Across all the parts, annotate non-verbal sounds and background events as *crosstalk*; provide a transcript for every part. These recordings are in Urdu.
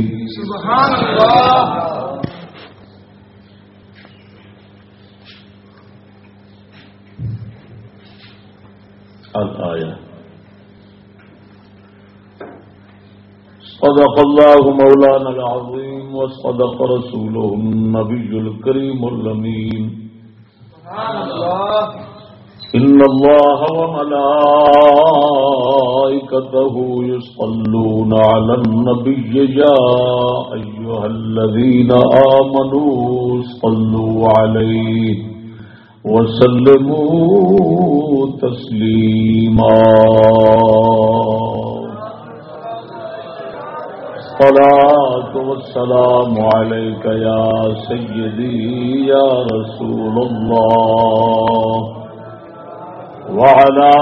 سبحان اللہ۔ الآية صدق الله مولانا العظيم وصدق رسوله النبي الكريم اللمين سبحان الله إن الله وملائكته يصلون على النبي يا أيها الذين آمنوا صلوا عليه وسلموا تسليما. صلاة والسلام عليك يا سيدي يا رسول الله. وعلى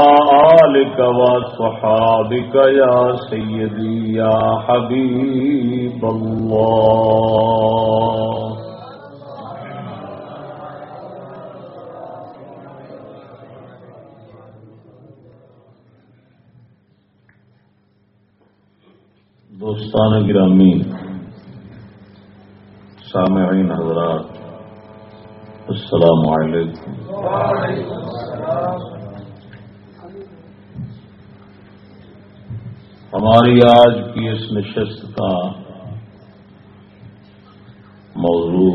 آلك وصحابك يا سيدي يا حبيب الله. دوستان گرامی، سامعین حضرات، السلام علیکم. وعلیکم السلام. ہماری آج کی اس نشست کا موضوع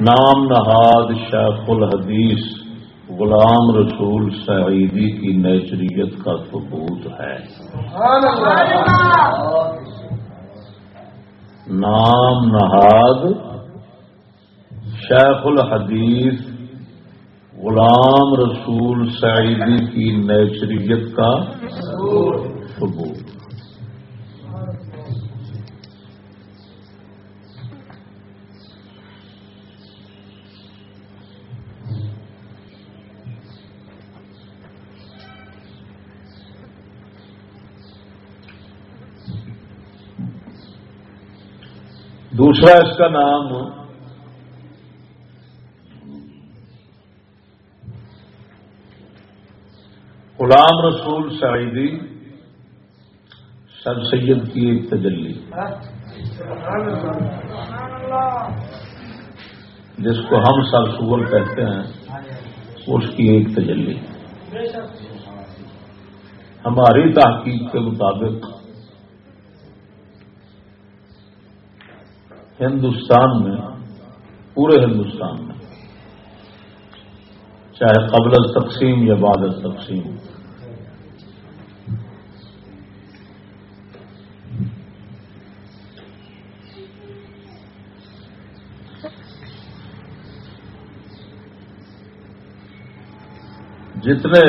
نام نہاد شیخ الحدیث غلام رسول سعیدی کی نیچریت کا ثبوت ہے۔ نام نہاد شیخ الحدیث غلام رسول سعیدی کی نیچریت کا ثبوت۔ دوسرا اس کا نام غلام رسول سعیدی سر سید کی ایک تجلی۔ جس کو ہم سر سور کہتے ہیں، اس کی ایک تجلی۔ ہماری تحقیق کے مطابق ہندوستان میں، پورے ہندوستان میں، چاہے قبل تقسیم یا بعد تقسیم جتنے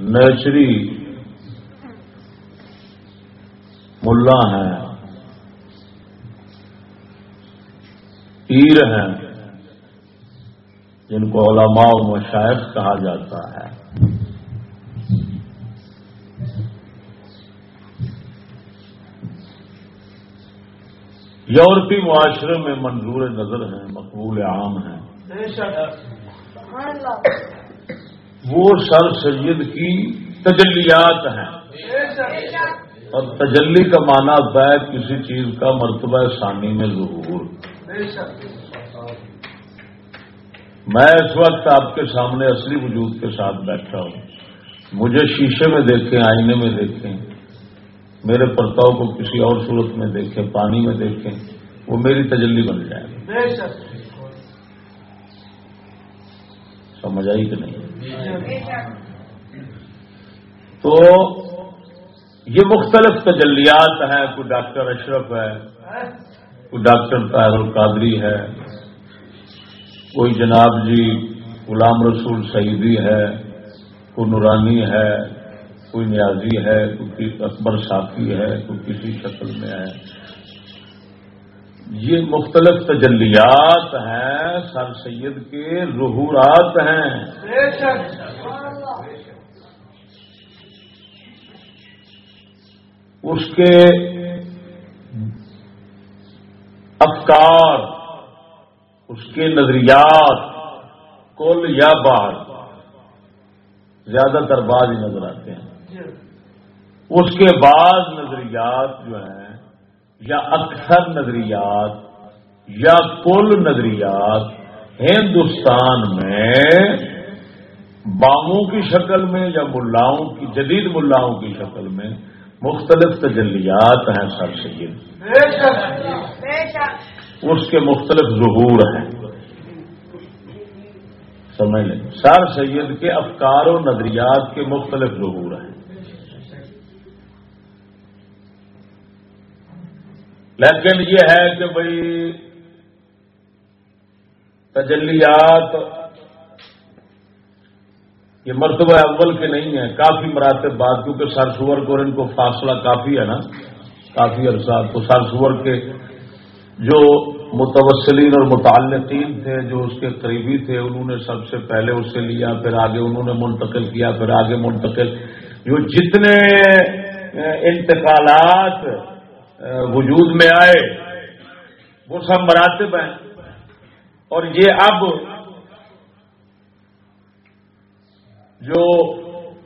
نیچری ملا ہیں، پیر ہیں، جن کو علماء و مشاعر کہا جاتا ہے۔ یورپی معاشرے میں منظور نظر ہیں، مقبول عام ہیں۔ وہ سر سید کی تجلیات ہیں۔ اور تجلی کا معنی ہوتا ہے کسی چیز کا مرتبہ ثانی میں ظہور۔ میں اس وقت آپ کے سامنے اصلی وجود کے ساتھ بیٹھا ہوں۔ مجھے شیشے میں دیکھیں آئینے میں دیکھیں۔ میرے پرتاؤ کو کسی اور صورت میں دیکھیں پانی میں دیکھیں وہ میری تجلی بن جائے۔ گی سمجھ آئی کہ نہیں تو یہ مختلف تجلیات ہیں، کوئی ڈاکٹر اشرف ہے، کوئی ڈاکٹر طاہر القادری ہے، کوئی جناب جی غلام رسول سعیدی ہے، کوئی نورانی ہے، کوئی نیازی ہے، کوئی اکبر ساتھی ہے، کوئی کسی شکل میں ہے۔ یہ مختلف تجلیات ہیں سر سید کے ظہورات ہیں۔ اس کے افکار اس کے نظریات کل یا بار زیادہ تر بعض ہی نظر آتے ہیں۔ اس کے بعد نظریات جو ہیں یا اکثر نظریات یا کل نظریات ہندوستان میں باموں کی شکل میں یا ملاؤں کی جدید ملاؤں کی شکل میں مختلف تجلیات ہیں سر سید۔ اس کے مختلف ظہور ہیں۔ سمجھ لیں۔ سر سید کے افکار و نظریات کے مختلف ظہور ہیں۔ لیکن یہ ہے کہ بھائی تجلیات یہ مرتبہ اول کے نہیں ہیں، کافی مراتب بعد، کیونکہ سر سور کو اور ان کو فاصلہ کافی ہے نا، کافی عرصہ۔ تو سر سور کے جو متوسلین اور متعلقین تھے، جو اس کے قریبی تھے، انہوں نے سب سے پہلے اس سے لیا، پھر آگے انہوں نے منتقل کیا، پھر آگے منتقل۔ جو جتنے انتقالات وجود میں آئے، وہ سب مراتب ہیں۔ اور یہ اب جو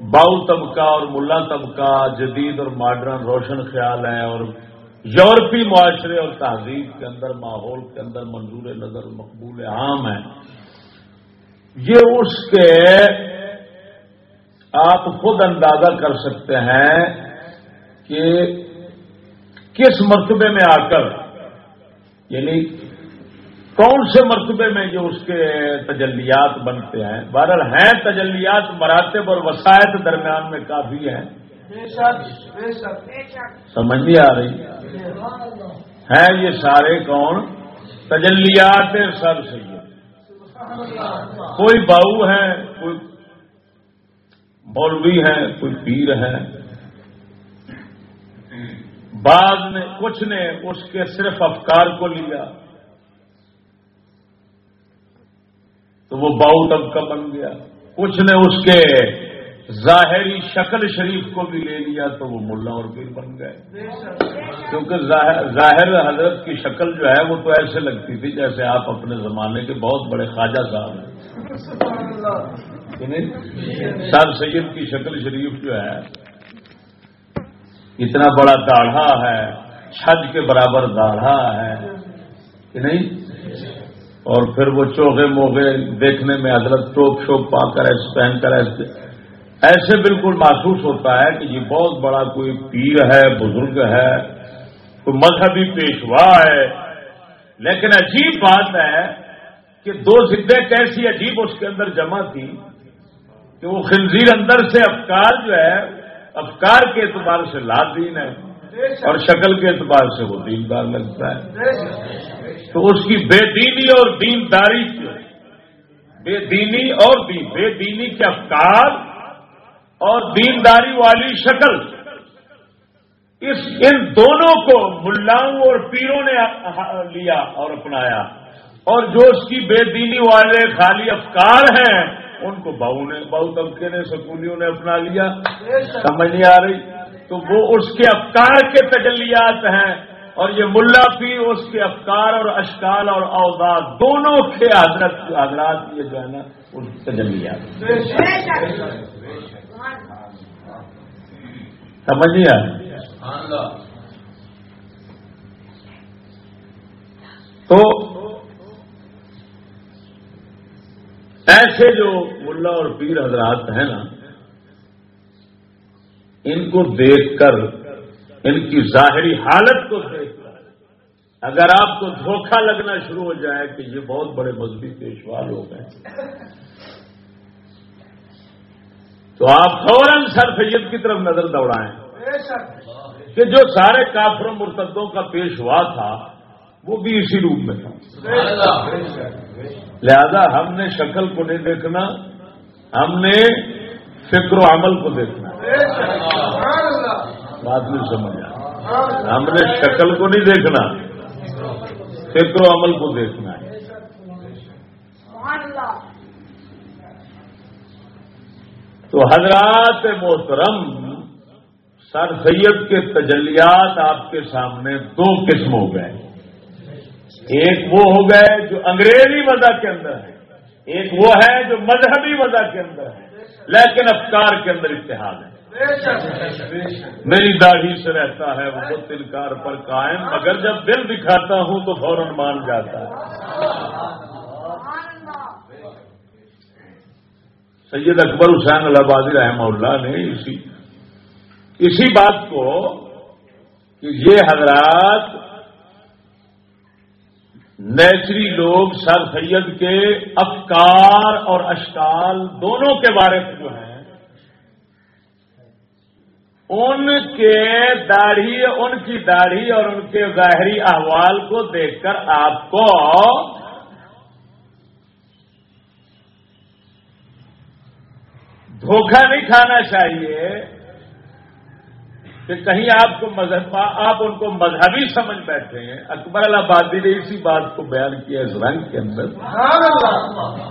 باؤ طبقہ اور ملا طبقہ، جدید اور ماڈرن روشن خیال ہے اور یورپی معاشرے اور تہذیب کے اندر، ماحول کے اندر منظور نظر مقبول عام ہے یہ اس کے آپ خود اندازہ کر سکتے ہیں کہ کس مرتبے میں آ کر؟ یعنی کون سے مرتبے میں جو اس کے تجلیات بنتے ہیں؟ بہرحال ہیں تجلیات مراتب اور وسائط درمیان میں کافی ہیں۔ سمجھ نہیں آ رہی؟ ہیں یہ سارے کون؟ تجلیات سر سید۔ کوئی باؤ ہے کوئی مولوی ہے کوئی پیر ہے۔ بعد نے کچھ نے اس کے صرف افکار کو لیا تو وہ باؤ طبقہ بن گیا کچھ نے اس کے ظاہری شکل شریف کو بھی لے لیا تو وہ ملا اور پیر بن گئے کیونکہ ظاہر حضرت کی شکل جو ہے وہ تو ایسے لگتی تھی جیسے آپ اپنے زمانے کے بہت بڑے خواجہ صاحب ہیں۔ سر سید کی شکل شریف جو ہے اتنا بڑا داڑھا ہے، چھج کے برابر داڑھا ہے۔ کہ نہیں؟ اور پھر وہ چوہے موغے دیکھنے میں حضرت ٹوپ شوپ پا کر ایسے پہن کر ایسے ایسے بالکل محسوس ہوتا ہے کہ یہ بہت بڑا کوئی پیر ہے، بزرگ ہے، کوئی مذہبی پیشوا ہے۔ لیکن عجیب بات ہے کہ دو زدے کیسی عجیب اس کے اندر جمع تھی کہ وہ خنزیر اندر سے افکار جو ہے افکار کے اعتبار سے لاد دین ہے اور شکل کے اعتبار سے وہ دیندار لگتا ہے۔ تو اس کی بے دینی اور دینداری بے دینی اور دین بے دینی کے افکار اور دینداری والی شکل۔ اس ان دونوں کو ملاؤں اور پیروں نے لیا اور اپنایا۔ اور جو اس کی بے دینی والے خالی افکار ہیں ان کو بہو نے بہو طبقے نے سکولیوں نے اپنا لیا۔ سمجھ نہیں آ رہی؟ تو وہ اس کے افکار کے تجلیات ہیں۔ اور یہ ملا پیر اس کے افکار اور اشکال اور اوزاد دونوں کے حضرت حضرات یہ جو ہے نا اس تجلیات۔ سمجھ نہیں آ تو ایسے جو ملا اور پیر حضرات ہیں نا ان کو دیکھ کر ان کی ظاہری حالت کو دیکھ کر اگر آپ کو دھوکہ لگنا شروع ہو جائے کہ یہ بہت بڑے مذہبی پیشوا لوگ ہیں تو آپ فوراً سر سید کی طرف نظر دوڑائیں۔ کہ جو سارے کافروں مرتدوں کا پیشوا تھا وہ بھی اسی روپ میں تھا۔ لہذا ہم نے شکل کو نہیں دیکھنا، ہم نے فکر و عمل کو دیکھنا۔ بات نہیں سمجھا ہم نے شکل کو نہیں دیکھنا، فکر و عمل کو دیکھنا ہے۔ تو حضرات محترم، سر سید کے تجلیات آپ کے سامنے دو قسم ہو گئے۔ ایک وہ ہو گئے جو انگریزی وضع کے اندر ہے ایک وہ ہے جو مذہبی وضع کے اندر ہے لیکن افکار کے اندر اتحاد ہے میری داڑھی سے رہتا ہے، وہ خود انکار پر قائم، مگر جب دل دکھاتا ہوں تو فوراً مان جاتا ہے۔ سید اکبر حسین الہبادی رحمہ اللہ نے اسی اسی بات کو کہ یہ حضرات نیچری لوگ سر سید کے افکار اور اشکال دونوں کے بارے میں جو ہیں، ان کے داڑھی، ان کی داڑھی اور ان کے ظاہری احوال کو دیکھ کر آپ کو دھوکہ نہیں کھانا چاہیے۔ کہ کہیں آپ کو مذہب آپ ان کو مذہبی سمجھ بیٹھے ہیں۔ اکبر الہبادی نے اسی بات کو بیان کیا اس رنگ کے اندر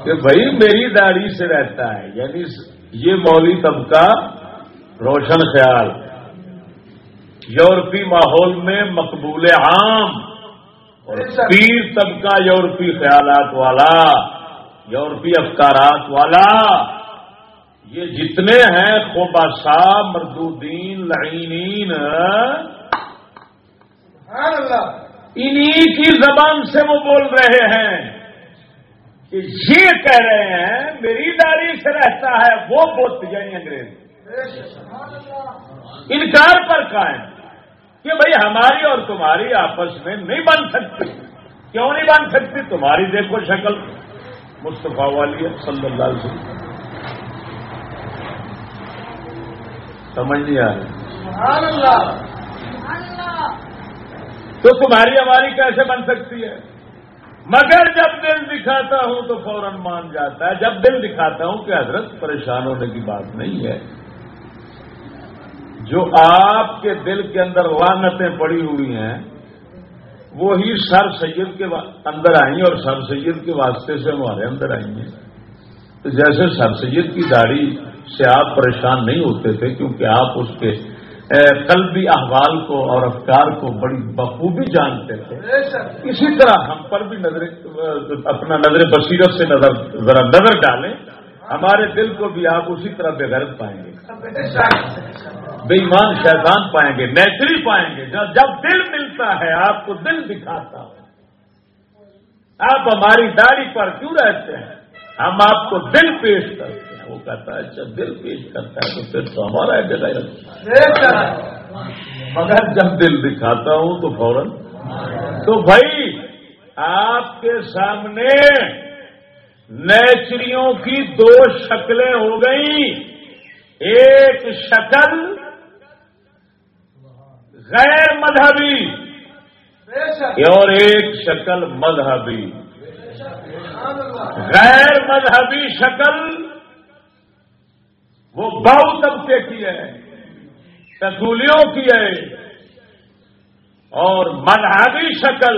کہ بھائی میری داڑھی سے رہتا ہے۔ یعنی یہ مولوی طبقہ روشن خیال۔ یورپی ماحول میں مقبول عام اور پیر طبقہ یورپی خیالات والا یورپی افکارات والا۔ یہ جتنے ہیں خوباسا مردودین لعینین سبحان اللہ۔ انہی کی زبان سے وہ بول رہے ہیں کہ یہ کہہ رہے ہیں میری داڑھی سے رہتا ہے وہ بت یعنی انگریز۔ انکار پر قائم کہ بھئی ہماری اور تمہاری آپس میں نہیں بن سکتی۔ کیوں نہیں بن سکتی؟ تمہاری دیکھو شکل۔ مصطفیٰ والی صلی اللہ علیہ وسلم۔ سمجھ نہیں آ رہی۔ سبحان اللہ۔ تو تمہاری ہماری کیسے بن سکتی ہے؟ مگر جب دل دکھاتا ہوں تو فوراً مان جاتا ہے۔ جب دل دکھاتا ہوں کہ حضرت پریشان ہونے کی بات نہیں ہے۔ جو آپ کے دل کے اندر لانتیں پڑی ہوئی ہیں وہی سر سید کے اندر آئی اور سر سید کے واسطے سے ہمارے اندر آئی ہیں۔ تو جیسے سر سید کی داڑھی سے آپ پریشان نہیں ہوتے تھے کیونکہ آپ اس کے قلبی احوال کو اور افکار کو بڑی بخوبی جانتے تھے۔ اسی طرح ہم پر بھی نظر اپنا نظر بصیرت سے نظر ذرا نظر ڈالیں۔ ہمارے دل کو بھی آپ اسی طرح بے غرض پائیں گے۔ بے ایمان شیطان پائیں گے نیچری پائیں گے۔ جب جب دل ملتا ہے آپ کو دل دکھاتا ہے۔ آپ ہماری داڑھی پر کیوں رہتے ہیں؟ ہم آپ کو دل پیش کرتے ہیں۔ وہ کہتا ہے اچھا دل پیش کرتا ہے تو پھر تو ہمارا ہے۔ مگر جب دل دکھاتا ہوں تو فوراً۔ تو بھائی آپ کے سامنے نیچریوں کی دو شکلیں ہو گئیں۔ ایک شکل غیر مذہبی اور ایک شکل مذہبی۔ غیر مذہبی شکل وہ بہو طبقے کی ہے، سکولیوں کی ہے، اور مذہبی شکل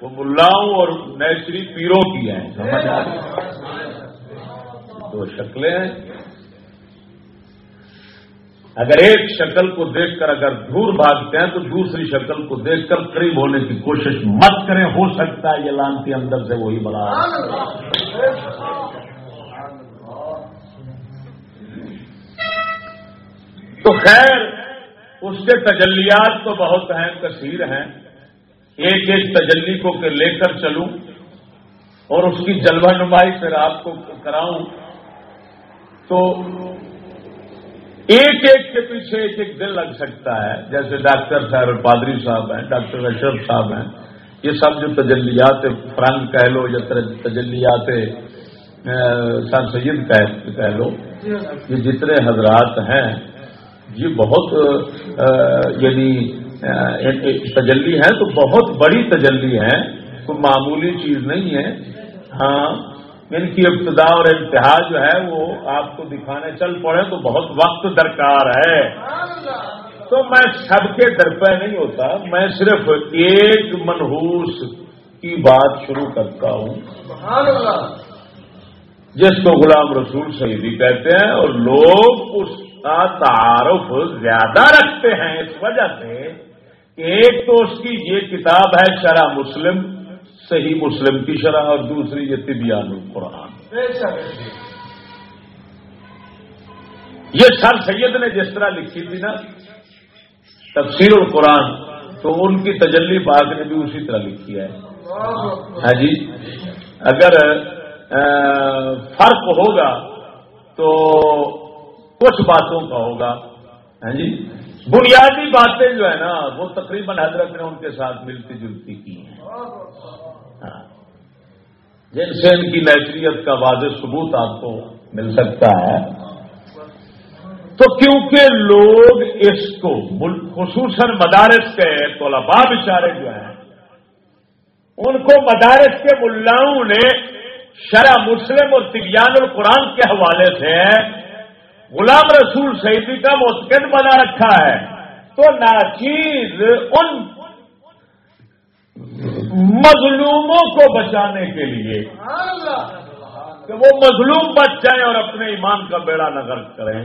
وہ ملاؤں اور نیچری پیروں کی ہے؟ دو شکلیں ہیں۔ اگر ایک شکل کو دیکھ کر اگر دور بھاگتے ہیں تو دوسری شکل کو دیکھ کر قریب ہونے کی کوشش مت کریں، ہو سکتا ہے یہ لان کے اندر سے وہی بڑا۔ تو خیر، اس کے تجلیات تو بہت ہیں، کثیر ہیں۔ ایک ایک تجلی کو لے کر چلوں اور اس کی جلوہ نمائی پھر آپ کو کراؤں۔ تو ایک ایک کے پیچھے ایک ایک دل لگ سکتا ہے، جیسے ڈاکٹر صاحب پادری صاحب ہیں، ڈاکٹر اشرف صاحب ہیں، یہ سب جو تجلیات، فرنگ کہہ لو یا تجلیات سر سید کہہ لو، یہ جتنے حضرات ہیں، یہ بہت یعنی تجلی ہے تو بہت بڑی تجلی ہے کوئی معمولی چیز نہیں ہے۔ ہاں ان کی ابتدا اور انتہا جو ہے وہ آپ کو دکھانے چل پڑے تو بہت وقت درکار ہے۔ تو میں سب کے در پہ نہیں ہوتا، میں صرف ایک منحوس کی بات شروع کرتا ہوں۔ جس کو غلام رسول شہیدی کہتے ہیں، اور لوگ اس کا تعارف زیادہ رکھتے ہیں اس وجہ سے ایک تو اس کی یہ کتاب ہے، شرح مسلم صحیح مسلم کی شرح اور دوسری یہ طبیان القرآن۔ یہ سر سید نے جس طرح لکھی تھی نا، تفسیر القرآن، تو ان کی تجلی باغ نے بھی اسی طرح لکھی ہے۔ ہاں جی اگر فرق ہوگا تو کچھ باتوں کا ہوگا۔ ہاں جی بنیادی باتیں جو ہے نا، وہ تقریباً حضرت نے ان کے ساتھ ملتی جلتی کی ہیں۔ جن سے ان کی نیچریت کا واضح ثبوت آپ کو مل سکتا ہے، تو کیونکہ لوگ اس کو خصوصاً مدارس کے طلباء بچارے جو ہیں، ان کو مدارس کے ملاؤں نے شرح مسلم اور طبیان القرآن کے حوالے سے غلام رسول شہیدی کا متقد بنا رکھا ہے۔ تو ناچیز ان مظلوموں کو بچانے کے لیے کہ وہ مظلوم بچ جائیں اور اپنے ایمان کا بیڑا نگر کریں۔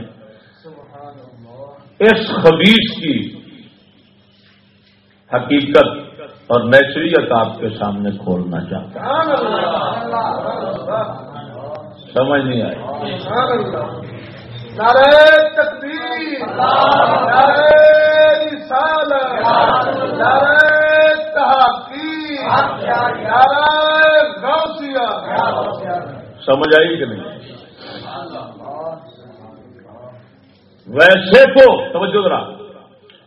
اس خبیص کی حقیقت اور نیچریت آپ کے سامنے کھولنا چاہتا سمجھ نہیں آئی؟ نعرہ تکبیر، نعرہ رسالت، نعرہ سمجھ آئی کہ نہیں؟ ویسے تو توجہ ذرا،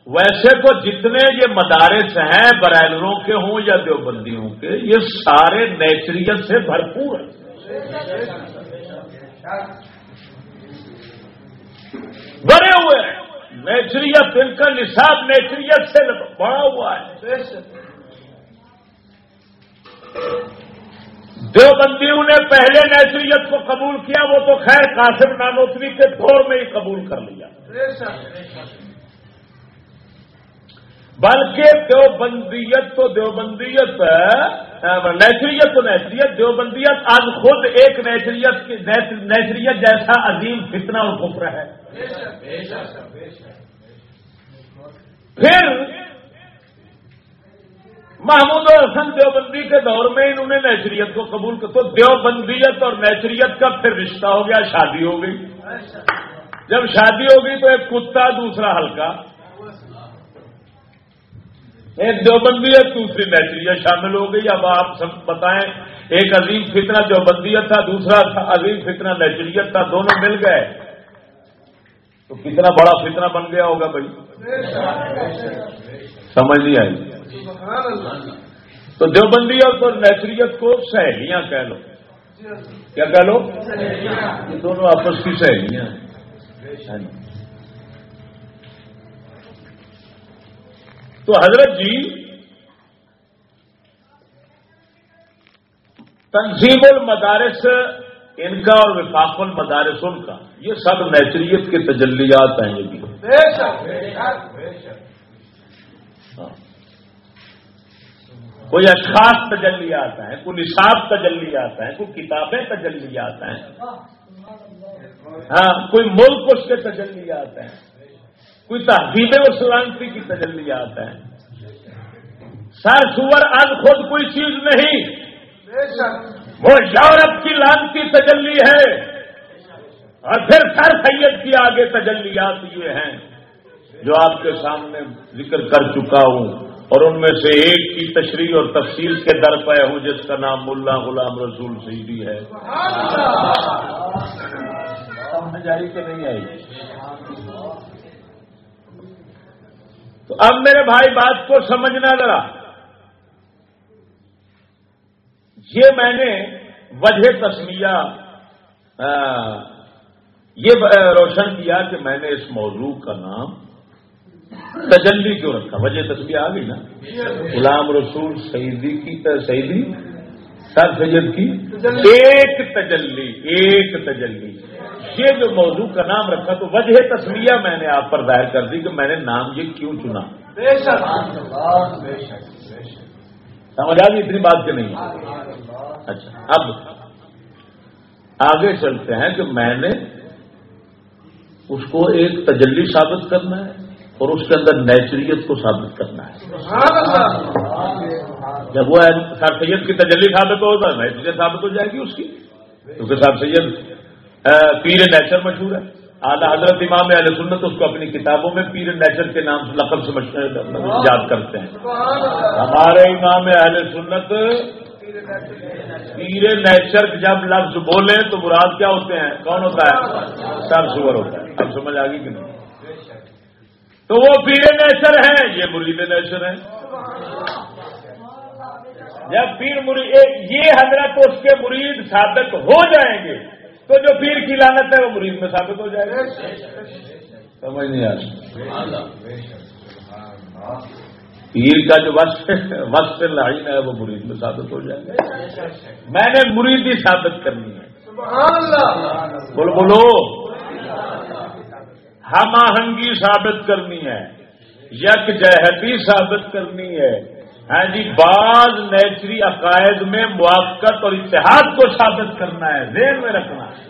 ویسے تو جتنے یہ مدارس ہیں، برائلروں کے ہوں یا دیوبندیوں کے، یہ سارے نیچریت سے بھرپور ہیں۔ بڑے ہوئے ہیں۔ نیچریت، ان کا نصاب نیچریت سے بڑا ہوا ہے۔ دیوبندیوں نے پہلے نیچریت کو قبول کیا وہ تو خیر قاسم نانوتری کے دور میں ہی قبول کر لیا۔ بلکہ دیوبندیت تو دیوبندیت نیچریت تو نیچریت دیوبندیت آج خود ایک نیچریت نیچریت جیسا عظیم فتنہ اور کفر ہے۔ پھر محمود حسن دیوبندی کے دور میں انہوں نے نیچریت کو قبول کیا تو دیوبندیت اور نیچریت کا پھر رشتہ ہو گیا شادی ہو گئی۔ جب شادی ہوگی تو ایک کتا دوسرا ہلکا۔ ایک دیوبندیت دوسری نیچریت شامل ہو گئی۔ اب آپ سب بتائیں ایک عظیم فتنہ دیوبندیت تھا دوسرا تھا عظیم فتنہ نیچریت تھا دونوں مل گئے۔ تو کتنا بڑا فتنہ بن گیا ہوگا بھائی؟ سمجھ نہیں آئی۔ تو دیوبندی اور نیچریت کو سہیلیاں کہہ لو۔ کیا کہہ لو؟ یہ دونوں آپس کی سہیلیاں ہیں۔ تو حضرت جی تنظیم المدارس ان کا اور وفاق المدارس ان کا۔ یہ سب نیچریت کے تجلیات ہیں یہ بھی۔ ہاں۔ کوئی اشخاص تجلیات ہیں کوئی نصاب تجلیات ہیں کوئی کتابیں تجلیات ہیں۔ ہاں کوئی ملک اس کے تجلیات ہیں کوئی تحقیق و سلامتی کی تجلیات ہیں۔ سر سور آج خود کوئی چیز نہیں۔ وہ یورپ کی لانتی تجلی ہے۔ اور پھر سر سید کی آگے تجلیات یہ ہیں۔ جو آپ کے سامنے ذکر کر چکا ہوں۔ اور ان میں سے ایک کی تشریح اور تفصیل کے در پہ ہوں جس کا نام ملا غلام رسول سیدی ہے۔ کہ نہیں آئی تو اب میرے بھائی بات کو سمجھنا ذرا۔ یہ میں نے وجہ تسمیہ یہ روشن کیا کہ میں نے اس موضوع کا نام تجلی کیوں رکھا؟ وجہ تصویر آ گئی نا۔ غلام رسول سعیدی کی سعیدی سر سید کی؟ ایک تجلی ایک تجلی۔ یہ جو موضوع کا نام رکھا تو وجہ تصویہ میں نے آپ پر ظاہر کر دی کہ میں نے نام یہ کیوں چنا۔ سمجھ آ گئی اتنی بات کے نہیں؟ اچھا اب آگے چلتے ہیں کہ میں نے اس کو ایک تجلی ثابت کرنا ہے۔ اور اس کے اندر نیچریت کو ثابت کرنا ہے۔ جب وہ سر سید کی تجلی ثابت ہوگا نیچریت ثابت ہو جائے گی اس کی۔ کیونکہ سر سید پیر نیچر مشہور ہے۔ اعلیٰ حضرت امام علیہ سنت اس کو اپنی کتابوں میں پیر نیچر کے نام سے لقب سے یاد کرتے ہیں۔ ہمارے امام اہل سنت پیر نیچر جب لفظ بولے تو مراد کیا ہوتے ہیں؟ کون ہوتا ہے؟ سر سور ہوتا ہے۔ اب سمجھ آ گئی کہ نہیں؟ تو وہ پیر نیچر ہیں، یہ مرید نیچر ہیں۔ جب پیر مرید یہ حضرت اس کے مرید ثابت ہو جائیں گے، تو جو پیر کی لانت ہے، وہ مرید میں ثابت ہو جائے گا۔ سمجھ نہیں آ پیر کا جو وسط وسط لائن ہے، وہ مرید میں ثابت ہو جائے گا میں نے مرید ہی ثابت کرنی ہے۔ بولو بولو۔ ہم آہنگی ثابت کرنی ہے، یک جہتی ثابت کرنی ہے۔ ہاں جی بعض نیچری عقائد میں موافقت اور اتحاد کو ثابت کرنا ہے، ذہن میں رکھنا ہے۔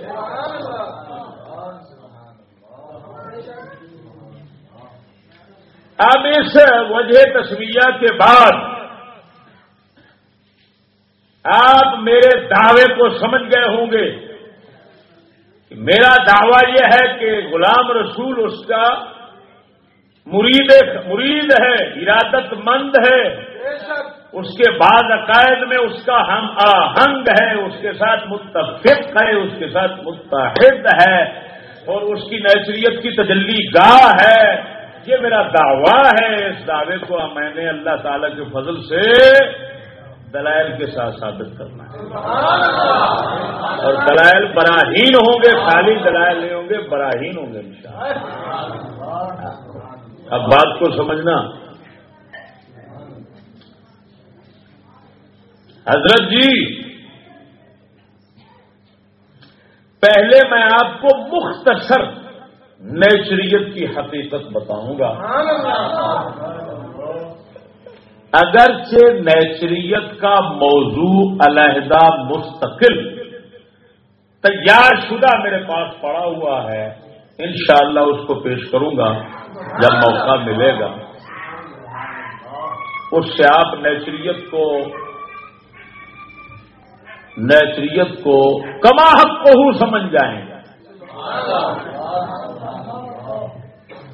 اب اس وجہ تصویہ کے بعد آپ میرے دعوے کو سمجھ گئے ہوں گے۔ میرا دعویٰ یہ ہے کہ غلام رسول اس کا مرید مرید ہے ارادت مند ہے۔ اس کے بعد عقائد میں اس کا ہم آہنگ ہے، اس کے ساتھ متفق ہے، اس کے ساتھ متحد ہے۔ اور اس کی نیچریت کی تجلی گاہ ہے۔ یہ میرا دعویٰ ہے۔ اس دعوے کو میں نے اللہ تعالی کے فضل سے دلائل کے ساتھ ثابت کرنا ہے۔ اور دلائل براہین ہوں گے خالی دلائل نہیں ہوں گے براہین ہوں گے اب بات کو سمجھنا۔ حضرت جی پہلے میں آپ کو مختصر نیچریت کی حقیقت بتاؤں گا۔ اگرچہ نیچریت کا موضوع علیحدہ مستقل تیار شدہ میرے پاس پڑا ہوا ہے، انشاءاللہ اس کو پیش کروں گا، جب موقع ملے گا۔ اس سے آپ نیچریت کو نیچریت کو کما حق کو سمجھ جائیں۔ گے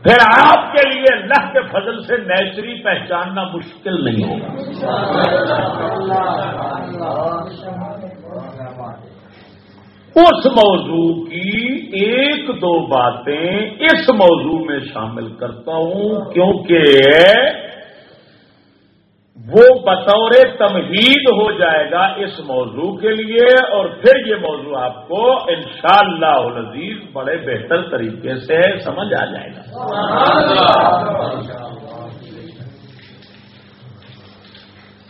پھر آپ کے لیے اللہ کے فضل سے نیچری پہچاننا مشکل نہیں ہوگا۔ اس موضوع کی ایک دو باتیں اس موضوع میں شامل کرتا ہوں، کیونکہ وہ بطور تمہید ہو جائے گا اس موضوع کے لیے اور پھر یہ موضوع آپ کو انشاءاللہ شاء بڑے بہتر طریقے سے سمجھ آ جائے گا۔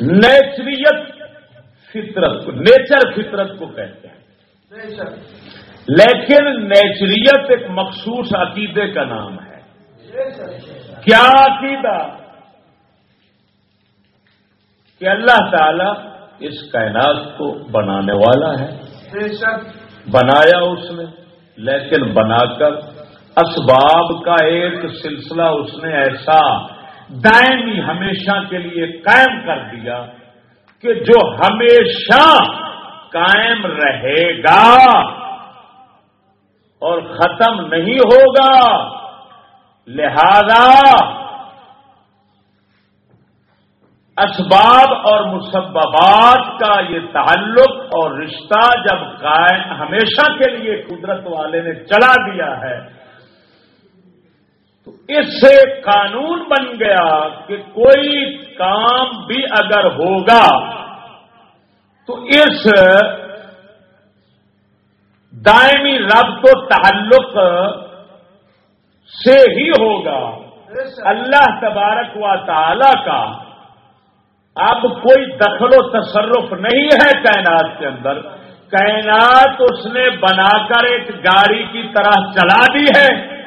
نیچریت فطرت کو نیچر فطرت کو کہتے ہیں۔ لیکن نیچریت ایک مخصوص عقیدے کا نام ہے۔ کیا عقیدہ؟ کہ اللہ تعالی اس کائنات کو بنانے والا ہے۔ بنایا اس نے لیکن بنا کر اسباب کا ایک سلسلہ اس نے ایسا دائمی ہمیشہ کے لیے قائم کر دیا کہ جو ہمیشہ قائم رہے گا اور ختم نہیں ہوگا لہذا اسباب اور مسببات کا یہ تعلق اور رشتہ جب قائم ہمیشہ کے لیے قدرت والے نے چلا دیا ہے تو اس سے قانون بن گیا کہ کوئی کام بھی اگر ہوگا تو اس دائمی رب و تعلق سے ہی ہوگا۔ اللہ تبارک و تعالی کا اب کوئی دخل و تصرف نہیں ہے کائنات کے اندر۔ کائنات اس نے بنا کر ایک گاڑی کی طرح چلا دی ہے۔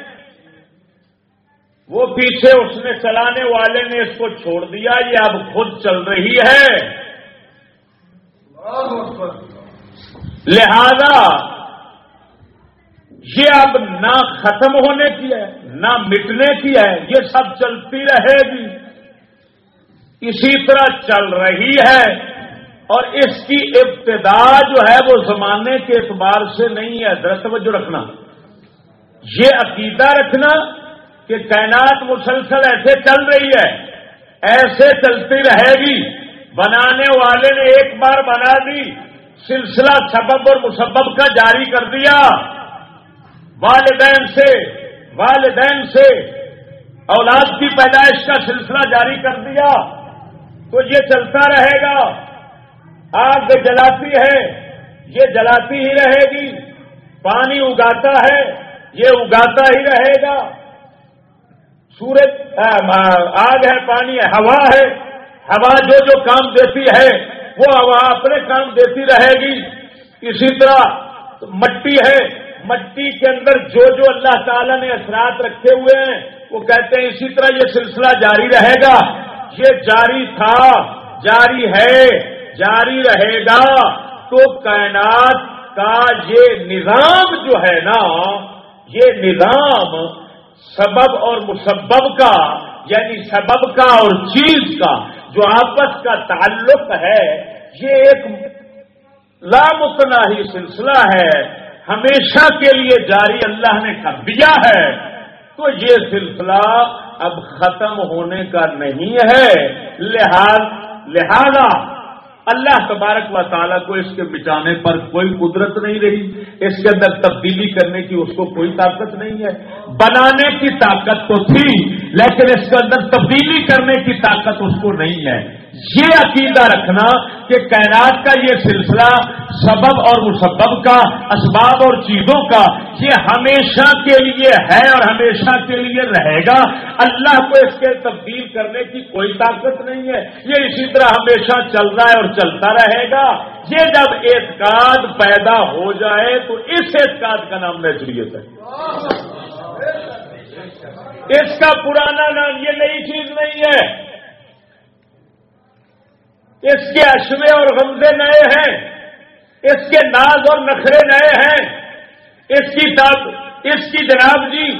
وہ پیچھے اس نے چلانے والے نے اس کو چھوڑ دیا، یہ اب خود چل رہی ہے۔ لہذا یہ اب نہ ختم ہونے کی ہے، نہ مٹنے کی ہے، یہ سب چلتی رہے گی۔ اسی طرح چل رہی ہے اور اس کی ابتدا جو ہے وہ زمانے کے اعتبار سے نہیں ہے۔ توجہ رکھنا۔ یہ عقیدہ رکھنا کہ کائنات مسلسل ایسے چل رہی ہے، ایسے چلتی رہے گی۔ بنانے والے نے ایک بار بنا دی، سلسلہ سبب اور مسبب کا جاری کر دیا۔ والدین سے والدین سے اولاد کی پیدائش کا سلسلہ جاری کر دیا۔ تو یہ چلتا رہے گا۔ آگ جلاتی ہے، یہ جلاتی ہی رہے گی۔ پانی اگاتا ہے، یہ اگاتا ہی رہے گا۔ سورج آگ ہے، پانی ہے، ہوا ہے۔ ہوا جو جو کام دیتی ہے، وہ ہوا اپنے کام دیتی رہے گی۔ اسی طرح مٹی ہے، مٹی کے اندر جو جو اللہ تعالی نے اثرات رکھے ہوئے ہیں، وہ کہتے ہیں اسی طرح یہ سلسلہ جاری رہے گا۔ یہ جاری تھا، جاری ہے، جاری رہے گا۔ تو کائنات کا یہ نظام جو ہے نا، یہ نظام سبب اور مسبب کا یعنی سبب کا اور چیز کا جو آپس کا تعلق ہے، یہ ایک لامتناہی سلسلہ ہے۔ ہمیشہ کے لیے جاری اللہ نے کر دیا ہے۔ تو یہ سلسلہ اب ختم ہونے کا نہیں ہے۔ لہذا لہذا اللہ تبارک و تعالیٰ کو اس کے بچانے پر کوئی قدرت نہیں رہی۔ اس کے اندر تبدیلی کرنے کی اس کو کوئی طاقت نہیں ہے۔ بنانے کی طاقت تو تھی، لیکن اس کے اندر تبدیلی کرنے کی طاقت اس کو نہیں ہے۔ یہ عقیدہ رکھنا کہ کائنات کا یہ سلسلہ سبب اور مسبب کا، اسباب اور چیزوں کا یہ ہمیشہ کے لیے ہے اور ہمیشہ کے لیے رہے گا۔ اللہ کو اس کے تبدیل کرنے کی کوئی طاقت نہیں ہے۔ یہ اسی طرح ہمیشہ چل رہا ہے اور چلتا رہے گا۔ یہ جب اعتقاد پیدا ہو جائے تو اس اعتقاد کا نام نیچریت ہے۔ اس کا پرانا نام یہ نئی چیز نہیں ہے۔ اس کے اشوے اور غمزے نئے ہیں، اس کے ناز اور نخرے نئے ہیں۔ اس کی اس کی جناب جی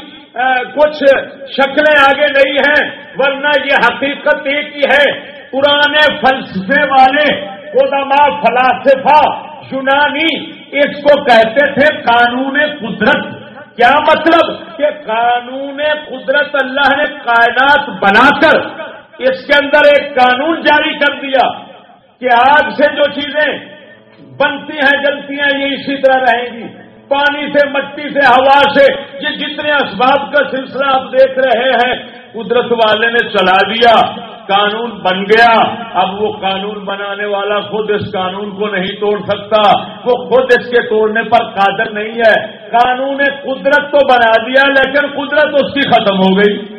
کچھ شکلیں آگے نہیں ہیں، ورنہ یہ حقیقت ایک ہی ہے۔ پرانے فلسفے والے قدما فلاسفہ یونانی اس کو کہتے تھے قانون قدرت۔ کیا مطلب؟ کہ قانون قدرت اللہ نے کائنات بنا کر اس کے اندر ایک قانون جاری کر دیا۔ کہ آگ سے جو چیزیں بنتی ہیں، جلتی ہیں، یہ اسی طرح رہیں گی۔ پانی سے، مٹی سے، ہوا سے، یہ جتنے اسباب کا سلسلہ آپ دیکھ رہے ہیں، قدرت والے نے چلا دیا، قانون بن گیا۔ اب وہ قانون بنانے والا خود اس قانون کو نہیں توڑ سکتا۔ وہ خود اس کے توڑنے پر قادر نہیں ہے۔ قانون قدرت تو بنا دیا، لیکن قدرت اس کی ختم ہو گئی۔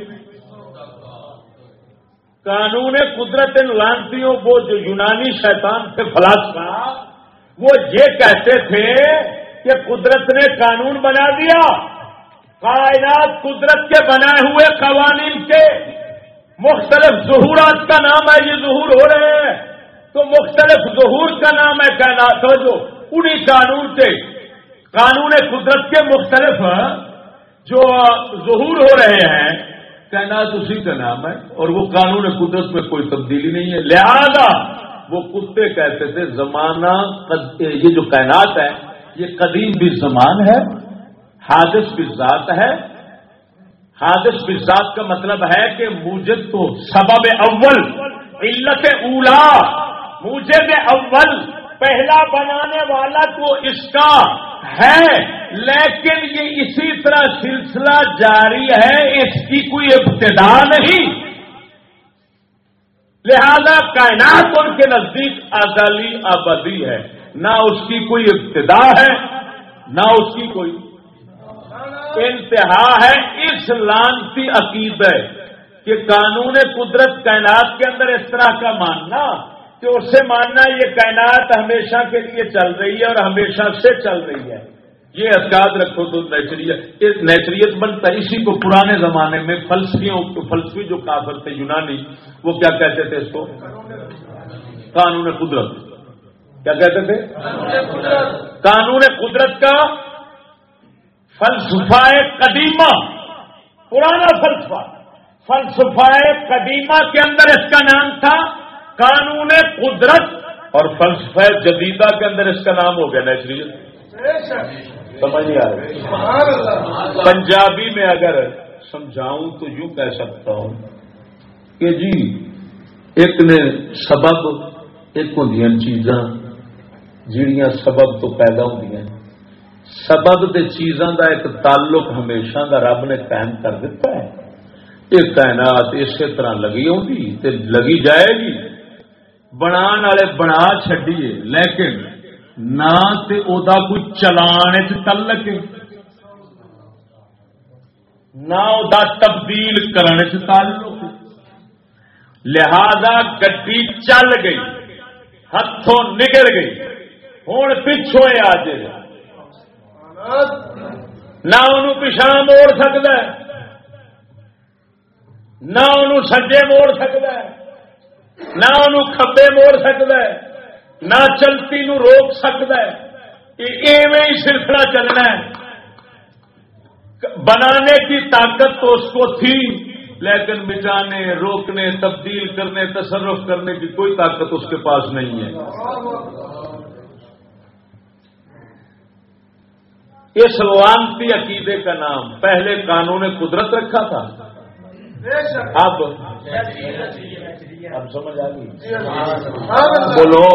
قانون قدرت ان لانتیوں کو جو یونانی شیطان تھے فلاسفہ وہ یہ کہتے تھے کہ قدرت نے قانون بنا دیا۔ کائنات قدرت کے بنائے ہوئے قوانین کے۔ مختلف ظہورات کا نام ہے، یہ ظہور ہو رہے ہیں۔ تو مختلف ظہور کا نام ہے کائنات جو انہی قانون کے قانون قدرت کے مختلف جو ظہور ہو رہے ہیں کائنات اسی کا نام ہے اور وہ قانون قدرت میں کوئی تبدیلی نہیں ہے۔ لہذا وہ کتے کہتے تھے، زمانہ یہ جو کائنات ہے، یہ قدیم بھی زمان ہے، حادث بھی ذات ہے۔ حادث بھی ذات کا مطلب ہے کہ موجد تو سبب اول، علت اولا موجد اول۔ پہلا بنانے والا تو اس کا ہے، لیکن یہ اسی طرح سلسلہ جاری ہے، اس کی کوئی ابتدا نہیں۔ لہذا کائنات ان کے نزدیک ازلی آبادی ہے۔ نہ اس کی کوئی ابتدا ہے، نہ اس کی کوئی انتہا ہے۔ اس لانتی عقید ہے کہ قانون قدرت کائنات کے اندر اس طرح کا ماننا کہ اس سے ماننا یہ کائنات ہمیشہ کے لیے چل رہی ہے اور ہمیشہ سے چل رہی ہے۔ یہ اعتقاد رکھو تو نیچریت نیچریت بنتا اسی کو پرانے زمانے میں فلسفیوں، فلسفی جو کافر تھے یونانی، وہ کیا کہتے تھے اس کو؟ قانون قدرت۔ کیا کہتے تھے؟ قانون قدرت کا فلسفہ قدیمہ۔ پرانا فلسفہ۔ فلسفہ قدیمہ کے اندر اس کا نام تھا قانون قدرت اور فلسفہ جدیدہ کے اندر اس کا نام ہو گیا نیچریت سمجھ نہیں آ رہی۔ پنجابی میں اگر سمجھاؤں تو یوں کہہ سکتا ہوں کہ جی ایک نے سبب، ایک ہوں چیزاں جڑیاں سبب تو پیدا ہوں سبب دے چیزاں دا ایک تعلق ہمیشہ دا رب نے قائم کر دیتا ہے۔ یہ کائنات اسی طرح لگی ہوگی تے لگی جائے گی۔ بنا والے بنا چڈیے لیکن نہ تے او دا کوئی چلان تعلق نہ او دا تبدیل کرنے تعلق لہذا گڈی چل گئی ہاتھوں نکل گئی۔ ہوں پچھو آج۔ نہ انہوں پچھا موڑ سکتا ہے۔ نہ انہوں سجے موڑ سکتا ہے۔ نہ انہوں کبے موڑ سکتا ہے، نہ چلتی نو روک سکتا ہے۔ ایویں ہی سلسلہ چلنا ہے۔ بنانے کی طاقت تو اس کو تھی، لیکن مٹانے روکنے، تبدیل کرنے، تصرف کرنے کی کوئی طاقت اس کے پاس نہیں ہے۔ اس روانتی عقیدے کا نام پہلے قانون قدرت رکھا تھا۔ اب اب سمجھ آ گئی۔ بولو۔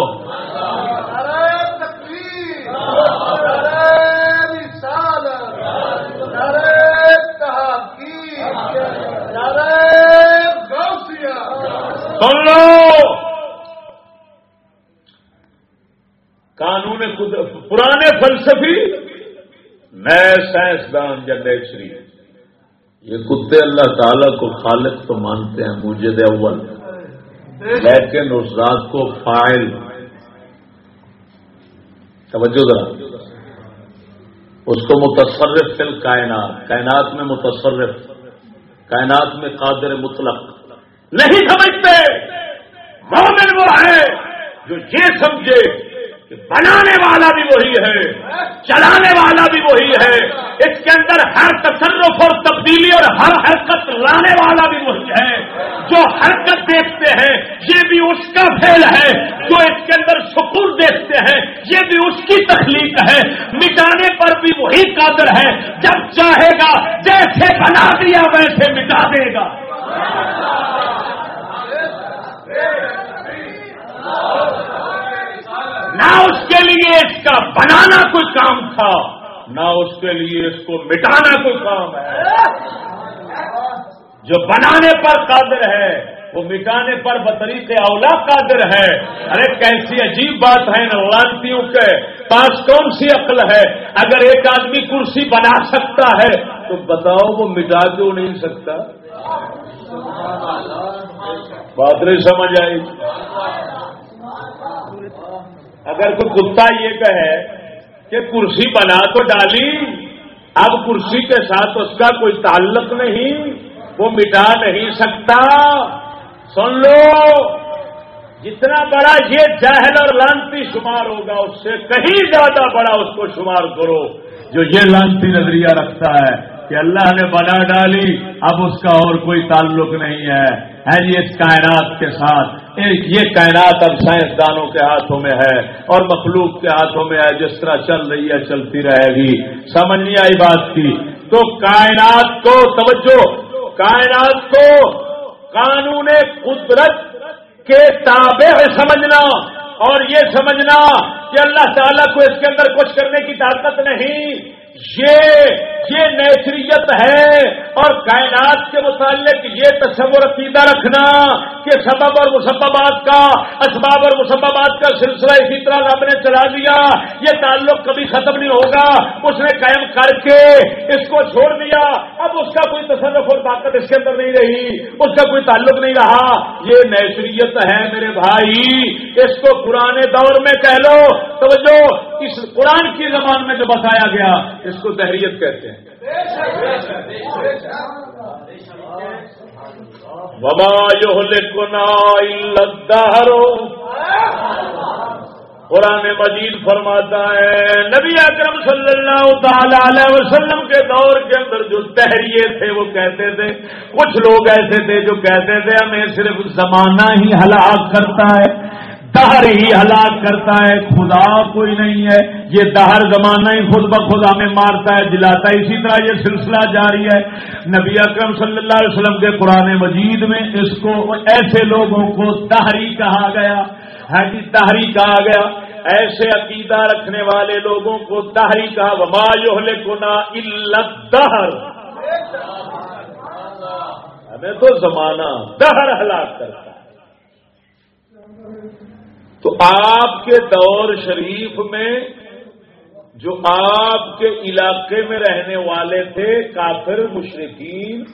سن لو قانون پرانے فلسفی نئے سائنسدان یا نیچری یہ کتے اللہ تعالی کو خالق تو مانتے ہیں مجھے دے اول۔ لیکن اس رات کو فائل توجہ ذرا۔ اس کو متصرف فل کائنات کائنات میں متصرف، کائنات میں قادر مطلق۔ نہیں سمجھتے، مومن وہ ہے جو یہ سمجھے۔ بنانے والا بھی وہی ہے، چلانے والا بھی وہی ہے۔ اس کے اندر ہر تصرف اور تبدیلی اور ہر حرکت لانے والا بھی وہی ہے۔ جو حرکت دیکھتے ہیں، یہ بھی اس کا فیل ہے۔ جو اس کے اندر سکون دیکھتے ہیں، یہ بھی اس کی تخلیق ہے۔ مٹانے پر بھی وہی قادر ہے۔ جب چاہے گا، جیسے بنا دیا، ویسے مٹا دے گا۔ نہ اس کے لیے اس کا بنانا کوئی کام تھا، نہ اس کے لیے اس کو مٹانا کوئی کام ہے۔ جو بنانے پر قادر ہے، وہ مٹانے پر بطریق اولا قادر ہے۔ ارے، کیسی عجیب بات ہے نوانتیوں کے۔ پاس کون سی عقل ہے؟ اگر ایک آدمی کرسی بنا سکتا ہے، تو بتاؤ وہ مٹا کیوں نہیں سکتا؟ بات نہیں سمجھ آئی۔ اگر کوئی کتا یہ کہے کہ کرسی بنا تو ڈالی، اب کرسی کے ساتھ اس کا کوئی تعلق نہیں، وہ مٹا نہیں سکتا۔ سن لو، جتنا بڑا یہ جاہل اور لانتی شمار ہوگا، اس سے کہیں زیادہ بڑا اس کو شمار کرو۔ جو یہ لانتی نظریہ رکھتا ہے کہ اللہ نے بنا ڈالی، اب اس کا اور کوئی تعلق نہیں ہے۔ ہے جی اس کائنات کے ساتھ۔ یہ کائنات اب سائنسدانوں کے ہاتھوں میں ہے اور مخلوق کے ہاتھوں میں ہے، جس طرح چل رہی ہے، چلتی رہے گی۔ سمجھ نہیں آئی بات کی۔ تو کائنات کو، توجہ، کائنات کو قانون قدرت کے تابع سمجھنا اور یہ سمجھنا کہ اللہ تعالیٰ کو اس کے اندر کچھ کرنے کی طاقت نہیں۔ یہ یہ نیچریت ہے اور کائنات کے متعلق یہ تصور عقیدہ رکھنا کہ سبب اور مسبات کا، اسباب اور مسبات کا سلسلہ اسی طرح رب نے چلا دیا، یہ تعلق کبھی ختم نہیں ہوگا۔ اس نے قائم کر کے اس کو چھوڑ دیا۔ اب اس کا کوئی تصرف اور طاقت اس کے اندر نہیں رہی، اس کا کوئی تعلق نہیں رہا۔ یہ نیچریت ہے میرے بھائی، اس کو پرانے دور میں کہہ لو۔ توجہ، اس قرآن کی زبان میں جو بتایا گیا اس کو دہریت کہتے ہیں۔ بابا جو قرآن مجید فرماتا ہے، نبی اکرم صلی اللہ تعالی علیہ وسلم کے دور کے اندر جو تحریے تھے، وہ کہتے تھے۔ کچھ لوگ ایسے تھے جو کہتے تھے، ہمیں صرف زمانہ ہی ہلاک کرتا ہے۔ دہر ہی ہلاک کرتا ہے، خدا کوئی نہیں ہے۔ یہ دہر زمانہ ہی خود بخود ہمیں مارتا ہے جلاتا ہے۔ اسی طرح یہ سلسلہ جاری ہے۔ نبی اکرم صلی اللہ علیہ وسلم کے قرآن مجید میں اس کو ایسے لوگوں کو دہری کہا گیا ہے جی تحری کہا گیا۔ ایسے عقیدہ رکھنے والے لوگوں کو تحری کہا، وما کو نا دہر ہمیں تو زمانہ دہر ہلاک کرتا تو آپ کے دور شریف میں جو آپ کے علاقے میں رہنے والے تھے کافر مشرقین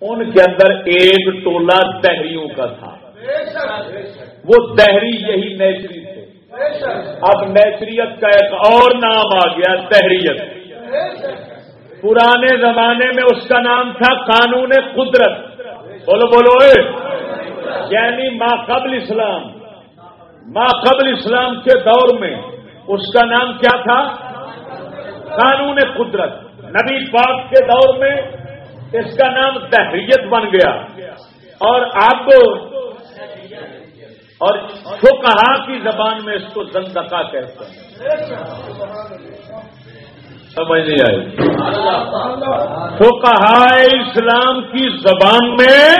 ان کے اندر ایک ٹولہ دہریوں کا تھا۔ وہ دہری یہی نیچری تھے۔ اب نیچریت کا ایک اور نام آ گیا تحریت پرانے زمانے میں اس کا نام تھا قانون قدرت۔ بولو بولو یعنی ما قبل اسلام۔ ما قبل اسلام کے دور میں اس کا نام کیا تھا؟ قانون قدرت۔ نبی پاک کے دور میں اس کا نام تحریت بن گیا۔ اور آپ کو اور کہا کی زبان میں اس کو زندقہ کہتے ہیں۔ سمجھ نہیں آئی۔ کہا اسلام کی زبان میں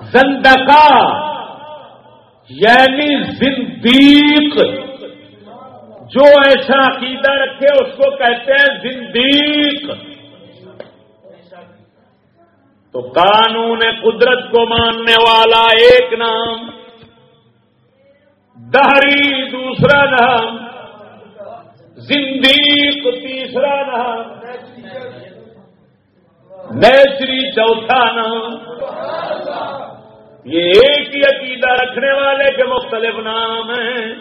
زندقہ۔ یعنی زندیق۔ جو ایسا عقیدہ رکھے اس کو کہتے ہیں زندیق۔ تو قانون قدرت کو ماننے والا ایک نام، دہری دوسرا نام، زندیق تیسرا نام، نیچری چوتھا نام۔ یہ ایک ہی عقیدہ رکھنے والے کے مختلف نام ہیں۔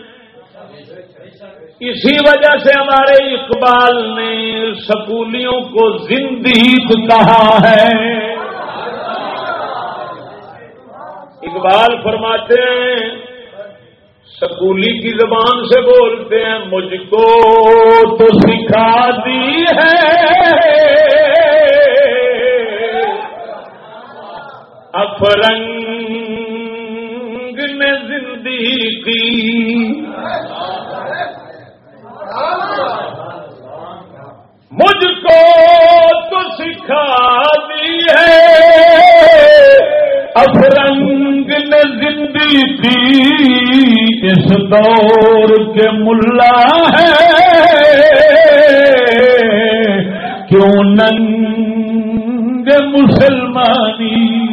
اسی وجہ سے ہمارے اقبال نے سکولیوں کو زندگی کہا ہے۔ اقبال فرماتے ہیں، سکولی کی زبان سے بولتے ہیں، مجھ کو تو سکھا دی ہے۔ افرنگ نے زندگی۔ مجھ کو تو سکھا دی ہے۔ افرنگ نے زندگی اس دور کے ملا ہے۔ کیوں ننگ مسلمانی؟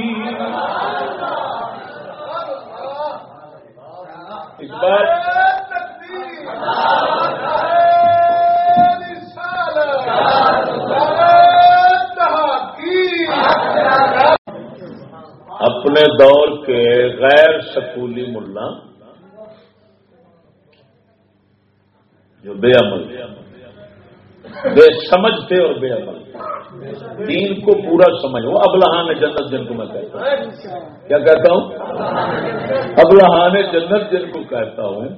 اپنے دور کے غیر سکولی ملا جو بے عمل بے سمجھتے اور بے عمل۔ دین کو پورا سمجھ وہ ابلہان جنت جن کو میں کہتا ہوں۔ کیا کہتا ہوں؟ ابلہان جنت جن کو کہتا ہوں۔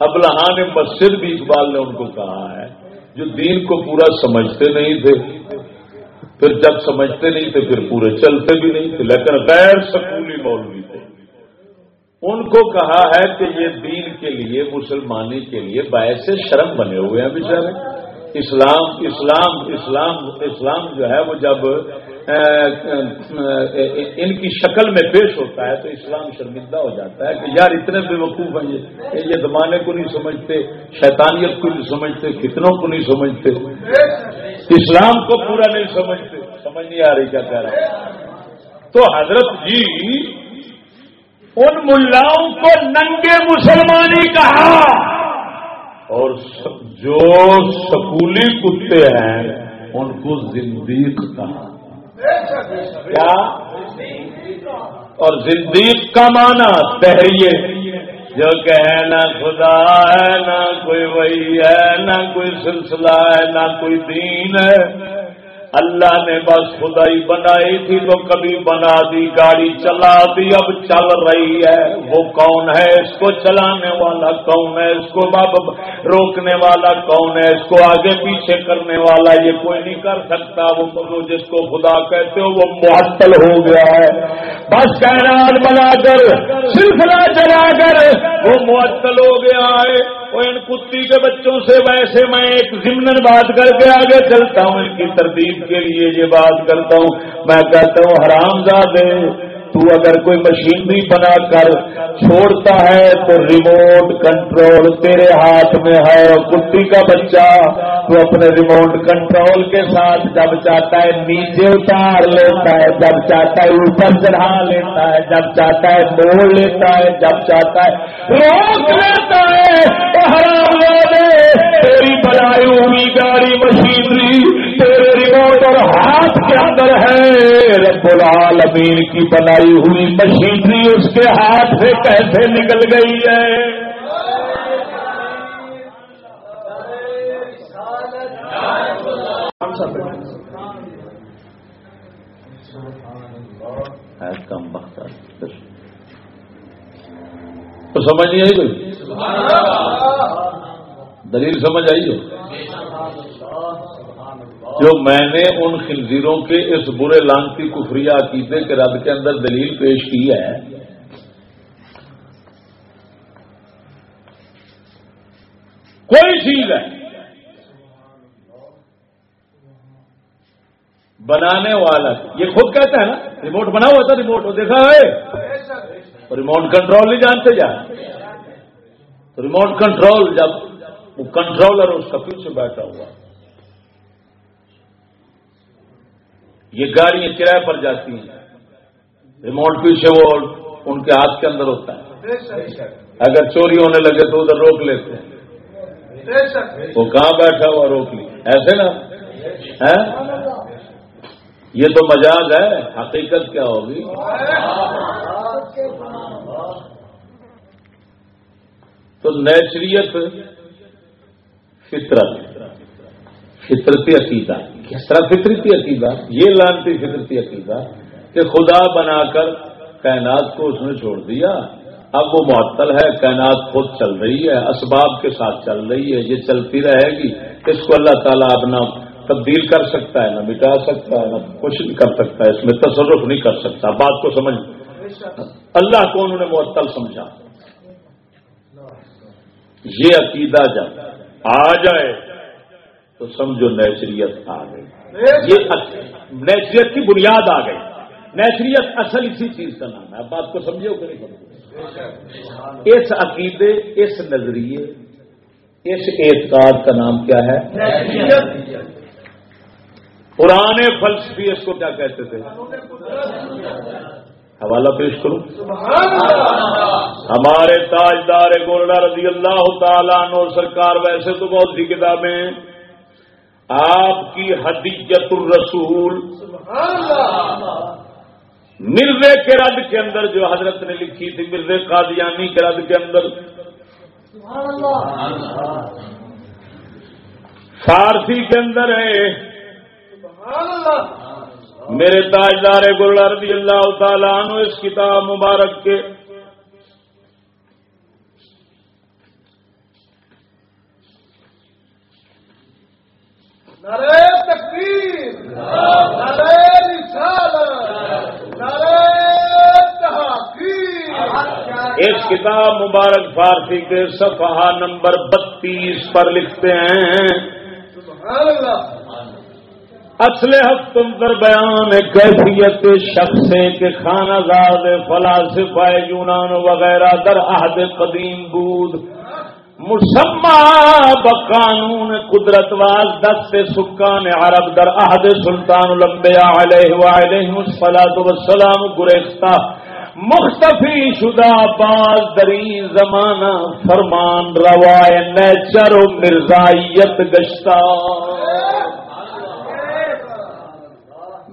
ابلہان مسجد بھی اقبال نے ان کو کہا ہے۔ جو دین کو پورا سمجھتے نہیں تھے، پھر جب سمجھتے نہیں تھے، پھر پورے چلتے بھی نہیں تھے۔ لیکن غیر سکولی مولوی تھے۔ ان کو کہا ہے کہ یہ دین کے لیے، مسلمانی کے لیے باعث شرم بنے ہوئے ہیں بیچارے۔ اسلام اسلام اسلام اسلام جو ہے وہ جب ان کی شکل میں پیش ہوتا ہے تو اسلام شرمندہ ہو جاتا ہے کہ یار اتنے بے وقوف ہیں، یہ زمانے کو نہیں سمجھتے، شیطانیت کو نہیں سمجھتے کتنوں کو نہیں سمجھتے۔ اسلام کو پورا نہیں سمجھتے۔ سمجھ نہیں آ رہی کیا کہہ رہا تو حضرت جی ان ملاؤں کو ننگے مسلمانی کہا۔ اور جو سکولی کتے ہیں، ان کو زندیق کہا۔ کیا؟ اور زندیق کا معنی تحریے۔ جو کہ ہے نہ خدا ہے، نہ کوئی وہی ہے، نہ کوئی سلسلہ ہے، نہ کوئی دین ہے۔ اللہ نے بس خدائی بنائی تھی تو کبھی بنا دی، گاڑی چلا دی، اب چل رہی ہے۔ وہ کون ہے؟ اس کو چلانے والا کون ہے؟ اس کو باب روکنے والا کون ہے؟ اس کو آگے پیچھے کرنے والا یہ کوئی نہیں کر سکتا۔ وہ جس کو خدا کہتے ہو، وہ معطل ہو گیا ہے۔ بس کائنات بنا کر سلسلہ چلا کر، وہ معطل ہو گیا ہے۔ وہ ان کتی کے بچوں سے ویسے میں ایک ضمن بات کر کے آگے چلتا ہوں، ان کی ترتیب کے لیے یہ بات کرتا ہوں۔ میں کہتا ہوں حرام زادے تو اگر کوئی مشینری بنا کر چھوڑتا ہے تو ریموٹ کنٹرول تیرے ہاتھ میں ہے۔ کتی کا بچہ تو اپنے ریموٹ کنٹرول کے ساتھ جب چاہتا ہے نیچے اتار لیتا ہے، جب چاہتا ہے اوپر چڑھا لیتا ہے، جب چاہتا ہے موڑ لیتا ہے، جب چاہتا ہے روک لیتا ہے۔ تو حرام تیری بنائی ہوئی گاڑی مشینری تیرے ریموٹ اور ہاتھ کے اندر ہے۔ رب العالمین کی بنائی ہوئی مشینری اس کے ہاتھ سے کیسے نکل گئی ہے؟ کم وقت تو سمجھ نہیں آئی کوئی؟ دلیل سمجھ آئی جو میں نے ان خنزیروں کے اس برے لانتی کفری عقیدے کے رد کے اندر دلیل پیش کی ہے کوئی چیز ہے بنانے والا یہ خود کہتا ہے نا ریموٹ بنا ہوا تھا ریموٹ دیکھا ہے ریموٹ کنٹرول نہیں جانتے جا۔ ریموٹ کنٹرول جب وہ کنٹرولر اس کا پیچھے بیٹھا ہوا یہ گاڑیاں کرایہ پر جاتی ہیں۔ ریموٹ پیچھے وہ ان کے ہاتھ کے اندر ہوتا ہے۔ اگر چوری ہونے لگے تو ادھر روک لیتے ہیں۔ وہ کہاں بیٹھا ہوا روک لی۔ ایسے نا؟ یہ تو مزاج ہے۔ حقیقت کیا ہوگی؟ تو نیچریت فطرت، فطرتی عقیدہ۔ کس طرح فطرتی عقیدہ؟ یہ لانتی فطرتی عقیدہ کہ خدا بنا کر کائنات کو اس نے چھوڑ دیا۔ اب وہ معطل ہے، کائنات خود چل رہی ہے، اسباب کے ساتھ چل رہی ہے، یہ چلتی رہے گی۔ اس کو اللہ تعالیٰ اپنا تبدیل کر سکتا ہے، نہ مٹا سکتا ہے، نہ کچھ نہیں کر سکتا ہے، اس میں تصرف نہیں کر سکتا۔ بات کو سمجھ۔ اللہ کو انہوں نے معطل سمجھا۔ یہ عقیدہ جب آ جائے تو سمجھو نیچریت آ گئی۔ یہ نیچریت کی بنیاد آ گئی۔ نیچریت اصل اسی چیز کا نام ہے۔ اب بات کو سمجھے کہ نہیں سمجھے؟ اس عقیدے اس نظریے اس اعتقاد کا نام کیا ہے؟ پرانے فلسفی اس کو کیا کہتے تھے؟ حوالہ پیش کروں۔ ہمارے تاجدار گولڈا رضی اللہ تعالیٰ نو سرکار ویسے تو بہت سی کتابیں آپ کی حدیت الرسول۔ مرزے کے رد کے اندر جو حضرت نے لکھی تھی مرزے قادیانی کے رد کے اندر۔ فارسی کے اندر ہے۔ میرے تاجدار گرلا رضی اللہ تعالیٰ عنہ اس کتاب مبارک کے اس کتاب مبارک فارسی کے صفحہ نمبر بتیس پر لکھتے ہیں۔ اصل حق تم در بیان کیفیت شخص کے خانہ زاد فلاسفہ یونان وغیرہ در عہد قدیم بود۔ مسمہ بقانون قدرت واز دست سکان عرب در عہد سلطان الانبیاء علیہ وعلیہ الصلاة والسلام گریختہ۔ مختفی شدہ باز دری زمانہ فرمان روائے، نیچر و مرزائیت گشتہ۔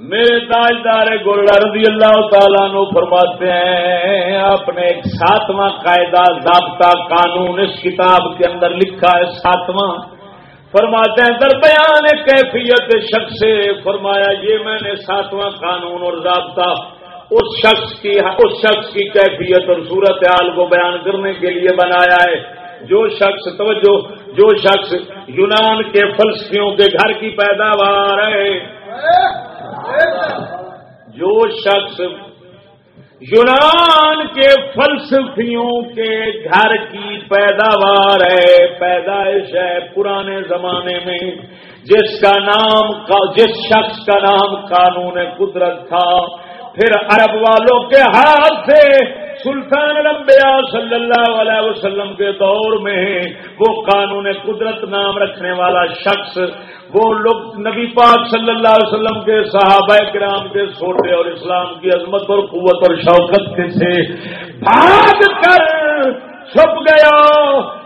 میرے تاجدار گولڈا رضی اللہ تعالیٰ نو فرماتے ہیں اپنے ایک ساتواں قاعدہ ضابطہ قانون اس کتاب کے اندر لکھا ہے، ساتواں۔ فرماتے ہیں، در بیان کیفیت شخص سے فرمایا، یہ میں نے ساتواں قانون اور ضابطہ اس شخص کی، اس شخص کی کیفیت اور صورت حال کو بیان کرنے کے لیے بنایا ہے۔ جو شخص توجہ، جو شخص یونان کے فلسفیوں کے گھر کی پیداوار ہے۔ جو شخص یونان کے فلسفیوں کے گھر کی پیداوار ہے، پیدائش ہے پرانے زمانے میں، جس کا نام جس شخص کا نام قانون قدرت تھا۔ پھر عرب والوں کے ہاتھ سے سلطان الانبیاء صلی اللہ علیہ وسلم کے دور میں وہ قانون قدرت نام رکھنے والا شخص، وہ لوگ نبی پاک صلی اللہ علیہ وسلم کے صحابہ کرام کے سوٹے اور اسلام کی عظمت اور قوت اور شوقت کے سے بھاگ کر چھپ گیا۔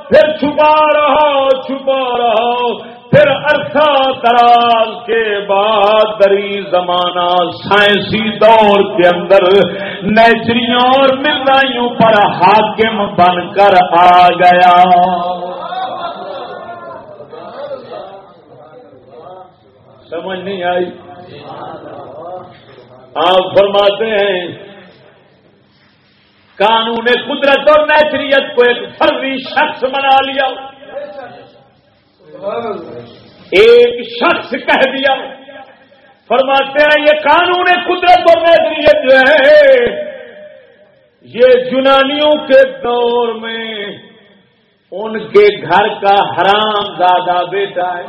پھر چھپا رہا چھپا رہا۔ پھر عرصہ دراز کے بعد دری زمانہ سائنسی دور کے اندر نیچریوں اور مردائیوں پر حاکم بن کر آ گیا۔ سمجھ نہیں آئی؟ آپ فرماتے ہیں، قانون قدرت اور نیچریت کو ایک فرضی شخص بنا لیا۔ ایک شخص کہہ دیا فرماتے ہیں یہ قانون قدرت اور نظریت جو ہے یہ یونانیوں کے دور میں ان کے گھر کا حرام دادا بیٹا ہے۔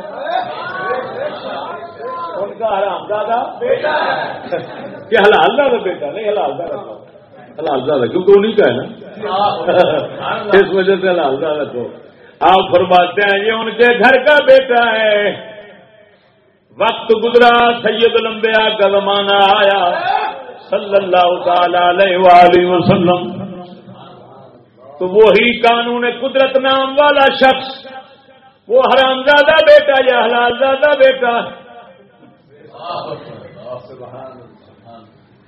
ان کا حرام دادا بیٹا ہے۔ یہ حلال دادا بیٹا نہیں حلال دادا حلال دادا کیونکہ انہیں کا ہے نا۔ اس وجہ سے حلال دادا کو۔ آپ فرماتے ہیں، یہ ان کے گھر کا بیٹا ہے۔ وقت گزرا، سید لمبیا کا زمانہ آیا۔ صلی اللہ تعالی علیہ وسلم۔ تو وہی قانون قدرت نام والا شخص، وہ حرام زادہ بیٹا یا حلال زادہ بیٹا؟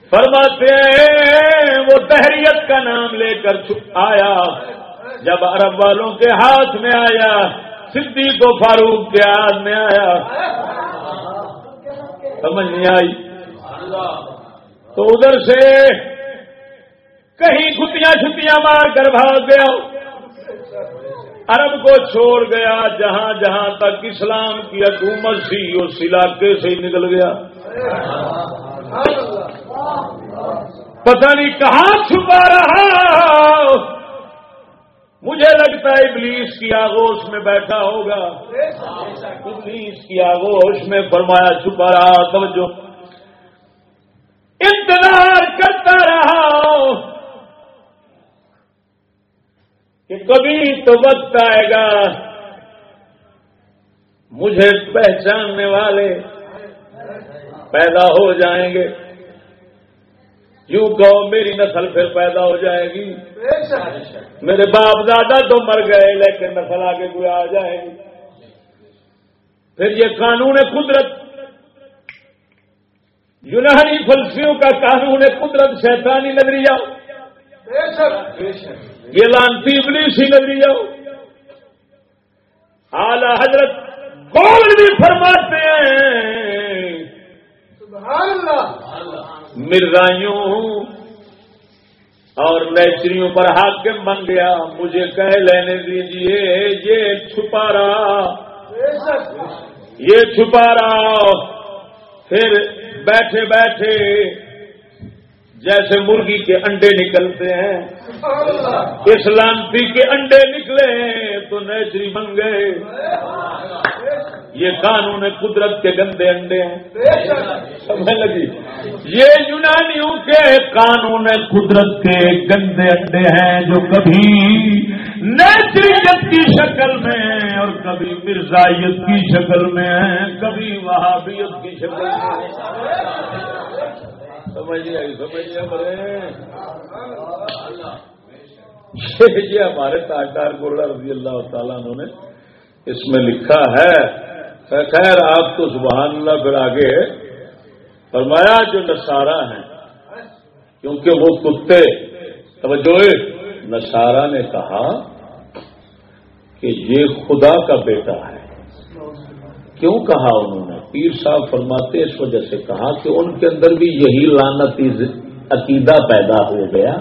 فرماتے ہیں، وہ تحریت کا نام لے کر آیا۔ جب عرب والوں کے ہاتھ میں آیا، صدیق کو فاروق کے ہاتھ میں آیا۔ سمجھ نہیں آئی؟ تو ادھر سے کہیں گتیاں چھتیاں مار کر بھاگ گیا۔ عرب کو چھوڑ گیا، جہاں جہاں تک اسلام کی حکومت سی، اس علاقے سے ہی نکل گیا۔ پتہ نہیں کہاں چھپا رہا۔ مجھے لگتا ہے ابلیس کی آگوش میں بیٹھا ہوگا۔ ابلیس کی آگوش میں فرمایا، چھپا رہا، توجہ۔ انتظار کرتا رہا۔ کہ کبھی تو وقت آئے گا۔ مجھے پہچاننے والے پیدا ہو جائیں گے۔ یوں کہو میری نسل پھر پیدا ہو جائے گی۔ میرے باپ دادا تو مر گئے، لیکن نسل آگے کوئی آ جائے گی۔ پھر یہ قانون قدرت، یونانی فلسفیوں کا قانون قدرت، شیطانی نظریہ۔ یہ لانتی ابلیسی نظریہ۔ اعلی حضرت گول بھی فرماتے ہیں مرزائیوں اور نیچریوں پر حاکم بن گیا۔ مجھے کہہ لینے دیجیے یہ چھپا رہا یہ چھپا رہا پھر بیٹھے بیٹھے جیسے مرغی کے انڈے نکلتے ہیں۔ اسلامتی کے انڈے نکلے تو نیچری بن گئے یہ قانون قدرت کے گندے انڈے ہیں۔ سمجھ لگی؟ یہ یونانیوں کے قانون قدرت کے گندے انڈے ہیں جو کبھی نیچریت کی شکل میں اور کبھی مرزائیت کی شکل میں ہیں، کبھی وہابیت کی شکل میں سمجھ آئی، سمجھ یہ ہمارے تاجدار گولڈا رضی اللہ تعالیٰ انہوں نے اس میں لکھا ہے۔ خیر، آپ تو سبحان اللہ پھر آگے فرمایا، جو نسارا ہیں، کیونکہ وہ کتے، توجہ نسارا نے کہا کہ یہ خدا کا بیٹا ہے۔ کیوں کہا انہوں نے؟ پیر صاحب فرماتے اس وجہ سے کہا کہ ان کے اندر بھی یہی لانتی عقیدہ پیدا ہو گیا۔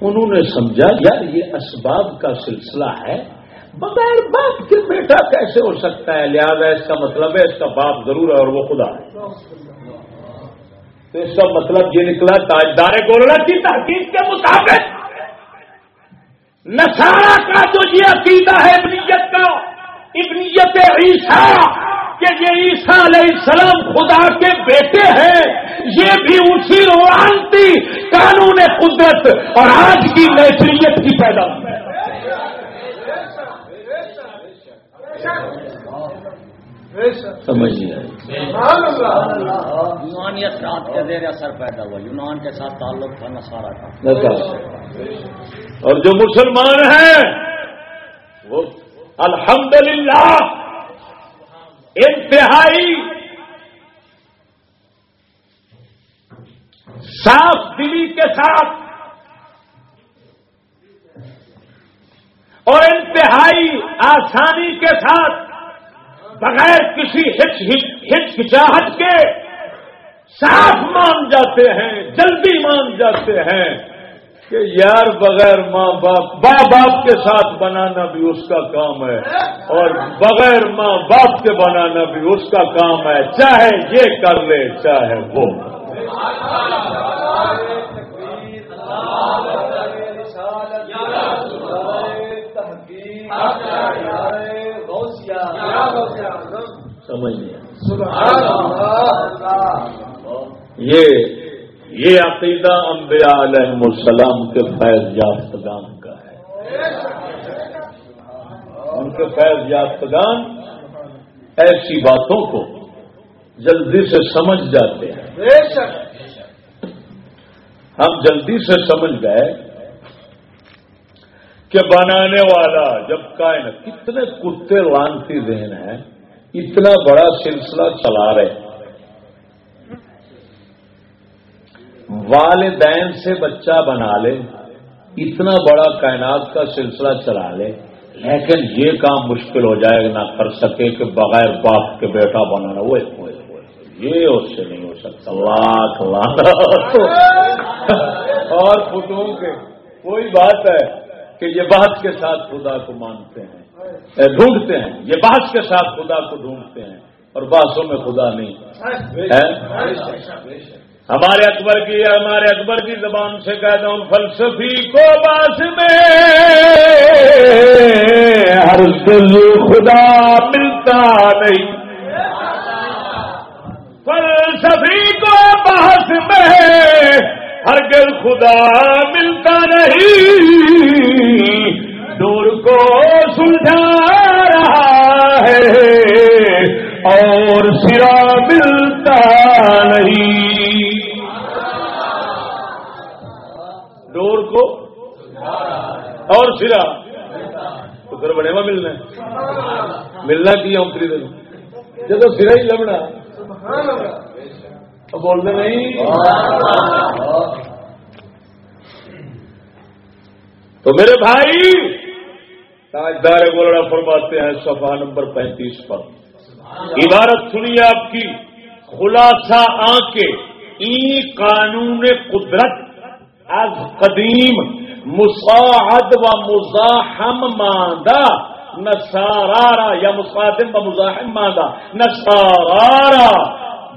انہوں نے سمجھا، یار یہ اسباب کا سلسلہ ہے۔ بغیر باپ کے بیٹا کیسے ہو سکتا ہے؟ لہذا اس کا مطلب ہے اس کا باپ ضرور ہے اور وہ خدا ہے۔ تو اس کا مطلب یہ نکلا، تاجدار گولڑا کی تحقیق کے مطابق۔ نسارا کا جو یہ عقیدہ ہے، ابنیت کا، ابنیت عیسیٰ۔ کہ یہ عیسیٰ علیہ السلام خدا کے بیٹے ہیں یہ بھی اسی روحانتی قانون قدرت اور آج کی نیچریت کی پیدا۔ ہے سمجھ یونانیت رات کے زیر اثر پیدا ہوا یونان کے ساتھ تعلق تھا نسارا کا۔ اور جو مسلمان ہیں وہ الحمدللہ انتہائی صاف دلی کے ساتھ اور انتہائی آسانی کے ساتھ بغیر کسی ہچکچاہٹ کے صاف مان جاتے ہیں، جلدی مان جاتے ہیں۔ کہ یار بغیر ماں باپ ماں باپ کے ساتھ بنانا بھی اس کا کام ہے اور بغیر ماں باپ کے بنانا بھی اس کا کام ہے۔ چاہے یہ کر لے چاہے وہ۔ سمجھ یہ یہ عقیدہ انبیاء علیہ السلام کے فیض یافتگان کا ہے۔ ان کے فیض یافتگان ایسی باتوں کو جلدی سے سمجھ جاتے ہیں۔ ہم جلدی سے سمجھ گئے کہ بنانے والا جب کائن کتنے کتے لانتی ذہن ہیں، اتنا بڑا سلسلہ چلا رہے ہیں۔ والدین سے بچہ بنا لے، اتنا بڑا کائنات کا سلسلہ چلا لے، لیکن یہ کام مشکل ہو جائے گا، نہ کر سکے کہ بغیر باپ کے بیٹا بنانا وہ یہ اس سے نہیں ہو سکتا۔ لاکھ لاکھ۔ اور فتو کے، کوئی بات ہے کہ یہ بحث کے ساتھ خدا کو مانتے ہیں۔ ڈھونڈتے ہیں۔ یہ بحث کے ساتھ خدا کو ڈھونڈتے ہیں۔ اور باسوں میں خدا نہیں۔ ہمارے اکبر کی ہمارے اکبر کی زبان سے کہتا ہوں، فلسفی کو باس میں ہر دل خدا ملتا نہیں۔ فلسفی کو باس میں ہرگز خدا ملتا نہیں۔ دور کو سلجھا رہا ہے اور سرا اور سرا تو پھر بڑے میں ملنا ملنا کی ہوں جب سرا ہی لبنا۔ بولتے نہیں۔ تو میرے بھائی، تاجدار گولڑا فرماتے ہیں، صفحہ نمبر پینتیس پر۔ عبارت سنیے آپ کی، خلاصہ آنکھیں ای قانون قدرت از قدیم مساعد و مزاحم ماندہ نسارارا یا مسادم و مزاحم ماندہ نسارارا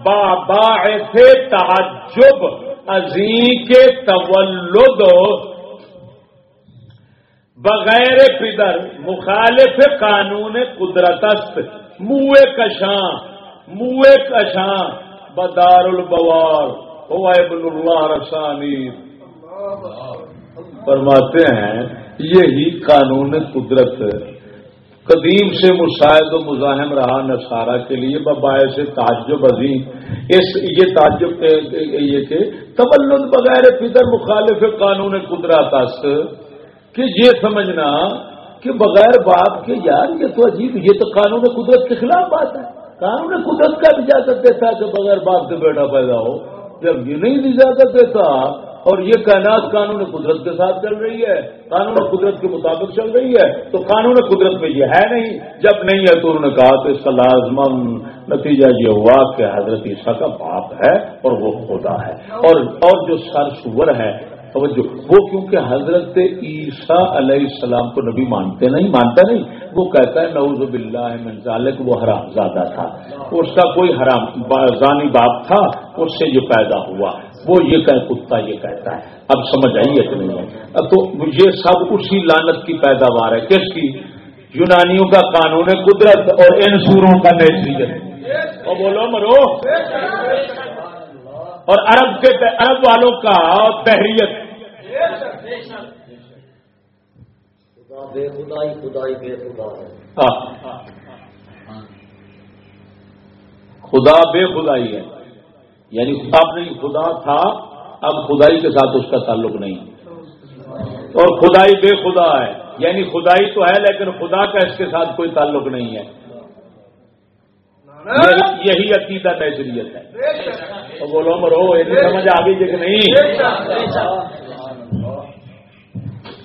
باعث تعجب، عظیم کے تولد بغیر پدر، مخالف قانون قدرت است منہ کشاں منہ کشاں بدار البوار ہو ابن اللہ رسانی۔ فرماتے ہیں، یہی قانون قدرت قدیم سے مشاہد و مزاحم رہا نسارا کے لیے باعث تعجب عظیم۔ اس، یہ تعجب یہ کہ تولد بغیر پدر مخالف قانون قدرت است کہ یہ سمجھنا کہ بغیر باپ کے، یار یہ تو عجیب، یہ تو قانون قدرت کے خلاف بات ہے۔ قانون قدرت کا اجازت دیتا ہے کہ بغیر باپ کے بیٹا پیدا ہو۔ جب یہ نہیں اجازت دیتا اور یہ کائنات قانون قدرت کے ساتھ چل رہی ہے، قانون قدرت کے مطابق چل رہی ہے، تو قانون قدرت میں یہ ہے نہیں۔ جب نہیں ہے تو انہوں نے کہا تو اس کا لازمن نتیجہ یہ ہوا کہ حضرت عیسیٰ کا باپ ہے اور وہ خدا ہے۔ اور اور جو سر سور ہے، توجہ، وہ کیونکہ حضرت عیسیٰ علیہ السلام کو نبی مانتے نہیں، مانتا نہیں۔ وہ کہتا ہے، نعوذ باللہ من ذالک، وہ حرام زیادہ تھا۔ اس کا کوئی حرام زانی باپ تھا، اس سے یہ پیدا ہوا۔ وہ یہ کہ کتا یہ کہتا ہے۔ اب سمجھ آئیے کہ نہیں ہے تو یہ سب اسی لانت کی پیداوار ہے۔ کس کی؟ یونانیوں کا قانون قدرت اور ان سوروں کا نیچریت اور بولو مرو۔ اور عرب کے عرب والوں کا تحریت۔ بے خدائی خدائی بے خدا خدا بے خدائی ہے۔ یعنی اب نہیں خدا تھا اب خدائی کے ساتھ اس کا تعلق نہیں۔ اور خدائی بے خدا ہے۔ یعنی خدائی تو ہے لیکن خدا کا اس کے ساتھ کوئی تعلق نہیں ہے۔ یہی عقیدہ نیچریت ہے۔ تو بولو مرو یہ سمجھ آ گئی کہ نہیں۔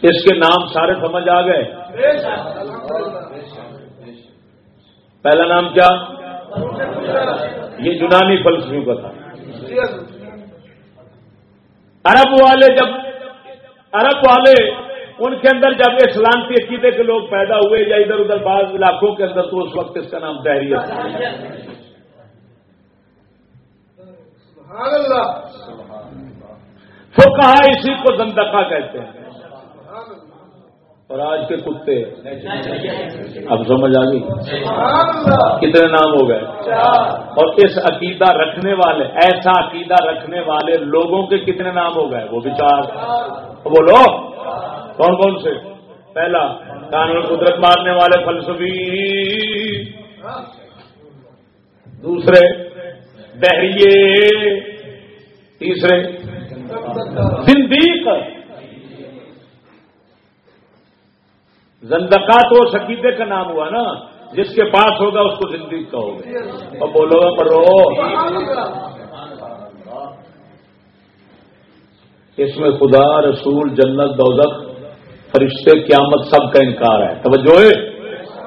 اس کے نام سارے سمجھ آ گئے۔ پہلا نام کیا؟ یہ یونانی فلسفیوں کا تھا۔ عرب والے جب عرب والے ان کے اندر جب اسلام کے عقیدے کے لوگ پیدا ہوئے یا ادھر ادھر بعض علاقوں کے اندر تو اس وقت اس کا نام تحریر تو کہا اسی کو زندقہ کہتے ہیں۔ اور آج کے کتے اب سمجھ آ گئی؟ کتنے نام ہو گئے؟ اور اس عقیدہ رکھنے والے ایسا عقیدہ رکھنے والے لوگوں کے کتنے نام ہو گئے؟ وہ بچار بولو۔ کون کون سے؟ پہلا قانون قدرت مارنے والے فلسفی۔ دوسرے دہریے تیسرے زندیق زندقا تو شکیدے کا نام ہوا نا، جس کے پاس ہوگا اس کو زندگی کہو گے۔ اور بولو گا مرو اس میں خدا، رسول، جنت دولت فرشتے، قیامت سب کا انکار ہے۔ توجہ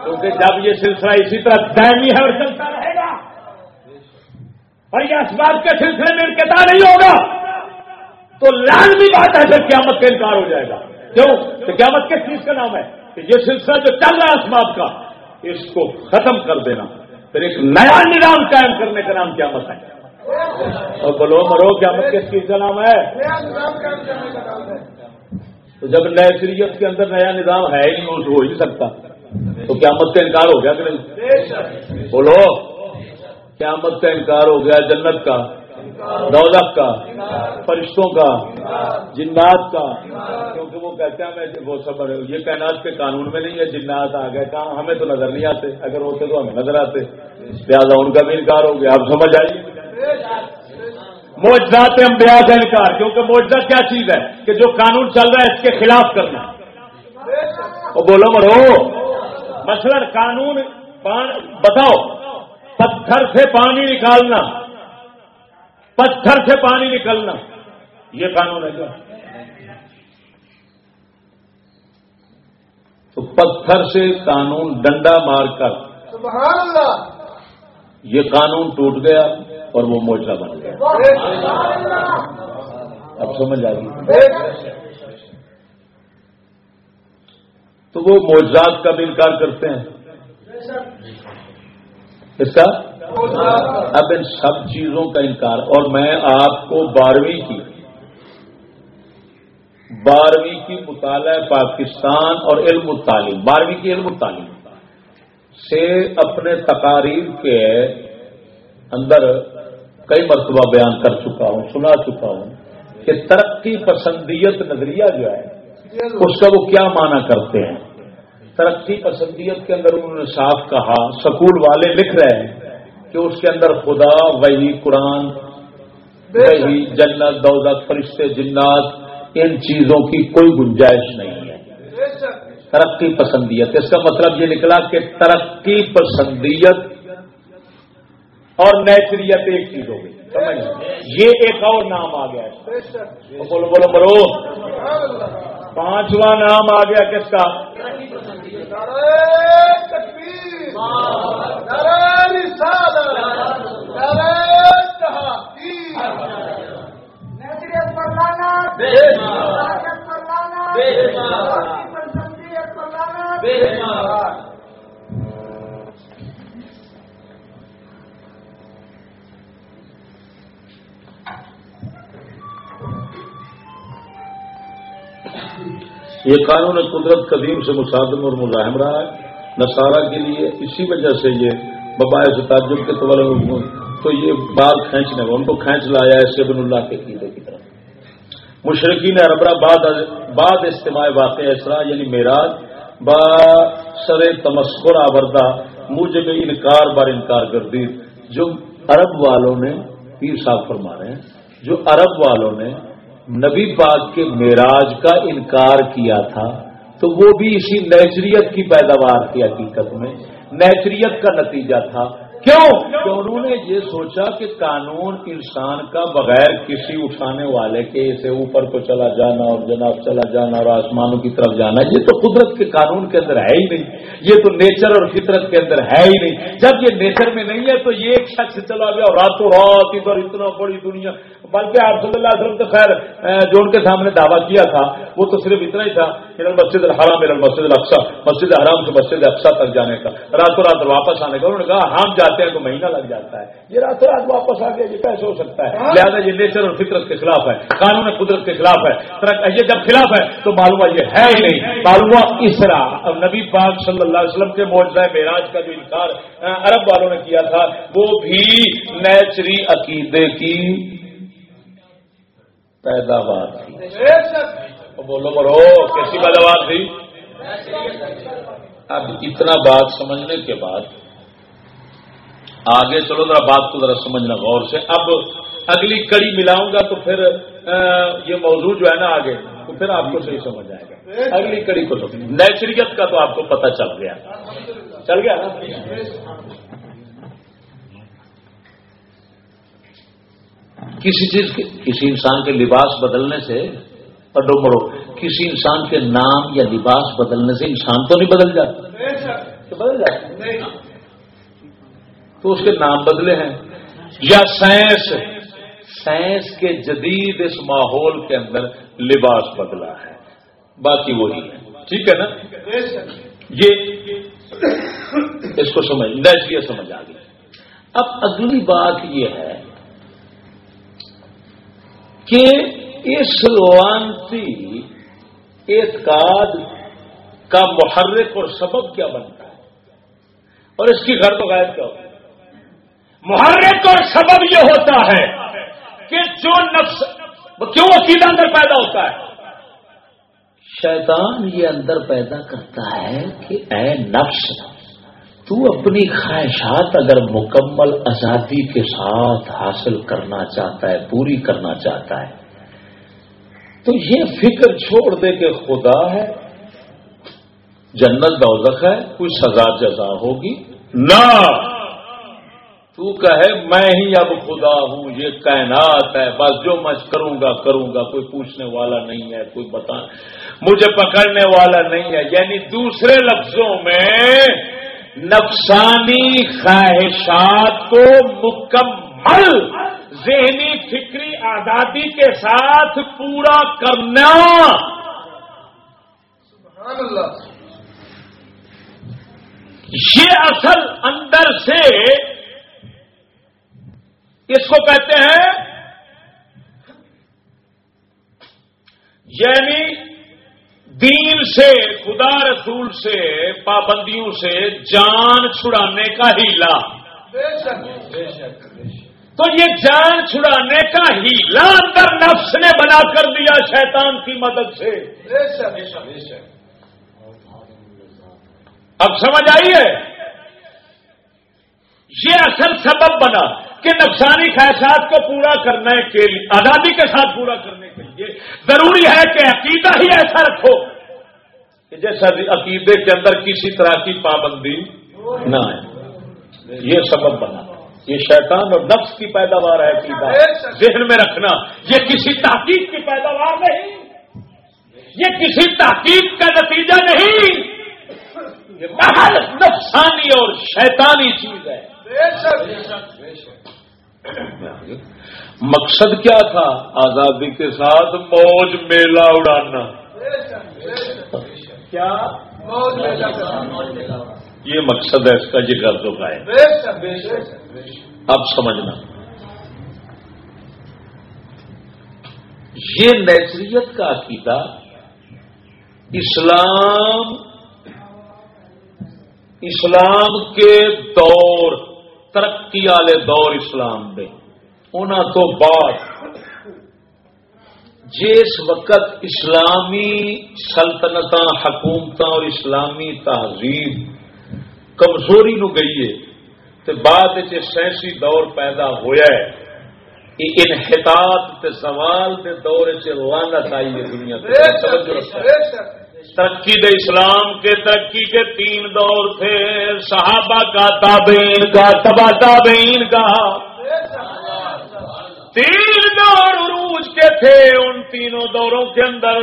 کیونکہ جب یہ سلسلہ اسی طرح دائمی ہے اور چلتا رہے گا، اور یہ اسباب کے سلسلے میں انکتا نہیں ہوگا، تو لازمی بات ہے پھر قیامت کا انکار ہو جائے گا۔ کیوں؟ کہ قیامت کس چیز کا نام ہے؟ کہ یہ سلسلہ جو چل رہا ہے اسباب کا اس کو ختم کر دینا۔ پھر ایک نیا نظام قائم کرنے کا نام کیا مت ہے۔ اور بلو مرو کیا مت کس چیز کا نام ہے؟ تو جب نئے شریعت کے اندر نیا نظام ہے ہی نہیں ہو ہی سکتا۔ تو قیامت کا انکار ہو گیا کہ نہیں؟ بولو قیامت کا انکار ہو گیا جنت کا۔ دولت کا، فرشتوں کا، جنات کا۔ کیونکہ وہ کہتے ہیں، ہمیں وہ سب، یہ کائنات کے قانون میں نہیں ہے، جنات آ گئے کہاں؟ ہمیں تو نظر نہیں آتے۔ اگر ہوتے تو ہمیں نظر آتے۔ لہٰذا ان کا بھی انکار ہو گیا۔ آپ سمجھ آئیے؟ موجات انبیاء کا انکار۔ کیونکہ موجہ کیا چیز ہے؟ کہ جو قانون چل رہا ہے، اس کے خلاف کرنا۔ وہ بولو مرو۔ مثلا قانون بتاؤ، پتھر سے پانی نکالنا۔ پتھر سے پانی نکلنا۔ یہ قانون ہے کیا تو پتھر سے قانون ڈنڈا مار کر۔ سبحان اللہ۔ یہ قانون ٹوٹ گیا اور وہ موچا بن گیا۔ اب سمجھ آ گئی تو وہ موجات کا بھی انکار کرتے ہیں۔ اس کا اب ان سب چیزوں کا انکار اور میں آپ کو بارہویں کی بارہویں کی مطالعہ پاکستان اور علم التعلیم بارہویں کی علم التعلیم سے اپنے تقاریر کے اندر کئی مرتبہ بیان کر چکا ہوں سنا چکا ہوں کہ ترقی پسندیت نظریہ جو ہے اس کا وہ کیا معنی کرتے ہیں؟ ترقی پسندیت کے اندر انہوں نے صاف کہا سکول والے لکھ رہے ہیں کہ اس کے اندر خدا وہی قرآن وہی جنت دولت فرشتے جنات ان چیزوں کی کوئی گنجائش نہیں ہے۔ ترقی پسندیت اس کا مطلب یہ نکلا کہ ترقی پسندیت اور نیچریت ایک چیز ہو گئی۔ یہ ایک اور نام آ گیا۔ بولو بولو برو پانچواں نام آ گیا کس کا؟ یہ قانون قدرت قدیم سے مصادم اور مزاحم رہا ہے۔ نصارہ کے لیے اسی وجہ سے یہ بباعث تعجب کے طور تو یہ بال کھینچنے ان کو کھینچ لایا ہے سبن اللہ کے قیدے کی طرف۔ مشرقین اربرا بعد بعد استماع واقع اسرا یعنی میراج با سر تمسخر آوردہ مجھے میں انکار بار انکار گردی۔ جو عرب والوں نے پیر صاحب فرما رہے ہیں، جو عرب والوں نے نبی پاک کے معراج کا انکار کیا تھا، تو وہ بھی اسی نیچریت کی پیداوار کی حقیقت میں، نیچریت کا نتیجہ تھا۔ کیوں؟ کہ انہوں نے یہ سوچا کہ قانون انسان کا بغیر کسی اٹھانے والے کے اسے اوپر کو چلا جانا اور جناب چلا جانا اور آسمانوں کی طرف جانا، یہ تو قدرت کے قانون کے اندر ہے ہی نہیں۔ یہ تو نیچر اور فطرت کے اندر ہے ہی نہیں۔ جب یہ نیچر میں نہیں ہے تو یہ ایک شخص چلا گیا اور راتوں رات ادھر اتنا بڑی دنیا۔ بلکہ آپ صلی اللہ علیہ وسلم تو خیر جو ان کے سامنے دعویٰ کیا تھا، وہ تو صرف اتنا ہی تھا مسجد الحرام مسجد القسا مسجد الحرام سے مسجد اقسا تک جانے کا، راتوں رات واپس آنے کا۔ انہوں نے کہا ہم جاتے ہیں تو مہینہ لگ جاتا ہے۔ یہ راتوں رات واپس آ گیا یہ کیسے ہو سکتا ہے۔ لہٰذا یہ نیچر اور فطرت کے خلاف ہے۔ قانون قدرت کے خلاف ہے۔ یہ جب خلاف ہے تو معلوم یہ ہے ہی نہیں۔ معلوم اسرا۔ نبی پاک صلی اللہ علیہ وسلم کے موجودہ معراج کا جو انکار عرب والوں نے کیا تھا وہ بھی نیچری عقیدے کی پیداوار تھی۔ بولو برو کیسی پیداوار تھی؟ اب اتنا بات سمجھنے کے بعد آگے چلو ذرا بات کو ذرا سمجھنا غور سے۔ اب اگلی کڑی ملاؤں گا تو پھر یہ موضوع جو ہے نا آگے تو پھر آپ کو صحیح سمجھ آئے گا۔ اگلی کڑی کو تو۔ نیچریت کا تو آپ کو پتہ چل گیا۔ چل گیا نا؟ کسی چیز کے کسی انسان کے لباس بدلنے سے پڈو مڑو کسی انسان کے نام یا لباس بدلنے سے انسان تو نہیں بدل جاتا۔ بدل جاتا۔ تو اس کے نام بدلے ہیں۔ یا سائنس۔ سائنس کے جدید اس ماحول کے اندر لباس بدلا ہے۔ باقی وہی ہے۔ ٹھیک ہے نا؟ یہ اس کو سمجھ نیچری سمجھ آ گئی اب اگلی بات یہ ہے کہ اس روانتی اعتقاد کا محرک اور سبب کیا بنتا ہے؟ اور اس کی گھر تو غائب کیا ہوتا ہے؟ محرک اور سبب یہ ہوتا ہے کہ جو نفس کیوں عقیدہ اندر پیدا ہوتا ہے؟ شیطان یہ اندر پیدا کرتا ہے کہ اے نفس، تو اپنی خواہشات اگر مکمل آزادی کے ساتھ حاصل کرنا چاہتا ہے، پوری کرنا چاہتا ہے، تو یہ فکر چھوڑ دے کہ خدا ہے، جنت دوزخ ہے، کوئی سزا جزا ہوگی۔ نہ! تو کہے میں ہی اب خدا ہوں یہ کائنات ہے بس جو میں کروں گا کروں گا کوئی پوچھنے والا نہیں ہے کوئی بتا مجھے پکڑنے والا نہیں ہے یعنی دوسرے لفظوں میں نفسانی خواہشات کو مکمل ذہنی فکری آزادی کے ساتھ پورا کرنا۔ یہ اصل اندر سے اس کو کہتے ہیں یعنی دین سے، خدا رسول سے، پابندیوں سے جان چھڑانے کا ہیلا۔ تو یہ جان چھڑانے کا ہیلا اندر نفس نے بنا کر دیا شیطان کی مدد سے۔ اب سمجھ آئیے یہ اصل سبب بنا کہ نفسانی خواہشات کو پورا کرنے کے لیے، آزادی کے ساتھ پورا کرنے کے لیے ضروری ہے کہ عقیدہ ہی ایسا رکھو کہ جیسا عقیدے کے اندر کسی طرح کی پابندی نہ ہے یہ سبب بنا۔ یہ شیطان اور نفس کی پیداوار ہے عقیدہ۔ ذہن میں رکھنا، یہ کسی تحقیق کی پیداوار نہیں۔ یہ کسی تحقیق کا نتیجہ نہیں۔ یہ محل نفسانی اور شیطانی چیز ہے۔ مقصد کیا تھا آزادی کے ساتھ موج میلہ اڑانا؟ کیا؟ یہ مقصد ہے اس کا یہ غرض کا ہے اب سمجھنا۔ یہ نیچریت کا عقیدہ اسلام اسلام کے دور ترقی والے دور اسلام میں۔ ان تو بعد جس وقت اسلامی سلطنت حکومت اور اسلامی تہذیب کمزوری نو گئی ہے تو بعد سائنسی دور پیدا ہوا ہے انحطاط سوال کے دور سے لانت آئی ہے دنیا ترقی دے اسلام کے ترقی کے تین دور تھے۔ صحابہ کا تابعین کا، تبا تابعین کا۔ تین دور عروج کے تھے ان تینوں دوروں کے اندر۔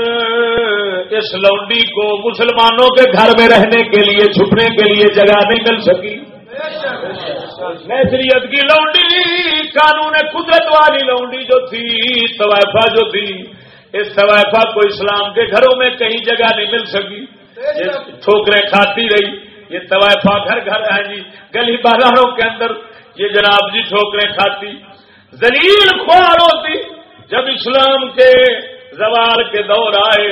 اس لونڈی کو مسلمانوں کے گھر میں رہنے کے لیے، چھپنے کے لیے جگہ نہیں مل سکی۔ نیچریت کی لونڈی، قانون قدرت والی لونڈی جو تھی، طوائفہ جو تھی اس طوائفہ کو اسلام کے گھروں میں کہیں جگہ نہیں مل سکی۔ یہ ٹھوکریں کھاتی رہی۔ یہ طوائفہ گھر گھر ہے جی۔ گلی بازاروں کے اندر یہ جناب جی ٹھوکریں کھاتی۔ زلیل خوار ہوتی۔ جب اسلام کے زوال کے دور آئے،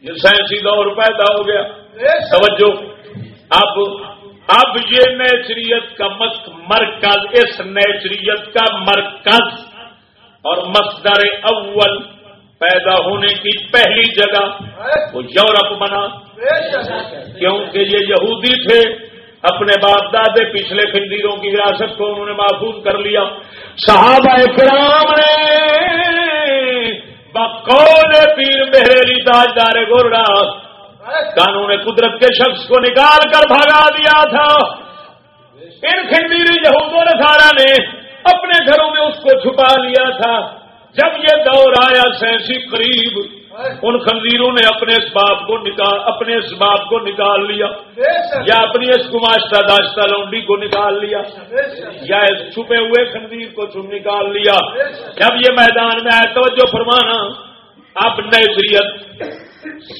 یہ سائنسی دور پیدا ہو گیا۔ توجہ۔ اب اب یہ نیچریت کا مرکز، اس نیچریت کا مرکز اور مصدر اول پیدا ہونے کی پہلی جگہ وہ یورپ بنا کیونکہ یہ یہودی تھے اپنے باپ دادے پچھلے خندیروں کی وراثت کو انہوں نے محفوظ کر لیا۔ صحابہ کرام نے بقول پیر بہریلی تاجدار گورڈا قانون قدرت کے شخص کو نکال کر بھگا دیا تھا۔ ان خندیری یہودوں نے سارا نے اپنے گھروں میں اس کو چھپا لیا تھا۔ جب یہ دور آیا سینسی قریب ان خنزیروں نے اپنے اس باپ کو نکال اپنے اس باپ کو نکال لیا۔ یا اپنی اس گماشتہ داشتہ لونڈی کو نکال لیا۔ یا اس چھپے ہوئے خنزیر کو چھپ نکال لیا۔ جب یہ میدان میں آئے توجہ فرمانا اب نیچریت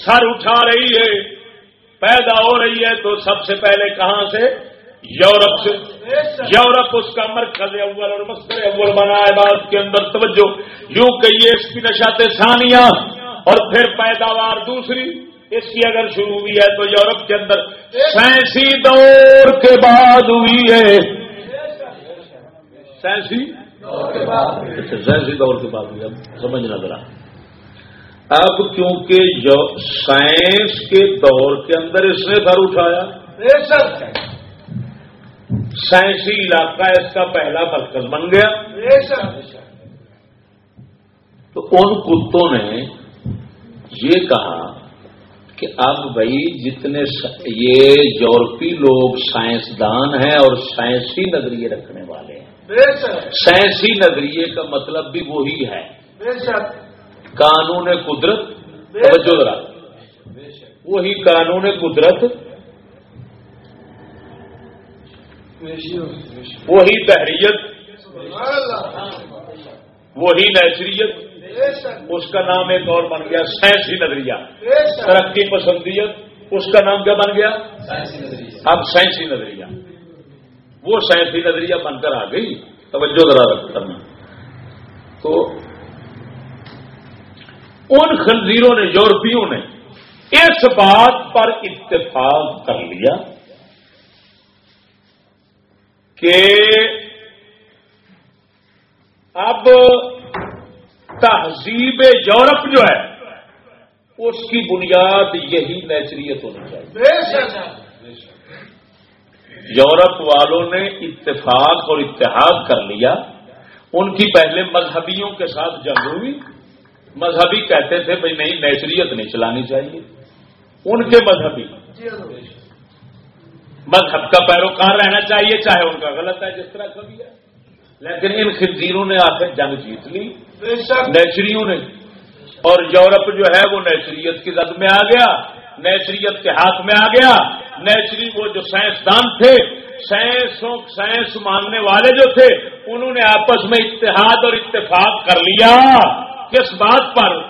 سر اٹھا رہی ہے پیدا ہو رہی ہے تو سب سے پہلے کہاں سے؟ یورپ سے۔ یورپ اس کا مرکز اول اور مسئلہ اول بنا ہے بات کے اندر توجہ۔ یوں کہیے اس کی نشات ثانیہ۔ اور پھر پیداوار دوسری۔ اس کی اگر شروع ہوئی ہے تو یورپ کے اندر۔ سائنسی دور کے بعد ہوئی ہے۔ سائنسی؟ سائنسی دور کے بعد ہوئی۔ اب سمجھنا ذرا۔ اب کیونکہ سائنس کے دور کے اندر اس نے سر اٹھایا۔ سائنسی علاقہ اس کا پہلا مرکز بن گیا۔ تو ان کتوں نے یہ کہا کہ اب بھائی جتنے یہ یورپی لوگ سائنسدان ہیں اور سائنسی نظریے رکھنے والے ہیں۔ سائنسی نظریے کا مطلب بھی وہی ہے۔ قانون قدرت۔ وہی قانون قدرت۔ وہی تحریت۔ وہی نیچریت۔ اس کا نام ایک اور بن گیا سائنسی نظریہ۔ ترقی پسندیت۔ اس کا نام کیا بن گیا؟ اب سائنسی نظریہ۔ وہ سائنسی نظریہ بن کر آ گئی۔ توجہ ذرا کرنا تو ان خنزیروں نے، یورپیوں نے اس بات پر اتفاق کر لیا۔ کہ اب تہذیب یورپ جو ہے اس کی بنیاد یہی نیچریت ہونی چاہیے۔ یورپ والوں نے اتفاق اور اتحاد کر لیا۔ ان کی پہلے مذہبیوں کے ساتھ جنگ ہوئی۔ مذہبی کہتے تھے بھائی نہیں نیچریت نہیں چلانی چاہیے۔ ان کے مذہبی۔ مذہب کا پیروکار رہنا چاہیے چاہے ان کا غلط ہے جس طرح کبھی ہے۔ لیکن ان خنزیروں نے آخر جنگ جیت لی نیچریوں نے۔ اور یورپ جو ہے وہ نیچریت کی زد میں آ گیا نیچریت کے ہاتھ میں آ گیا۔ نیچری وہ جو سائنسدان تھے سائنسوں سائنس ماننے والے جو تھے انہوں نے آپس میں اتحاد اور اتفاق کر لیا۔ کس بات پر؟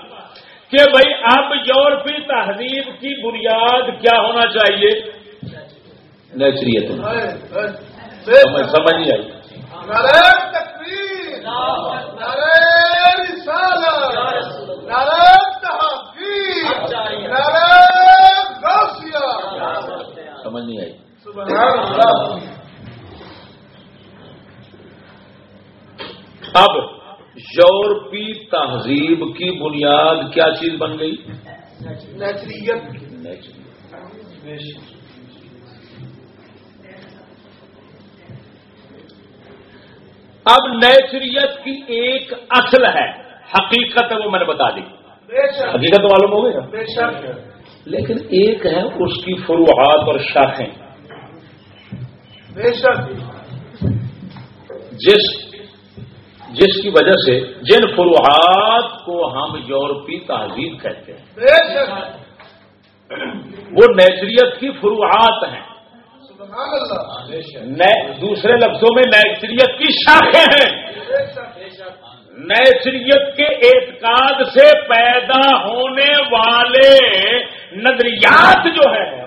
کہ بھائی اب یورپی تہذیب کی بنیاد کیا ہونا چاہیے؟ نیچریت سمجھ نہیں آئی۔ سمجھ نہیں آئی۔ اب یورپی تہذیب کی بنیاد کیا چیز بن گئی؟ اب نیچریت کی ایک اصل ہے۔ حقیقت ہے وہ میں نے بتا دی۔ حقیقت معلوم ہو گئی لیکن ایک ہے اس کی فروحات اور شاخیں جس جس کی وجہ سے جن فروحات کو ہم یورپی تہذیب کہتے ہیں۔ وہ نیچریت کی فروحات ہیں۔ دوسرے لفظوں میں نیچریت کی شاخیں ہیں۔ نیچریت کے اعتقاد سے پیدا ہونے والے نظریات جو ہیں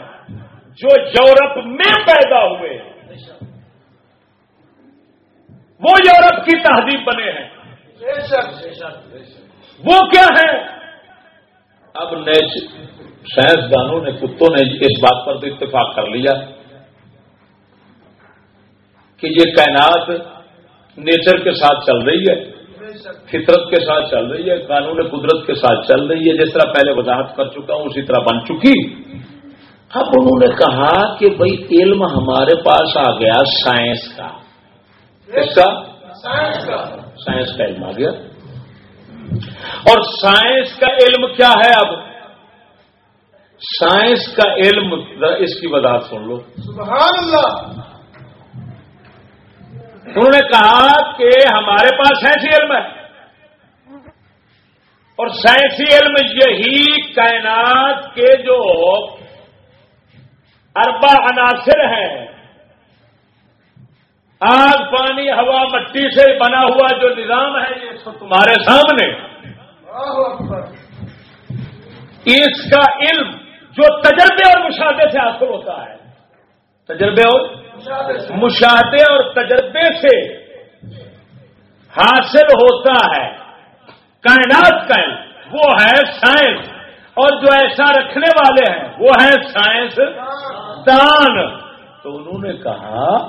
جو یورپ میں پیدا ہوئے ہیں وہ یورپ کی تہذیب بنے ہیں۔ وہ کیا ہے اب سائنسدانوں نے کتوں نے اس بات پر تو اتفاق کر لیا۔ کہ یہ کائنات نیچر کے ساتھ چل رہی ہے، فطرت کے ساتھ چل رہی ہے، قانون قدرت کے ساتھ چل رہی ہے، جس طرح پہلے وضاحت کر چکا ہوں، اسی طرح بن چکی۔ اب انہوں نے کہا کہ بھائی علم ہمارے پاس آ گیا سائنس کا۔ کس کا؟ سائنس کا علم آ گیا۔ اور سائنس کا علم کیا ہے اب؟ سائنس کا علم اس کی وضاحت سن لو۔ سبحان اللہ! انہوں نے کہا کہ ہمارے پاس سائنسی علم ہے۔ اور سائنسی علم یہی کائنات کے جو اربا عناصر ہیں، آگ، پانی، ہوا، مٹی سے بنا ہوا جو نظام ہے، یہ تمہارے سامنے۔ اس کا علم جو تجربے اور مشاہدے سے حاصل ہوتا ہے۔ تجربے اور مشاہدے اور تجربے سے حاصل ہوتا ہے۔ کائنات کا وہ ہے سائنس۔ اور جو ایسا رکھنے والے ہیں وہ ہے سائنس دان۔ تو انہوں نے کہا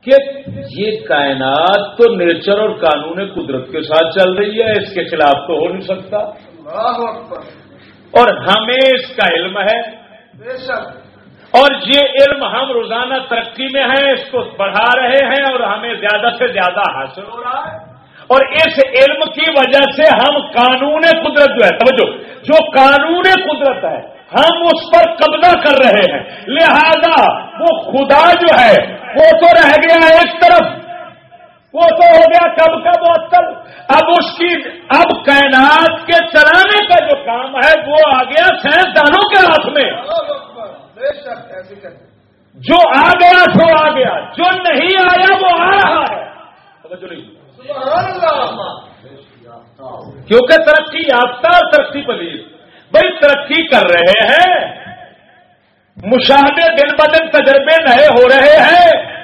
کہ یہ کائنات تو نیچر اور قانون قدرت کے ساتھ چل رہی ہے اس کے خلاف تو ہو نہیں سکتا۔ اور ہمیں اس کا علم ہے۔ اور یہ علم ہم روزانہ ترقی میں ہیں، اس کو بڑھا رہے ہیں اور ہمیں زیادہ سے زیادہ حاصل ہو رہا ہے۔ اور اس علم کی وجہ سے ہم قانون قدرت جو ہے، توجہ، جو قانون قدرت ہے، ہم اس پر قبضہ کر رہے ہیں۔ لہذا وہ خدا جو ہے، وہ تو رہ گیا ایک طرف۔ وہ تو ہو گیا کب کا معطل۔ اب اس کی، اب کائنات کے چلانے کا جو کام ہے، وہ آ گیا سائنسدانوں کے ہاتھ میں۔ جو آ گیا سو آ گیا جو نہیں آیا وہ آ رہا ہے۔ کیونکہ ترقی یافتہ ترقی پذیر۔ بھائی ترقی کر رہے ہیں۔ مشاہدے دن ب دن تجربے نئے ہو رہے ہیں۔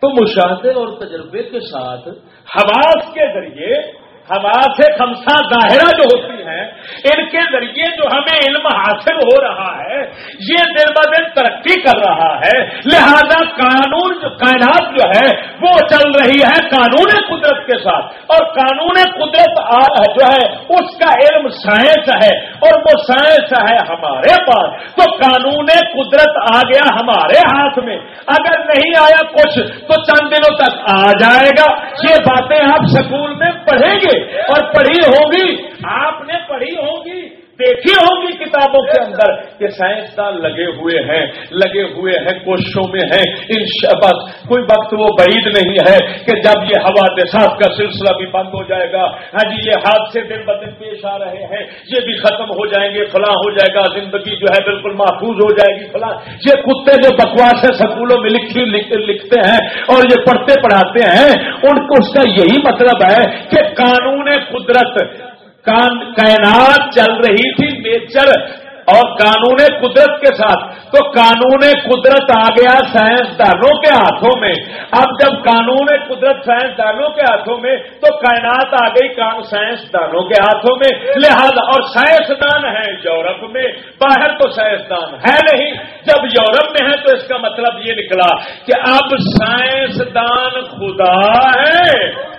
تو مشاہدے اور تجربے کے ساتھ حواس کے ذریعے ہوا سے خمسا ظاہرہ جو ہوتی ہیں، ان کے ذریعے جو ہمیں علم حاصل ہو رہا ہے، یہ دن ب دن ترقی کر رہا ہے۔ لہذا قانون جو کائنات جو ہے، وہ چل رہی ہے قانون قدرت کے ساتھ۔ اور قانون قدرت جو ہے، اس کا علم سائنس ہے۔ اور وہ سائنس ہے ہمارے پاس۔ تو قانون قدرت آ گیا ہمارے ہاتھ میں۔ اگر نہیں آیا کچھ، تو چند دنوں تک آ جائے گا۔ یہ باتیں آپ سکول میں پڑھیں گے۔ اور پڑھی ہوگی آپ نے پڑھی ہوگی دیکھی ہوگی کتابوں کے اندر کہ سائنسدان لگے ہوئے ہیں، لگے ہوئے ہیں، کوششوں میں ہیں۔ ان بس کوئی وقت وہ بعید نہیں ہے کہ جب یہ ہوا دساف کا سلسلہ بھی بند ہو جائے گا۔ ہاں جی یہ حادثے دن بدن پیش آ رہے ہیں۔ یہ بھی ختم ہو جائیں گے، فلاں ہو جائے گا، زندگی جو ہے بالکل محفوظ ہو جائے گی، فلاں۔ یہ کتے جو بکواس ہے، سکولوں میں لکھی لکھتے ہیں اور یہ پڑھتے پڑھاتے ہیں، ان کو اس کا یہی مطلب ہے کہ قانون قدرت کائنات چل رہی تھی نیچر اور قانون قدرت کے ساتھ۔ تو قانون قدرت آ گیا سائنسدانوں کے ہاتھوں میں۔ اب جب قانون قدرت سائنسدانوں کے ہاتھوں میں، تو کائنات آ گئی سائنسدانوں کے ہاتھوں میں۔ لہذا اور سائنسدان ہیں یورپ میں۔ باہر تو سائنسدان ہے نہیں۔ جب یورپ میں ہے تو اس کا مطلب یہ نکلا کہ اب سائنسدان خدا ہے۔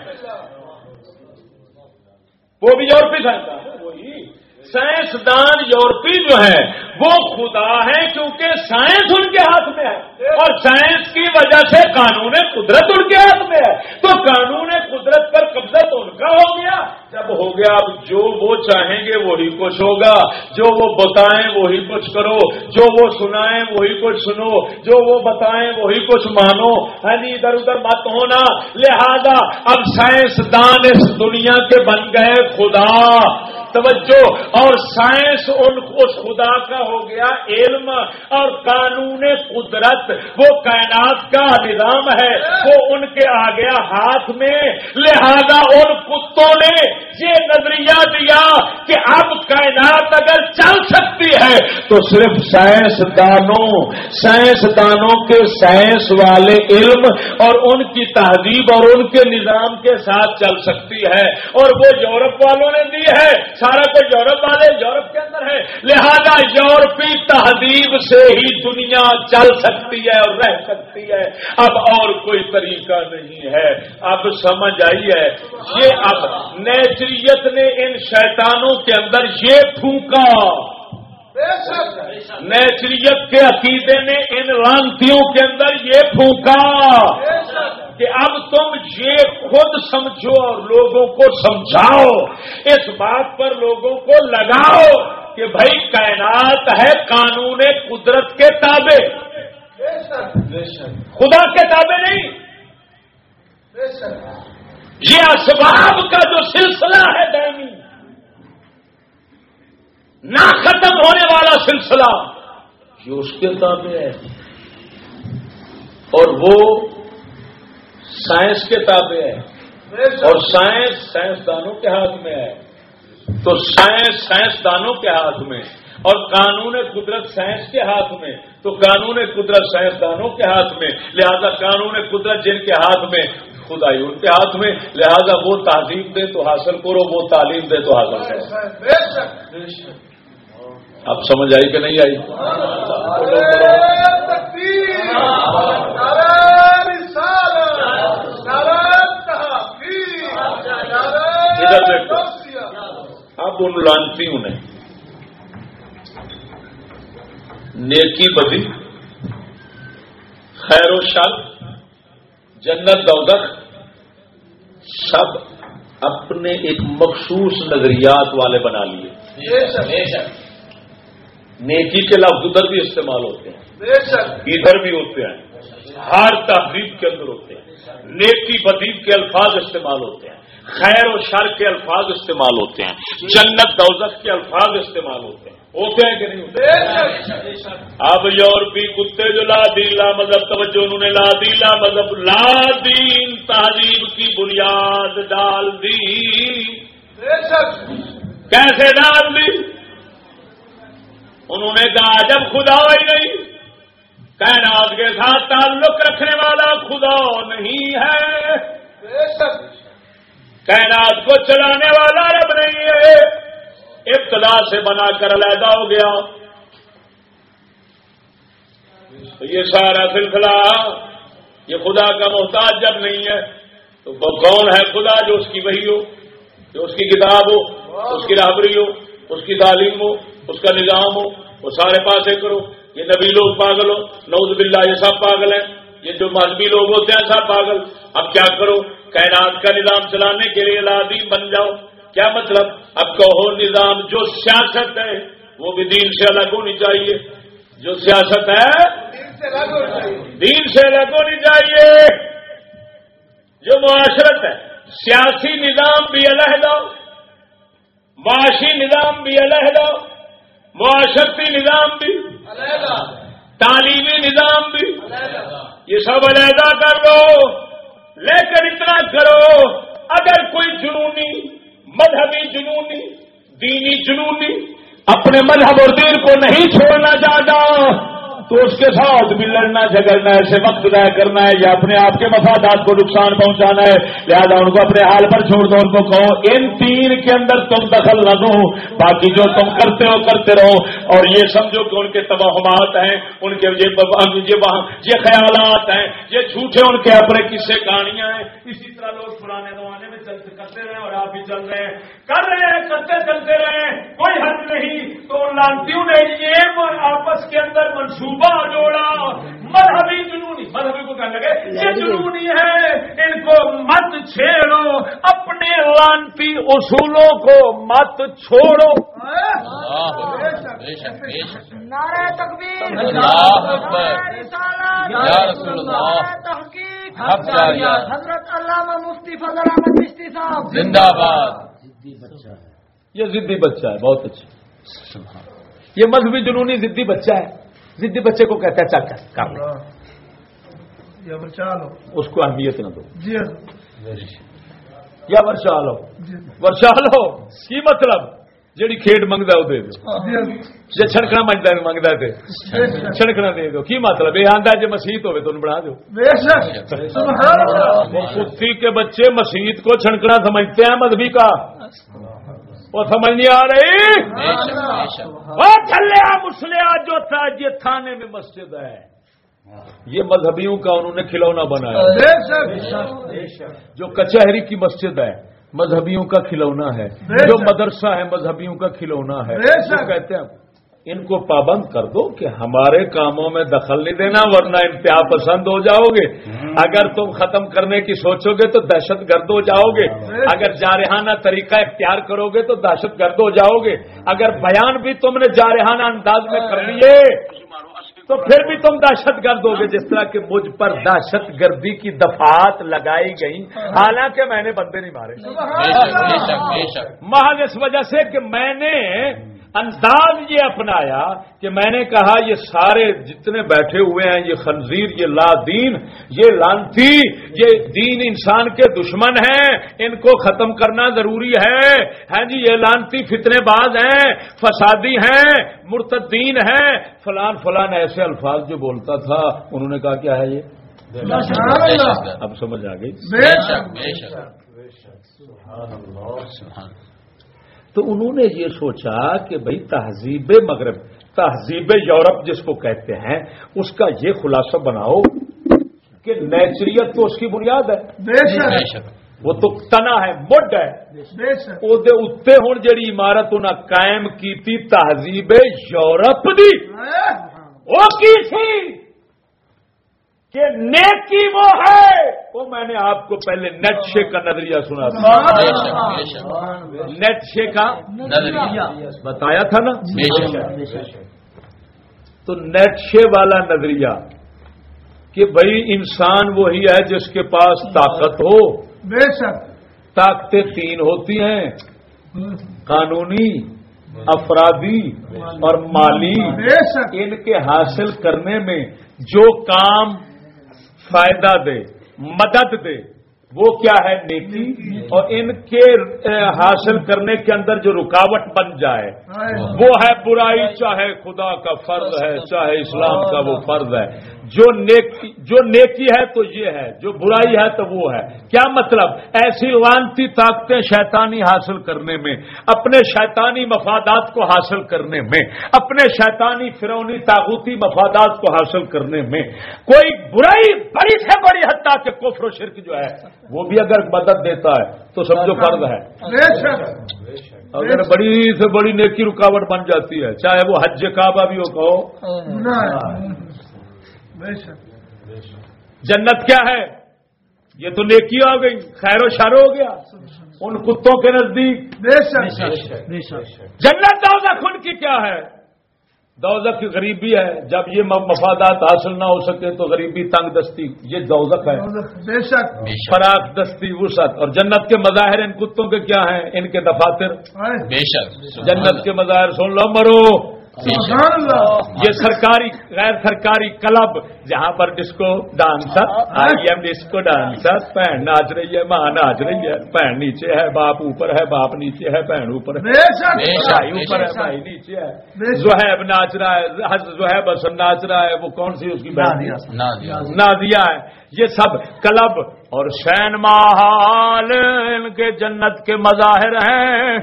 وہ بھی یورپی سائنسدان وہی۔ سائنسدان یورپی جو ہے وہ خدا ہے کیونکہ سائنس ان کے ہاتھ میں ہے۔ اور سائنس کی وجہ سے قانون قدرت ان کے ہاتھ میں ہے۔ تو قانون قدرت پر قبضہ تو ان کا ہو گیا۔ جب ہو گیا اب جو وہ چاہیں گے وہی کچھ ہوگا۔ جو وہ بتائیں وہی کچھ کرو۔ جو وہ سنائیں وہی کچھ سنو۔ جو وہ بتائیں وہی کچھ مانو۔ ہے نہیں ادھر ادھر مت ہونا۔ لہذا اب سائنسدان اس دنیا کے بن گئے خدا۔ توجہ اور سائنس ان اس خدا کا ہو گیا علم اور قانون قدرت۔ وہ کائنات کا نظام ہے۔ وہ ان کے آ گیا ہاتھ میں۔ لہذا ان کتوں نے یہ نظریہ دیا کہ اب کائنات اگر چل سکتی ہے تو صرف سائنسدانوں سائنسدانوں کے سائنس والے علم اور ان کی تہذیب اور ان کے نظام کے ساتھ چل سکتی ہے۔ اور وہ یورپ والوں نے دی ہے۔ سارا کچھ یورپ والے یورپ کے اندر ہے۔ لہذا یورپی تہذیب سے ہی دنیا چل سکتی ہے اور رہ سکتی ہے۔ اب اور کوئی طریقہ نہیں ہے۔ اب سمجھ آئی ہے۔ یہ اب نیچریت نے ان شیطانوں کے اندر یہ پھونکا۔ نیچریت کے عقیدے نے ان رانتیوں کے اندر یہ پھونکا کہ اب تم یہ خود سمجھو اور لوگوں کو سمجھاؤ۔ اس بات پر لوگوں کو لگاؤ کہ بھائی کائنات ہے قانون قدرت کے تابے خدا کے تابے نہیں۔ یہ اسباب کا جو سلسلہ ہے دینی نہ ختم ہونے والا سلسلہ۔ یہ اس کے تابع ہے۔ اور وہ سائنس کے تابع ہے۔ اور سائنس سائنسدانوں کے ہاتھ میں ہے۔ تو سائنس سائنسدانوں کے ہاتھ میں۔ اور قانون قدرت سائنس کے ہاتھ میں۔ تو قانون قدرت سائنسدانوں کے ہاتھ میں۔ لہذا قانون قدرت جن کے ہاتھ میں خدائی ان کے ہاتھ میں۔ لہذا وہ تعلیم دے تو حاصل کرو وہ تعلیم دے تو حاصل کرو۔ اب سمجھ آئی کہ نہیں آئی؟ اب ان لانتی انہیں نیکی بدی، خیر و شر، جنت دودک سب اپنے ایک مخصوص نظریات والے بنا لیے۔ نیکی کے لفظ ادھر بھی استعمال ہوتے ہیں۔ ادھر بھی ہوتے ہیں۔ ہر تہذیب کے اندر ہوتے ہیں۔ نیکی بدیب کے الفاظ استعمال ہوتے ہیں۔ خیر و شر کے الفاظ استعمال ہوتے ہیں۔ جنت دوزت کے الفاظ استعمال ہوتے ہیں۔ ہوتے ہیں کہ نہیں ہوتے؟ اب یورپی کتے جو لا لا مذہب توجہ انہوں نے لا لا مذہب لا دین تہذیب کی بنیاد ڈال دی۔ کیسے ڈال دی؟ انہوں نے کہا، جب خدا ہی نہیں، کائنات کے ساتھ تعلق رکھنے والا خدا نہیں ہے۔ کائنات کو چلانے والا رب نہیں ہے۔ ابتدا سے بنا کر علیحدہ ہو گیا۔ یہ سارا سلسلہ، یہ خدا کا محتاج جب نہیں ہے، تو وہ کون ہے خدا جو اس کی وہی ہو، جو اس کی کتاب ہو، اس کی رابری ہو، اس کی تعلیم ہو؟ اس کا نظام ہو، وہ سارے پاسے کرو۔ یہ نبی لوگ پاگل ہو۔ نوز باللہ، یہ سب پاگل ہیں۔ یہ جو مذہبی لوگ ہوتے ہیں، سب پاگل۔ اب کیا کرو؟ کائنات کا نظام چلانے کے لیے لادیم بن جاؤ۔ کیا مطلب؟ اب کہو، نظام جو سیاست ہے، وہ بھی دین سے الگ ہونی چاہیے۔ جو سیاست ہے، دین سے الگ ہونی چاہیے۔ جو معاشرت ہے، سیاسی نظام بھی علیحدہ معاشی نظام بھی علیحدہ معاشرتی نظام بھی تعلیمی نظام بھی یہ سب علیحدہ کر دو۔ لیکن اتنا کرو اگر کوئی جنونی مذہبی جنونی دینی جنونی اپنے مذہب اور دین کو نہیں چھوڑنا چاہتا تو اس کے ساتھ بھی لڑنا، جھگڑنا، ایسے وقت ضائع کرنا ہے، یا اپنے آپ کے مفادات کو نقصان پہنچانا ہے، لہذا ان کو اپنے حال پر چھوڑ دو، ان کو کہو، ان تین کے اندر تم دخل نہ دو، باقی جو تم کرتے ہو، کرتے رہو۔ اور یہ سمجھو کہ ان کے تباہمات ہیں، ان کے یہ خیالات ہیں، یہ جھوٹے ان کے اپنے قصے کہانیاں ہیں۔ اسی طرح لوگ پرانے زمانے میں کرتے رہے اور آپ بھی چل رہے ہیں۔ کر رہے ہیں، کرتے چلتے رہے کوئی حد نہیں۔ تو لانتیوں نے یہ آپس کے اندر منصوبہ جوڑا۔ مذہبی جنونی مذہبی کو کہنے لگے یہ جنونی ہے ان کو مت چھیڑو اپنے لانتی اصولوں کو مت چھوڑو۔ حضرت علامہ مفتی فضل احمد مفتی صاحب۔ زندہ باد یہ ضدی بچہ ہے بہت اچھا۔ یہ مذہبی جنونی ضدی بچہ ہے۔ ضدی بچے کو کہتا ہے چل کر کر لو۔ اس کو اہمیت نہ دو۔ جی یا ورشا لو۔ ورشا لو کی مطلب؟ جیڑی کھیڈ منگتا وہ دے دو۔ جی چھڑکنا منگتا منگتا تے چھڑکنا دے دو۔ کی مطلب؟ یہ آتا جی مسیت ہوے تو بنا دو۔ کتی کے بچے مسیت کو چھڑکنا سمجھتے ہیں مذہبی کا۔ وہ سمجھ نہیں آ رہی؟ وہ چلے مسلیا جو تھا یہ تھانے میں مسجد ہے۔ یہ مذہبیوں کا انہوں نے کھلونا بنایا۔ جو کچہری کی مسجد ہے مذہبیوں کا کھلونا ہے۔ جو مدرسہ ہے مذہبیوں کا کھلونا ہے۔ کہتے ہیں۔ ان کو پابند کر دو کہ ہمارے کاموں میں دخل نہیں دینا ورنہ انتہا پسند ہو جاؤ گے۔ اگر تم ختم کرنے کی سوچو گے تو دہشت گرد ہو جاؤ گے۔ اگر جارحانہ طریقہ اختیار کرو گے تو دہشت گرد ہو جاؤ گے۔ اگر بیان بھی تم نے جارحانہ انداز میں کر لیے تو پھر بھی تم دہشت گرد ہوگے۔ جس طرح کہ مجھ پر دہشت گردی کی دفات لگائی گئی حالانکہ میں نے بندے نہیں مارے۔ محض اس وجہ سے کہ میں نے انداز یہ اپنایا کہ میں نے کہا یہ سارے جتنے بیٹھے ہوئے ہیں یہ خنزیر یہ لا دین یہ لانتی یہ دین انسان کے دشمن ہیں ان کو ختم کرنا ضروری ہے۔ ہاں جی یہ لانتی فتنے باز ہیں فسادی ہیں مرتدین ہیں۔ فلان فلان ایسے الفاظ جو بولتا تھا انہوں نے کہا کیا ہے یہ؟ اب سمجھ آ گئی۔ تو انہوں نے یہ سوچا کہ بھائی تہذیب مغرب تہذیب یورپ جس کو کہتے ہیں اس کا یہ خلاصہ بناؤ کہ نیچریت تو اس کی بنیاد ہے۔ وہ تو تنا ہے مڈ ہے۔ اتنے ہوں جی عمارت انہیں قائم کی تہذیب یورپ دی وہ کی تھی؟ کہ نیکی وہ ہے۔ وہ میں نے آپ کو پہلے نیٹ شے کا نظریہ سنا تھا۔ نیٹ شے کا نظریہ۔ بتایا تھا نا؟ تو نیٹ شے والا نظریہ کہ بھائی انسان وہی ہے جس کے پاس طاقت ہو۔ بے شک۔ طاقتیں تین ہوتی ہیں۔ قانونی افرادی اور مالی۔ ان کے حاصل کرنے میں جو کام فائدہ دے مدد دے۔ وہ کیا ہے نیکی اور ان کے حاصل کرنے کے اندر جو رکاوٹ بن جائے، وہ ہے برائی، چاہے خدا کا فرض ہے، چاہے اسلام کا وہ فرض ہے۔ جو نیکی جو نیکی ہے تو یہ ہے، جو برائی ہے تو وہ ہے۔ کیا مطلب؟ ایسی وانتی طاقتیں شیطانی حاصل کرنے میں، اپنے شیطانی مفادات کو حاصل کرنے میں، اپنے شیطانی فرونی تاغوتی مفادات کو حاصل کرنے میں۔ کوئی برائی بڑی سے بڑی حد تک کفر و شرک جو ہے وہ بھی اگر مدد دیتا ہے تو سمجھو فرض ہے۔ اگر بڑی سے بڑی نیکی رکاوٹ بن جاتی ہے چاہے وہ حج کعبہ بھی ہو کہو۔ جنت کیا ہے؟ یہ تو نیکی ہو گئی خیر و شر ہو گیا۔ ان کتوں کے نزدیک؟ بے شک۔ جنت دوزخ ان کی کیا ہے؟ دوزخ کی غریبی ہے جب یہ مفادات حاصل نہ ہو سکے تو غریبی تنگ دستی یہ دوزخ ہے۔ بے شک۔ فراق دستی وسعت۔ اور جنت کے مظاہر ان کتوں کے کیا ہیں؟ ان کے دفاتر۔ بے شک۔ جنت کے مظاہر سن لو مرو۔ یہ سرکاری غیر سرکاری کلب جہاں پر disco dancer I am disco dancer بہن ناچ رہی ہے ماں ناچ رہی ہے بہن نیچے ہے باپ اوپر ہے باپ نیچے ہے بہن اوپر ہے۔ بھائی اوپر ہے بھائی نیچے ہے۔ زہیب ناچ رہا ہے زہیب حسن ناچ رہا ہے وہ کون سی اس کی بہن نازیہ. ہے۔ یہ سب کلب اور شین محال ان کے جنت کے مظاہر ہیں۔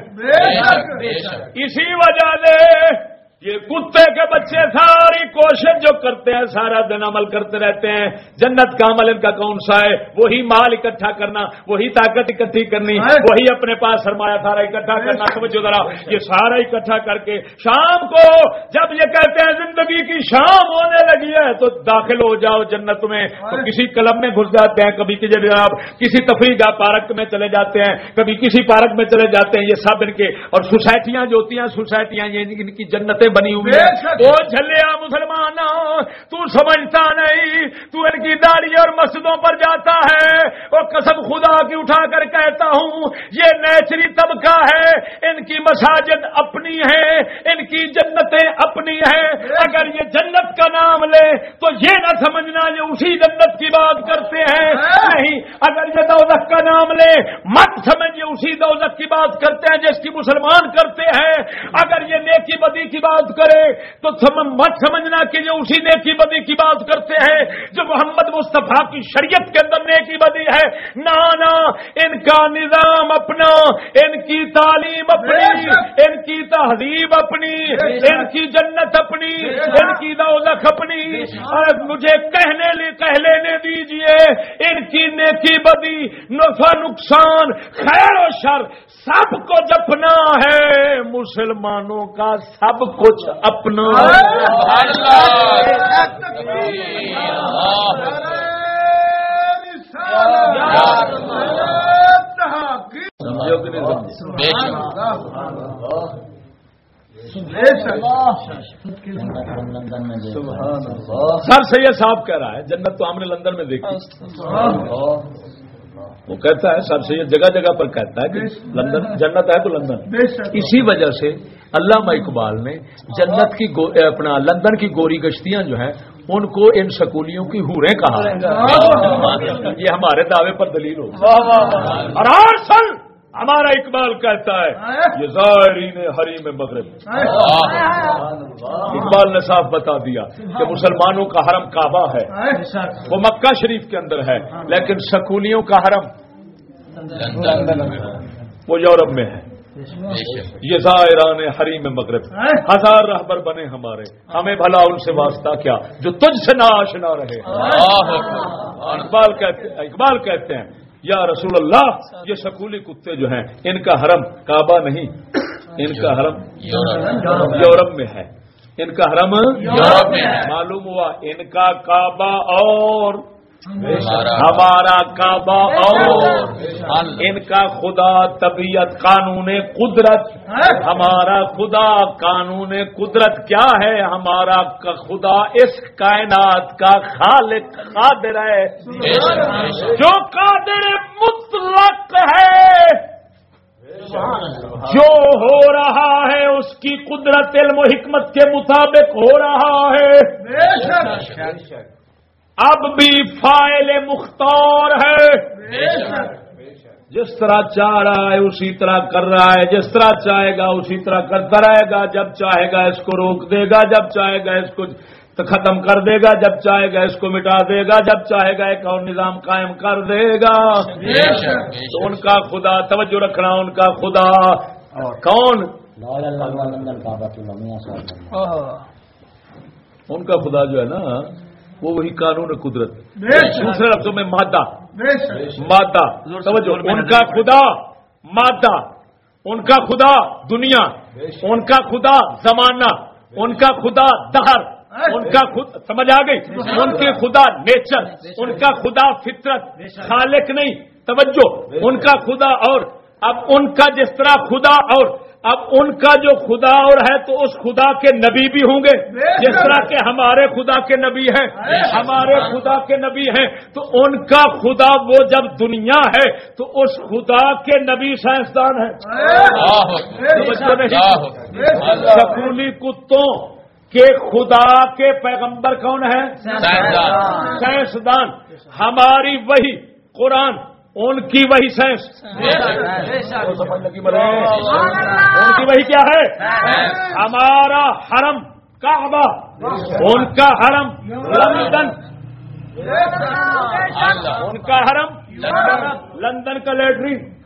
اسی وجہ سے یہ کتے کے بچے ساری کوشش جو کرتے ہیں سارا دن عمل کرتے رہتے ہیں۔ جنت کا عمل ان کا کون سا ہے؟ وہی مال اکٹھا کرنا وہی طاقت اکٹھی کرنی وہی اپنے پاس سرمایہ سارا اکٹھا کرنا۔ سمجھو ذرا یہ سارا اکٹھا کر کے شام کو جب یہ کہتے ہیں زندگی کی شام ہونے لگی ہے تو داخل ہو جاؤ جنت میں۔ تو کسی کلب میں گھس جاتے ہیں کبھی کسی جناب کسی تفریح پارک میں چلے جاتے ہیں کبھی کسی پارک میں چلے جاتے ہیں۔ یہ سب ان کے اور سوسائٹیاں جو ہوتی ہیں سوسائٹیاں یہ ان کی جنتیں بنی ہوئی شک۔ وہ جھلیا مسلمان تو سمجھتا نہیں تو ان کی داڑھی اور مسجدوں پر جاتا ہے۔ وہ قسم خدا کی اٹھا کر کہتا ہوں یہ نیچری طبقہ ہے۔ ان کی مساجد اپنی ہے ان کی جنتیں اپنی ہیں۔ اگر یہ جنت کا نام لے تو یہ نہ سمجھنا یہ اسی جنت کی بات کرتے ہیں۔ نہیں اگر یہ دوزخ کا نام لے مت سمجھ یہ اسی دوزخ کی بات کرتے ہیں جس کی مسلمان کرتے ہیں۔ اگر یہ نیکی بدی کی بات کرے تو مت سمجھنا کہ یہ اسی نیکی بدی کی بات کرتے ہیں جو محمد مصطفیٰ کی شریعت کے اندر نیکی بدی ہے نہ ان کا نظام اپنا ان کی تعلیم اپنی ان کی تہذیب اپنی ان کی جنت اپنی ان کی دولت اپنی۔ اور مجھے کہنے لے کہہ لینے دیجیے ان کی نیکی بدی نفع نقصان خیر و شر سب کو جپنا ہے مسلمانوں کا سب کچھ اپنا سر سید صاحب کہہ رہا ہے جنت تو ہم نے لندن میں دیکھی۔ وہ کہتا ہے سر سید جگہ جگہ پر کہتا ہے کہ لندن جنت ہے تو لندن۔ اسی وجہ سے علامہ اقبال نے جنت کی اپنا لندن کی گوری گشتیاں جو ہیں ان کو ان سکولیوں کی ہوریں کہا ہے۔ یہ ہمارے دعوے پر دلیل ہو اور آرسل ہمارا اقبال کہتا ہے یہ زائرین حریم مغرب۔ اقبال نے صاف بتا دیا کہ مسلمانوں کا حرم کعبہ ہے۔ وہ مکہ شریف کے اندر ہے لیکن سکولیوں کا حرم وہ یورپ میں ہے۔ یہ زائران حریم مغرب۔ ہزار رہبر بنے ہمارے۔ ہمیں بھلا ان سے واسطہ کیا جو تجھ سے نہ آشنا رہے اقبال کہتے اقبال کہتے ہیں یا رسول اللہ یہ سکولی کتے جو ہیں ان کا حرم کعبہ نہیں۔ ان کا حرم یورپ میں ہے۔ ان کا حرم یورپ میں معلوم ہوا ان کا کعبہ اور ہمارا ہمارا کعبہ اور ان کا خدا طبیعت قانون قدرت ہمارا خدا قانون قدرت کیا ہے؟ ہمارا کا خدا اس کائنات کا خالق قادر ہے۔ جو قادر مطلق ہے۔ جو ہو رہا ہے اس کی قدرت علم و حکمت کے مطابق ہو رہا ہے۔ اب بھی فائل مختار ہے۔ بے شک۔ جس طرح چاہ رہا ہے اسی طرح کر رہا ہے۔ جس طرح چاہے گا اسی طرح کرتا رہے گا۔ جب چاہے گا اس کو روک دے گا۔ جب چاہے گا اس کو ختم کر دے گا۔ جب چاہے گا اس کو مٹا دے گا۔ جب چاہے گا ایک اور نظام قائم کر دے گا۔ بے شک۔ بے تو ان کا خدا توجہ رکھنا ان کا خدا۔ کون؟ ان کا خدا جو ہے نا وہ وہی قانون قدرت۔ دوسرے لفظوں میں مادہ۔ مادہ۔ توجہ ان کا خدا مادہ۔ ان کا خدا دنیا۔ ان کا خدا زمانہ۔ ان کا خدا دہر۔ ان کا خود سمجھ آ گئی؟ ان کے خدا نیچر۔ ان کا خدا فطرت۔ خالق نہیں۔ توجہ۔ ان کا خدا اور۔ اب ان کا جس طرح خدا اور اب ان کا جو خدا اور ہے تو اس خدا کے نبی بھی ہوں گے۔ جس طرح کے ہمارے خدا کے نبی ہیں ہمارے خدا کے نبی ہیں تو ان کا خدا وہ جب دنیا ہے تو اس خدا کے نبی سائنسدان اکبر سکولی کتوں کے خدا کے پیغمبر کون ہیں؟ سائنسدان۔ ہماری وہی قرآن ان کی وہی سائنس ان کی وہی کیا ہے؟ ہمارا حرم کعبہ۔ ان کا حرم لندن۔ ان کا حرم لندن کا لیٹرین؟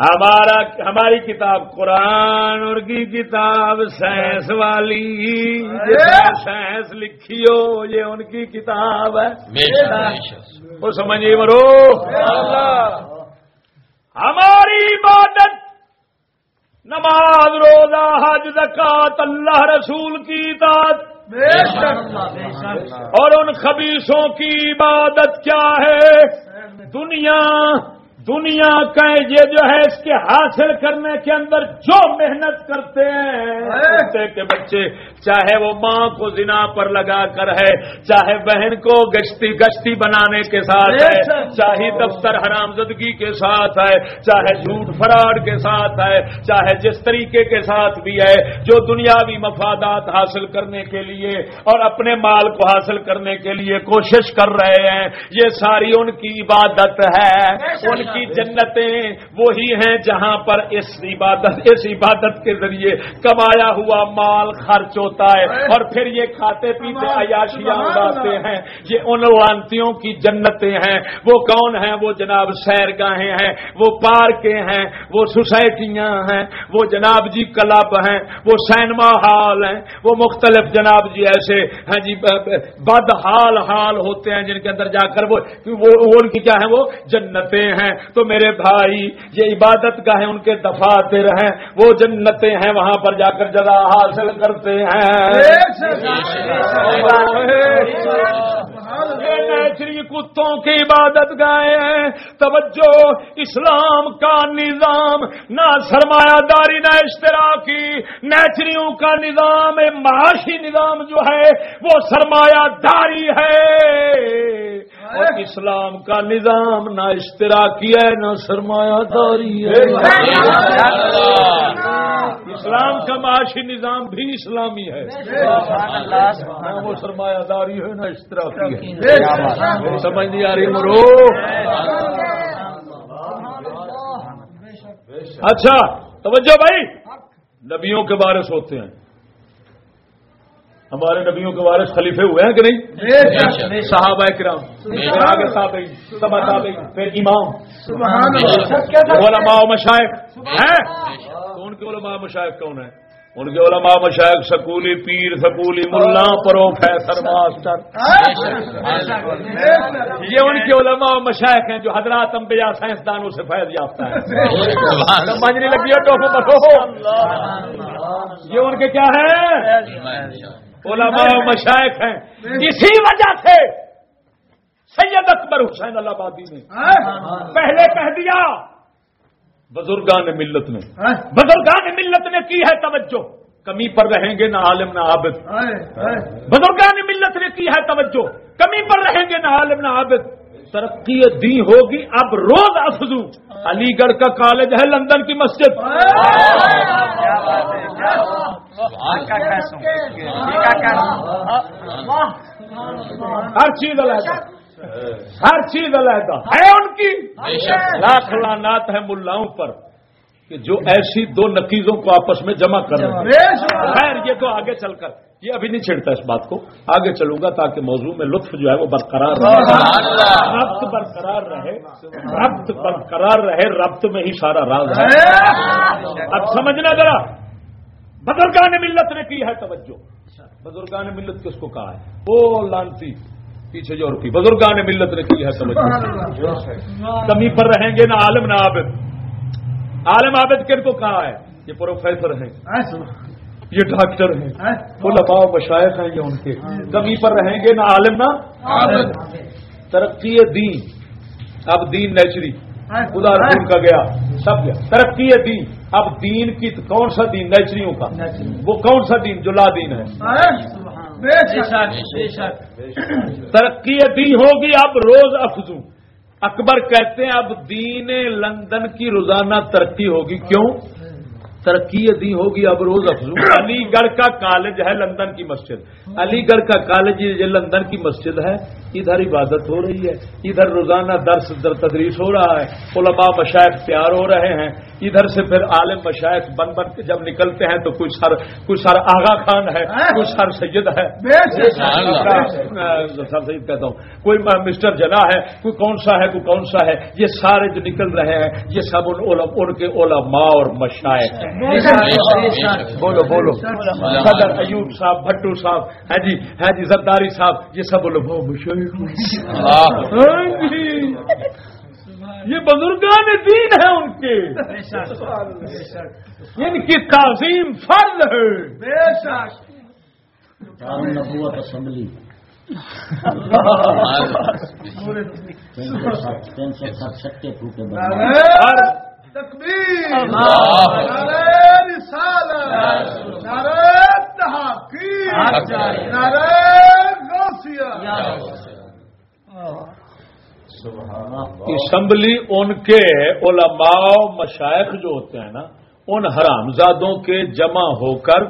ہمارا ہماری کتاب قرآن اور کی کتاب سائنس والی سائنس لکھی ہو یہ ان کی کتاب ہے۔ وہ سمجھیے مرو۔ ہماری عبادت، نماز، روزہ، حج زکات اللہ رسول کی اطاعت اور ان خبیصوں کی عبادت کیا ہے؟ دنیا دنیا کا یہ جو ہے اس کے حاصل کرنے کے اندر جو محنت کرتے ہیں کے بچے چاہے وہ ماں کو زنا پر لگا کر ہے چاہے بہن کو گشتی گشتی بنانے کے ساتھ ہے چاہے دفتر حرام زدگی کے ساتھ ہے چاہے جھوٹ فراڈ کے ساتھ ہے چاہے جس طریقے کے ساتھ بھی ہے جو دنیاوی مفادات حاصل کرنے کے لیے اور اپنے مال کو حاصل کرنے کے لیے کوشش کر رہے ہیں یہ ساری ان کی عبادت ہے ان کی جنتیں وہی ہیں جہاں پر اس عبادت اس عبادت کے ذریعے کمایا ہوا مال خرچ ہوتا ہے۔ اور پھر یہ کھاتے پیتے عیاشیاں اڑاتے ہیں۔ یہ ان وانتیوں کی جنتیں ہیں۔ وہ کون ہیں؟ وہ جناب سیر گاہیں ہیں۔ وہ پارکیں ہیں۔ وہ سوسائٹیاں ہیں۔ وہ جناب جی کلب ہیں۔ وہ سینما ہال ہیں۔ وہ مختلف جناب جی ایسے ہیں جی بد حال حال ہوتے ہیں جن کے اندر جا کر وہ ان کی کیا ہے وہ جنتیں ہیں۔ تو میرے بھائی یہ عبادت گاہیں ان کے دفاتر ہیں۔ وہ جنتیں ہیں وہاں پر جا کر جگہ حاصل کرتے ہیں۔ نیچری کتوں کی عبادت گائے ہیں۔ توجہ اسلام کا نظام۔ نہ سرمایہ داری نہ اشتراکی نیچریوں کا نظام معاشی نظام جو ہے وہ سرمایہ داری ہے۔ اور اسلام کا نظام نہ اشتراکی ہے نہ سرمایہ داری ہے۔ اسلام کا معاشی نظام بھی اسلامی ہے۔ نہ وہ سرمایہ داری ہے نہ اشتراکی ہے۔ سمجھ نہیں آ رہی مرو۔ اچھا توجہ بھائی۔ نبیوں کے بارش ہوتے ہیں۔ ہمارے نبیوں کے وارث خلیفے ہوئے ہیں کہ نہیں؟ صحابہ کرام۔ آگے تابعین پھر امام۔ علماء و مشائق۔ ہیں؟ ان کے علماء مشائق کون ہیں؟ ان کے علماء مشائق سکولی پیر، سکولی ملا پروفیسر ماسٹر۔ یہ ان کے علماء مشائق ہیں جو حضرات انبیاء، سائنسدانوں سے فیض یافتہ ہے سمجھنے لگی ہے ٹوپو بٹو یہ ان کے کیا ہے علماء مشائق ہیں۔ اسی وجہ سے سید اکبر حسین اللہ آبادی نے پہلے کہہ دیا بزرگان ملت نے۔ بزرگان ملت نے کی ہے توجہ؟ کمی پر رہیں گے نہ عالم نہ عابد۔ بزرگان ملت نے کی ہے توجہ؟ کمی پر رہیں گے نہ عالم نہ عابد۔ ترقی دی ہوگی اب روز افزو۔ علی گڑھ کا کالج ہے لندن کی مسجد۔ ہر چیز علیحدہ۔ ہر چیز علیحدہ ہے ان کی۔ لاکھ لانات ہے ملاؤں پر کہ جو ایسی دو نقیزوں کو آپس میں جمع کر خیر یہ تو آگے چل کر۔ یہ ابھی نہیں چھڑتا اس بات کو۔ آگے چلوں گا تاکہ موضوع میں لطف جو ہے وہ برقرار رہے۔ ربط برقرار رہے۔ ربط برقرار رہے ربط میں ہی سارا راز ہے۔ اب سمجھنا ذرا۔ بزرگان ملت نے کی ہے توجہ؟ بزرگان ملت کس کو کہا ہے؟ وہ لانتی۔ پیچھے جو بزرگان ملت نے کی ہے توجہ کمی پر رہیں گے نہ عالم نہ عابد۔ عالم عابد کن کو کہا ہے؟ یہ پروفیسر ہیں۔ یہ ڈاکٹر ہیں۔ علماء و مشائق ہیں یہ ان کے۔ کمی پر رہیں گے نہ عالم نہ ترقی دین۔ اب دین نیچری۔ خدا رسول کا گیا۔ سب گیا۔ ترقی دین۔ اب دین کی کون سا دین؟ نیچریوں کا۔ وہ کون سا دین؟ جو لا دین ہے۔ ترقی دین ہوگی اب روز افزوں۔ اکبر کہتے ہیں اب دین لندن کی روزانہ ترقی ہوگی۔ کیوں؟ ترقی دی ہوگی اب روز افزوں۔ *clears throat* علی گڑھ کا کالج ہے لندن کی مسجد۔ *clears throat* علی گڑھ کا کالج یہ لندن کی مسجد ہے ادھر عبادت ہو رہی ہے۔ ادھر روزانہ درس در تدریس ہو رہا ہے۔ علماء مشائق تیار ہو رہے ہیں۔ ادھر سے پھر عالم مشائق بن بن کے جب نکلتے ہیں تو کچھ سر کچھ سر آغا خان ہے کچھ سر سید ہے۔ بے شک۔ سر سید کہتا ہوں۔ کوئی مسٹر جنا ہے کوئی کون سا ہے کوئی کون سا ہے۔ یہ سارے جو نکل رہے ہیں یہ سب ان کے علماء اور مشائق ہیں۔ بولو بولو صدر ایوب صاحب بھٹو صاحب ہے جی ہے جی زرداری صاحب یہ سب ہیں۔ ہاں جی۔ یہ بزرگان دین ہیں ان کے۔ بے شک۔ بے شک ان کی تعظیم فرض ہے۔ بے شک۔ نبوت اسمبلی۔ تین سو تکبیر نعرہ رسالت نعرہ تحقیق نعرہ غوثیہ۔ اسمبلی ان کے علماء مشائق جو ہوتے ہیں نا ان حرامزادوں کے جمع ہو کر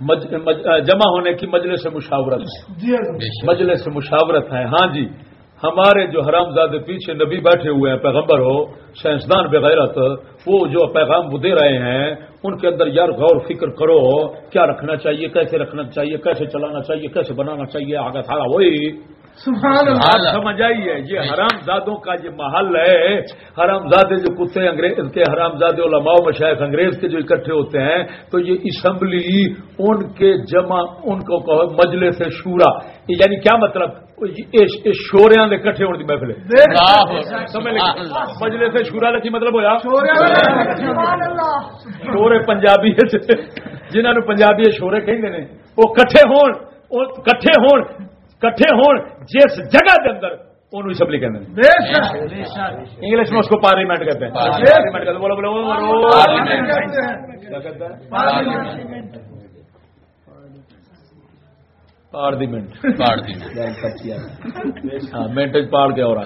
مج- مج- جمع ہونے کی مجلس مشاورت۔ جی مجلس مشاورت ہے ہاں جی۔ ہمارے جو حرام زادے پیچھے نبی بیٹھے ہوئے ہیں پیغمبر ہو سائنسدان بغیرت وہ جو پیغام وہ دے رہے ہیں ان کے اندر یار غور فکر کرو کیا رکھنا چاہیے کیسے رکھنا چاہیے کیسے چلانا چاہیے کیسے بنانا چاہیے آگے سارا وہی۔ آپ سمجھ آئیے یہ حرام زادوں کا یہ محل ہے۔ حرام زادے جو کتے انگریز کے حرام زادے علماء مشائق انگریز کے جو اکٹھے ہوتے ہیں تو یہ اسمبلی ان کے جمع ان کو کہو مجلس شورا یعنی کیا مطلب؟ شوریاں دے کٹھے ہونے کی محفل لگی مجلس شورا کی مطلب شورے پنجابی جنہوں نے پنجابی شورے کہیں نے وہ کٹھے ہون کٹھے ہون کٹھے ہون جس جگہ دے اندر انہوں اسمبلی کہتے ہیں انگلش میں اس کو پارلیمنٹ کہتے ہیں۔ پارلیمنٹ کہتے ہیں بولو بولو ہے پارلیمنٹ پارلیمنٹ کاٹ دی ہاں مینٹج پار کے اور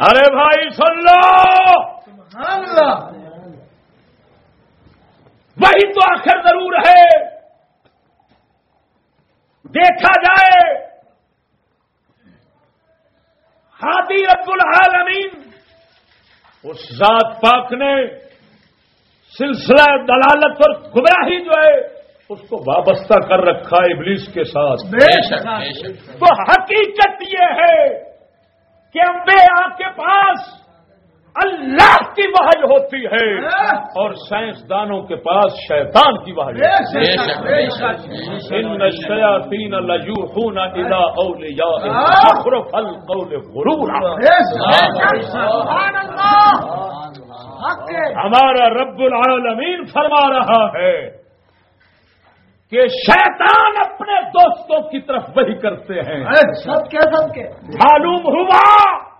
ارے بھائی سن لو۔ سبحان اللہ۔ وہی تو آخر ضرور ہے۔ دیکھا جائے۔ ہادی رب العالمین۔ اس ذات پاک نے سلسلہ دلالت اور گمراہی جو ہے اس کو وابستہ کر رکھا ہے ابلیس کے ساتھ۔ بے شک تو حقیقت یہ ہے کہ انبیاء کے پاس اللہ کی وحج ہوتی ہے۔ اور سائنسدانوں کے پاس شیطان کی شک ان الشیاطین لیوحون الی اولیاء زخرف القول غرورا۔ سبحان اللہ۔ ہمارا رب العالمین فرما رہا ہے کہ شیطان اپنے دوستوں کی طرف وہی کرتے ہیں۔ معلوم ہوا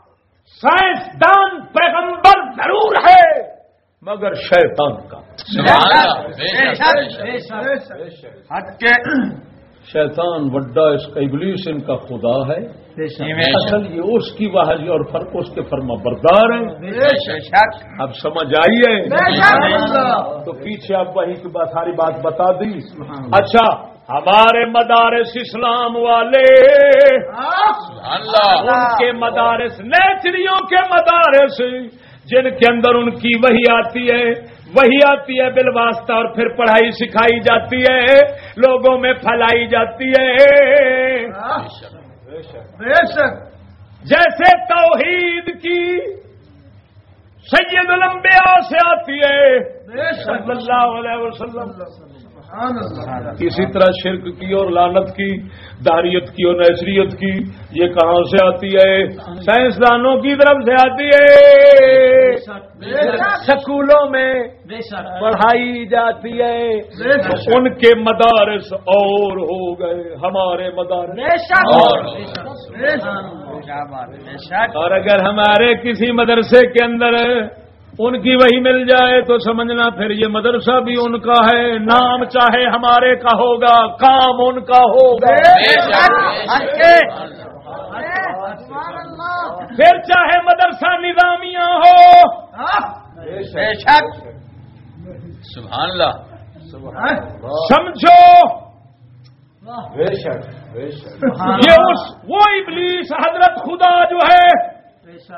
سائنسدان پیغمبر ضرور ہے مگر شیطان کا۔ سبحان اللہ بے شک بے شک بے شک شیطان وڈا اس کا ابلیس ان کا خدا ہے۔ بے شک۔ اصل یہ اس کی واحد اور فرق اس کے فرما بردار ہیں بے شک۔ اب سمجھ آئیے بے شک۔ اللہ تو پیچھے اب وہی کی ساری بات بتا دی۔ اچھا ہمارے مدارس اسلام والے۔ اللہ۔ ان کے مدارس نیچریوں کے مدارس جن کے اندر ان کی وہی آتی ہے وہی آتی ہے بالواسطہ اور پھر پڑھائی سکھائی جاتی ہے لوگوں میں پھیلائی جاتی ہے۔ بے شک۔ جیسے توحید کی سید الانبیاء سے آتی ہے۔ بے شک۔ صلی اللہ علیہ وسلم۔ اسی طرح شرک کی اور لانت کی، داریت کی اور نیچریت کی، یہ کہاں سے آتی ہے؟ سائنسدانوں کی طرف سے آتی ہے۔ سکولوں میں پڑھائی جاتی ہے۔ ان کے مدارس اور ہو گئے، ہمارے مدارس۔ اور اگر ہمارے کسی مدرسے کے اندر ان کی وہی مل جائے تو سمجھنا پھر یہ مدرسہ بھی ان کا ہے۔ نام چاہے ہمارے کا ہوگا کام ان کا ہوگا۔ پھر چاہے مدرسہ نظامیہ ہو۔ سبحان اللہ۔ سمجھو۔ یہ اس وہ ابلیس حضرت خدا جو ہے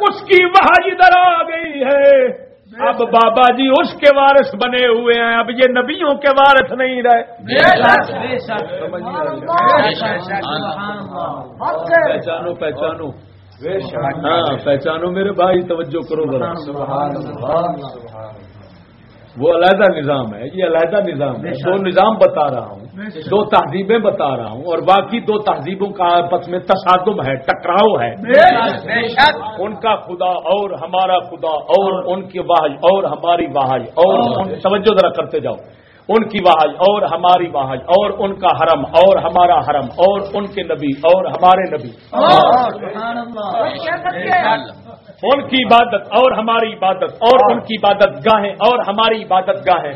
اس کی وحی ادھر آ گئی ہے۔ اب بابا جی اس کے وارث بنے ہوئے ہیں۔ اب یہ نبیوں کے وارث نہیں رہے۔ پہچانو پہچانو۔ ہاں پہچانو میرے بھائی توجہ کرو ذرا۔ وہ علیحدہ نظام ہے یہ علیحدہ نظام ہے۔ دو نظام بتا رہا ہوں دو تہذیبیں بتا رہا ہوں اور باقی دو تہذیبوں کا آپس میں تصادم ہے ٹکراؤ ہے۔ ان کا خدا اور ہمارا خدا اور ان کی واحج اور ہماری واحج اور۔ توجہ ذرا کرتے جاؤ۔ ان کی واحج اور ہماری واحج اور ان کا حرم اور ہمارا حرم اور ان کے نبی اور ہمارے نبی۔ ان کی عبادت اور ہماری عبادت اور ان کی عبادت گاہیں اور ہماری عبادت گاہیں۔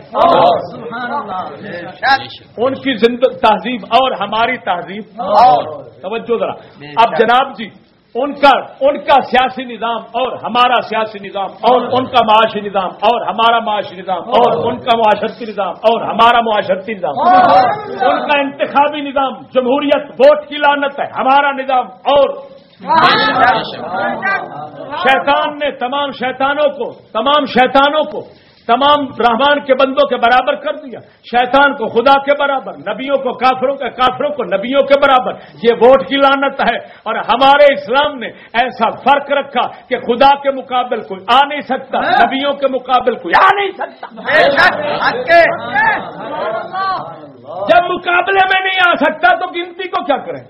ان کی تہذیب اور ہماری تہذیب۔ توجہ ذرا۔ اب جناب جی ان کا ان کا سیاسی نظام اور ہمارا سیاسی نظام اور ان کا معاشی نظام اور ہمارا معاشی نظام اور ان کا معاشرتی نظام اور ہمارا معاشرتی نظام۔ ان کا انتخابی نظام جمہوریت ووٹ کی لانت ہے ہمارا نظام اور شیطان نے تمام شیطانوں کو تمام شیطانوں کو تمام رحمان کے بندوں کے برابر کر دیا۔ شیطان کو خدا کے برابر نبیوں کو کافروں کے کافروں کو نبیوں کے برابر۔ یہ ووٹ کی لانت ہے۔ اور ہمارے اسلام نے ایسا فرق رکھا کہ خدا کے مقابل کوئی آ نہیں سکتا نبیوں کے مقابل کوئی آ نہیں سکتا۔ جب مقابلے میں نہیں آ سکتا تو گنتی کو کیا کریں؟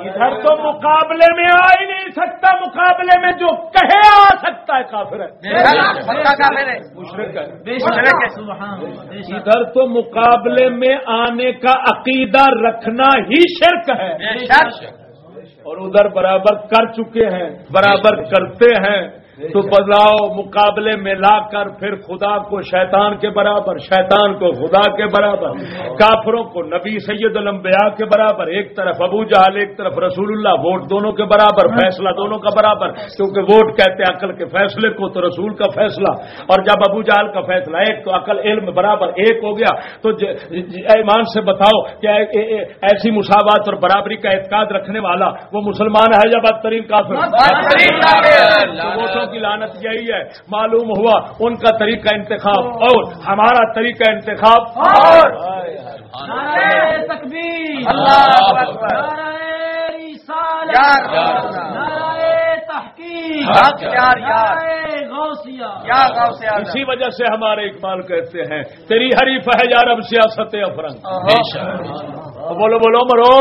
ادھر تو مقابلے میں آ ہی نہیں سکتا، مقابلے میں جو کہے آ سکتا ہے کافر ہے۔ ادھر تو مقابلے میں آنے کا عقیدہ رکھنا ہی شرک ہے۔ اور ادھر برابر کر چکے ہیں، برابر کرتے ہیں۔ تو بتاؤ مقابلے میں لا کر پھر خدا کو شیطان کے برابر شیطان کو خدا کے برابر کافروں کو نبی سید الانبیاء کے برابر ایک طرف ابو جہل ایک طرف رسول اللہ ووٹ دونوں کے برابر فیصلہ دونوں کا برابر کیونکہ ووٹ کہتے ہیں عقل کے فیصلے کو تو رسول کا فیصلہ اور جب ابو جہل کا فیصلہ ایک تو عقل علم برابر ایک ہو گیا تو ایمان سے بتاؤ کہ ایسی مساوات اور برابری کا اعتقاد رکھنے والا وہ مسلمان ہے یا بدترین کافر؟ کی لانت یہی ہے۔ معلوم ہوا ان کا طریقہ انتخاب اور ہمارا طریقہ انتخاب اور اسی وجہ سے ہمارے اقبال کہتے ہیں تیری حریف ہے یار اب سیاست افرنگ۔ بولو بولو مرو۔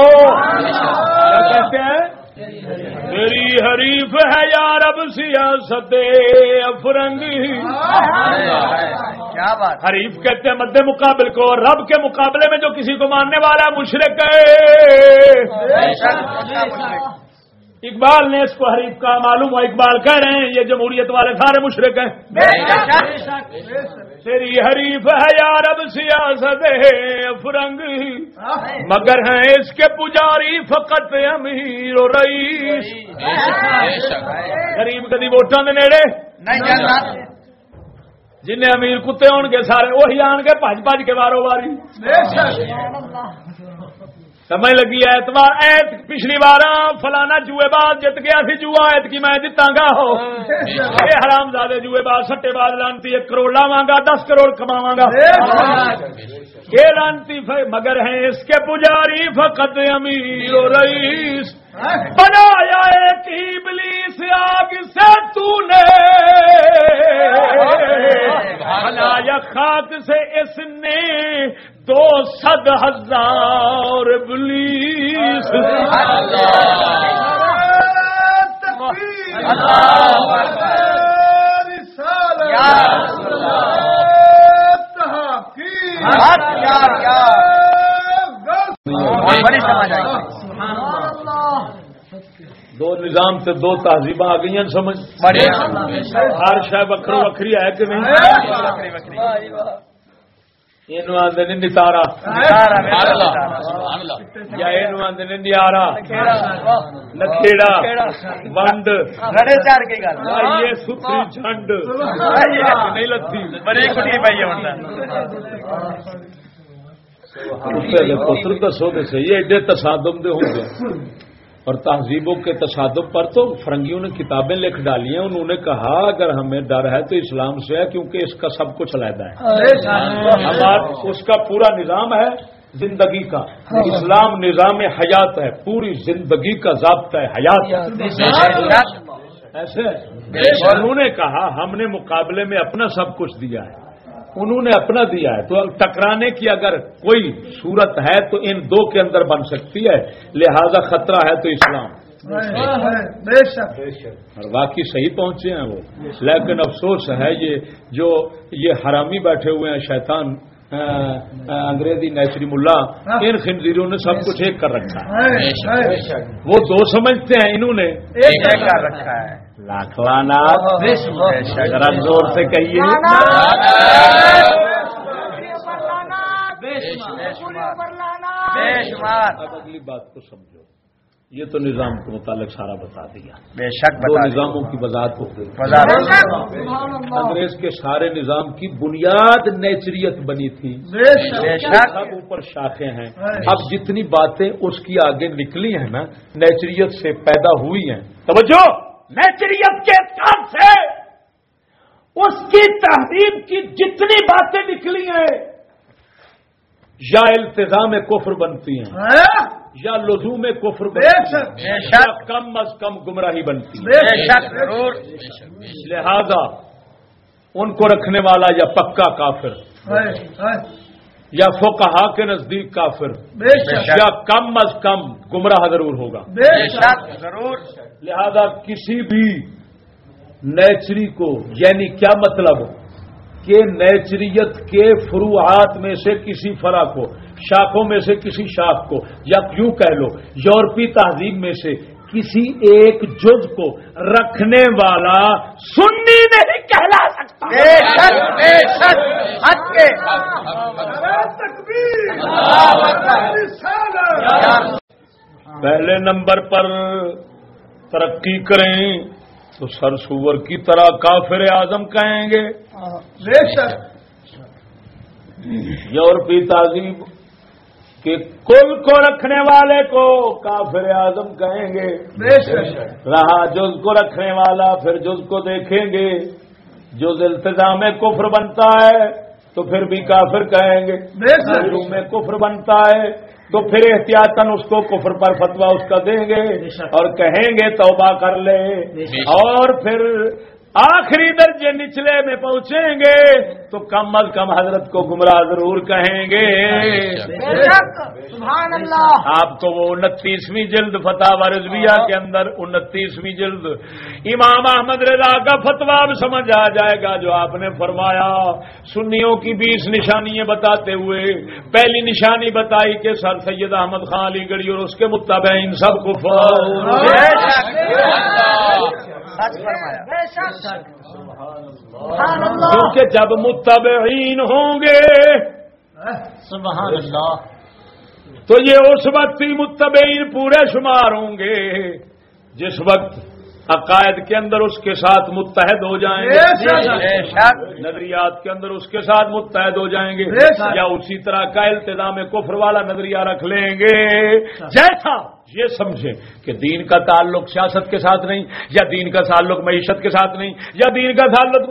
کہتے ہیں؟ میری حریف ہے یار اب سیاست افرنگ کیا بات حریف کہتے ہیں مد مقابل کو رب کے مقابلے میں جو کسی کو ماننے والا مشرق ہے۔ اقبال نے اس کو حریف کا معلوم ہوا اقبال کہہ رہے ہیں یہ جمہوریت والے سارے مشرق ہیں۔ تیری حریف ہے یار اب سیاست فرنگ۔ مگر ہیں اس کے پجاری فقط امیر و رئیس۔ غریب کدی ووٹان دے نیڑے؟ جن امیر کتے ہون گے سارے وہی آن کے پج پج کے بارو باری سمجھ لگی ایتوار ایت پچھلی بار فلانا جوئے باز جت گیا سی جوا ایت کی میں جتا گا ہو۔ یہ حرام زادے جوئے باز سٹے باز لانتی ایک کروڑ لاوا گا دس کروڑ کماوا گا۔ یہ لانتی مگر ہیں اس کے پجاری فقط امیر و رئیس۔ بنایا ایک ابلیس آگ سے تو نے بنایا خاک سے اس نے دو صد ہزار ابلیس۔ بڑی سمجھ آئی۔ دو نظام سے دو تہذیب آ گئی ہیں سمجھ ہر شہ وکرو وکری ہے کہ نہیں؟ آدھے نے نتارا۔ یا یہ آدھے نے نیارا ونڈ۔ یہ ستری نہیں لتھی۔ پتر دسو تو صحیح ایڈے تصادم دے ہوں گے۔ اور تہذیبوں کے تصادم پر تو فرنگیوں نے کتابیں لکھ ڈالی ہیں۔ انہوں نے کہا اگر ہمیں ڈر ہے تو اسلام سے ہے کیونکہ اس کا سب کچھ علیحدہ ہے۔ ہمارا اس کا پورا نظام ہے زندگی کا۔ اسلام نظام حیات ہے پوری زندگی کا ضابطہ ہے حیات۔ ایسے انہوں نے کہا ہم نے مقابلے میں اپنا سب کچھ دیا ہے۔ انہوں نے اپنا دیا ہے تو ٹکرانے کی اگر کوئی صورت ہے تو ان دو کے اندر بن سکتی ہے، لہذا خطرہ ہے تو اسلام۔ اور واقعی صحیح پہنچے ہیں وہ۔ لیکن افسوس ہے یہ جو یہ حرامی بیٹھے ہوئے ہیں، شیطان انگریزی نیچری ملا ان خنزیروں نے سب کچھ ایک کر رکھا۔ ہے وہ دو سمجھتے ہیں انہوں نے۔ ایک کر رکھا ہے۔ لاکھوانا ذرا زور سے کہیے۔ اگلی بات کو سمجھو۔ یہ تو نظام کے متعلق سارا بتا دیا۔ بے شک دو بتا نظاموں کی وضاحت ہو گئی انگریز کے سارے نظام کی بنیاد نیچریت بنی تھی۔ بے شک۔ سب اوپر شاخیں ہیں۔ اب جتنی باتیں اس کی آگے نکلی ہیں نا نیچریت سے پیدا ہوئی ہیں۔ توجہ! نیچریت کے ساتھ سے اس کی تحریر کی جتنی باتیں نکلی ہیں یا التظام کفر بنتی ہیں۔ یا لزوم کفر یا شک۔ کم از کم گمراہی بنتی ہے۔ بے شک۔ ضرور۔ لہذا ان کو رکھنے والا یا پکا کافر یا فقہا کے نزدیک کافر یا کم از کم گمراہ ضرور ہوگا۔ بے شک ضرور۔ لہذا کسی بھی نیچری کو یعنی کیا مطلب؟ کہ نیچریت کے فروعات میں سے کسی فرا کو شاخوں میں سے کسی شاخ کو یا یوں کہہ لو یورپی تہذیب میں سے کسی ایک جز کو رکھنے والا سنی نہیں کہلا سکتا۔ بے شک بے شک حق کے۔ پہلے نمبر پر ترقی کریں۔ تو سر سور کی طرح کافر اعظم کہیں گے؟ یورپی تہذیب کے کل کو رکھنے والے کو کافر اعظم کہیں گے۔ رہا جز کو رکھنے والا پھر جز کو دیکھیں گے۔ جز التظام کفر بنتا ہے تو پھر بھی کافر کہیں گے۔ میں کفر بنتا ہے تو پھر احتیاطاً اس کو کفر پر فتوا اس کا دیں گے اور کہیں گے توبہ کر لے۔ اور پھر آخری درجے نچلے میں پہنچیں گے تو کم از کم حضرت کو گمراہ ضرور کہیں گے۔ سبحان اللہ آپ کو وہ انتیسویں جلد فتح رضویہ کے اندر انتیسویں جلد۔ امام احمد رضا کا فتوا اب سمجھ آ جائے گا جو آپ نے فرمایا۔ سنیوں کی بیس نشانیاں بتاتے ہوئے پہلی نشانی بتائی کہ سر سید احمد خان علی گڑھی اور اس کے متبعین سب کو کیونکہ جب متبعین ہوں گے سبحان اللہ۔ تو یہ اس وقت ہی متبعین پورے شمار ہوں گے جس وقت عقائد کے اندر اس کے ساتھ متحد ہو جائیں گے۔ نظریات کے اندر اس کے ساتھ متحد ہو جائیں گے۔ یا اسی طرح کا التظام کفر والا نظریہ رکھ لیں گے۔ جیسا یہ سمجھیں کہ دین کا تعلق سیاست کے ساتھ نہیں، یا دین کا تعلق معیشت کے ساتھ نہیں، یا دین کا تعلق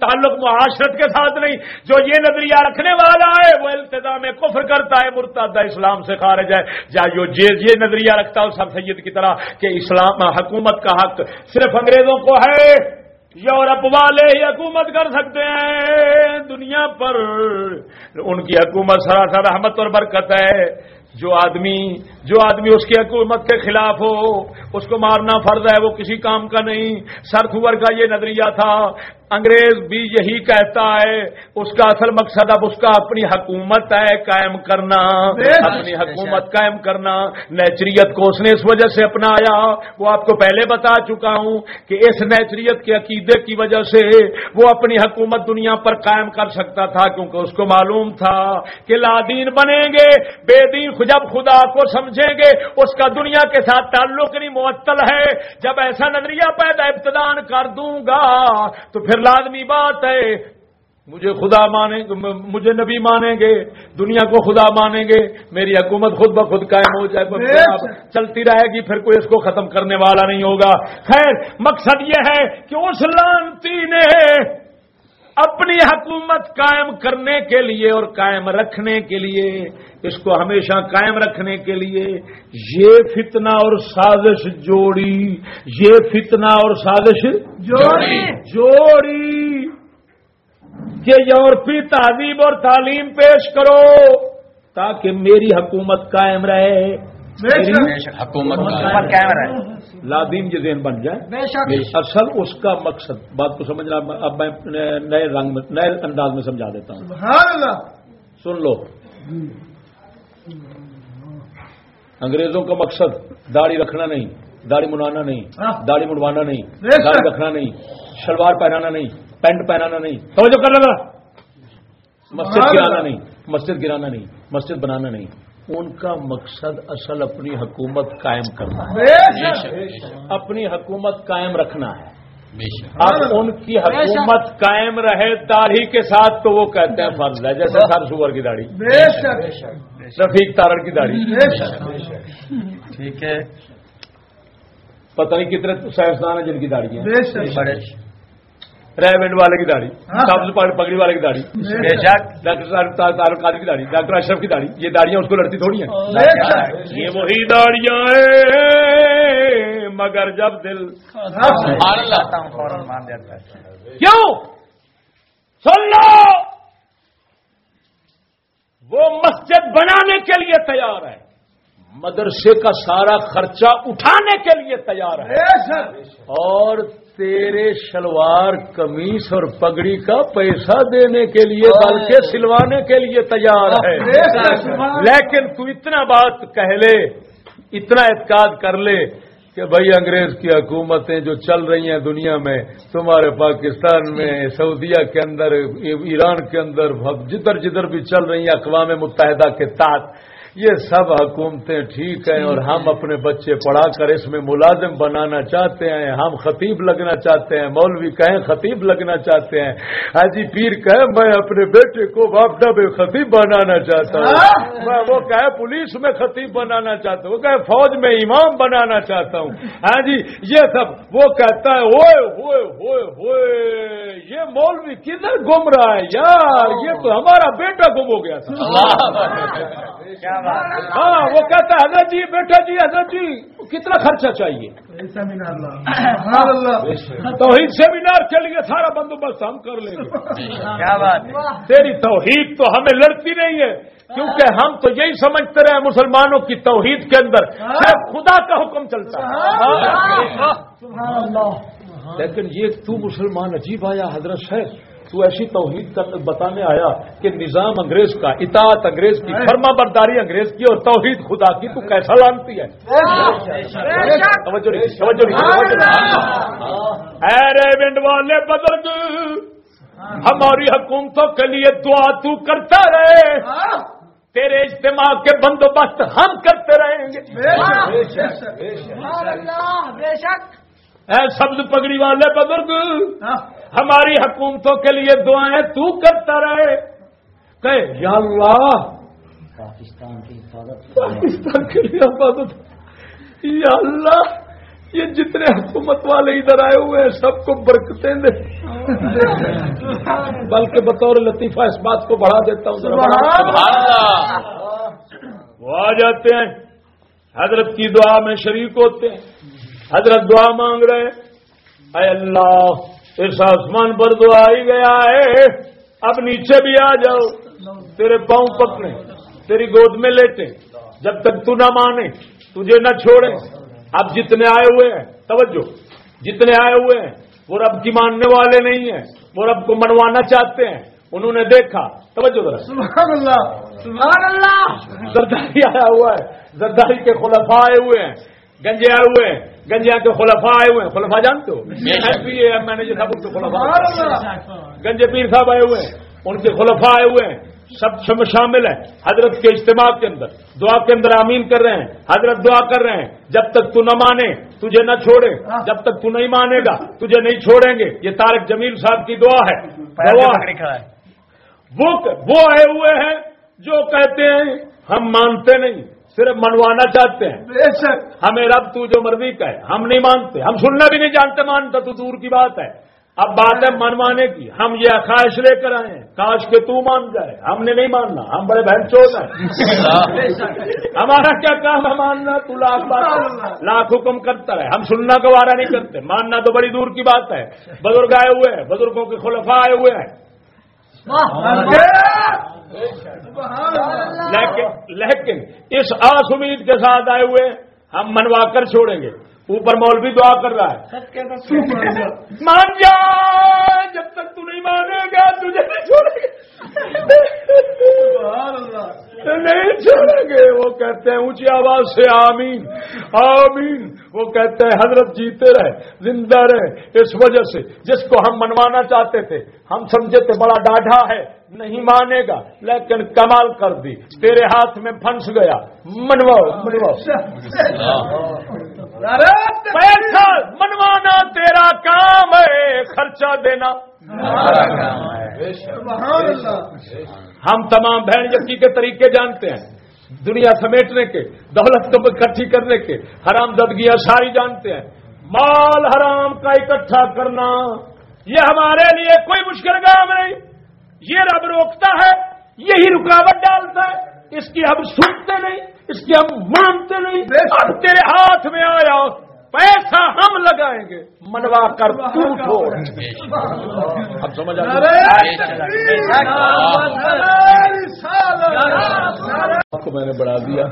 تعلق معاشرت کے ساتھ نہیں۔ جو یہ نظریہ رکھنے والا ہے، وہ التظام کفر کرتا ہے مرتادہ اسلام سے خارج ہے۔ یا جو یہ نظریہ رکھتا ہے سب سید کی طرح کہ اسلام، حکومت کا حق صرف انگریزوں کو ہے۔ یورپ والے ہی حکومت کر سکتے ہیں۔ دنیا پر ان کی حکومت سراسر رحمت اور برکت ہے۔ جو آدمی جو آدمی اس کی حکومت کے خلاف ہو، اس کو مارنا فرض ہے، وہ کسی کام کا نہیں۔ سرخور کا یہ نظریہ تھا انگریز بھی یہی کہتا ہے اس کا اصل مقصد اب اس کا اپنی حکومت ہے قائم کرنا اپنی حکومت قائم کرنا۔ نیچریت کو اس نے اس وجہ سے اپنایا وہ آپ کو پہلے بتا چکا ہوں کہ اس نیچریت کے عقیدے کی وجہ سے وہ اپنی حکومت دنیا پر قائم کر سکتا تھا کیونکہ اس کو معلوم تھا کہ لادین بنیں گے بے دین جب خدا کو سمجھیں گے۔ اس کا دنیا کے ساتھ تعلق نہیں معطل ہے۔ جب ایسا نظریہ پیدا ابتدان کر دوں گا تو پھر لازمی بات ہے۔ مجھے خدا مانیں مجھے نبی مانیں گے۔ دنیا کو خدا مانیں گے۔ میری حکومت خود بخود قائم ہو جائے۔ چلتی رہے گی پھر کوئی اس کو ختم کرنے والا نہیں ہوگا۔ خیر مقصد یہ ہے کہ اس لانتی نے اپنی حکومت قائم کرنے کے لیے اور قائم رکھنے کے لیے اس کو ہمیشہ قائم رکھنے کے لیے یہ فتنہ اور سازش جوڑی یہ فتنہ اور سازش جوڑی۔ جوڑی۔ کہ یورپی تہذیب اور تعلیم پیش کرو تاکہ میری حکومت قائم رہے۔ حکومت لادین کے ذہن بن جائے۔ اصل اس کا مقصد بات کو سمجھنا اب میں نئے رنگ میں نئے انداز میں سمجھا دیتا ہوں۔ سن لو۔ انگریزوں کا مقصد داڑھی رکھنا نہیں داڑھی منوانا نہیں داڑھی منڈوانا نہیں داڑھی رکھنا نہیں شلوار پہنانا نہیں پینٹ پہنانا نہیں۔ توجہ کر لگا مسجد گرانا نہیں مسجد گرانا نہیں مسجد بنانا نہیں۔ ان کا مقصد اصل اپنی حکومت قائم کرنا ہے اپنی حکومت قائم رکھنا ہے اب ان کی حکومت قائم رہے داڑھی کے ساتھ تو وہ کہتے ہیں فرض ہے جیسے سر سور کی داڑھی رفیق تارڑ کی داڑھی ٹھیک ہے پتہ نہیں کتنے سائنسدان ہیں جن کی داڑھی ہے ریمنڈ والے کی داڑھی سبز پگڑی والے کی داڑھی ڈاکٹر قادر کی داڑھی ڈاکٹر اشرف کی داڑھی یہ داڑیاں اس کو لڑتی تھوڑی ہیں. یہ وہی داڑیاں ہیں مگر جب دل کیوں؟ سن لو! وہ مسجد بنانے کے لیے تیار ہے مدرسے کا سارا خرچہ اٹھانے کے لیے تیار ہے۔ اور تیرے شلوار کمیس اور پگڑی کا پیسہ دینے کے لیے بلکہ سلوانے کے لیے تیار ہے۔ لیکن تو اتنا بات کہہ لے اتنا اعتقاد کر لے کہ بھائی انگریز کی حکومتیں جو چل رہی ہیں دنیا میں تمہارے پاکستان میں سعودیہ کے اندر ایران کے اندر جدھر جدھر بھی چل رہی ہیں اقوام متحدہ کے تحت یہ سب حکومتیں ٹھیک ہیں اور ہم اپنے بچے پڑھا کر اس میں ملازم بنانا چاہتے ہیں ہم خطیب لگنا چاہتے ہیں مولوی کہیں خطیب لگنا چاہتے ہیں۔ حاجی پیر کہیں میں اپنے بیٹے کو واپڈا میں خطیب بنانا چاہتا ہوں۔ میں وہ کہے پولیس میں خطیب بنانا چاہتا ہوں وہ کہے فوج میں امام بنانا چاہتا ہوں۔ ہاں جی یہ سب وہ کہتا ہے ہوئے ہوئے ہوئے ہوئے یہ مولوی کدھر گم رہا ہے؟ یار یہ تو ہمارا بیٹا گم ہو گیا تھا۔ ہاں وہ کہتا ہے حضرت جی بیٹا جی حضرت جی کتنا خرچہ چاہیے؟ توحید سیمینار کے لیے سارا بندوبست ہم کر لیں گے۔ کیا بات تیری توحید تو ہمیں لڑتی نہیں ہے کیونکہ ہم تو یہی سمجھتے رہے مسلمانوں کی توحید کے اندر۔ صرف خدا کا حکم چلتا ہے۔ لیکن یہ تو مسلمان عجیب آیا حضرت ہے تو ایسی توحید بتانے آیا کہ نظام انگریز کا اطاعت انگریز کی فرما برداری انگریز کی اور توحید خدا کی تو کیسا لانتی ہے؟ والے بزرگ ہماری حکومتوں کے لیے دعا تو کرتا رہے۔ تیرے اجتماع کے بندوبست ہم کرتے رہیں گے۔ اے سبز پگڑی والے بزرگ ہماری حکومتوں کے لیے دعائیں تو کرتا رہے۔ کہ یا اللہ پاکستان کی حفاظت پاکستان کے لیے حفاظت۔ یا اللہ یہ جتنے حکومت والے ادھر آئے ہوئے ہیں سب کو برکتیں دے۔ بلکہ بطور لطیفہ اس بات کو بڑھا دیتا ہوں۔ وہ آ جاتے ہیں۔ حضرت کی دعا میں شریک ہوتے ہیں۔ حضرت دعا مانگ رہے ہیں۔ اے اللہ اس آسمان پر دعا ہی گیا ہے۔ اب نیچے بھی آ جاؤ۔ تیرے پاؤں پکڑے تیری گود میں لیٹے۔ جب تک تو نہ مانے تجھے نہ چھوڑے۔ اب جتنے آئے ہوئے ہیں توجہ جتنے آئے ہوئے ہیں وہ رب کی ماننے والے نہیں ہیں۔ وہ رب کو منوانا چاہتے ہیں۔ انہوں نے دیکھا۔ توجہ ذرا۔ سبحان اللہ سبحان اللہ۔ زرداری آیا ہوا ہے۔ زرداری کے خلفاء آئے ہوئے ہیں گنجے آئے ہوئے ہیں۔ گنجیا کے خلفاء آئے ہوئے ہیں؟ خلفاء جانتے ہو؟ ایس پی اے مینیجر صاحب ان کے خلفاء گنجے پیر صاحب آئے ہوئے ہیں ان کے خلفاء آئے ہوئے ہیں۔ سب سب شامل ہیں۔ حضرت کے اجتماع کے اندر دعا کے اندر آمین کر رہے ہیں۔ حضرت دعا کر رہے ہیں جب تک تو نہ مانے تجھے نہ چھوڑے جب تک تو نہیں مانے گا تجھے نہیں چھوڑیں گے۔ یہ تارک جمیل صاحب کی دعا ہے۔ دعا وہ آئے ہوئے ہیں جو کہتے ہیں ہم مانتے نہیں۔ صرف منوانا چاہتے ہیں۔ ہمیں رب تو جو مرضی کا ہے ہم نہیں مانتے۔ ہم سننا بھی نہیں جانتے مانتا تو دور کی بات ہے۔ اب بات ہے منوانے کی۔ ہم یہ خواہش لے کر آئے ہیں۔ کاش کے تو مان جائے۔ ہم نے نہیں ماننا۔ ہم بڑے بہن چوت ہیں۔ ہمارا کیا کام ہے ماننا؟ تو لاکھ بات لاکھ حکم کرتا ہے ہم سننا گوارا نہیں کرتے۔ ماننا تو بڑی دور کی بات ہے۔ بزرگ آئے ہوئے ہیں۔ بزرگوں کے خلفاء آئے ہوئے ہیں۔ لیکن لیکن اس آس امید کے ساتھ آئے ہوئے ہم منوا کر چھوڑیں گے۔ اوپر مولوی دعا کر رہا ہے۔ مان جا جب تک تو نہیں مانے گا تجھے نہیں چھوڑیں گے۔ نہیں چھوڑیں گے۔ وہ کہتے ہیں اونچی آواز سے آمین۔ آمین۔ وہ کہتے ہیں حضرت جیتے رہے زندہ رہے۔ اس وجہ سے جس کو ہم منوانا چاہتے تھے ہم سمجھے تھے بڑا ڈاڈھا ہے نہیں مانے گا۔ لیکن کمال کر دی۔ تیرے ہاتھ میں پھنس گیا۔ منواؤ منواؤ۔ پیسہ منوانا تیرا کام ہے خرچہ دینا۔ ہم تمام بہن یقی کے طریقے جانتے ہیں۔ دنیا سمیٹنے کے دولت کو اکٹھی کرنے کے حرام ددگیاں ساری جانتے ہیں۔ مال حرام کا اکٹھا کرنا یہ ہمارے لیے کوئی مشکل کام نہیں۔ یہ رب روکتا ہے یہی رکاوٹ ڈالتا ہے۔ اس کی ہم سنتے نہیں اس کی ہم مانتے نہیں۔ تیرے ہاتھ میں آیا پیسہ ہم لگائیں گے۔ منوا کر تو چھوڑ۔ اب سمجھ آپ کو میں نے بڑھا دیا۔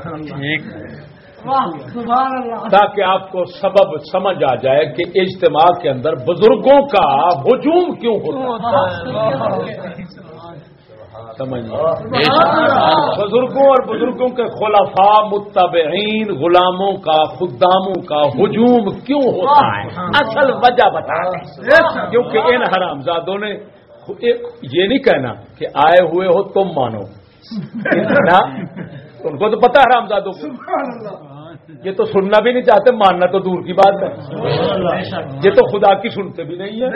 تاکہ آپ کو سبب سمجھ آ جائے کہ اجتماع کے اندر بزرگوں کا ہجوم کیوں ہوتا ہے۔ سمجھ بزرگوں اور بزرگوں کے خلفاء متبعین غلاموں کا خداموں کا ہجوم کیوں ہوتا ہے؟ اصل وجہ بتا کیونکہ ان حرام زادوں نے یہ نہیں کہنا کہ آئے ہوئے ہو تم مانو۔ *laughs* ان کو تو پتا ہے حرام زادوں کو یہ تو سننا بھی نہیں چاہتے، ماننا تو دور کی بات ہے۔ یہ تو خدا کی سنتے بھی نہیں ہے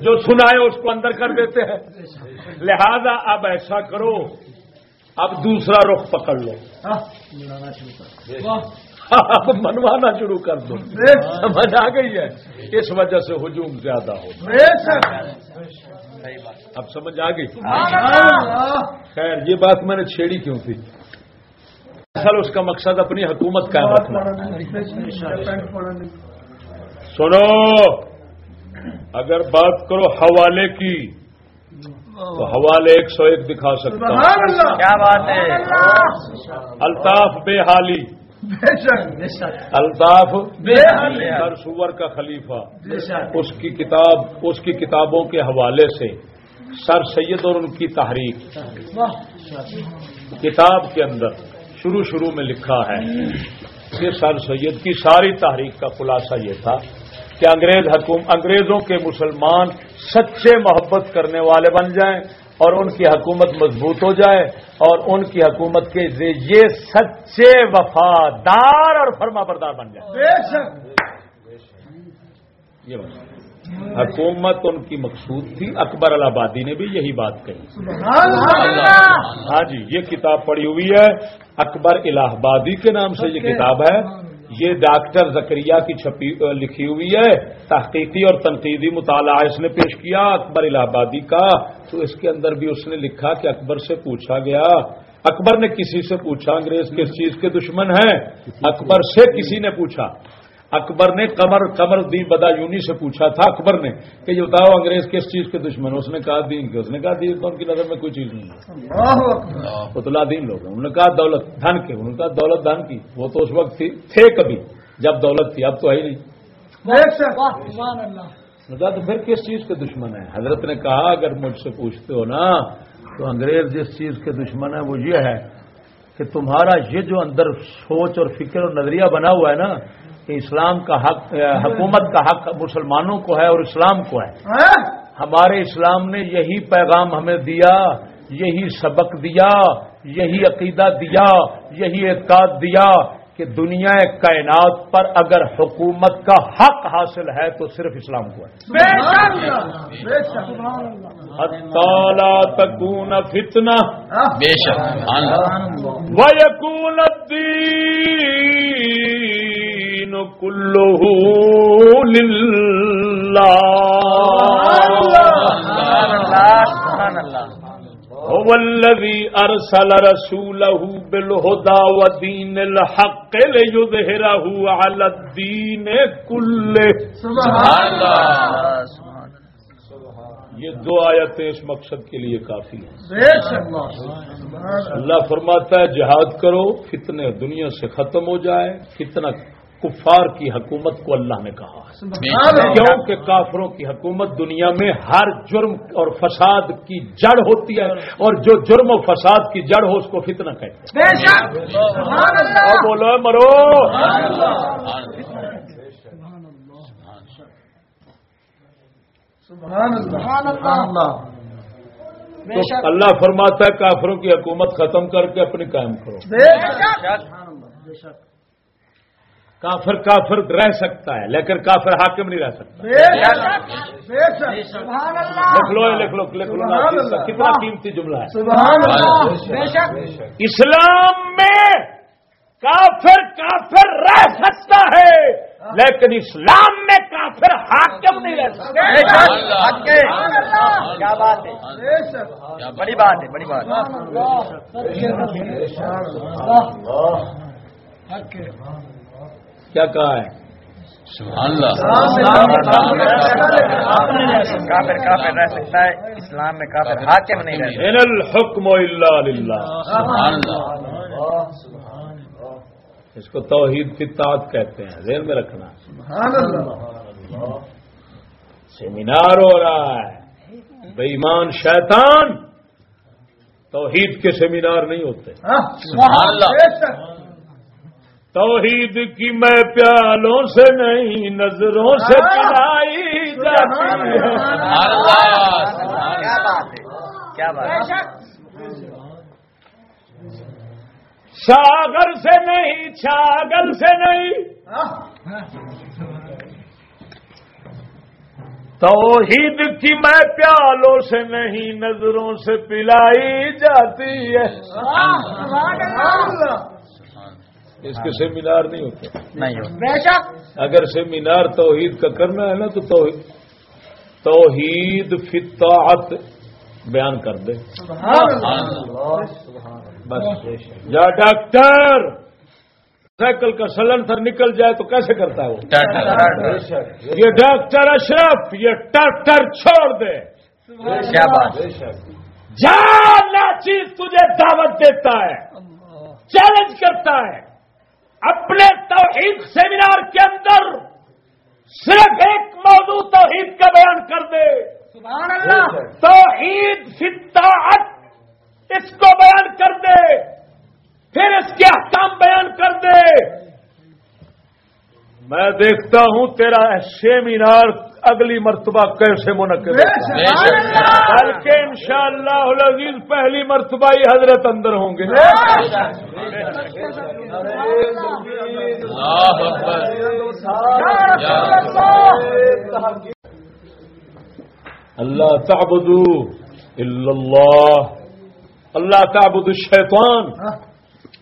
جو سنا ہے اس کو اندر کر دیتے ہیں۔ لہذا اب ایسا کرو، اب دوسرا رخ پکڑ لو۔ اب منوانا شروع کر دو۔ سمجھ آ گئی ہے؟ اس وجہ سے ہجوم زیادہ ہو۔ اب سمجھ آ گئی؟ خیر، یہ بات میں نے چھیڑی کیوں تھی؟ اصل اس کا مقصد اپنی حکومت قائم رکھنا۔ سنو اگر بات کرو حوالے کی تو حوالے ایک سو ایک دکھا سکتا ہوں۔ کیا بات ہے؟ الطاف بے حالی۔ الطاف سر سور کا خلیفہ۔ اس کی کتاب اس کی کتابوں کے حوالے سے۔ سر سید اور ان کی تحریک۔ کتاب کے اندر۔ شروع شروع میں لکھا ہے کہ سر سید کی ساری تحریک کا خلاصہ یہ تھا کہ انگریز حکوم انگریزوں کے مسلمان سچے محبت کرنے والے بن جائیں اور ان کی حکومت مضبوط ہو جائے اور ان کی حکومت کے یہ سچے وفادار اور فرما بردار بن جائے یہ حکومت ان کی مقصود تھی۔ اکبر الہبادی نے بھی یہی بات کہی۔ ہاں جی یہ کتاب پڑھی ہوئی ہے۔ اکبر الہ آبادی کے نام سے یہ کتاب ہے۔ یہ ڈاکٹر زکریہ کی چھپی لکھی ہوئی ہے۔ تحقیقی اور تنقیدی مطالعہ اس نے پیش کیا اکبر الہ آبادی کا۔ تو اس کے اندر بھی اس نے لکھا کہ اکبر سے پوچھا گیا۔ اکبر نے کسی سے پوچھا انگریز کس چیز کے دشمن ہیں؟ اکبر سے کسی نے پوچھا۔ اکبر نے قمر قمر دی بدا یونی سے پوچھا تھا اکبر نے کہ یہ بتاؤ انگریز کس چیز کے دشمن ہیں؟ اس نے کہا دین کے اس نے کہا دین تو ان کی نظر میں کوئی چیز نہیں ہے۔ اتلا دین لوگ انہوں نے کہا دولت دھن کے انہوں نے کہا دولت دھن کی۔ وہ تو اس وقت تھی تھے کبھی جب دولت تھی اب تو ہے ہی نہیں۔ کہا تو پھر کس چیز کے دشمن ہیں؟ حضرت نے کہا اگر مجھ سے پوچھتے ہو نا تو انگریز جس چیز کے دشمن ہے وہ یہ ہے کہ تمہارا یہ جو اندر سوچ اور فکر اور نظریہ بنا ہوا ہے نا کہ اسلام کا حق حکومت کا حق مسلمانوں کو ہے اور اسلام کو ہے۔ ہمارے اسلام نے یہی پیغام ہمیں دیا یہی سبق دیا یہی عقیدہ دیا یہی اعتقاد دیا کہ دنیا کائنات پر اگر حکومت کا حق حاصل ہے تو صرف اسلام کو ہے۔ بے شک بے شک۔ سبحان اللہ تالا تکون فتنہ۔ بے شک هو الذي أرسل رسوله بالهدى ودين الحق ليظهره على الدين كله. سبحان اللہ سبحان اللہ یہ دو آیتیں اس مقصد کے لیے کافی ہیں. اللہ. فرماتا ہے جہاد کرو فتنے دنیا سے ختم ہو جائے فتنہ کفار کی حکومت کو اللہ نے کہا اللہ۔ کیونکہ کافروں کی حکومت دنیا میں ہر جرم اور فساد کی جڑ ہوتی ہے اور جو جرم و فساد کی جڑ ہو اس کو فتنہ کہتے ہیں۔ بے شک۔ سبحان اور اللہ بولو مرو۔ سبحان اللہ۔ سبحان اللہ۔ بے تو شک اللہ فرماتا ہے کافروں کی حکومت ختم کر کے اپنی قائم کرو بے شک سبحان اللہ بے شک کافر کافر رہ سکتا ہے لیکن کافر حاکم نہیں رہ سکتا۔ بے شک بے شک۔ سبحان اللہ۔ لکھ لو لکھ لو لکھ لو۔ کتنا قیمتی جملہ ہے۔ سبحان اللہ۔ بے شک اسلام میں کافر کافر رہ سکتا ہے لیکن اسلام میں کافر حاکم نہیں رہ سکتا۔ بے شک۔ حق کے کیا بات ہے؟ بے شک۔ بڑی بات ہے بڑی بات ہے۔ کیا کہا ہے؟ سبحان اللہ۔ کافر کافر رہ سکتا ہے اسلام میں کافر حاکم نہیں رہ سکتا۔ ان الحکم الا للہ۔ سبحان اللہ۔ اس کو توحید کی تعت کہتے ہیں ذہن میں رکھنا۔ سبحان اللہ۔ سیمینار ہو رہا ہے۔ بے ایمان شیطان توحید کے سیمینار نہیں ہوتے۔ سبحان اللہ۔ بے شک۔ توحید کی میں پیالوں سے نہیں نظروں سے پلائی جاتی ہے۔ سبحان اللہ کیا بات ہے؟ کیا بات ہے؟ ساگر سے نہیں چھاگل سے نہیں۔ توحید کی میں پیالوں سے نہیں نظروں سے پلائی جاتی ہے۔ اس کے سیمینار نہیں ہوتے. نہیں ہو بے شک. اگر سیمینار توحید کا کرنا ہے نا تو توحید توحید فطاعت بیان کر دے. سبحان اللہ. بس. یا ڈاکٹر! سائیکل کا سلنسر نکل جائے تو کیسے کرتا ہے وہ؟ یہ ڈاکٹر اشرف یہ ڈاکٹر چھوڑ دے. جانا چیز تجھے دعوت دیتا ہے. چیلنج کرتا ہے. اپنے توحید سیمینار کے اندر صرف ایک موضوع توحید کا بیان کر دے۔ سبحان اللہ۔ توحید فطاعت اس کو بیان کر دے۔ پھر اس کے احکام بیان کر دے۔ میں دیکھتا ہوں تیرا سیمینار اگلی مرتبہ کیسے منعقد ہے۔ شک سبحان اللہ بلکہ انشاءاللہ العزیز پہلی مرتبہ ہی حضرت اندر ہوں گے۔ اللہ اکبر۔ اللہ تعبدو الا اللہ۔ اللہ تعبد الشیطان۔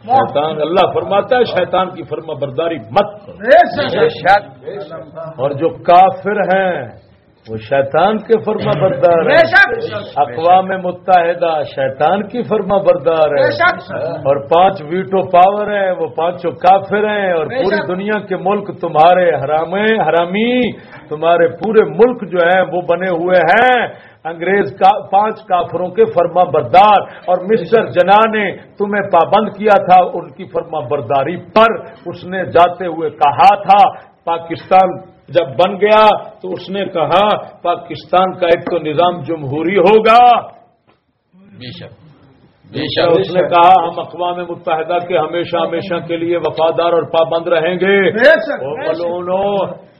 شیطان اللہ فرماتا ہے شیطان کی فرما برداری مت اور جو کافر ہیں وہ شیطان کے فرما بردار شک۔ اقوام متحدہ شیطان کی فرما بردار ہے اور پانچ ویٹو پاور ہیں وہ پانچوں کافر ہیں۔ اور پوری۔ دنیا کے ملک تمہارے حرامے حرامی تمہارے پورے ملک جو ہیں وہ بنے ہوئے ہیں۔ انگریز کا پانچ کافروں کے فرما بردار اور مسٹر جنا نے تمہیں پابند کیا تھا ان کی فرما برداری پر اس نے جاتے ہوئے کہا تھا پاکستان جب بن گیا تو اس نے کہا پاکستان کا ایک تو نظام جمہوری ہوگا۔ بے شک۔ بے شک۔ اس نے کہا ہم اقوام متحدہ کے ہمیشہ ہمیشہ کے لیے وفادار اور پابند رہیں گے۔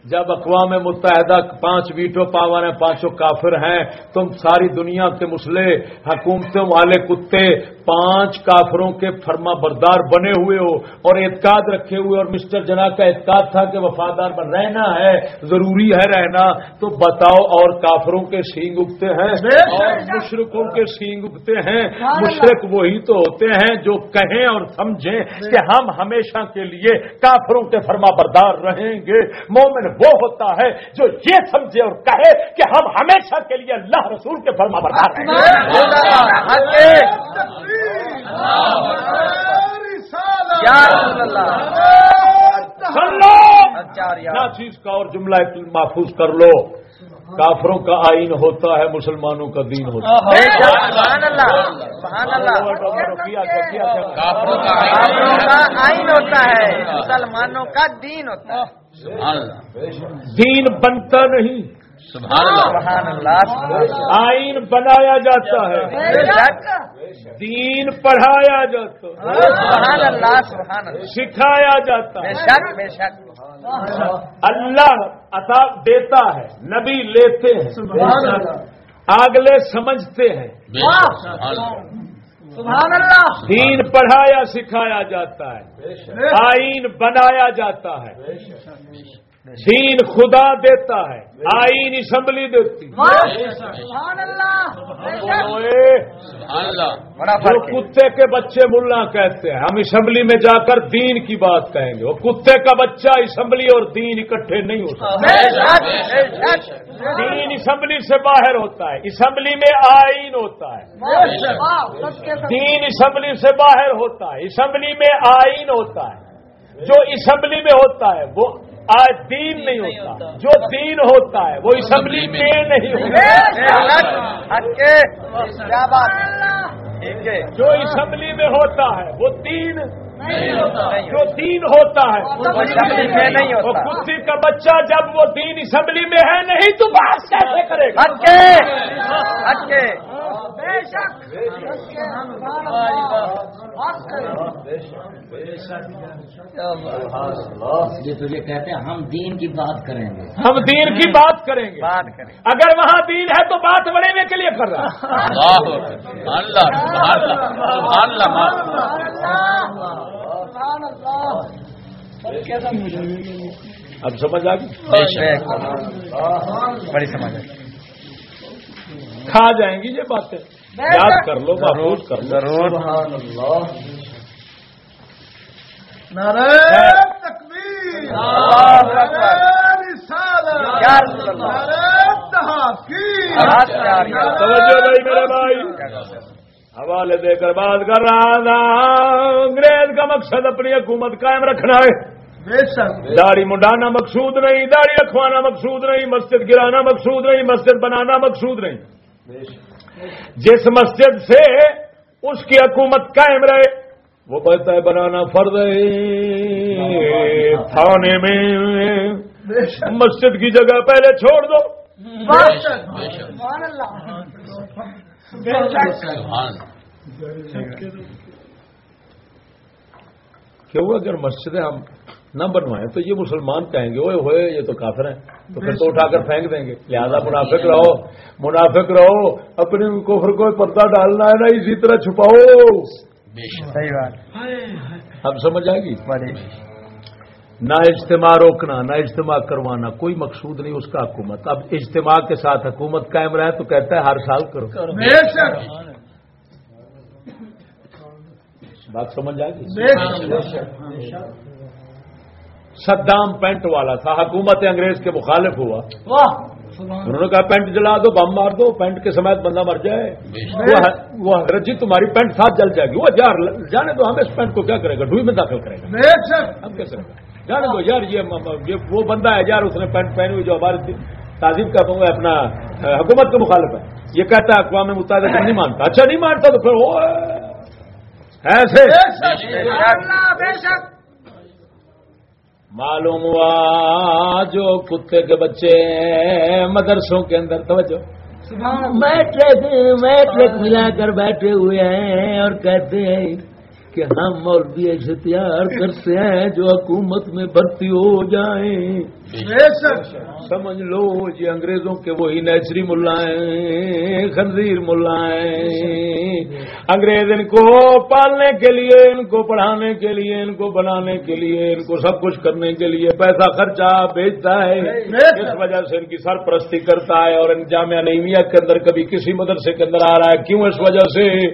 جب اقوام متحدہ پانچ ویٹو پاور ہیں پانچوں کافر ہیں، تم ساری دنیا کے مسلح، حکومتوں والے کتے پانچ کافروں کے فرما بردار بنے ہوئے ہو اور اعتقاد رکھے ہوئے اور مسٹر جنا کا اعتقاد تھا کہ وفادار بن رہنا ہے ضروری ہے رہنا تو بتاؤ اور کافروں کے سینگ اگتے ہیں اور مشرقوں کے سینگ اگتے ہیں۔ مشرق وہی تو ہوتے ہیں جو کہیں اور سمجھیں کہ ہم ہمیشہ کے لیے کافروں کے فرما بردار رہیں گے۔ مومن وہ ہوتا ہے جو یہ سمجھے اور کہے کہ ہم ہمیشہ کے لیے اللہ رسول کے فرما بردار رہیں گے۔ نہ چیز کا اور جملہ محفوظ کر لو۔ کافروں کا آئین ہوتا ہے مسلمانوں کا دین ہوتا ہے۔ بے شک سبحان اللہ سبحان اللہ۔ کیا کیا کیا کیا کافروں کا آئین ہوتا ہے مسلمانوں کا دین ہوتا ہے۔ سبحان اللہ۔ دین بنتا نہیں۔ سبحان اللہ. سبحان اللہ سبحان اللہ۔ آئین بنایا جاتا ہے۔ بے شک۔ دین پڑھایا جاتا ہے۔ سبحان اللہ سبحان اللہ۔ سکھایا جاتا بے ہے شک بے شک۔ اللہ عطا دیتا ہے نبی لیتے ہیں۔ اگلے سمجھتے ہیں۔ سبحان اللہ۔ سبحان اللہ۔ دین پڑھایا سکھایا جاتا ہے۔ آئین بنایا جاتا ہے۔ دین خدا دیتا ہے آئین اسمبلی دیتی۔ ہے جو کتے کے بچے ملا کہتے ہیں ہم اسمبلی میں جا کر دین کی بات کہیں گے۔ وہ کتے کا بچہ اسمبلی اور دین اکٹھے نہیں ہو سکتے بے شک بے شک دین اسمبلی سے باہر ہوتا ہے اسمبلی میں آئین ہوتا ہے۔ دین اسمبلی سے باہر ہوتا ہے اسمبلی میں آئین ہوتا ہے۔ جو اسمبلی میں ہوتا ہے وہ آج دین نہیں ہوتا۔ جو دین ہوتا ہے وہ اسمبلی میں نہیں ہوتا۔ جو اسمبلی میں ہوتا ہے وہ دین نہیں ہوتا۔ جو دین ہوتا ہے وہ اسمبلی میں نہیں وہ ہوتا۔ کتے کا بچہ جب وہ دین اسمبلی میں ہے نہیں تو بات کیسے کرے گا؟ یہ تو یہ کہتے ہیں ہم دین کی بات کریں گے۔ ہم دین کی بات کریں گے۔ بات کریں اگر وہاں دین ہے تو بات بڑھنے کے لیے کر رہا ہے۔ اللہ سبحان اللہ سبحان اللہ سبحان اللہ سبحان اللہ سچ کے سچ اب سمجھ آ گئی بے شک۔ بڑی سمجھ ہے کھا جائیں گی یہ باتیں۔ یاد کر لو محفوظ کر لو۔ ضرور۔ بھائی میرے بھائی۔ حوالے دے کر بات کر رہا تھا۔ انگریز کا مقصد اپنی حکومت قائم رکھنا ہے۔ داڑھی منڈانا مقصود نہیں داڑھی رکھوانا مقصود نہیں مسجد گرانا مقصود نہیں مسجد بنانا مقصود نہیں۔ جس مسجد سے اس کی حکومت قائم رہے وہ کہتا ہے بنانا فرض ہے۔ تھانے میں مسجد کی جگہ پہلے چھوڑ دو۔ کیوں؟ اگر مسجدیں ہم نہ بنوائیں۔ تو یہ مسلمان کہیں گے اوئے ہوئے یہ تو کافر ہیں۔ تو پھر تو اٹھا کر پھینک دیں گے۔ لہذا منافق رہو منافق رہو۔ اپنی کفر کو پردہ ڈالنا ہے نا اسی طرح چھپاؤ۔ اب سمجھ آئے گی؟ نہ اجتماع روکنا نہ اجتماع کروانا کوئی مقصود نہیں اس کا حکومت۔ اب اجتماع کے ساتھ حکومت قائم رہے تو کہتا ہے ہر سال کرو۔ بات سمجھ آ گئی صدام پینٹ والا تھا حکومت انگریز کے مخالف ہوا۔ انہوں نے کہا پینٹ جلا دو بم مار دو پینٹ کے سمیت بندہ مر جائے۔ وہ حضرت جی تمہاری پینٹ ساتھ جل جائے گی۔ وہ یار جانے دو ہم اس پینٹ کو کیا کرے گا؟ ڈوئی میں داخل کرے گا۔ ہم کیسے؟ جانے دو یار یہ وہ بندہ ہے یار اس نے پینٹ پہنی ہوئی جو ہماری تعزیب کا ہوں اپنا حکومت کے مخالف ہے۔ یہ کہتا ہے اقوام متحدہ کو نہیں مانتا۔ اچھا نہیں مانتا تو پھر وہ ایسے۔ بے شک۔ معلوم ہوا جو کتے کے بچے ہیں مدرسوں کے اندر، توجہ۔ میٹرک میٹرک ملا کر بیٹھے ہوئے ہیں اور کہتے ہیں کہ ہم اور بھی اختیار کرتے ہیں، جو حکومت میں بھرتی ہو جائیں۔ سمجھ لو یہ انگریزوں کے وہی نیچری ملائیں خنزیر ملائیں انگریز ان کو پالنے کے لیے ان کو پڑھانے کے لیے ان کو بنانے کے لیے ان کو سب کچھ کرنے کے لیے پیسہ خرچہ بھیجتا ہے۔ اس وجہ سے ان کی سرپرستی کرتا ہے اور ان جامعہ کے اندر کبھی کسی مدرسے کے اندر آ رہا ہے۔ کیوں؟ اس وجہ سے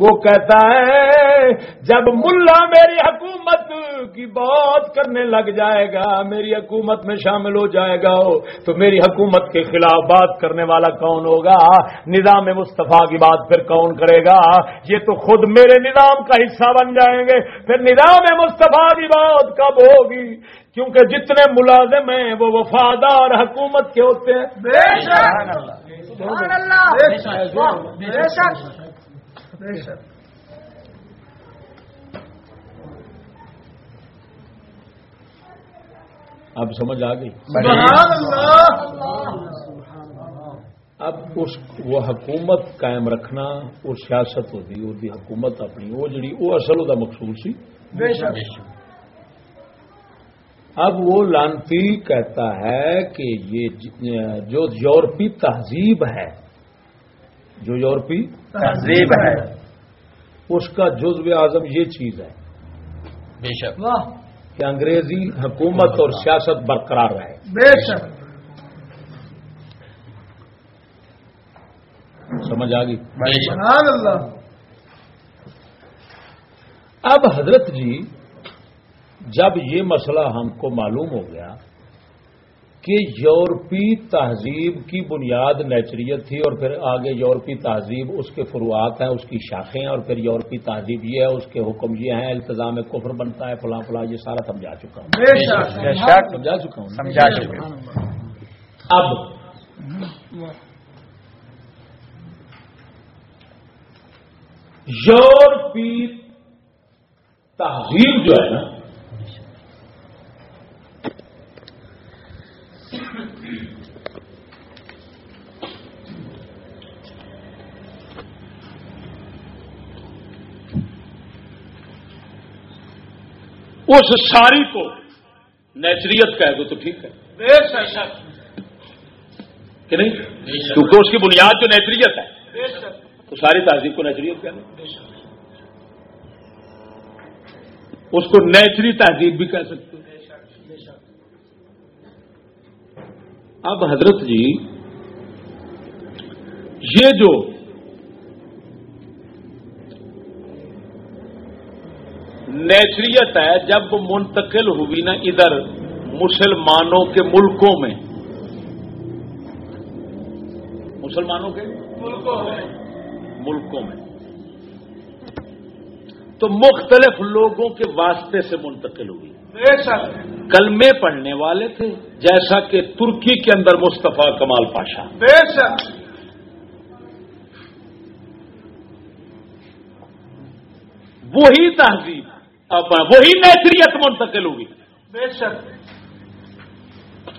وہ کہتا ہے جب ملا میری حکومت کی بات کرنے لگ جائے گا میری حکومت میں شامل ہو جائے گا تو میری حکومت کے خلاف بات کرنے والا کون ہوگا؟ نظام مصطفیٰ کی بات پھر کون کرے گا؟ یہ تو خود میرے نظام کا حصہ بن جائیں گے۔ پھر نظام مصطفیٰ کی بات کب ہوگی؟ کیونکہ جتنے ملازم ہیں وہ وفادار حکومت کے ہوتے ہیں۔ بے شک! سبحان اللہ! بے شک! بے شک! اب سمجھ آ گئی۔ اب اس وہ حکومت قائم رکھنا وہ سیاست ہوتی ہوتی حکومت اپنی وہ جڑی وہ اصل وہ مقصود سی۔ اب وہ لانتی کہتا ہے کہ یہ جو یورپی تہذیب ہے جو یورپی تہذیب ہے۔ اس کا جزو اعظم یہ چیز ہے۔ بے شک۔ کہ انگریزی حکومت اور سیاست برقرار رہے۔ بے شک۔ سمجھ آ گئی؟ بے شک۔ سبحان اللہ۔ اب حضرت جی جب یہ مسئلہ ہم کو معلوم ہو گیا کہ یورپی تہذیب کی بنیاد نیچریت تھی اور پھر آگے یورپی تہذیب اس کے فروعات ہیں اس کی شاخیں اور پھر یورپی تہذیب یہ ہے اس کے حکم یہ ہیں التظام کفر بنتا ہے فلاں فلاں یہ سارا سمجھا چکا ہوں۔ سمجھا چکا ہوں۔ سمجھا چکے اب یورپی تہذیب جو ہے نا اس ساری کو نیچریت کہہ دو تو ٹھیک ہے۔ کہ نہیں؟ کیونکہ اس کی بنیاد جو نیچریت ہے۔ تو ساری تہذیب کو نیچریت کہہ دو۔ اس کو نیچری تہذیب بھی کہہ سکتے اب حضرت جی یہ جو نیچریت ہے جب وہ منتقل ہوئی نا ادھر مسلمانوں کے ملکوں میں۔ مسلمانوں کے؟ ملکوں میں۔ تو مختلف لوگوں کے واسطے سے منتقل ہوئی۔ بے شک۔ کلمے پڑھنے والے تھے جیسا کہ ترکی کے اندر مصطفیٰ کمال پاشا۔ بے شک۔ وہی تہذیب۔ اب وہی نیچریت منتقل ہوئی بے شک۔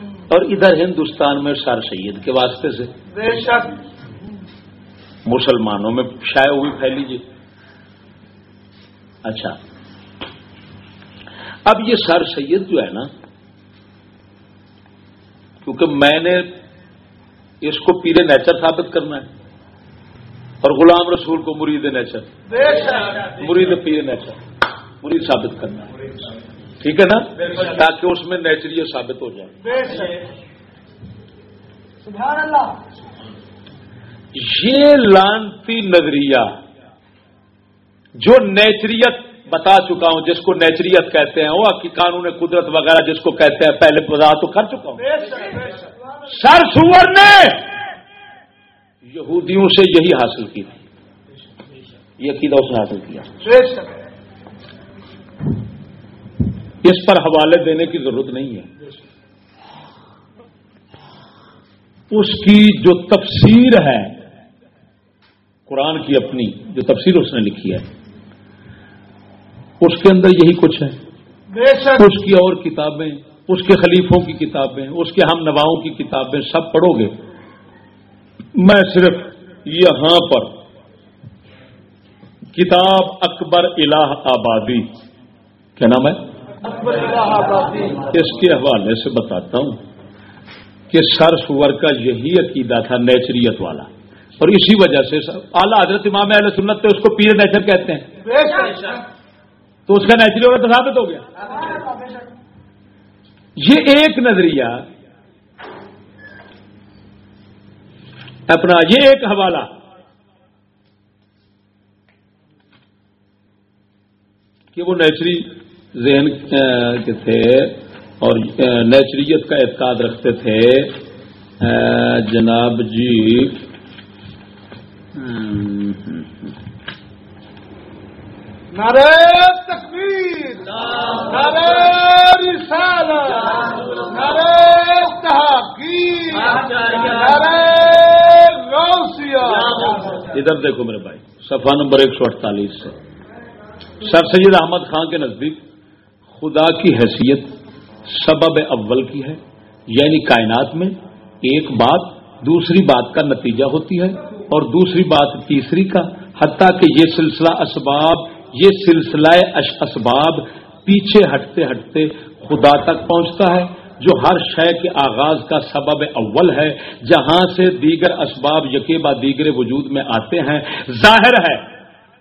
اور ادھر ہندوستان میں سر سید کے واسطے سے۔ بے شک۔ مسلمانوں میں شائع ہوئی پھیلی جی۔ اچھا۔ اب یہ سر سید جو ہے نا کیونکہ میں نے اس کو پیر نیچر ثابت کرنا ہے۔ اور غلام رسول کو مرید نیچر۔ بے شک۔ مرید پیر نیچر۔ مرید ثابت کرنا ہے۔ ٹھیک ہے نا؟ تاکہ اس میں نیچریت ثابت ہو جائے۔ سبحان اللہ۔ یہ لانتی نظریہ جو نیچریت بتا چکا ہوں جس کو نیچریت کہتے ہیں وہ کہ قانون قدرت وغیرہ جس کو کہتے ہیں پہلے وضاحت تو کر چکا ہوں۔ سر سور نے یہودیوں سے یہی حاصل کی۔ تھی یہ عقیدہ اس نے حاصل کیا۔ اس پر حوالے دینے کی ضرورت نہیں ہے۔ اس کی جو تفسیر ہے قرآن کی اپنی جو تفسیر اس نے لکھی ہے اس کے اندر یہی کچھ ہے۔ اس کی اور کتابیں اس کے خلیفوں کی کتابیں اس کے ہم نواؤں کی کتابیں سب پڑھو گے۔ میں صرف یہاں پر کتاب اکبر الہ آبادی کیا نام ہے؟ اس کے حوالے سے بتاتا ہوں کہ سر سور کا یہی عقیدہ تھا، نیچریت والا۔ اور اسی وجہ سے اعلیٰ حضرت امام علیہ سنت اس کو پیر نیچر کہتے ہیں۔ تو اس کا نیچری والا تو ثابت ہو گیا۔ یہ ایک نظریہ، اپنا یہ ایک حوالہ۔ کہ وہ نیچری ذہن کے تھے اور نیچریت کا اعتقاد رکھتے تھے۔ جناب جی نعرے تکبیر رسالت تحقیق غوثیہ ادھر دیکھو میرے بھائی صفحہ نمبر ایک سو اڑتالیس سے۔ سر سید احمد خان کے نزدیک خدا کی حیثیت سبب اول کی ہے یعنی کائنات میں ایک بات دوسری بات کا نتیجہ ہوتی ہے اور دوسری بات تیسری کا، حتیٰ کہ یہ سلسلہ اسباب، یہ سلسلہ اسباب پیچھے ہٹتے ہٹتے خدا تک پہنچتا ہے، جو ہر شے کے آغاز کا سبب اول ہے۔ جہاں سے دیگر اسباب یقیبہ دیگر وجود میں آتے ہیں، ظاہر ہے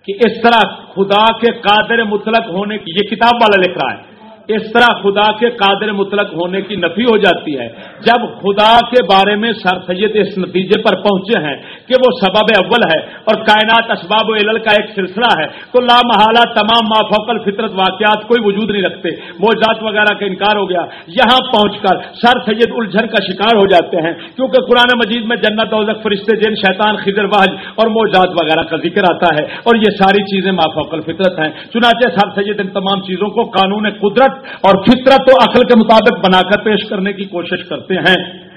کہ اس طرح خدا کے قادر مطلق ہونے کی یہ کتاب والا لکھ رہا ہے۔ اس طرح خدا کے قادر مطلق ہونے کی نفی ہو جاتی ہے۔ جب خدا کے بارے میں سر سید اس نتیجے پر پہنچے ہیں کہ وہ سبب اول ہے اور کائنات اسباب و علل کا ایک سلسلہ ہے، تو لامحالہ تمام مافوقل فطرت واقعات کوئی وجود نہیں رکھتے۔ موجات وغیرہ کا انکار ہو گیا۔ یہاں پہنچ کر سر سید الجھن کا شکار ہو جاتے ہیں، کیونکہ قرآن مجید میں جنت اوزک فرشتے جن، شیطان، خضر واج اور موجات وغیرہ کا ذکر آتا ہے۔ اور یہ ساری چیزیں مافوقل فطرت ہیں۔ چنانچہ سر سید ان تمام چیزوں کو قانون قدرت اور فطرت و عقل کے مطابق بنا کر پیش کرنے کی کوشش کرتے ہیں۔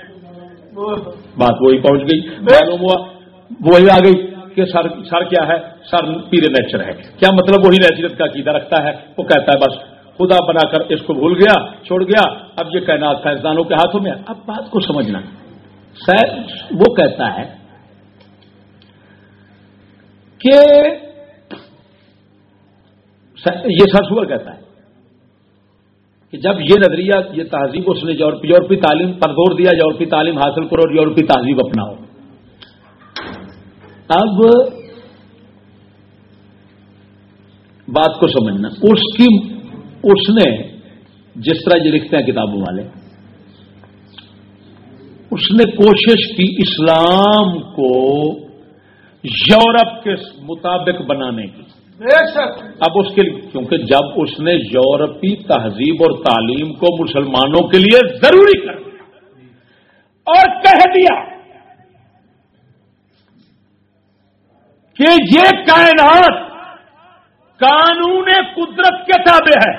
بات وہی پہنچ گئی۔ معلوم ہوا۔ وہی آ گئی کہ سر سر کیا ہے؟ سر پیرے نیچر ہے۔ کیا مطلب وہی نیچرت کا عقیدہ رکھتا ہے؟ وہ کہتا ہے بس خدا بنا کر اس کو بھول گیا چھوڑ گیا۔ اب یہ کائنات سائنسدانوں کے ہاتھوں میں اب بات کو سمجھنا۔ وہ کہتا ہے کہ یہ سر سور کہتا ہے۔ کہ جب یہ نظریہ، یہ تہذیب اس نے، یورپی تعلیم پر زور دیا، یورپی تعلیم حاصل کرو اور یورپی تہذیب اپناؤ۔ اب بات کو سمجھنا، اس کی، اس نے جس طرح یہ لکھتے ہیں کتابوں والے، اس نے کوشش کی اسلام کو یورپ کے مطابق بنانے کی۔ اب اس کے لیے کیونکہ جب اس نے یورپی تہذیب اور تعلیم کو مسلمانوں کے لیے ضروری کر دیا اور کہہ دیا کہ یہ کائنات قانون قدرت کے تابع ہے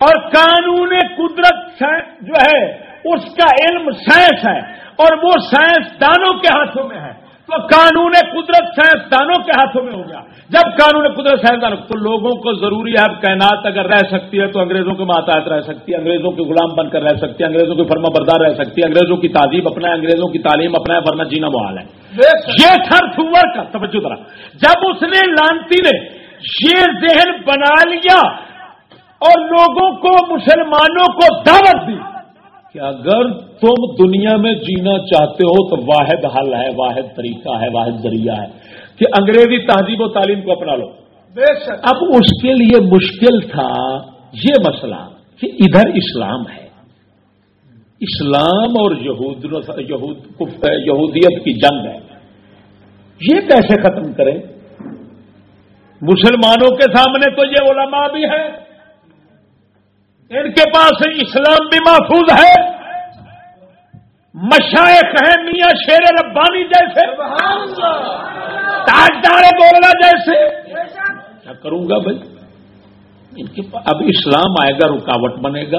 اور قانون قدرت جو ہے، اس کا علم سائنس ہے اور وہ سائنس دانوں کے ہاتھوں میں ہے۔ تو قانون قدرت سائنسدانوں کے ہاتھوں میں ہو گیا۔ جب قانون قدرت سائنسدانوں تو لوگوں کو ضروری ہے اب کائنات اگر رہ سکتی ہے تو انگریزوں کے ماتحت رہ سکتی ہے انگریزوں کے غلام بن کر رہ سکتی ہے انگریزوں کی فرما بردار رہ سکتی ہے انگریزوں کی تعلیم اپنا انگریزوں کی تعلیم اپنا ورنہ جینا محال ہے۔ یہ تھر سور کا توجہ ذرا۔ جب اس نے لانتی نے یہ ذہن بنا لیا اور لوگوں کو مسلمانوں کو دعوت دی کہ اگر تم دنیا میں جینا چاہتے ہو تو واحد حل ہے واحد طریقہ ہے واحد ذریعہ ہے۔ کہ انگریزی تہذیب و تعلیم کو اپنا لو۔ اب اس کے لیے مشکل تھا یہ مسئلہ کہ ادھر اسلام ہے۔ اسلام اور یہود یہودیت کی جنگ ہے۔ یہ کیسے ختم کریں؟ مسلمانوں کے سامنے تو یہ علماء بھی ہے ان کے پاس اسلام بھی محفوظ ہے۔ مشائق ہیں میاں شیر ربانی جیسے۔ تاجدار بولنا جیسے۔ کیا کروں گا بھائی۔ ان کے پاس اب اسلام آئے گا رکاوٹ بنے گا۔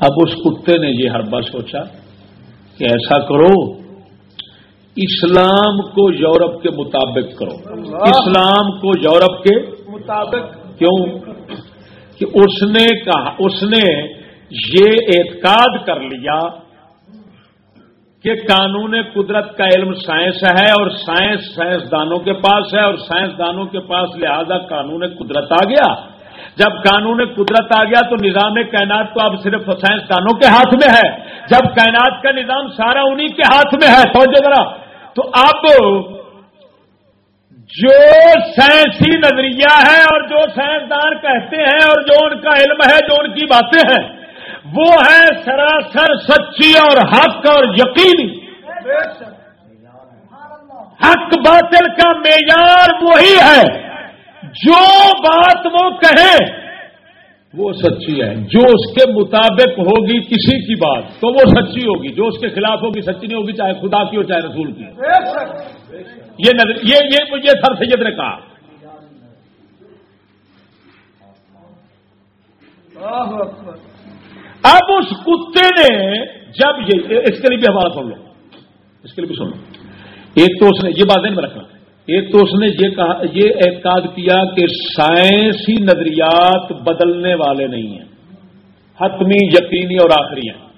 اب اس کتے نے یہ ہر بار سوچا کہ ایسا کرو اسلام کو یورپ کے مطابق کرو۔ اسلام کو یورپ کے مطابق۔ کیوں؟ کہ اس نے کہا اس نے یہ اعتقاد کر لیا کہ قانون قدرت کا علم سائنس ہے اور سائنس سائنسدانوں کے پاس ہے اور سائنسدانوں کے پاس لہذا قانون قدرت آ گیا۔ جب قانون قدرت آ گیا تو نظام کائنات تو اب صرف سائنسدانوں کے ہاتھ میں ہے۔ جب کائنات کا نظام سارا انہی کے ہاتھ میں ہے، سوچے ذرا۔ تو اب جو سائنسی نظریہ ہے اور جو سائنسدان کہتے ہیں اور جو ان کا علم ہے، جو ان کی باتیں ہیں، وہ ہے سراسر سچی اور حق اور یقینی۔ حق باطل کا معیار وہی ہے۔ جو بات وہ کہیں وہ سچی ہے۔ جو اس کے مطابق ہوگی کسی کی بات، تو وہ سچی ہوگی۔ جو اس کے خلاف ہوگی، سچی نہیں ہوگی، چاہے خدا کی ہو چاہے رسول کی۔ یہ نظر یہ یہ یہ سر سید نے کہا۔ اب اس کتے نے جب یہ اس کے لیے بھی حوالہ سن لو۔ اس کے لیے بھی سن لو۔ ایک تو اس نے یہ بات میں رکھنا۔ ایک تو اس نے یہ کہا یہ اعتقاد کیا کہ سائنسی نظریات بدلنے والے نہیں ہیں۔ حتمی یقینی اور آخری ہیں۔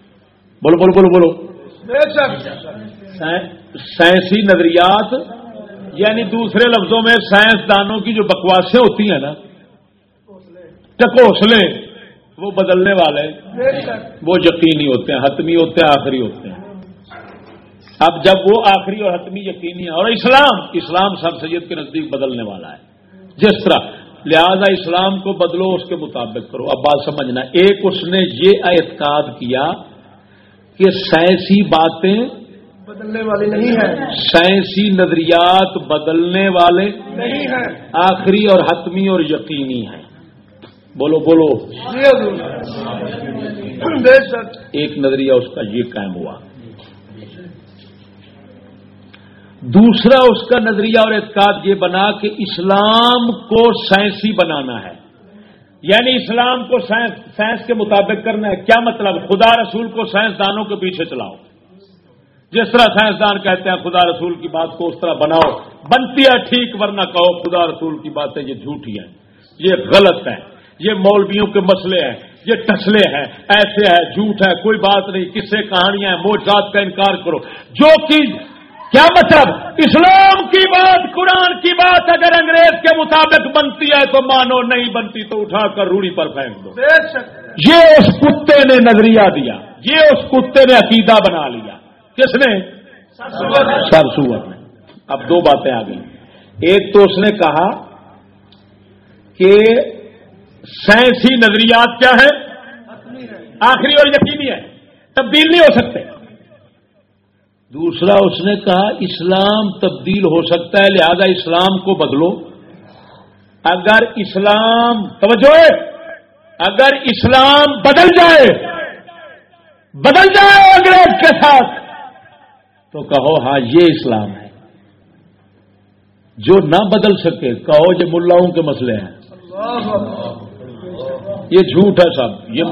بولو بولو بولو بولو۔ سائنسی نظریات یعنی دوسرے لفظوں میں سائنسدانوں کی جو بکواسیں ہوتی ہیں نا، ٹکوسلے، وہ بدلنے والے وہ یقینی ہوتے ہیں، حتمی ہوتے ہیں، آخری ہوتے ہیں۔ اب جب وہ آخری اور حتمی یقینی ہے اور اسلام اسلام سر سید کے نزدیک بدلنے والا ہے۔ جس طرح، لہذا اسلام کو بدلو، اس کے مطابق کرو۔ اب بات سمجھنا، ایک اس نے یہ اعتقاد کیا کہ سائنسی باتیں بدلنے والی نہیں ہے سائنسی نظریات بدلنے والے نہیں ہے آخری اور حتمی اور یقینی ہیں۔ بولو بولو۔ شک۔ ایک نظریہ اس کا یہ قائم ہوا۔ دوسرا اس کا نظریہ اور اعتقاد یہ بنا کہ اسلام کو سائنسی بنانا ہے۔ یعنی اسلام کو سائنس سائنس کے مطابق کرنا ہے۔ کیا مطلب؟ خدا رسول کو سائنسدانوں کے پیچھے چلاؤ۔ جس طرح سائنسدان کہتے ہیں خدا رسول کی بات کو اس طرح بناؤ بنتی ہے ٹھیک ورنہ کہو خدا رسول کی باتیں یہ جھوٹی ہیں یہ غلط ہے یہ مولویوں کے مسئلے ہیں یہ ٹسلے ہیں ایسے ہے جھوٹ ہے کوئی بات نہیں کس سے کہانیاں ہیں موجات کا انکار کرو۔ جو چیز کیا مطلب؟ اسلام کی بات قرآن کی بات اگر انگریز کے مطابق بنتی ہے تو مانو نہیں بنتی تو اٹھا کر روڑی پر پھینک دو۔ یہ اس کتے نے نظریہ دیا یہ اس کتے نے عقیدہ بنا لیا۔ کس نے؟ سر سور نے۔ اب دو باتیں آ گئی ایک تو اس نے کہا کہ سائنسی نظریات کیا ہے آخری اور یقینی ہے تبدیل نہیں ہو سکتے۔ دوسرا اس نے کہا اسلام تبدیل ہو سکتا ہے، لہذا اسلام کو بدلو۔ اگر اسلام، توجہ، اگر اسلام بدل جائے بدل جائے انگریز کے ساتھ۔ تو کہو ہاں یہ اسلام ہے۔ جو نہ بدل سکے، کہو یہ ملاؤں کے مسئلے ہیں۔ یہ جھوٹ ہے صاحب یہ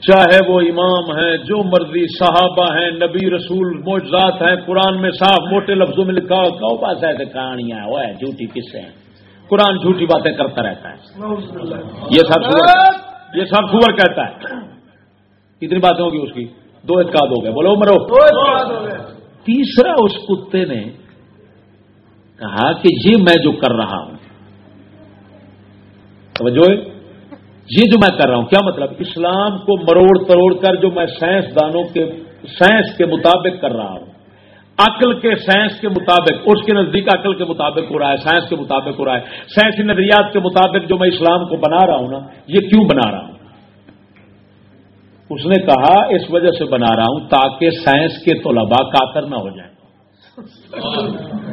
چاہے وہ امام ہیں، جو مرضی صحابہ ہیں، نبی رسول موجزات ہیں، قرآن میں صاف موٹے لفظوں میں لکھا کہو پاس ایسے کہانیاں وہ ہے جھوٹی کس سے ہیں۔ قرآن جھوٹی باتیں کرتا رہتا ہے۔ یہ سب سور یہ سب سور کہتا ہے۔ کتنی باتیں ہوگی اس کی؟ دو اعتقاد ہو گئے بولو مرو۔ تیسرا اس کتے نے کہا کہ یہ میں جو کر رہا ہوں۔ توجہ ہے؟ یہ جو میں کر رہا ہوں کیا مطلب؟ اسلام کو مروڑ تروڑ کر جو میں سائنس دانوں کے سائنس کے مطابق کر رہا ہوں۔ عقل کے سائنس کے مطابق اس کے نزدیک عقل کے مطابق ہو رہا ہے سائنس کے مطابق ہو رہا ہے۔ سائنسی نظریات کے مطابق جو میں اسلام کو بنا رہا ہوں نا یہ کیوں بنا رہا ہوں؟ اس نے کہا اس وجہ سے بنا رہا ہوں تاکہ سائنس کے طلباء کافر نہ ہو جائیں۔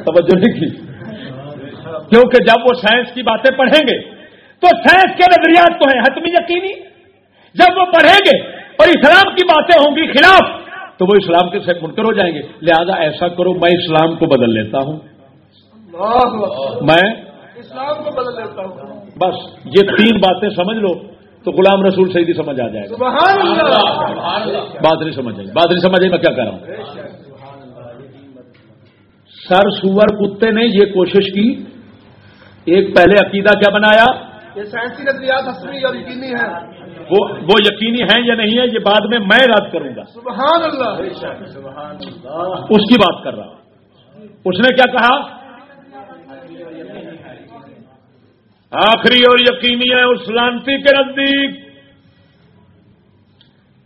توجہ نہیں کی۔ کیونکہ جب وہ سائنس کی باتیں پڑھیں گے تو سائنس کے نظریات تو ہیں حتمی یقینی۔ جب وہ پڑھیں گے اور اسلام کی باتیں ہوں گی خلاف تو وہ اسلام کے سے منکر ہو جائیں گے۔ لہذا ایسا کرو میں اسلام کو بدل لیتا ہوں۔ میں اسلام کو بدل لیتا ہوں۔ بس یہ تین باتیں سمجھ لو۔ تو غلام رسول سیدھی سمجھ آ جائے گا۔ سبحان اللہ بات نہیں سمجھ آئی۔ بات نہیں سمجھ آئی میں کیا کر رہا ہوں؟ سر سور کتے نے یہ کوشش کی۔ ایک پہلے عقیدہ کیا بنایا؟ یہ سائنسی نظریات حسنی اور یقینی ہے وہ یقینی ہے یا نہیں ہے یہ بعد میں میں رد کروں گا۔ سبحان اللہ۔ اس کی بات کر رہا ہوں۔ اس نے کیا کہا؟ آخری اور یقینی ہے اس لانتی کے نزدیک۔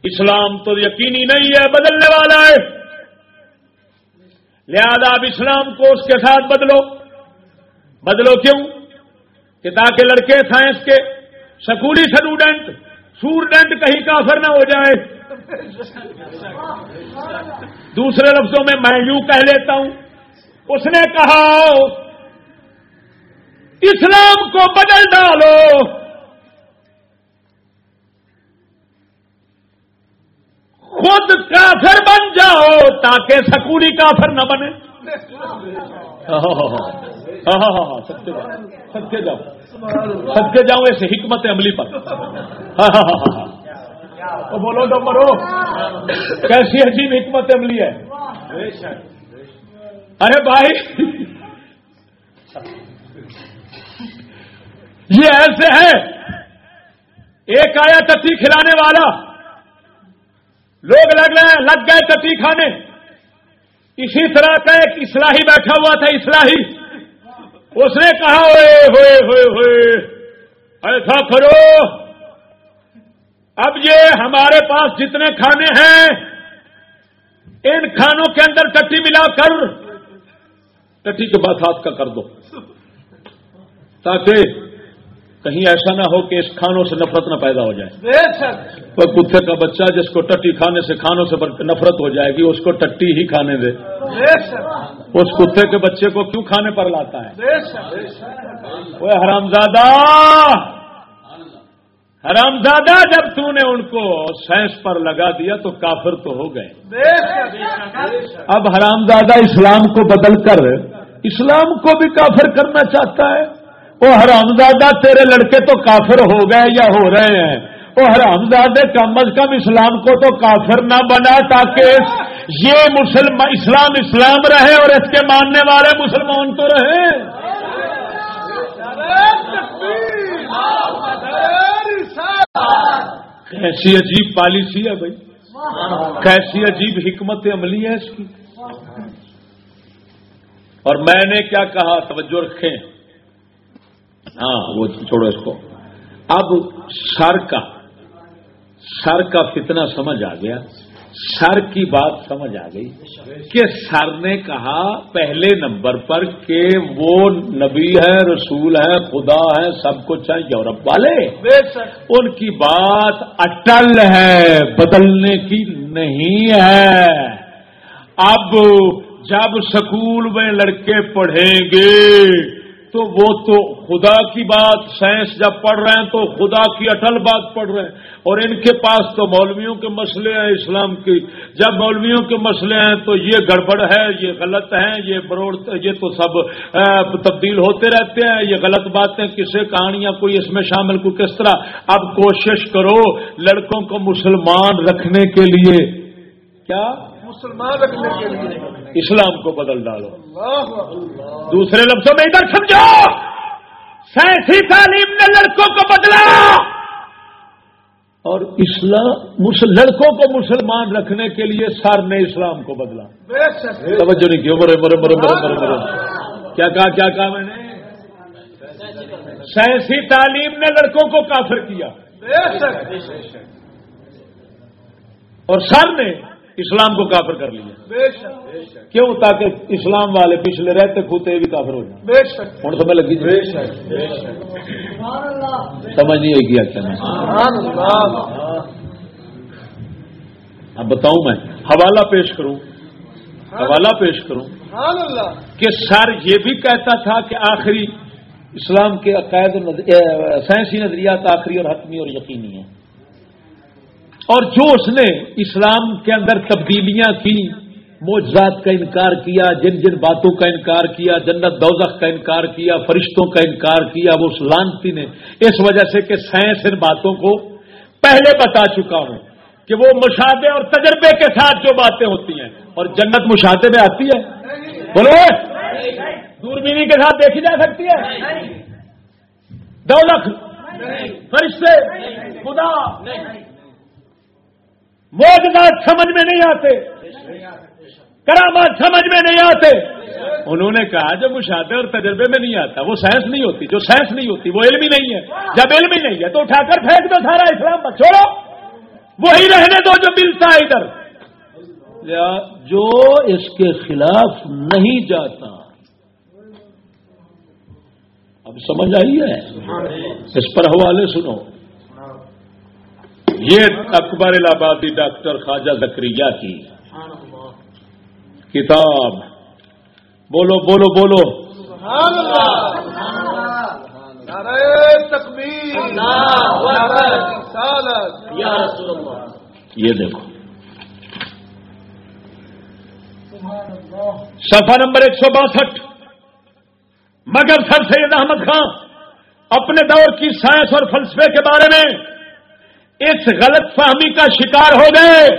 اسلام تو یقینی نہیں ہے، بدلنے والا ہے۔ لہذا اب اسلام کو اس کے ساتھ بدلو۔ بدلو کیوں؟ کہ تاکہ لڑکے سائنس کے سکولی اسٹوڈنٹ اسٹوڈنٹ کہیں کافر نہ ہو جائے۔ دوسرے لفظوں میں میں یوں کہہ لیتا ہوں، اس نے کہا اسلام کو بدل ڈالو خود کافر بن جاؤ تاکہ سکولی کافر نہ بنے ہاں ہاں ہاں سب کے جاؤ سب کے جاؤ ایسے حکمت عملی پر ہاں ہاں ہاں ہاں بولو تو مرو کیسی عجیب حکمت عملی ہے ارے بھائی یہ ایسے ہے ایک آیا ٹٹی کھلانے والا۔ لوگ لگ رہے لگ گئے ٹٹی کھانے۔ اسی طرح کا ایک اصلاحی بیٹھا ہوا تھا، اصلاحی۔ اس نے کہا ہوئے ہوئے ہوئے ہوئے، ایسا کرو۔ اب یہ ہمارے پاس جتنے کھانے ہیں، ان کھانوں کے اندر ٹٹی ملا کر ٹٹی کے بعد ہاتھ کا کر دو۔ تاکہ کہیں ایسا نہ ہو کہ اس کھانوں سے نفرت نہ پیدا ہو جائے۔ وہ کتے کا بچہ جس کو ٹٹی کھانے سے کھانوں سے نفرت ہو جائے گی اس کو ٹٹی ہی کھانے دے۔ اس کتے کے بچے کو کیوں کھانے پر لاتا ہے؟ بے شک۔ وہ حرامزادہ! حرامزادہ جب تو نے ان کو سائنس پر لگا دیا تو کافر تو ہو گئے۔ اب حرامزادہ اسلام کو بدل کر اسلام کو بھی کافر کرنا چاہتا ہے۔ وہ حرامزادہ تیرے لڑکے تو کافر ہو گئے یا ہو رہے ہیں؟ وہ حرامزادے کم از کم اسلام کو تو کافر نہ بنا تاکہ یہ مسلم اسلام اسلام رہے اور اس کے ماننے والے مسلمان تو رہے کیسی عجیب پالیسی ہے بھائی۔ کیسی عجیب حکمت عملی ہے اس کی۔ اور میں نے کیا کہا؟ توجہ رکھیں۔ ہاں وہ چھوڑو اس کو۔ اب سر کا سر کا فتنہ سمجھ آ گیا۔ سر کی بات سمجھ آ گئی کہ سر نے کہا پہلے نمبر پر کہ وہ نبی ہے رسول ہے خدا ہے سب کچھ ہے یورپ والے۔ ان کی بات اٹل ہے بدلنے کی نہیں ہے۔ اب جب سکول میں لڑکے پڑھیں گے تو وہ تو خدا کی بات سائنس جب پڑھ رہے ہیں تو خدا کی اٹل بات پڑھ رہے ہیں۔ اور ان کے پاس تو مولویوں کے مسئلے ہیں اسلام کی۔ جب مولویوں کے مسئلے ہیں تو یہ گڑبڑ ہے، یہ غلط ہے یہ بروڑ، یہ تو سب تبدیل ہوتے رہتے ہیں۔ یہ غلط باتیں کسے، کہانیاں کوئی اس میں شامل کو کس طرح؟ اب کوشش کرو لڑکوں کو مسلمان رکھنے کے لیے۔ کیا؟ مسلمان رکھنے کے لیے۔ اسلام کو بدل ڈالو۔ دوسرے لفظوں میں ادھر سمجھو۔ سائنسی تعلیم نے لڑکوں کو بدلا۔ اور اسلام لڑکوں کو مسلمان رکھنے کے لیے سر نے اسلام کو بدلا۔ توجہ نہیں کی مرے مرے مرے مرے مرے مرے۔ کیا کہا کیا کہا میں نے؟ سائنسی تعلیم نے لڑکوں کو کافر کیا۔ اور سر نے اسلام کو کافر کر لیا بے شک۔ کیوں؟ تاکہ اسلام والے پچھلے رہتے کھوتے بھی کافر ہو جائیں۔ شک۔ ہوں سمجھ لگی جی۔ سمجھ نہیں آئی کیا اب بتاؤں میں حوالہ پیش کروں۔ حوالہ پیش کروں۔ کہ سر یہ بھی کہتا تھا کہ آخری اسلام کے عقائد سائنسی نظریات آخری اور حتمی اور یقینی ہیں۔ اور جو اس نے اسلام کے اندر تبدیلیاں کی، معجزات کا انکار کیا، جن جن باتوں کا انکار کیا، جنت دوزخ کا انکار کیا، فرشتوں کا انکار کیا، وہ اس لانتی نے اس وجہ سے کہ سائنس ان باتوں کو پہلے بتا چکا ہوں کہ وہ مشاہدے اور تجربے کے ساتھ جو باتیں ہوتی ہیں، اور جنت مشاہدے میں آتی ہے۔ بولو۔ دوربینی کے ساتھ دیکھی جا سکتی ہے۔ دولت۔ فرشتے۔ خدا۔ موجودات سمجھ میں نہیں آتے۔ کرامات سمجھ میں نہیں آتے۔ انہوں نے کہا جو مشاہدے اور تجربے میں نہیں آتا وہ سائنس نہیں ہوتی۔ جو سائنس نہیں ہوتی وہ علم ہی نہیں ہے۔ جب علم ہی نہیں ہے تو اٹھا کر پھینک دو سارا اسلام۔ پر چھوڑو۔ وہی رہنے دو جو ملتا ہے ادھر۔ جو اس کے خلاف نہیں جاتا۔ اب سمجھ آئی ہے؟ اس پر حوالے سنو۔ یہ اکبر الہ آبادی ڈاکٹر خواجہ زکریہ کی کتاب۔ بولو بولو بولو۔ سبحان اللہ نعرہ تکبیر نعرہ رسالت یا رسول اللہ یہ دیکھو۔ صفحہ نمبر ایک سو باسٹھ۔ مگر سر سید احمد خان اپنے دور کی سائنس اور فلسفے کے بارے میں اس غلط فہمی کا شکار ہو گئے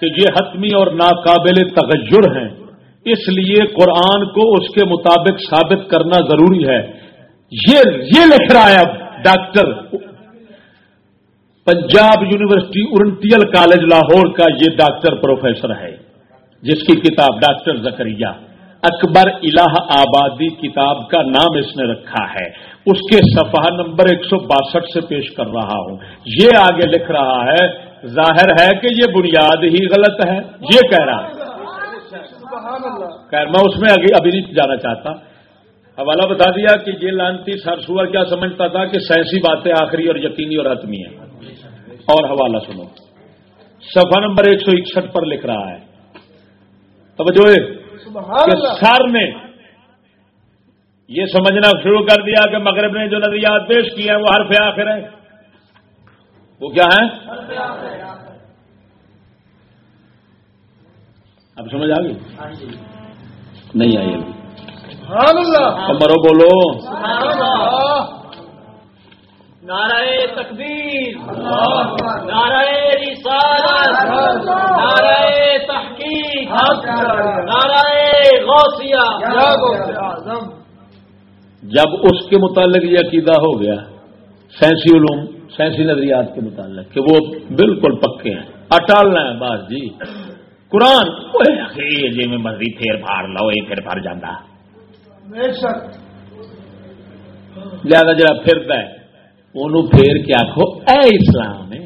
کہ یہ حتمی اور ناقابل تغیر ہیں۔ اس لیے قرآن کو اس کے مطابق ثابت کرنا ضروری ہے۔ یہ یہ لکھ رہا ہے اب doctor. Punjab university oriental college Lahore کا یہ ڈاکٹر پروفیسر ہے، جس کی کتاب ڈاکٹر زکریہ اکبر الہ آبادی کتاب کا نام اس نے رکھا ہے۔ اس کے صفحہ نمبر ایک سو باسٹھ سے پیش کر رہا ہوں۔ یہ آگے لکھ رہا ہے، ظاہر ہے کہ یہ بنیاد ہی غلط ہے۔ یہ کہہ رہا ہے۔ خیر، میں اس میں ابھی نہیں جانا چاہتا۔ حوالہ بتا دیا کہ یہ لانتی سرسور کیا سمجھتا تھا کہ سائنسی باتیں آخری اور یقینی اور حتمی ہیں۔ اور حوالہ سنو۔ صفحہ نمبر ایک سو اکسٹھ پر لکھ رہا ہے۔ توجہ۔ کہ سر نے یہ سمجھنا شروع کر دیا کہ مغرب نے جو نظریات پیش کیے ہیں وہ حرف آخر ہے وہ کیا ہے اب سمجھ آ گئی؟ نہیں آئی ابھی۔ مرو بولو۔ نعرہ تکبیر نعرہ رسالت نعرہ تحقیق نعرہ غوثیہ۔ کیا گوشت اعظم جب اس کے متعلق یہ عقیدہ ہو گیا سائنسی علوم سائنسی نظریات کے متعلق کہ وہ بالکل پکے ہیں اٹال ہیں بس جی۔ قرآن جی میں مرضی پھیر پھاڑ لو یہ پھر پھر جانا بے شک۔ لہذا جڑا پھرتا ہے۔ انہوں پھیر کے آخو اے اسلام ہے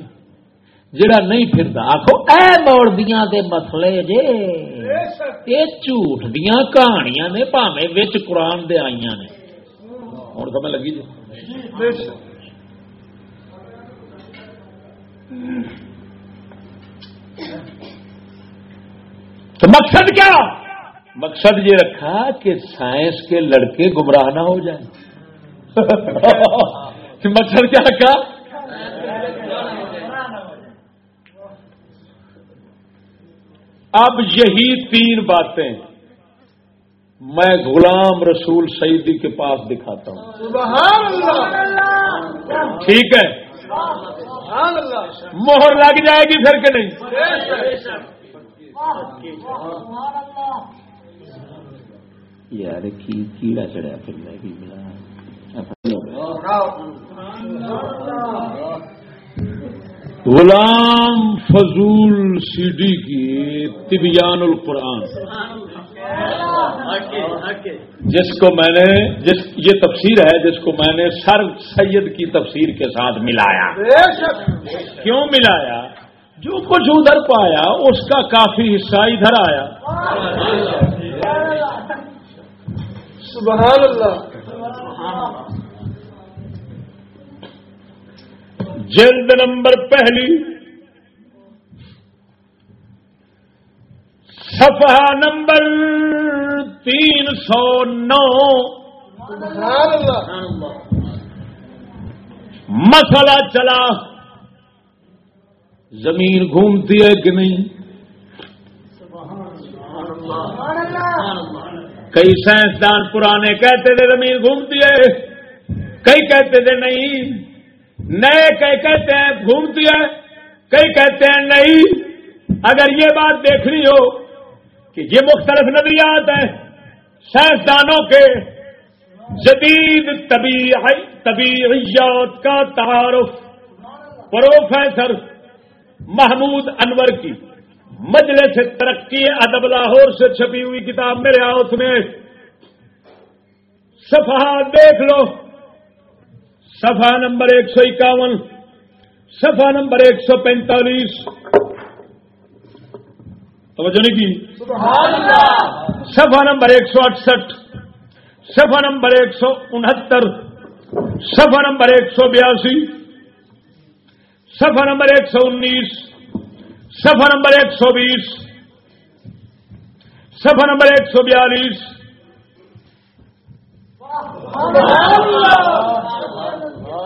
جڑا نہیں پھرتا آخو اے موڑیاں دے مسئلے جے۔ یہ جھوٹ دیاں کہانیاں نے پاوے وچ قرآن دے آئیاں نے۔ ہوں سمجھ لگی جی؟ تو مقصد کیا؟ مقصد یہ رکھا کہ سائنس کے لڑکے گمراہ نہ ہو جائیں۔ *laughs* مقصد کیا رکھا اب یہی تین باتیں میں غلام رسول سعیدی کے پاس دکھاتا ہوں۔ سبحان اللہ! ٹھیک ہے؟ سبحان اللہ! مہر لگ جائے گی پھر کہ نہیں؟ بے شک! یار کی کیڑا چڑھیا پھر میں بھی ملا غلام فضول سی ڈی کی طبیان القرآن۔ جس کو میں نے جس یہ تفسیر ہے جس کو میں نے سر سید کی تفسیر کے ساتھ ملایا۔ کیوں ملایا؟ جو کچھ ادھر پایا اس کا کافی حصہ ادھر آیا۔ سبحان اللہ۔ جلد نمبر پہلی، صفحہ نمبر تین سو نو۔ مسئلہ چلا۔ زمین گھومتی ہے کہ نہیں؟ کئی سائنسدان پرانے کہتے تھے زمین گھومتی ہے، کئی کہتے تھے نہیں۔ نئے کئی کہتے ہیں گھومتی ہے، کئی کہتے ہیں نہیں۔ اگر یہ بات دیکھنی ہو کہ یہ مختلف نظریات ہیں، سائنسدانوں کے جدید طبیعیات کا تعارف۔ پروفیسر محمود انور کی مجلس سے ترقی ادب لاہور سے چھپی ہوئی کتاب میرے ہاتھ میں صفحہ دیکھ لو۔ صفحہ نمبر ایک سو اکاون، صفحہ نمبر ایک سو پینتالیس۔ توجہ نہیں کی؟ صفحہ نمبر ایک سو اڑسٹھ صفحہ نمبر ایک سو انہتر، صفحہ نمبر ایک سو بیاسی، صفحہ نمبر ایک سو انیس، صفحہ نمبر ایک سو بیس، صفحہ نمبر ایک سو بیالیس۔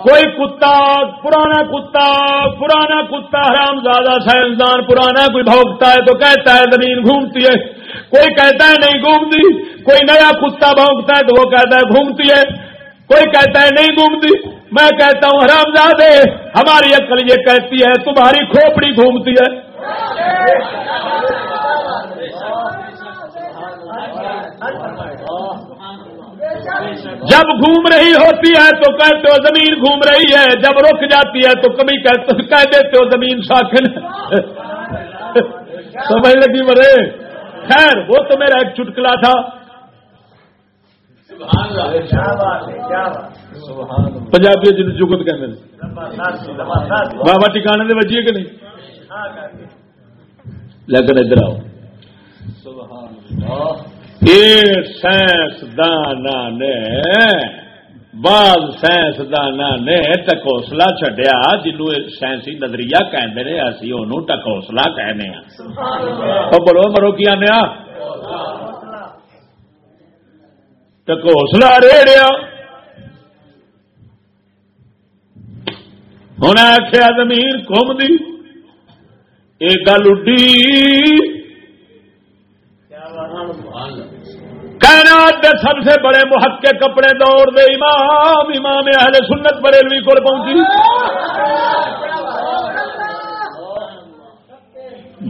کوئی کتا، پرانا کتا پرانا کتا حرام زیادہ سائنسدان پرانا کوئی بھوکتا ہے تو کہتا ہے زمین گھومتی ہے۔ کوئی کہتا ہے نہیں گھومتی، کوئی نیا کتا بھونکتا ہے تو وہ کہتا ہے گھومتی ہے۔ کوئی کہتا ہے نہیں گھومتی، میں کہتا ہوں حرام زیادہ ہماری عقل یہ کہتی ہے، تمہاری کھوپڑی گھومتی ہے۔ جب گھوم رہی ہوتی ہے تو کہتے ہو زمین گھوم رہی ہے، جب رک جاتی ہے تو کبھی کہہ دیتے ہو زمین ساکن۔ *laughs* سمجھ لگی مرے؟ خیر، وہ تو میرا ایک چٹکلا تھا۔ پنجابی جن جگت کہ بابا ٹکانے دے بجیے کہ نہیں؟ لیکن ادھر آؤ۔ یہ سائنسدان نے بعض سائنسدان نے ٹکوسلا چڈیا جنو سائنسی نظریہ کہتے ہیں اسی ان ٹکوسلا کہنے بولو مرو کی آنے ٹکوسلا ریڑیا۔ ہوں آخیا زمین گم دی ایک گل اڈی۔ کائنات دے سب سے بڑے محق کے کپڑے دور دے امام امام اہل سنت بریلوی کو پہنچی۔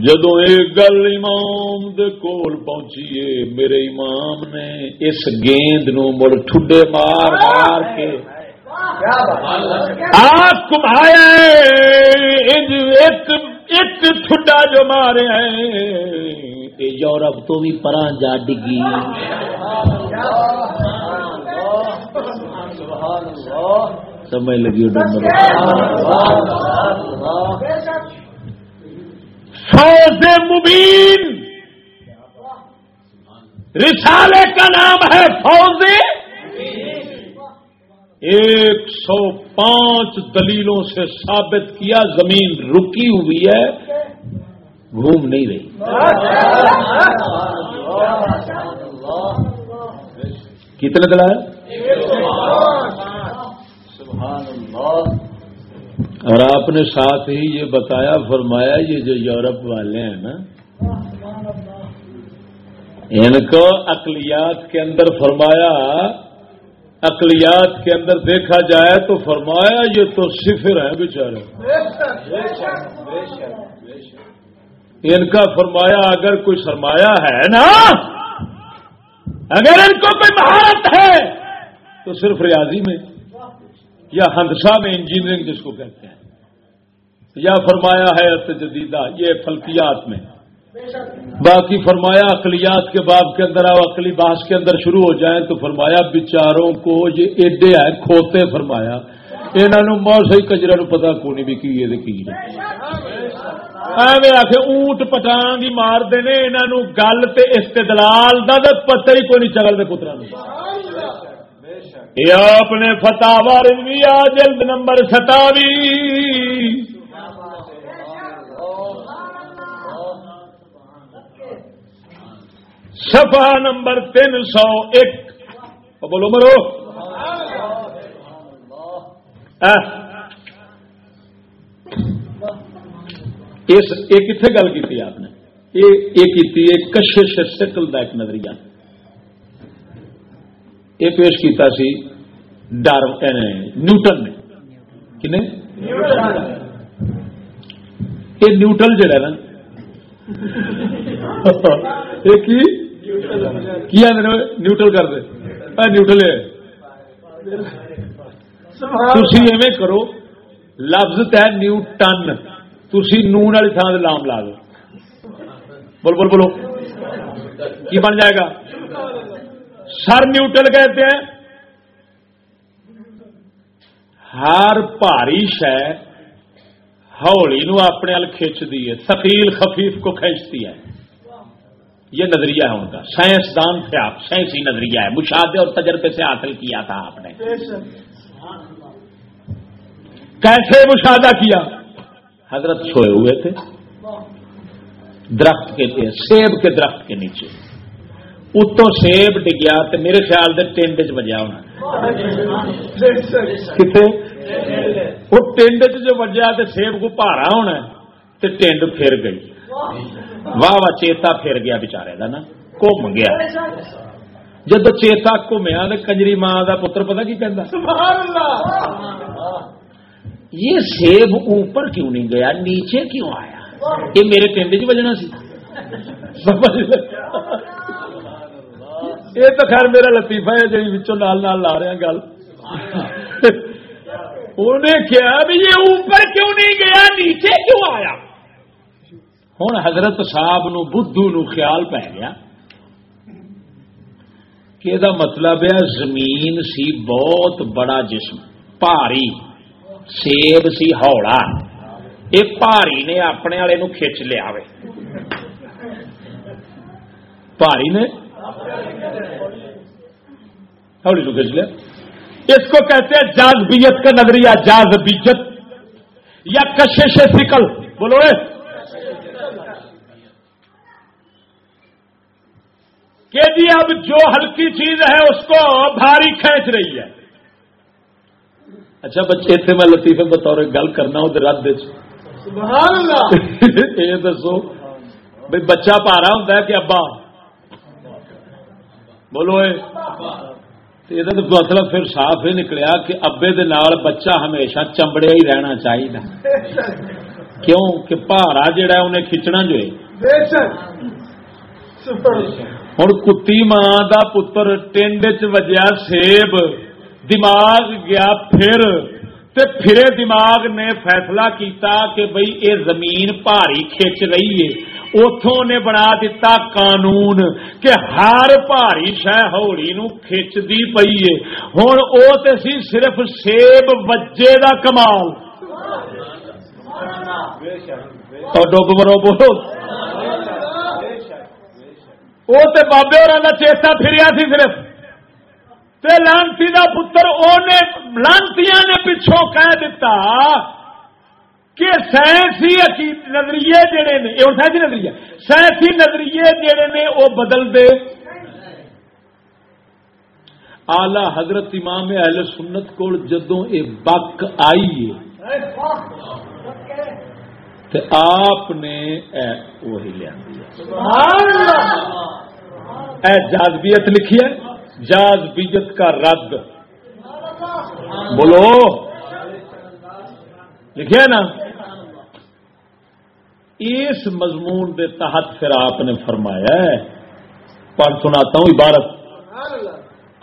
جدو ایک گل امام دے کول میرے امام نے اس گیند نو مڑ ٹھڈے مار مار کے آپ کمایا ایک ٹھڈا جو مارے ہیں۔ یورپ تو بھی پرا جا ڈگی۔ سمجھ لگی فوز مبین۔ رسالے کا نام ہے فوز۔ ایک سو پانچ دلیلوں سے ثابت کیا زمین رکی ہوئی ہے۔ گھوم نہیں رہی۔ کتنے دلا ہے اور آپ نے ساتھ ہی یہ بتایا، فرمایا یہ جو یورپ والے ہیں نا، ان کو اقلیات کے اندر فرمایا، اقلیات کے اندر دیکھا جائے تو فرمایا یہ تو صفر ہیں بیچارے۔ ان کا فرمایا اگر کوئی سرمایہ ہے نا، اگر ان کو کوئی مہارت ہے، تو صرف ریاضی میں یا ہندسا میں انجینئرنگ جس کو کہتے ہیں۔ یا فرمایا ہے جدیدہ، یہ فلکیات میں۔ باقی فرمایا اقلیات کے باب کے اندر آؤ، اقلی باس کے اندر شروع ہو جائیں تو فرمایا بچاروں کو یہ ایڈے ہے کھوتے فرمایا۔ انہوں موسم کجرا نو پتا کونی بھی کی کی ایویں آ کے اونٹ پٹان کی مارتے نے انہوں گل تے استدلال دا تے پتہ ہی کوئی نہیں چگل دے پترا یہ اپنے فتح رضویہ جلد نمبر ستاوی۔ سفا نمبر تین سو ایک۔ بولو مرو۔ اس کتنے گل کی آپ نے؟ یہ کشش سکل کا ایک نظریہ۔ یہ پیش کیتا سی ڈر نیوٹن نے۔ یہ نیوٹل جڑا نا۔ *laughs* نیوٹل کر دے نیوٹل تھی ایویں کرو لفظ تہ نیو ٹن تھی نون والی تھان سے لام لا دو۔ بول بول بولو۔ کی بن جائے گا؟ سر نیوٹل کہتے ہیں۔ ہر پاری شہ ہولی نو اپنے ال کھینچ دی ہے۔ ثقیل خفیف کو کھینچتی ہے۔ یہ نظریہ ہے ان کا۔ سائنسدان تھے آپ۔ سائنسی نظریہ ہے۔ مشاہدے اور تجربے سے حاصل کیا تھا آپ نے۔ کیسے مشاہدہ کیا؟ حضرت سوئے ہوئے تھے۔ درخت کے لیے، سیب کے درخت کے نیچے۔ اتوں سیب ڈگیا تو میرے خیال سے ٹینڈ چ بجیا ہونا۔ کتنے وہ ٹینڈ چ وجیا تو سیب کو پارا ہونا تو ٹینڈ پھر گئی۔ واہ واہ، چیتا پھر گیا بچارے کا نا۔ گم گیا۔ جب چیتا گھومیا تو کنجری ماں کا پتر پتا کی کہہ یہ سیب اوپر کیوں نہیں گیا؟ نیچے کیوں آیا؟ یہ میرے ٹینڈ چ بجنا سی۔ یہ تو خیر میرا لطیفہ ہے جی نال نال لا رہے ہیں گل۔ انہیں کیا بھی یہ اوپر کیوں نہیں گیا؟ نیچے کیوں آیا؟ ہوں حضرت صاحب نو، بدھو نو خیال پی گیا کہ یہ مطلب ہے، زمین سی بہت بڑا جسم پاری سیب سی ہولا یہ پاری نے اپنے والے نو کھچ لیا پاری نے ہولی نو کھچ لیا اس کو کہتے ہیں جازبیت کا نظریہ جازبیت یا کشش فکل بولو کہ جی اب جو ہلکی چیز ہے اس کو بھاری کھینچ رہی ہے اچھا بچے اتنے میں لطیفے بطور گل کرنا ہوں رد *laughs* یہ دسو۔ بھائی بچہ پارا ہوں کہ ابا؟ بولو یہ مطلب پھر صاف ہی نکلیا کہ ابے دے نال بچہ ہمیشہ چمبڑیا ہی رہنا چاہیے کیوں؟ کہ پارا جڑا انہیں کھچنا جو ہے۔ ہوں کتی ماں کا پتر ٹینڈ چ وجیا سیب۔ دماغ گیا پھر تے پھرے دماغ نے فیصلہ کیتا کہ بھئی اے زمین پاری کھچ رہی ہے۔ اتوں نے بنا دیتا قانون کہ ہر پاری شہ ہولی نو کھچتی پئی ہے۔ ہوں او تے سی صرف سیب وجے دا کمال ڈب مرو بولو۔ وہ تے بابے اور چیتا پھریا سی صرف۔ تے لانتی دا پتر لانتی نے پچھوں کہہ دیتا کہ سائنسی نظریے جڑے نے یہ سائنسی نظریہ سائنسی نظریے جڑے نے وہ بدل دے۔ آلہ حضرت امام اہل سنت کو جدوں یہ بک آئی ہے آپ نے وہی لیا اے جازبیت لکھی ہے۔ جازبیت کا رد۔ بولو۔ لکھے نا۔ اس مضمون کے تحت پھر آپ نے فرمایا ہے۔ پڑھ سناتا ہوں عبارت۔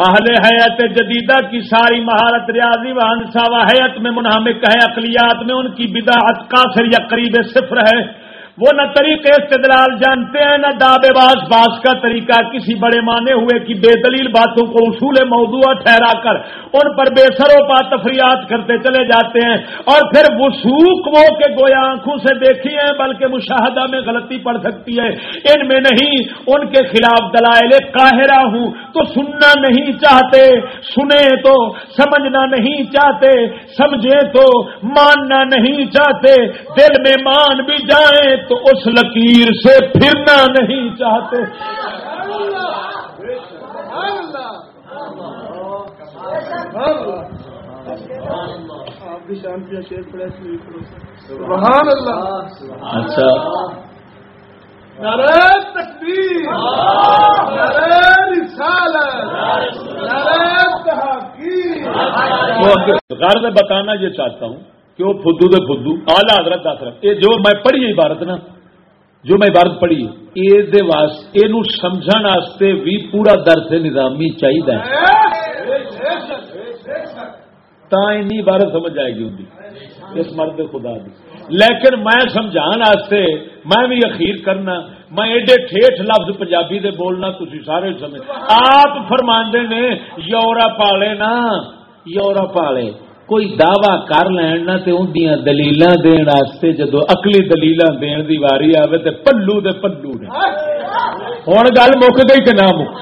اہل حیات جدیدہ کی ساری مہارت ریاضی و ہنسا و حیت میں منہمک ہے اقلیات میں ان کی بداعت کافر یا قریب صفر ہے۔ وہ نہ طریقے استدلال جانتے ہیں، نہ دابے باز باز کا طریقہ کسی بڑے مانے ہوئے کی بے دلیل باتوں کو اصول موضوع ٹھہرا کر ان پر بے سرو پا تفریات کرتے چلے جاتے ہیں۔ اور پھر وسوخ وہ کے گویا آنکھوں سے دیکھی ہیں، بلکہ مشاہدہ میں غلطی پڑ سکتی ہے۔ ان میں نہیں، ان کے خلاف دلائل قاہرہ ہوں۔ تو سننا نہیں چاہتے، سنے تو، سمجھنا نہیں چاہتے، سمجھے تو، ماننا نہیں چاہتے۔ دل میں مان بھی جائیں تو اس لکیر سے پھرنا نہیں چاہتے۔ اچھا نعرہ تکبیر۔ نعرہ رسالت۔ نعرہ تحقیق۔ وہ غرض میں بتانا یہ چاہتا ہوں کہ وہ فدو دے فدو۔ آلہ حضرت دس رکھ۔ یہ جو میں پڑھی عبارت نا، جو میں عبارت پڑھی یہ سمجھ واسطے بھی پورا درس نظامی چاہیے تا این عبارت سمجھ آئے گی ان اس مرد خدا دی۔ لیکن میں سمجھان واسطے، میں بھی اخیر کرنا، میں ایڈے ٹھیٹ لفظ پنجابی دے بولنا تھی سارے سمجھ۔ آپ فرماندے نے یورا پالے نا یورا پالے کوئی دعوی کر لین نہ تے اندیاں دلیلاں دین واسطے جدو اقلی دلیلاں دین دی واری آوے تے پلو دے پلو نے۔ ہن گل مک گئی کہ نہ مک۔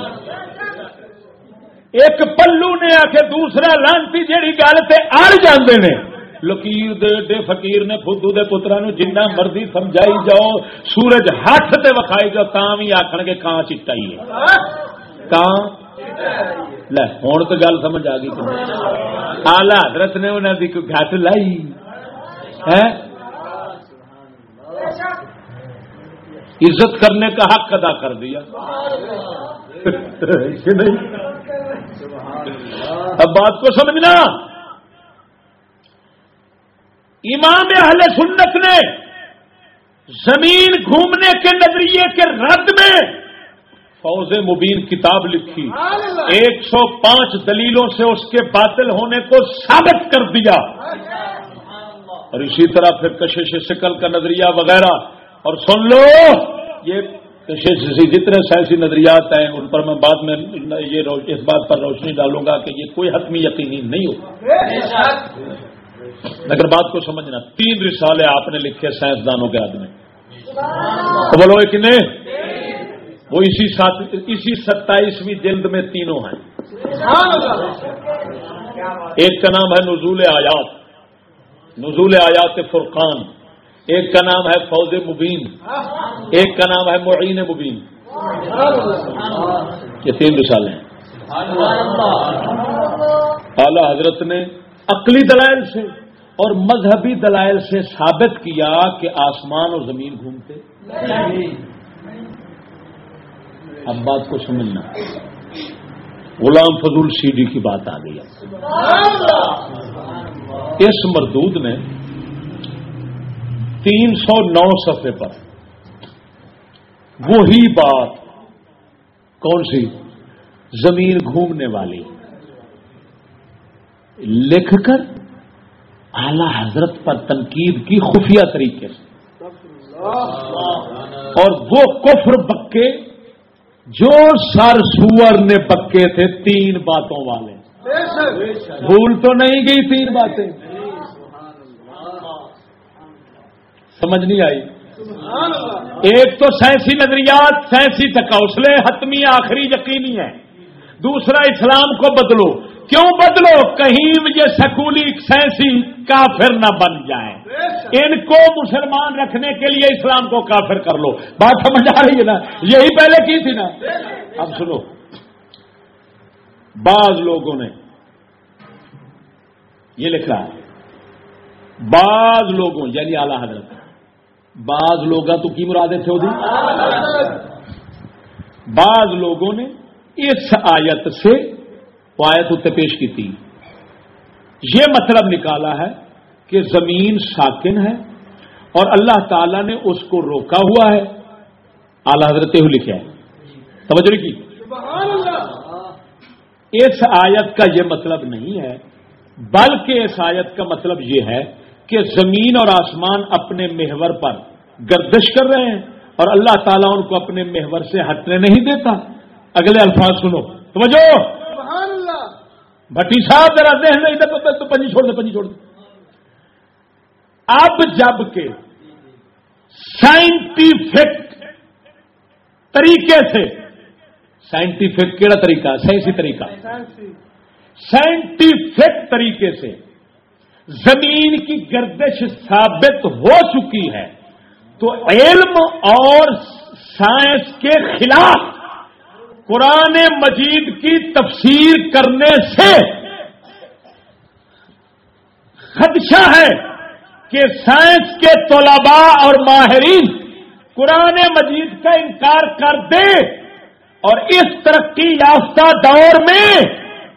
ایک پلو نے آ کے دوسرا لانتی جیڑی گل تے اڑ جاندے نے۔ لکیر دے دے فقیر نے فدو دے پترا نو جنہ مرضی سمجھائی جاؤ، سورج ہاتھ تے وکھائی جاؤ، تاں بھی آخر گے کان چٹا ہی ہے۔ کان لے ہوں تو گل سمجھ آ گئی آلہ حضرت نے انہوں کی کوئی گھٹ لائی ہے عزت کرنے کا حق ادا کر دیا اب بات کو سمجھنا امام اہل سنت نے زمین گھومنے کے نظریے کے رد میں فوز مبین کتاب لکھی۔ ایک سو پانچ دلیلوں سے اس کے باطل ہونے کو ثابت کر دیا۔ اور اسی طرح پھر کشش شکل کا نظریہ وغیرہ۔ اور سن لو یہ کشش جتنے سائنسی نظریات ہیں ان پر میں بعد میں یہ اس بات پر روشنی ڈالوں گا کہ یہ کوئی حتمی یقینی نہیں ہوتا مگر بات کو سمجھنا تین رسالے آپ نے لکھے سائنسدانوں کے آدمی تو بولو ایک نے۔ وہ اسی سات اسی ستائیسویں جلد میں تینوں ہیں۔ ایک کا نام ہے نزول آیات۔ نزول آیات فرقان۔ ایک کا نام ہے فوج مبین۔ ایک کا نام ہے معین مبین۔ یہ تین رسالے ہیں۔ اعلی حضرت نے عقلی دلائل سے اور مذہبی دلائل سے ثابت کیا کہ آسمان اور زمین گھومتے۔ اب بات کو سمجھنا۔ غلام فضول سی ڈی کی بات آ گئی۔ اس مردود نے تین سو نو صفحے پر وہی بات کون سی؟ زمین گھومنے والی۔ لکھ کر اعلی حضرت پر تنقید کی خفیہ طریقے سے۔ اور وہ کفر بکے جو سر سور نے پکے تھے تین باتوں والے۔ بھول تو نہیں گئی تین باتیں۔ سمجھ نہیں آئی۔ ایک تو سائنسی نظریات، سائنسی تقوسلے حتمی آخری یقینی ہے دوسرا اسلام کو بدلو۔ کیوں بدلو؟ کہیں یہ سکولی سائنسی کافر نہ بن جائیں۔ ان کو مسلمان رکھنے کے لیے اسلام کو کافر کر لو۔ بات سمجھ آ رہی ہے نا؟ یہی پہلے کی تھی نا؟ اب سنو۔ بعض لوگوں نے یہ لکھا ہے۔ بعض لوگوں یعنی اعلی حضرت۔ بعض لوگ تو کی مرادے تھے وہ بعض لوگوں نے اس آیت سے وہ آیت اتنے پیش کی تھی۔ یہ مطلب نکالا ہے کہ زمین ساکن ہے اور اللہ تعالی نے اس کو روکا ہوا ہے۔ اعلی حضرت ہو لکھا ہے توجہ کی؟ اس آیت کا یہ مطلب نہیں ہے بلکہ اس آیت کا مطلب یہ ہے کہ زمین اور آسمان اپنے محور پر گردش کر رہے ہیں اور اللہ تعالیٰ ان کو اپنے محور سے ہٹنے نہیں دیتا۔ اگلے الفاظ سنو۔ توجہ! بٹی صاحب ذرا ذہن ادھر تو پنجی چھوڑ دے پنجی چھوڑ دے اب جبکہ سائنٹیفک طریقے سے سائنٹیفک کیڑا طریقہ؟ سائنسی طریقہ۔ سائنٹیفک طریقے سے زمین کی گردش ثابت ہو چکی ہے، تو علم اور سائنس کے خلاف قرآن مجید کی تفسیر کرنے سے خدشہ ہے کہ سائنس کے طلباء اور ماہرین قرآن مجید کا انکار کر دے اور اس ترقی یافتہ دور میں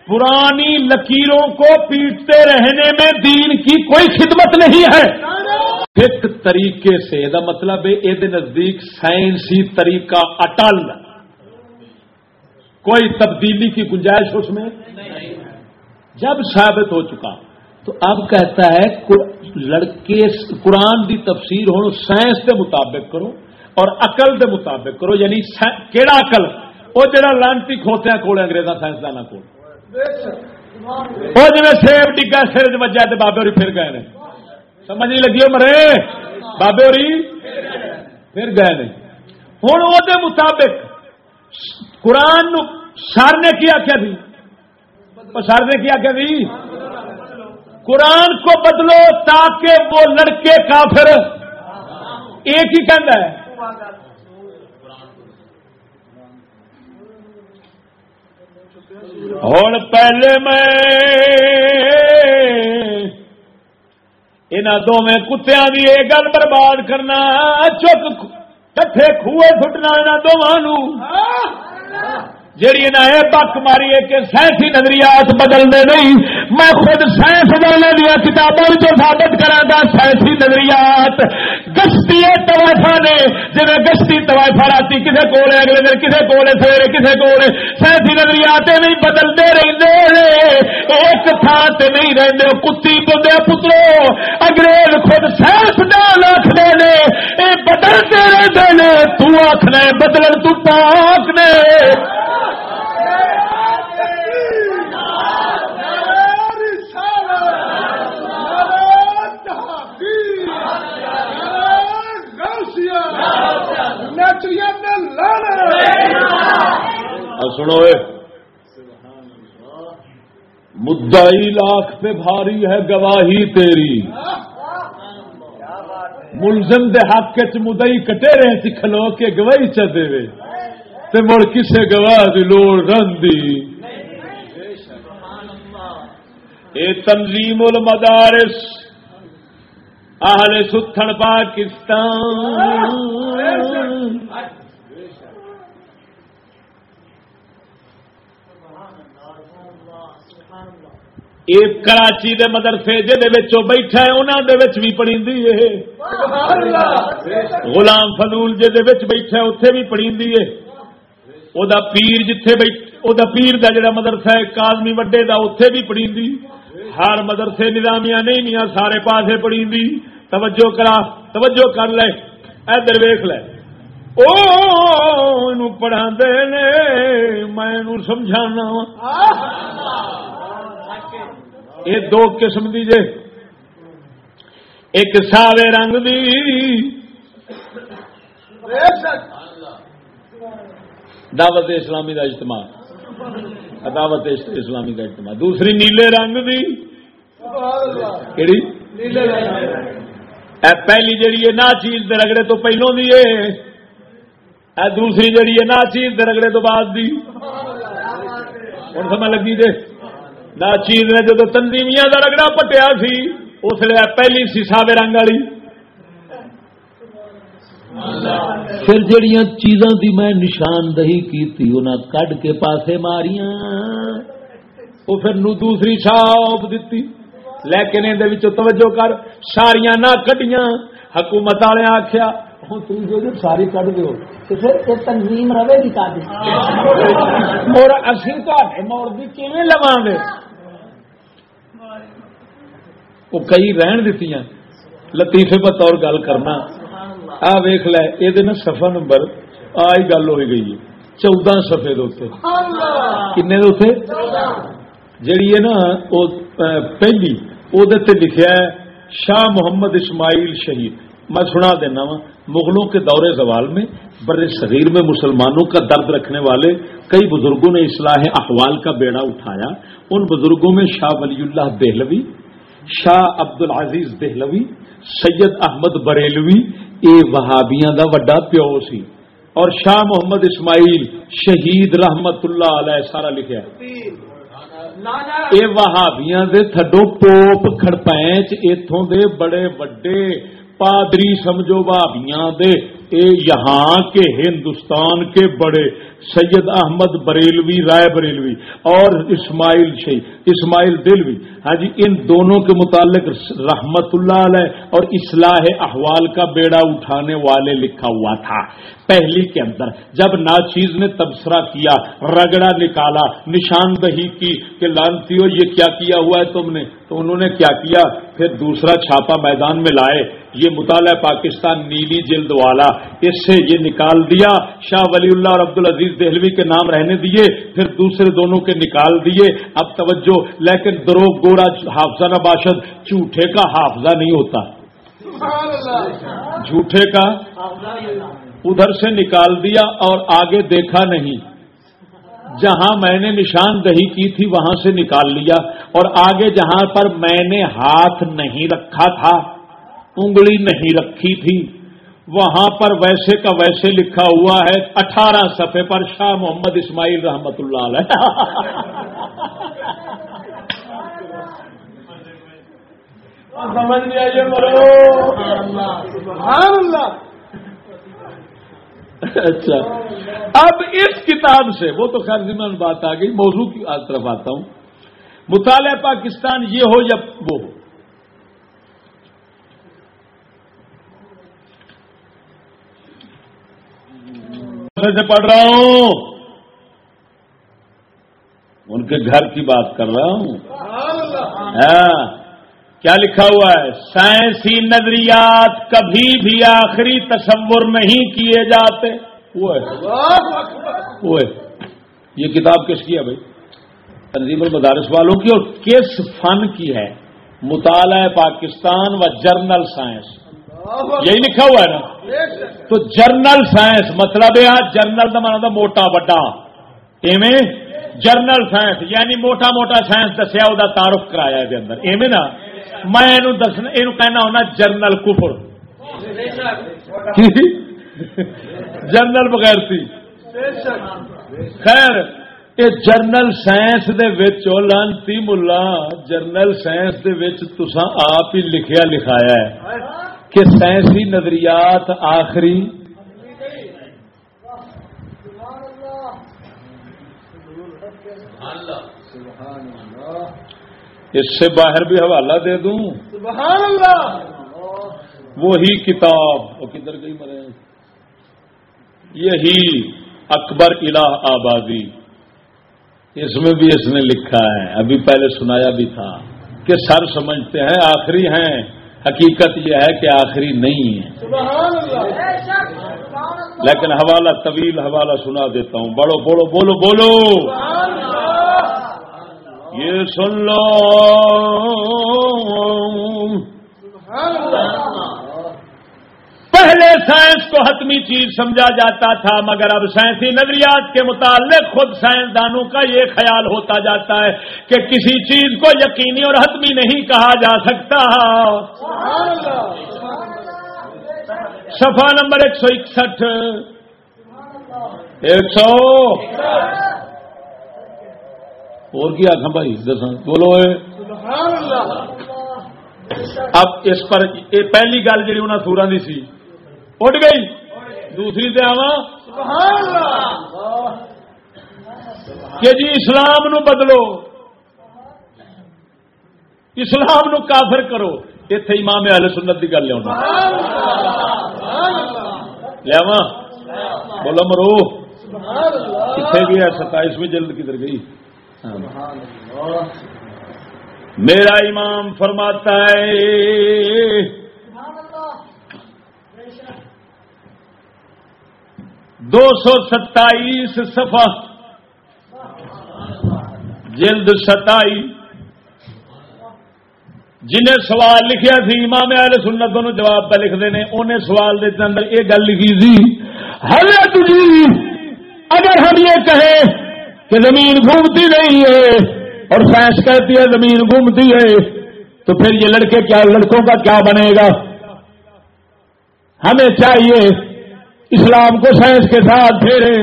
پرانی لکیروں کو پیٹتے رہنے میں دین کی کوئی خدمت نہیں ہے۔ ایک طریقے سے مطلب ہے، یہ نزدیک سائنسی طریقہ اٹل۔ کوئی تبدیلی کی گنجائش اس میں؟ جب ثابت ہو چکا۔ تو اب کہتا ہے لڑکے قرآن دی تفسیر ہو سائنس کے مطابق کرو اور عقل دے مطابق کرو یعنی کیڑا عقل؟ وہ جڑا لانتی کھوتے ہیں کول انگریزا سائنسدان کو وہ جی سیب ٹکا سر بجا تو بابے ہوری پھر گئے سمجھ نہیں لگی مرے؟ بابے ہوری پھر گئے نے۔ ہوں وہ مطابق قرآن سر نے کیا کیا تھی سر نے کیا کیا تھی قرآن کو بدلو تاکہ وہ لڑکے کافر ایک ہی کہنا ہے۔ ہوں پہلے میں ان دونوں کتیا کی یہ گل برباد کرنا، چک کٹھے خوہ سٹنا یہاں دونوں جیڑی نہ بک ماری ہے کہ سائنسی نظریات بدلنے نہیں، میں خود سائنس بدلنے دیا کتابوں سے ثابت کرا گا سائنسی نظریات۔ گشتی توائفا نے جی گشتی توائفا رات کسی کو اگلے دن کسی کو سویرے کسی کو سائنسی نظریات نہیں بدلتے رہتے ایک تھان سے نہیں رہتے کتی بندے پترو، انگریز خود سائنس ڈال آخر نے۔ یہ بدلتے رہتے ہیں تو آخنا بدلن تو پاک نے۔ سنو مدعی لاکھ پہ بھاری ہے گواہی تیری۔ ملزم دے حق چ مدئی کٹے رہے سی کھلو کے گواہی چ دے تے مڑ کسے گواہ دی لوڑ رندی اے تنظیم المدارس، اہل ستھن پاکستان۔ ایک کراچی دے مدرسے جہد بیٹھا ہے انہوں دے وچ بھی پڑھی غلام فضول جہد بیٹھا ہے اتے بھی پڑھی وہ پیر جتھے او دا پیر دا جڑا مدرسہ ہے کالمی وڈے دا اتے بھی پڑھی ہر مدرسے نظامیاں نہیں میاں سارے پاسے پڑھی توجہ کرا، توجہ کر لے۔ ادھر ویخ لے۔ او پڑھا دے میں سمجھانا یہ دو قسم دی جے۔ ایک ساوے رنگ دی۔ دعوت اسلامی کا اجتماع۔ دعوت اسلامی کا اجتماع۔ دوسری نیلے رنگ دی۔ پہلی جیڑی ہے نا چیز دے رگڑے تو پہلوں دی ہے دوسری جیڑی ہے نا چیز دے رگڑے تو بعد دی۔ ہوں سمجھ لگی جی نہ چیز نے جدو تنظیمیاں کا رگڑا پٹیا سی اس لیے پہلی سی ساوے رنگ والی۔ پھر جڑیاں چیزاں دی میں نشاندہی کی انہیں کڈ کے پاسے ماریاں۔ وہ پھر نو دوسری چھاپ دیتی لیکن یہ توجہ کر ساریاں نہ کٹیاں حکومت والے آخیا ساری کٹ دو تنظیم رہے گی اور اسی مورتی کیون لوا گے؟ وہ کئی رہن دیتی لطیفے بطور گل کرنا۔ آ ویخ لے یہ سفا نمبر آئی گل ہو گئی ہے۔ چودہ سفے کن جیڑی ہے نا پہلی وہ لکھا ہے، شاہ محمد اسماعیل شہید۔ میں سنا دینا وا، مغلوں کے دور زوال میں بر صغیر میں مسلمانوں کا درد رکھنے والے کئی بزرگوں نے اصلاح احوال کا بیڑا اٹھایا۔ ان بزرگوں میں شاہ ولی اللہ دہلوی، شاہ عبد العزیز دہلوی، سید احمد بریلوی، اے وہابیاں دا وڈا پیو سی۔ اور شاہ محمد اسماعیل شہید رحمت اللہ علیہ سارا لکھا یہ وہابیاں دے تھڈو پوپ کھڑپینچ اتوں دے بڑے وڈے پادری سمجھو بھابیاں دے اے یہاں کے ہندوستان کے بڑے سید احمد بریلوی، رائے بریلوی اور اسماعیل شہید اسماعیل دلوی۔ ہاں جی ان دونوں کے متعلق رحمت اللہ علیہ اور اصلاح احوال کا بیڑا اٹھانے والے لکھا ہوا تھا۔ پہلی کے اندر جب ناچیز نے تبصرہ کیا، رگڑا نکالا، نشاندہی کی کہ لانتی ہو یہ کیا کیا ہوا ہے تم نے؟ تو انہوں نے کیا کیا؟ پھر دوسرا چھاپا میدان میں لائے۔ یہ مطالعہ پاکستان نیلی جلد والا، اس سے یہ نکال دیا۔ شاہ ولی اللہ اور عبد دہلوی کے نام رہنے دیے پھر دوسرے دونوں کے نکال دیے۔ اب توجہ لیکن دروگ گورا حافظہ نہ باشد جھوٹے کا حافظہ نہیں ہوتا۔ جھوٹے کا ادھر سے نکال دیا اور آگے دیکھا نہیں۔ جہاں میں نے نشاندہی کی تھی وہاں سے نکال لیا۔ اور آگے جہاں پر میں نے ہاتھ نہیں رکھا تھا انگلی نہیں رکھی تھی۔ وہاں پر ویسے کا ویسے لکھا ہوا ہے اٹھارہ صفحے پر شاہ محمد اسماعیل رحمت اللہ علیہ۔ اچھا۔ اب اس کتاب سے وہ تو خیر بات آ گئی موضوع کی طرف آتا ہوں۔ مطالعہ پاکستان یہ ہو یا وہ ہو۔ سے پڑھ رہا ہوں۔ ان کے گھر کی بات کر رہا ہوں۔ ہاں کیا لکھا ہوا ہے؟ سائنسی نظریات کبھی بھی آخری تصور نہیں کیے جاتے۔ وہ وہ ہے۔ یہ کتاب کس کی ہے بھائی؟ تنظیم المدارس والوں کی۔ اور کس فن کی ہے؟ مطالعہ پاکستان و جرنل سائنس۔ یعنی یہی لکھا ہوا ہے نا تو جرنل سائنس مطلب ہے ہاں، جرنل کا مانا موٹا وڈا۔ ایویں؟ جرنل سائنس یعنی موٹا موٹا سائنس دسیا وہ تعارف کرایا دے اندر۔ ایویں نا؟ میں یہ کہنا ہونا جرنل کفر۔ جرنل بغیر سی۔ خیر یہ جرنل سائنس دے وچ لانتی ملا، جرنل سائنس دے وچ تساں آپ ہی لکھیا لکھایا ہے۔ کہ سائنسی نظریات آخری اس سے باہر بھی حوالہ دے دوں۔ سبحان اللہ وہی کتاب۔ وہ کدھر گئی مرے؟ یہی اکبر الہ آبادی۔ اس میں بھی اس نے لکھا ہے۔ ابھی پہلے سنایا بھی تھا کہ سر سمجھتے ہیں، آخری ہیں۔ حقیقت یہ ہے کہ آخری نہیں ہے۔ لیکن حوالہ طویل حوالہ سنا دیتا ہوں۔ بڑو بولو بولو بولو۔ یہ سن لو۔ پہلے سائنس کو حتمی چیز سمجھا جاتا تھا مگر اب سائنسی نظریات کے متعلق خود سائنسدانوں کا یہ خیال ہوتا جاتا ہے کہ کسی چیز کو یقینی اور حتمی نہیں کہا جا سکتا۔ صفحہ نمبر ایک سو اکسٹھ۔ ایک سو۔ اور کیا آخا بھائی؟ بولو اب اس پر یہ پہلی گل جی انہیں سورا دی سی۔ اٹھ گئی۔ دوسری تے آوا سبحان اللہ۔ کہ جی اسلام نو بدلو۔ اسلام نو کافر کرو۔ اتے امام اہل سنت کی گل لیا لیا بولو مرو۔ کتنے گیا ستائیسویں جلد کدھر گئی؟ میرا امام فرماتا ہے۔ دو سو ستائیس صفحہ، جلد ستائی، جنہیں سوال لکھیا سی، امام اہل سنت دونوں جواب پہ لکھتے ہیں، انہیں سوال دیتے اندر یہ گل لکھی سی، حضرت جی اگر ہم یہ کہیں کہ زمین گھومتی نہیں ہے اور سائنس کہتی ہے زمین گھومتی ہے، تو پھر یہ لڑکے کیا، لڑکوں کا کیا بنے گا؟ ہمیں چاہیے اسلام کو سائنس کے ساتھ پھیرے۔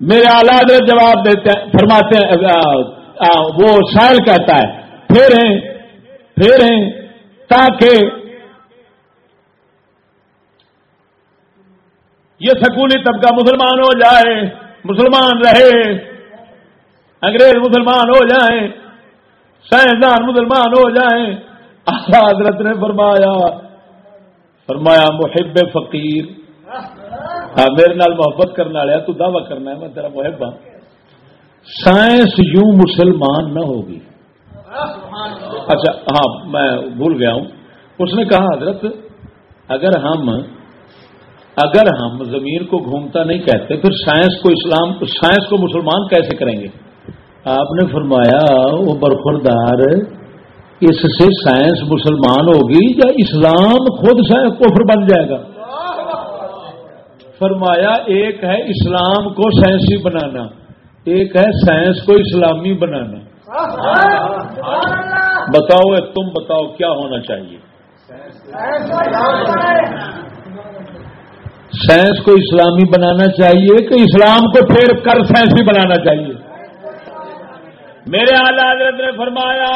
میرے آلات جواب دیتے ہیں، فرماتے ہیں وہ سائل کہتا ہے پھیریں پھیریں تاکہ یہ سکولی طبقہ مسلمان ہو جائے، مسلمان رہے، انگریز مسلمان ہو جائیں، سائنسدان مسلمان ہو جائیں۔ حضرت نے فرمایا فرمایا، محب فقیر. ہاں میرے نال محبت کرنے والے، تو دعوی کرنا ہے، میں تیرا محب ہوں سائنس یوں مسلمان نہ ہوگی۔ اچھا ہاں میں بھول گیا ہوں۔ اس نے کہا، حضرت، اگر ہم اگر ہم زمین کو گھومتا نہیں کہتے، پھر سائنس کو اسلام سائنس کو مسلمان کیسے کریں گے؟ آپ نے فرمایا، وہ برخوردار اس سے سائنس مسلمان ہوگی یا اسلام خود کفر بن جائے گا؟ فرمایا، ایک ہے اسلام کو سائنسی بنانا، ایک ہے سائنس کو اسلامی بنانا۔ بتاؤ تم بتاؤ، کیا ہونا چاہیے؟ سائنس کو اسلامی بنانا چاہیے کہ اسلام کو پھر کر سائنسی بنانا چاہیے؟ میرے آلہ حضرت نے فرمایا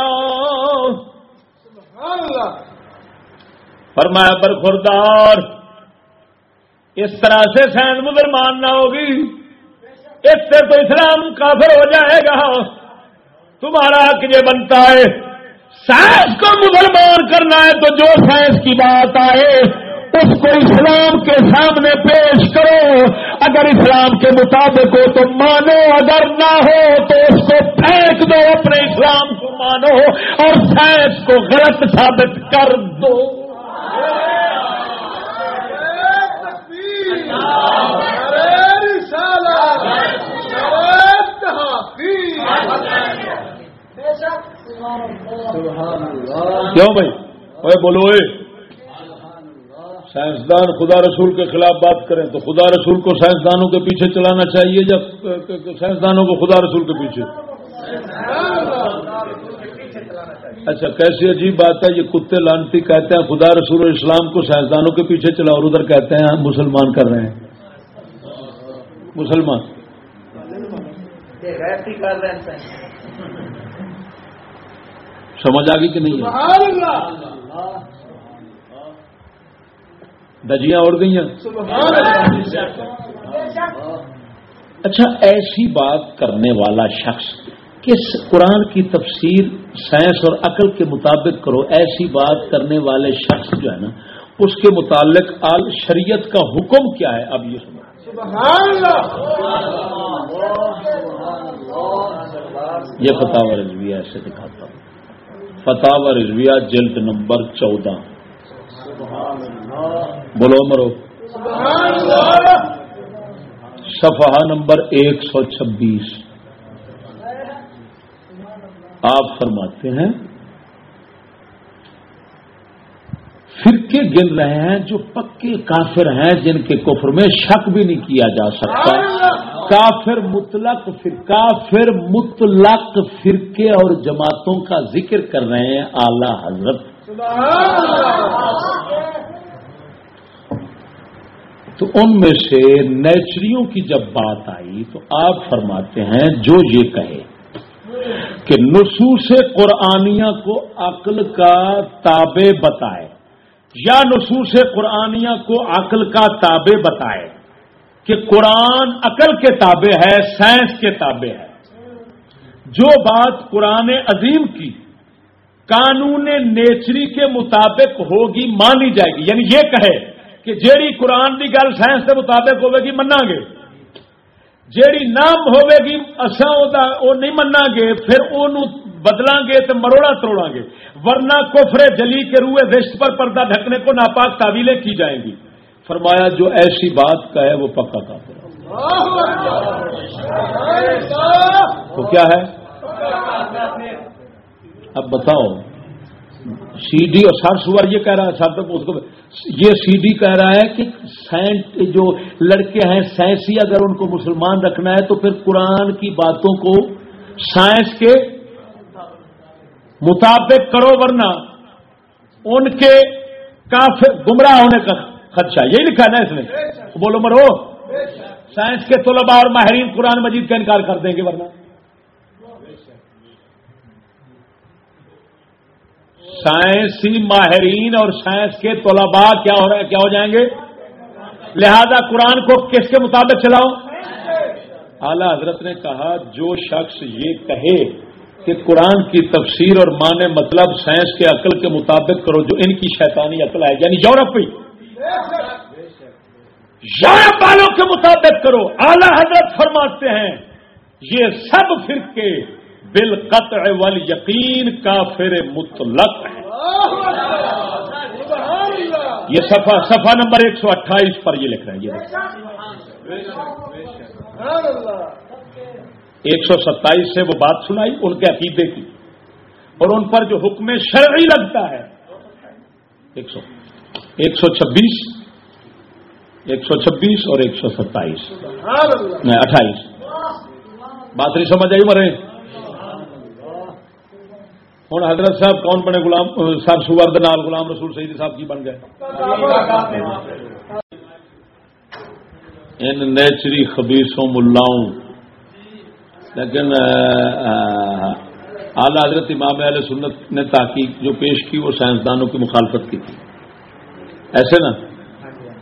فرمایا پر خوردار اس طرح سے سائنس مسلمان نہ ہوگی اس سے تو اسلام کافر ہو جائے گا۔ تمہارا حق یہ بنتا ہے سائنس کو مسلمان کرنا ہے تو جو سائنس کی بات آئے اس کو اسلام کے سامنے پیش کرو۔ اگر اسلام کے مطابق ہو تو مانو اگر نہ ہو تو اس کو پھینک دو اپنے اسلام کو مانو اور سائنس کو غلط ثابت کر دو۔ کیوں بھائی؟ بولو سائنسدان خدا رسول کے خلاف بات کریں تو خدا رسول کو سائنسدانوں کے پیچھے چلانا چاہیے یا سائنسدانوں کو خدا رسول کے پیچھے؟ اچھا کیسی عجیب بات ہے، یہ کتے لانتی کہتے ہیں، خدا رسول اسلام کو سائنسدانوں کے پیچھے چلا اور ادھر کہتے ہیں مسلمان کر رہے ہیں۔ مسلمان۔ سمجھ آ گئی کہ نہیں دجیاں اڑ گئی اچھا ایسی بات کرنے والا شخص کس قرآن کی تفسیر سائنس اور عقل کے مطابق کرو، ایسی بات کرنے والے شخص جو ہے نا، اس کے متعلق آل شریعت کا حکم کیا ہے؟ اب یہ یہ فتح رضویہ ایسے دکھاتا ہوں۔ فتح رضویہ جلد نمبر چودہ۔ بولو مرو صفحہ نمبر ایک سو چھبیس. آپ فرماتے ہیں، فرقے گن رہے ہیں جو پکے کافر ہیں جن کے کفر میں شک بھی نہیں کیا جا سکتا۔ کافر مطلق کافر مطلق فرقے اور جماعتوں کا ذکر کر رہے ہیں اعلی حضرت۔ تو ان میں سے نیچریوں کی جب بات آئی تو آپ فرماتے ہیں جو یہ کہے کہ نصوص قرآنیہ کو عقل کا تابع بتائے، یا نصوص قرآنیہ کو عقل کا تابع بتائے کہ قرآن عقل کے تابع ہے، سائنس کے تابع ہے۔ جو بات قرآن عظیم کی قانون نیچری کے مطابق ہوگی مانی جائے گی۔ یعنی یہ کہے کہ جیڑی قرآن کی گل سائنس کے مطابق ہوے گی منا گے۔ جیڑی نام ہوے گی اصا وہ نہیں منا گے پھر وہ بدلا گے تو مروڑا توڑا گے۔ ورنہ کفر جلی کے روئے رشت پر پردہ ڈھکنے کو ناپاک تعویلیں کی جائیں گی۔ فرمایا جو ایسی بات کا ہے وہ پکا کا تو کیا ہے۔ اب بتاؤ سی ڈی اور سر سور یہ کہہ رہا ہے، سر تک اس کو یہ سی ڈی کہہ رہا ہے کہ سائنٹ جو لڑکے ہیں سائنسی اگر ان کو مسلمان رکھنا ہے تو پھر قرآن کی باتوں کو سائنس کے مطابق کرو، ورنہ ان کے کافی گمراہ ہونے کا خدشہ۔ یہی لکھا ہے نا اس میں بولو مرو، سائنس کے طلباء اور ماہرین قرآن مجید کا انکار کر دیں گے، ورنہ۔ سائنسی ماہرین اور سائنس کے طلباء کیا ہو رہا ہے کیا ہو جائیں گے؟ لہذا قرآن کو کس کے مطابق چلاؤ اعلی حضرت نے کہا، جو شخص یہ کہے کہ قرآن کی تفسیر اور معنی مطلب سائنس کے عقل کے مطابق کرو، جو ان کی شیطانی عقل ہے یعنی یورپی یورپ والوں کے مطابق کرو۔ اعلی حضرت فرماتے ہیں، یہ سب فرقے بالقطع والیقین کافر مطلق ہے یہ صفحہ صفحہ نمبر ایک سو اٹھائیس پر یہ لکھ رہے ہیں یہ ایک سو ستائیس سے وہ بات سنائی ان کے عقیدے کی۔ اور ان پر جو حکم شرعی لگتا ہے۔ ایک سو ایک سو چھبیس۔ ایک سو چھبیس اور ایک سو ستائیس۔ اٹھائیس۔ بات نہیں سمجھ آئی مرے۔ ہوں حضرت صاحب کون بنے غلام صاحب سورد نال غلام رسول سعید صاحب کی بن گئے۔ ان نیچری خبیصوں، ملاؤں۔ لیکن اعلی حضرت امام علیہ سنت نے تحقیق جو پیش کی، وہ سائنسدانوں کی مخالفت کی تھی۔ ایسے نا؟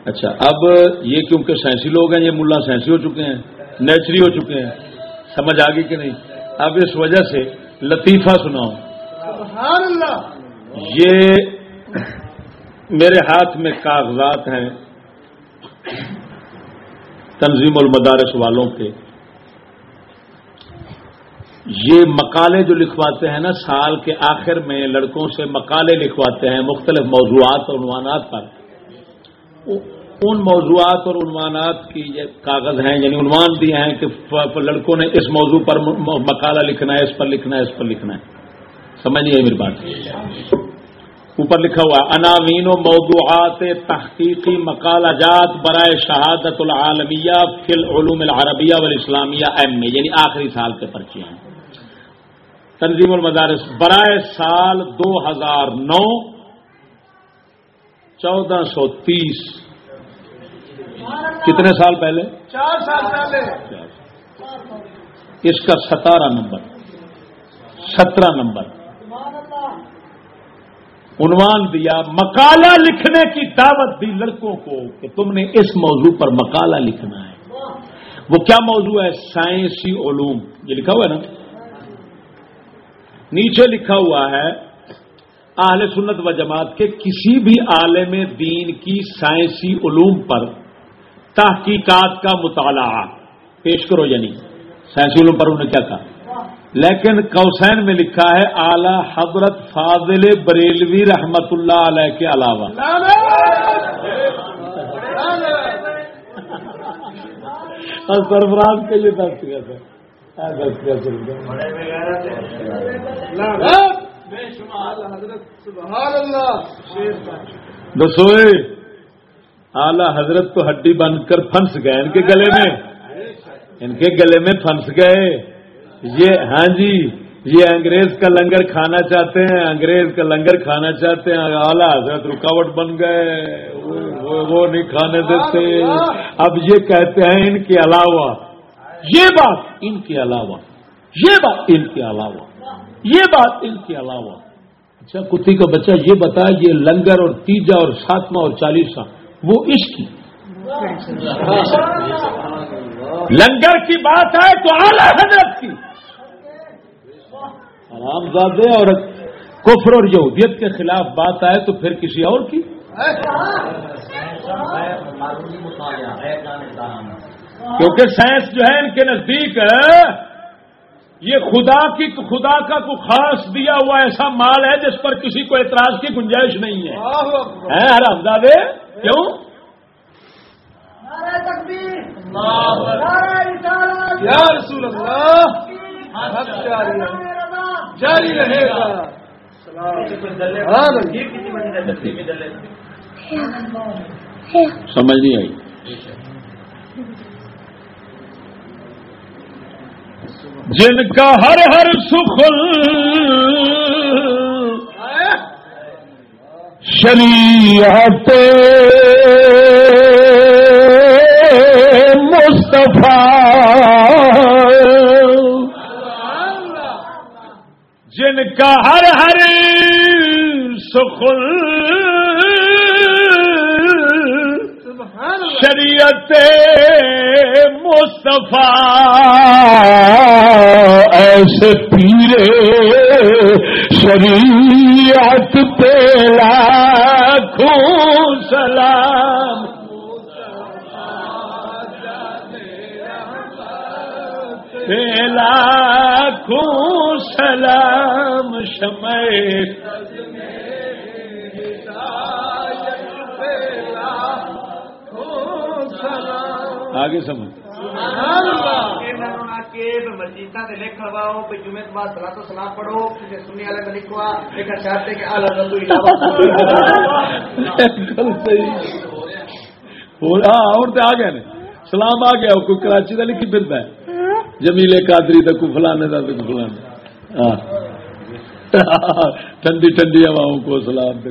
اچھا اب یہ کیونکہ سائنسی لوگ ہیں، یہ ملا سائنسی ہو چکے ہیں، نیچری ہو چکے ہیں، سمجھ آ گئی کہ نہیں؟ اب اس وجہ سے لطیفہ سناؤ۔ یہ میرے ہاتھ میں کاغذات ہیں تنظیم المدارس والوں کے۔ یہ مقالے جو لکھواتے ہیں نا، سال کے آخر میں لڑکوں سے مقالے لکھواتے ہیں مختلف موضوعات اور عنوانات پر۔ ان موضوعات اور عنوانات کی یہ کاغذ ہیں یعنی عنوان دیے ہیں کہ لڑکوں نے اس موضوع پر مقالہ لکھنا ہے، اس پر لکھنا ہے، اس پر لکھنا ہے۔ سمجھ نہیں میری بات۔ اوپر لکھا ہوا اناوین و موضوعات تحقیقی مقالہ جات برائے شہادت العالمیہ فی العلوم العربیہ والاسلامیہ ایم میں یعنی آخری سال کے پرچے ہیں۔ تنظیم المدارس برائے سال دو ہزار نو چودہ سو تیس۔ کتنے سال پہلے؟ چار سال پہلے۔ اس کا ستارہ نمبر سترہ نمبر۔ عنوان دیا، مقالہ لکھنے کی دعوت دی لڑکوں کو کہ تم نے اس موضوع پر مقالہ لکھنا ہے۔ وہ کیا موضوع ہے؟ سائنسی علوم۔ یہ لکھا ہوا ہے نا؟ نیچے لکھا ہوا ہے، اہل سنت و جماعت کے کسی بھی عالم دین کی سائنسی علوم پر تحقیقات کا مطالعہ۔ پیش کرو یعنی سائنسی علوم پر انہوں نے کیا کہا؟ لیکن کوسین میں لکھا ہے، اعلی حضرت فاضل بریلوی رحمت اللہ علیہ کے علاوہ۔ سرفراز کے لیے دستخط ہے دسو اعلی حضرت تو ہڈی بن کر پھنس گئے۔ ان کے گلے میں۔ ان کے گلے میں پھنس گئے۔ یہ ہاں جی یہ انگریز کا لنگر کھانا چاہتے ہیں انگریز کا لنگر کھانا چاہتے ہیں اعلیٰ حضرت رکاوٹ بن گئے وہ نہیں کھانے دیتے۔ اب یہ کہتے ہیں ان کے علاوہ۔ یہ بات ان کے علاوہ۔ یہ بات ان کے علاوہ۔ یہ بات ان کے علاوہ۔ اچھا کتی کا بچہ یہ بتا یہ لنگر اور تیجا اور ساتواں اور چالیسواں وہ اس کی لنگر کی بات ہے تو اعلی حضرت کی۔ آرام زادے اور کفر اور یہودیت کے خلاف بات آئے تو پھر کسی اور کی؟ کیونکہ سائنس جو ہے ان کے نزدیک یہ خدا کی خدا کا کوئی خاص دیا ہوا ایسا مال ہے جس پر کسی کو اعتراض کی گنجائش نہیں ہے۔ حرام زادے؟ کیوں؟ یا رسول اللہ جاری رہے گا۔ سمجھ نہیں آئی۔ جن کا ہر ہر سخل شریعت مصطفیٰ جن کا ہر ہر سخل شریعت مصطفیٰ ایسے پیرے شریعت پیلا خون سلام۔ پیلا کہ اعلی رسول بالکل صحیح ہاں اور تو آ گئے نے سلام آ گیا کوئی کراچی کا لکھی پھرتا ہے جمیلے قادری کا کوئی فلانے کا کوئی فلانے ہاں *laughs* ٹھنڈی ٹھنڈی ہواؤں کو سلام دے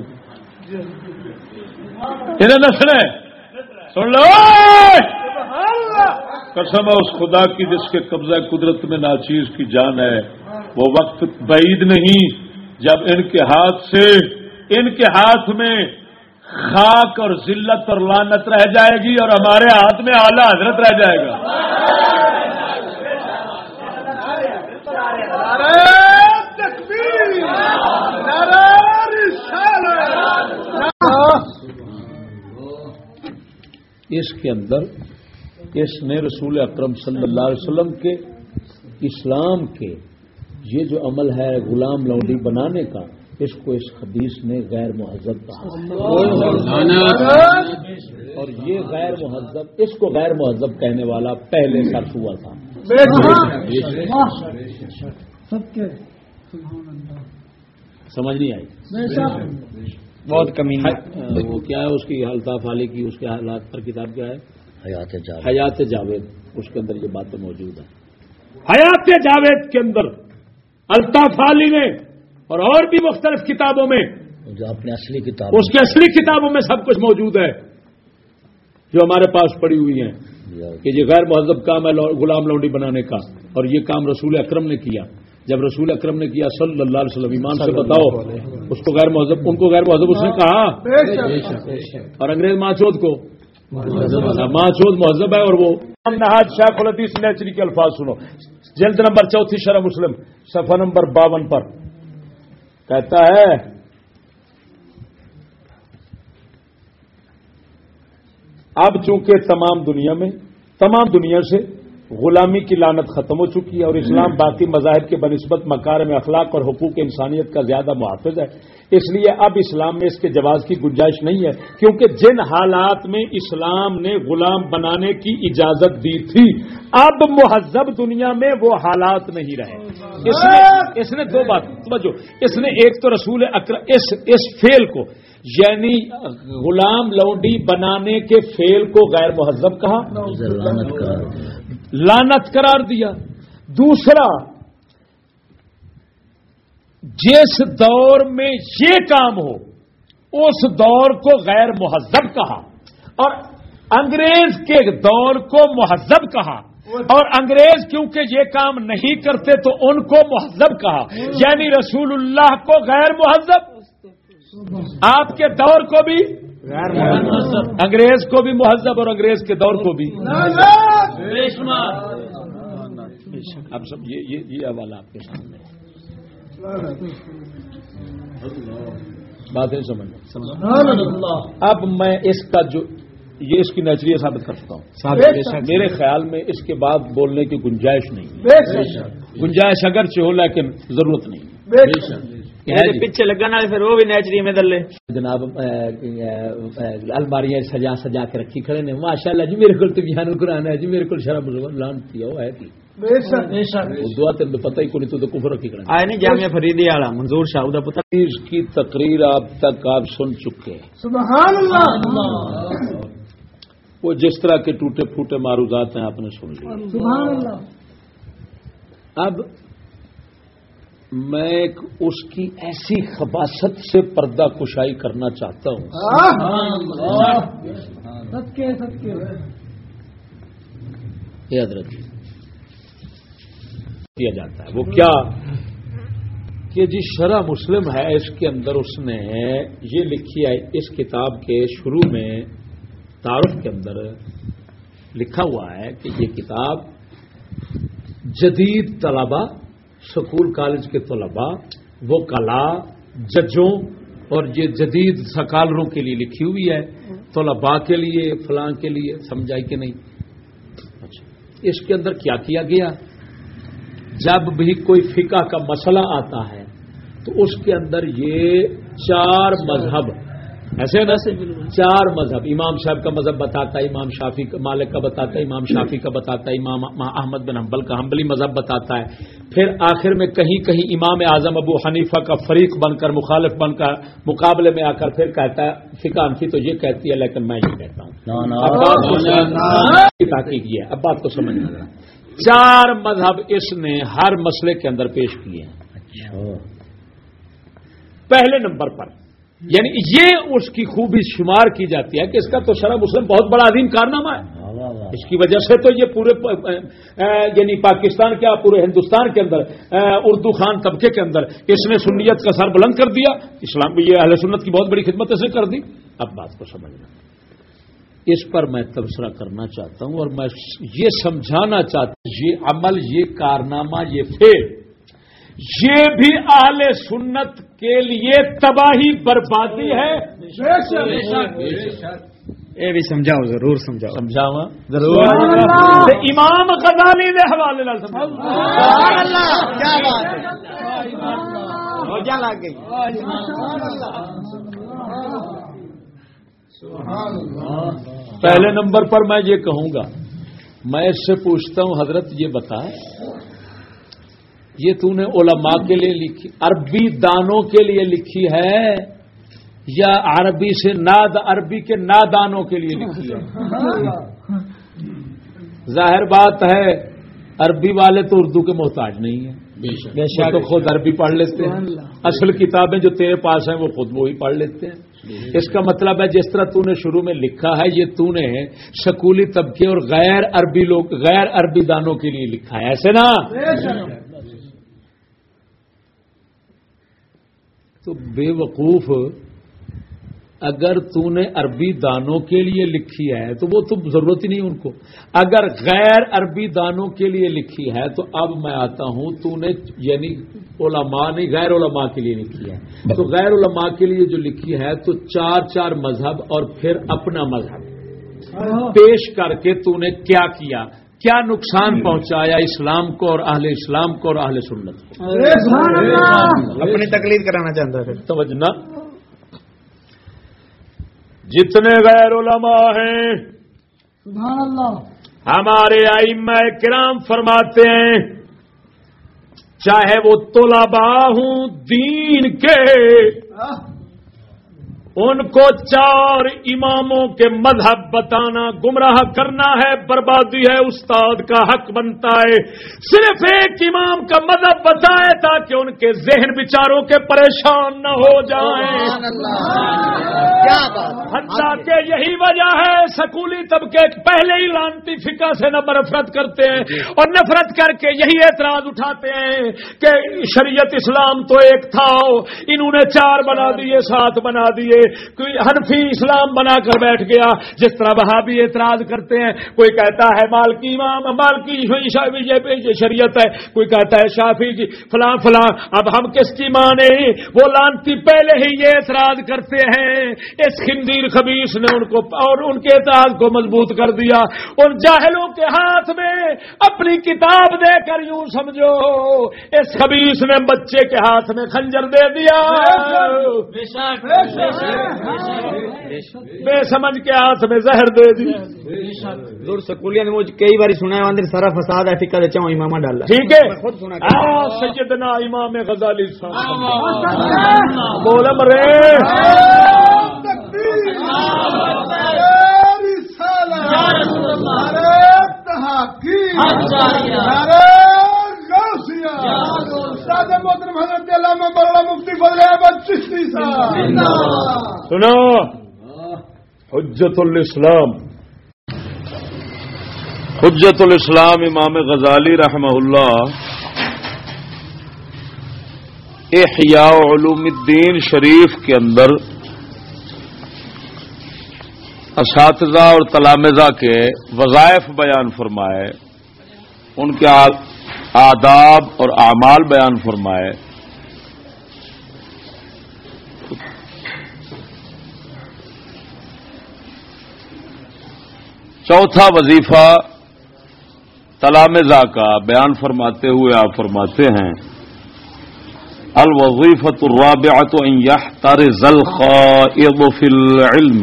انہیں دسنا ہے سن لو۔ قسم ہے، اس خدا کی جس کے قبضہ قدرت میں ناچیز کی جان ہے، وہ وقت بعید نہیں جب ان کے ہاتھ سے، ان کے ہاتھ میں خاک اور ذلت اور لانت رہ جائے گی اور ہمارے ہاتھ میں اعلی حضرت رہ جائے گا۔ اس کے اندر اس نے رسول اکرم صلی اللہ علیہ وسلم کے اسلام کے یہ جو عمل ہے غلام لونڈی بنانے کا اس کو اس حدیث نے غیر مہذب کہا۔ اور یہ غیر مہذب اس کو غیر مہذب کہنے والا پہلے سرف ہوا تھا۔ سمجھ نہیں آئی۔ بہت کمی وہ کیا ہے اس کی الطاف علی کی اس کے حالات پر کتاب کیا ہے؟ حیات جا حیات جاوید اس کے اندر یہ باتیں موجود ہیں حیات جاوید کے اندر الطاف علی نے اور اور بھی مختلف کتابوں میں جو اپنے اصلی کتاب اس کی اصلی کتابوں میں سب کچھ موجود ہے جو ہمارے پاس پڑی ہوئی ہیں کہ یہ غیر مہذب کام ہے غلام لونڈی بنانے کا اور یہ کام رسول اکرم نے کیا۔ جب رسول اکرم نے کیا صلی اللہ علیہ وسلم ایمان سے بتاؤ اس کو غیر مہذب ان کو غیر مہذب اس نے کہا۔ اور انگریز ماچود کو۔ ماچود مہذب ہے اور وہ نہاد شیخ الحدیث نیچری کے الفاظ سنو۔ جلد نمبر چوتھی شرح مسلم صفحہ نمبر باون پر۔ کہتا ہے اب چونکہ تمام دنیا میں تمام دنیا سے غلامی کی لانت ختم ہو چکی ہے اور اسلام باقی مذاہب کے بنسبت مکار میں اخلاق اور حقوق انسانیت کا زیادہ محافظ ہے اس لیے اب اسلام میں اس کے جواز کی گنجائش نہیں ہے کیونکہ جن حالات میں اسلام نے غلام بنانے کی اجازت دی تھی اب مہذب دنیا میں وہ حالات نہیں رہے اس نے اس نے دو بات سمجھو اس نے ایک تو رسول اکرم اس اس فیل کو یعنی غلام لونڈی بنانے کے فیل کو غیر مہذب کہا لانت قرار دیا۔ دوسرا، جس دور میں یہ کام ہو، اس دور کو غیر مہذب کہا۔ اور انگریز کے دور کو مہذب کہا۔ اور انگریز کیونکہ یہ کام نہیں کرتے تو ان کو مہذب کہا۔ یعنی رسول اللہ کو غیر مہذب۔ آپ کے دور کو بھی انگریز کو بھی مہذب اور انگریز کے دور کو بھی۔ اب سب یہ یہ حوالہ آپ کے سامنے۔ بات ہے سمجھ۔ اب میں اس کا جو یہ اس کی نیچریت ثابت کر سکتا ہوں۔ میرے خیال میں اس کے بعد بولنے کی گنجائش نہیں۔ گنجائش اگرچہ ہو لیکن ضرورت نہیں۔ پیچھے لگنا پھر وہ بھی نیچری میں دلے۔ جناب الماریاں سجا سجا کے رکھی کھڑے نے۔ ماشاء اللہ جی میرے کو تو بیان قرآن ہے جی میرے کو شرم لان کیا وہ ہے کہ دعا تین تو پتہ ہی کو نہیں تو کفر رکھی کھڑے آئے نہیں جامعہ فریدی والا منظور شاہ دا پتہ۔ اس کی تقریر اب تک آپ سن چکے ہیں۔ سبحان اللہ! وہ جس طرح کے ٹوٹے پھوٹے معروضات ہیں آپ نے سن لیے۔ سبحان اللہ! اب میں اس کی ایسی خباست سے پردہ کشائی کرنا چاہتا ہوں۔ صدقے یہ حضرت کیا جاتا ہے؟ وہ کیا؟ کہ جی شرح مسلم ہے اس کے اندر اس نے یہ لکھی ہے اس کتاب کے شروع میں تعارف کے اندر لکھا ہوا ہے کہ یہ کتاب جدید طلبا سکول کالج کے طلبا وہ کلا، ججوں اور یہ جدید سکالروں کے لیے لکھی ہوئی ہے۔ طلبا کے لیے، فلاں کے لیے سمجھائی کہ نہیں؟ اچھا۔ اس کے اندر کیا کیا گیا؟ جب بھی کوئی فقہ کا مسئلہ آتا ہے، تو اس کے اندر یہ چار مذہب ایسے نا؟ چار مذہب امام صاحب کا مذہب بتاتا ہے امام شافی کا مالک کا بتاتا ہے امام شافی کا بتاتا ہے امام احمد بن حنبل کا حنبلی مذہب بتاتا ہے۔ پھر آخر میں کہیں کہیں امام اعظم ابو حنیفہ کا فریق بن کر مخالف بن کر مقابلے میں آ کر پھر کہتا ہے فقہ انفی تو یہ کہتی ہے لیکن میں یہ کہتا ہوں۔ تحقیق یہ ہے۔ اب بات کو سمجھ چار مذہب اس نے ہر مسئلے کے اندر پیش کیے۔ ہیں پہلے نمبر پر۔ یعنی یہ اس کی خوبی شمار کی جاتی ہے کہ اس کا تو شرح مسلم بہت بڑا عظیم کارنامہ ہے۔ اس کی وجہ سے تو یہ پورے یعنی پاکستان کیا پورے ہندوستان کے اندر اردو خان طبقے کے اندر اس نے سنیت کا سر بلند کر دیا۔ اسلام یہ اہل سنت کی بہت بڑی خدمت اسے کر دی۔ اب بات کو سمجھنا۔ اس پر میں تبصرہ کرنا چاہتا ہوں اور میں یہ سمجھانا چاہتا ہوں یہ عمل یہ کارنامہ یہ فیل یہ بھی اہل سنت کے لیے تباہی بربادی ہے۔ یہ بھی سمجھاؤ ضرور سمجھاؤ۔ سمجھاوا ضرور۔ امام غزالی دے حوالے نال کیا لگ گئی۔ پہلے نمبر پر میں یہ کہوں گا میں اس سے پوچھتا ہوں حضرت یہ بتا یہ تو نے علماء کے لیے لکھی عربی دانوں کے لیے لکھی ہے یا عربی سے ناد عربی کے نادانوں کے لیے لکھی ہے؟ ظاہر بات ہے عربی والے تو اردو کے محتاج نہیں ہیں۔ تو خود عربی پڑھ لیتے ہیں۔ اصل کتابیں جو تیرے پاس ہیں وہ خود وہی پڑھ لیتے ہیں۔ اس کا مطلب ہے جس طرح تو نے شروع میں لکھا ہے یہ تو نے سکولی طبقے اور غیر عربی لوگ غیر عربی دانوں کے لیے لکھا ہے۔ ایسے نا؟ تو بے وقوف اگر تو نے عربی دانوں کے لیے لکھی ہے تو وہ تو ضرورت ہی نہیں ان کو۔ اگر غیر عربی دانوں کے لیے لکھی ہے تو اب میں آتا ہوں تو نے یعنی علماء نہیں غیر علماء کے لیے لکھی ہے۔ تو غیر علماء کے لیے جو لکھی ہے تو چار چار مذہب اور پھر اپنا مذہب۔ پیش کر کے تو نے کیا کیا؟ کیا نقصان پہنچایا اسلام کو اور اہل اسلام کو اور اہل سنت کو؟ اپنی تکلیف کرانا چاہتا ہے توجہ جتنے غیر علماء ہیں سبحان اللہ! ہمارے ائمہ کرام فرماتے ہیں چاہے وہ طلباء ہوں دین کے ان کو چار اماموں کے مذہب بتانا گمراہ کرنا ہے بربادی ہے استاد کا حق بنتا ہے۔ صرف ایک امام کا مذہب بتائے تاکہ ان کے ذہن بچاروں کے پریشان نہ ہو جائیں۔ حتیٰ کہ یہی وجہ ہے سکولی طبقے پہلے ہی لانتی فقہ سے نہ نفرت کرتے ہیں اور نفرت کر کے یہی اعتراض اٹھاتے ہیں کہ شریعت اسلام تو ایک تھا انہوں نے چار بنا دیے سات بنا دیے۔ کوئی حنفی اسلام بنا کر بیٹھ گیا، جس طرح وہاں بھی اعتراض کرتے ہیں، کوئی کہتا ہے مالکی امام، مالکی جی، شریعت ہے، کوئی کہتا ہے شافی کی فلاں فلاں، اب ہم کس کی مانے وہ لانتی پہلے ہی یہ اعتراض کرتے ہیں۔ اس خندیر خبیص نے ان کو، اور ان کے اعتراض کو مضبوط کر دیا۔ ان جاہلوں کے ہاتھ میں اپنی کتاب دے کر یوں سمجھو، اس خبیص نے بچے کے ہاتھ میں خنجر دے دیا۔ بے سمجھ کے ہاتھ میں زہر دے دی۔ دور سکولیا نے مجھے کئی بار سنا ہے اندر سارا فساد ہے ٹھیک چاہوں امام ڈالا۔ ٹھیک ہے؟ سیدنا امام غزالی صاحب۔ بولم رے۔ سنو۔ حجت الاسلام۔ حجت الاسلام امام غزالی رحمہ اللہ۔ احیاء علوم الدین شریف کے اندر اساتذہ اور تلامزہ کے وظائف بیان فرمائے۔ ان کے آداب اور اعمال بیان فرمائے۔ چوتھا وظیفہ تلامزہ کا بیان فرماتے ہوئے آپ فرماتے ہیں۔ الوظیفت الرابعۃ ان يحترز الخائض في العلم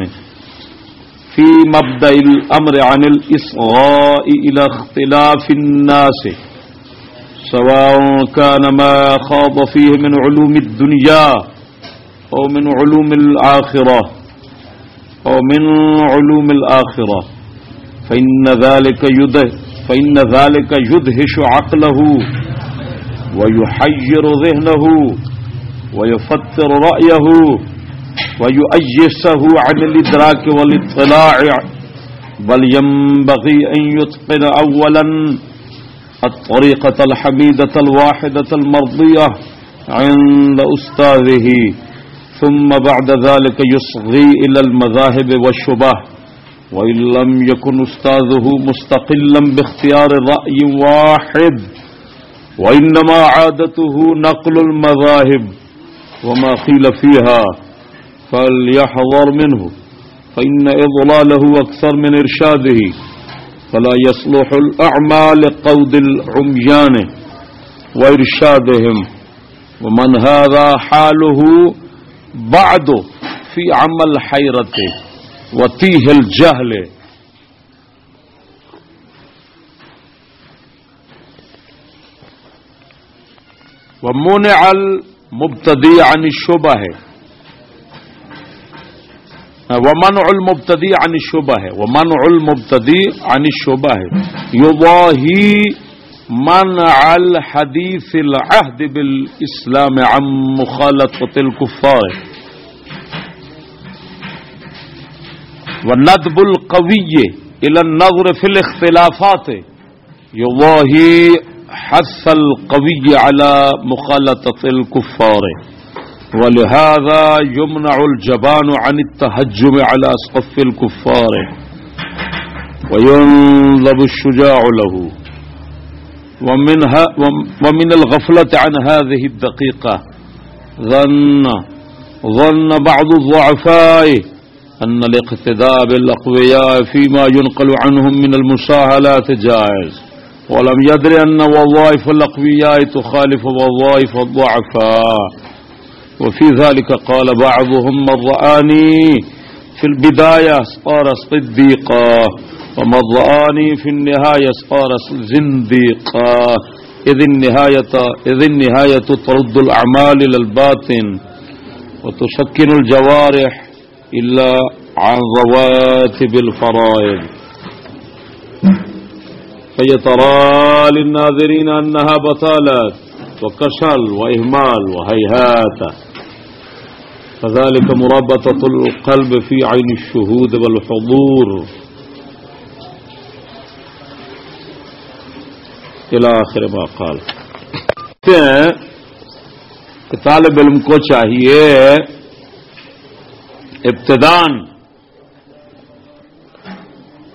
في مبدا الامر عن الاصغاء الى اختلاف الناس۔ سواء كان ما خاض فيه من علوم الدنيا او من علوم الاخره او من علوم الاخره فإن ذلك يده فإن ذلك يدهش عقله ويحير ذهنه ويفتر رأيه ويؤيسه عن الإدراك والاطلاع بل ينبغي أن يتقن أولا الطريقة الحميدة الواحدة المرضية عند أستاذه، ثم بعد ذلك يصغي إلى المذاهب والشبه، وإن لم يكن أستاذه مستقلا باختيار رأي واحد، وإنما عادته نقل المذاهب، وما قيل فيها فليحضر منه، فإن إضلاله أكثر من إرشاده. فلا يصلح الأعمى لقود العميان وإرشادهم. ومن هذا حاله بعد في عمل حيرته وتیح الجہل ومنع المبتدی عن الشبہ ہے ومنع المبتدی عن الشبہ ہے، ومنع المبتدی عن الشبہ ہے۔ یضاہی منع الحدیث العہد بالاسلام عن مخالطة الكفار وندب القوی الى النظر في الاختلافات۔ يضاهي حث القوي على مخالطة الكفار ولهذا يمنع الجبان عن التهجم على صف الكفار. وينضب الشجاع له. ومنها ومن الغفلة عن هذه الدقيقة ظن ظن بعض الضعفاء أن الاقتداء بالأقوياء فيما ينقل عنهم من المساهلات جائز. ولم يدري أن وظائف الأقوياء تخالف وظائف الضعفاء. وفي ذلك قال بعضهم من رآني في البداية صار صديقا ومن رآني في النهاية صار زنديقا. إذ النهاية, إذ النهاية ترد الأعمال إلى الباطن وتسكن الجوارح إلا عن رواتب الفرائض. فيترى للناظرين أنها بطالات وكسل وإهمال وهيهات. فذلك مرابطة القلب في عين الشهود والحضور. إلى آخر ما قال. طالب علم کو چاہیے ابتدان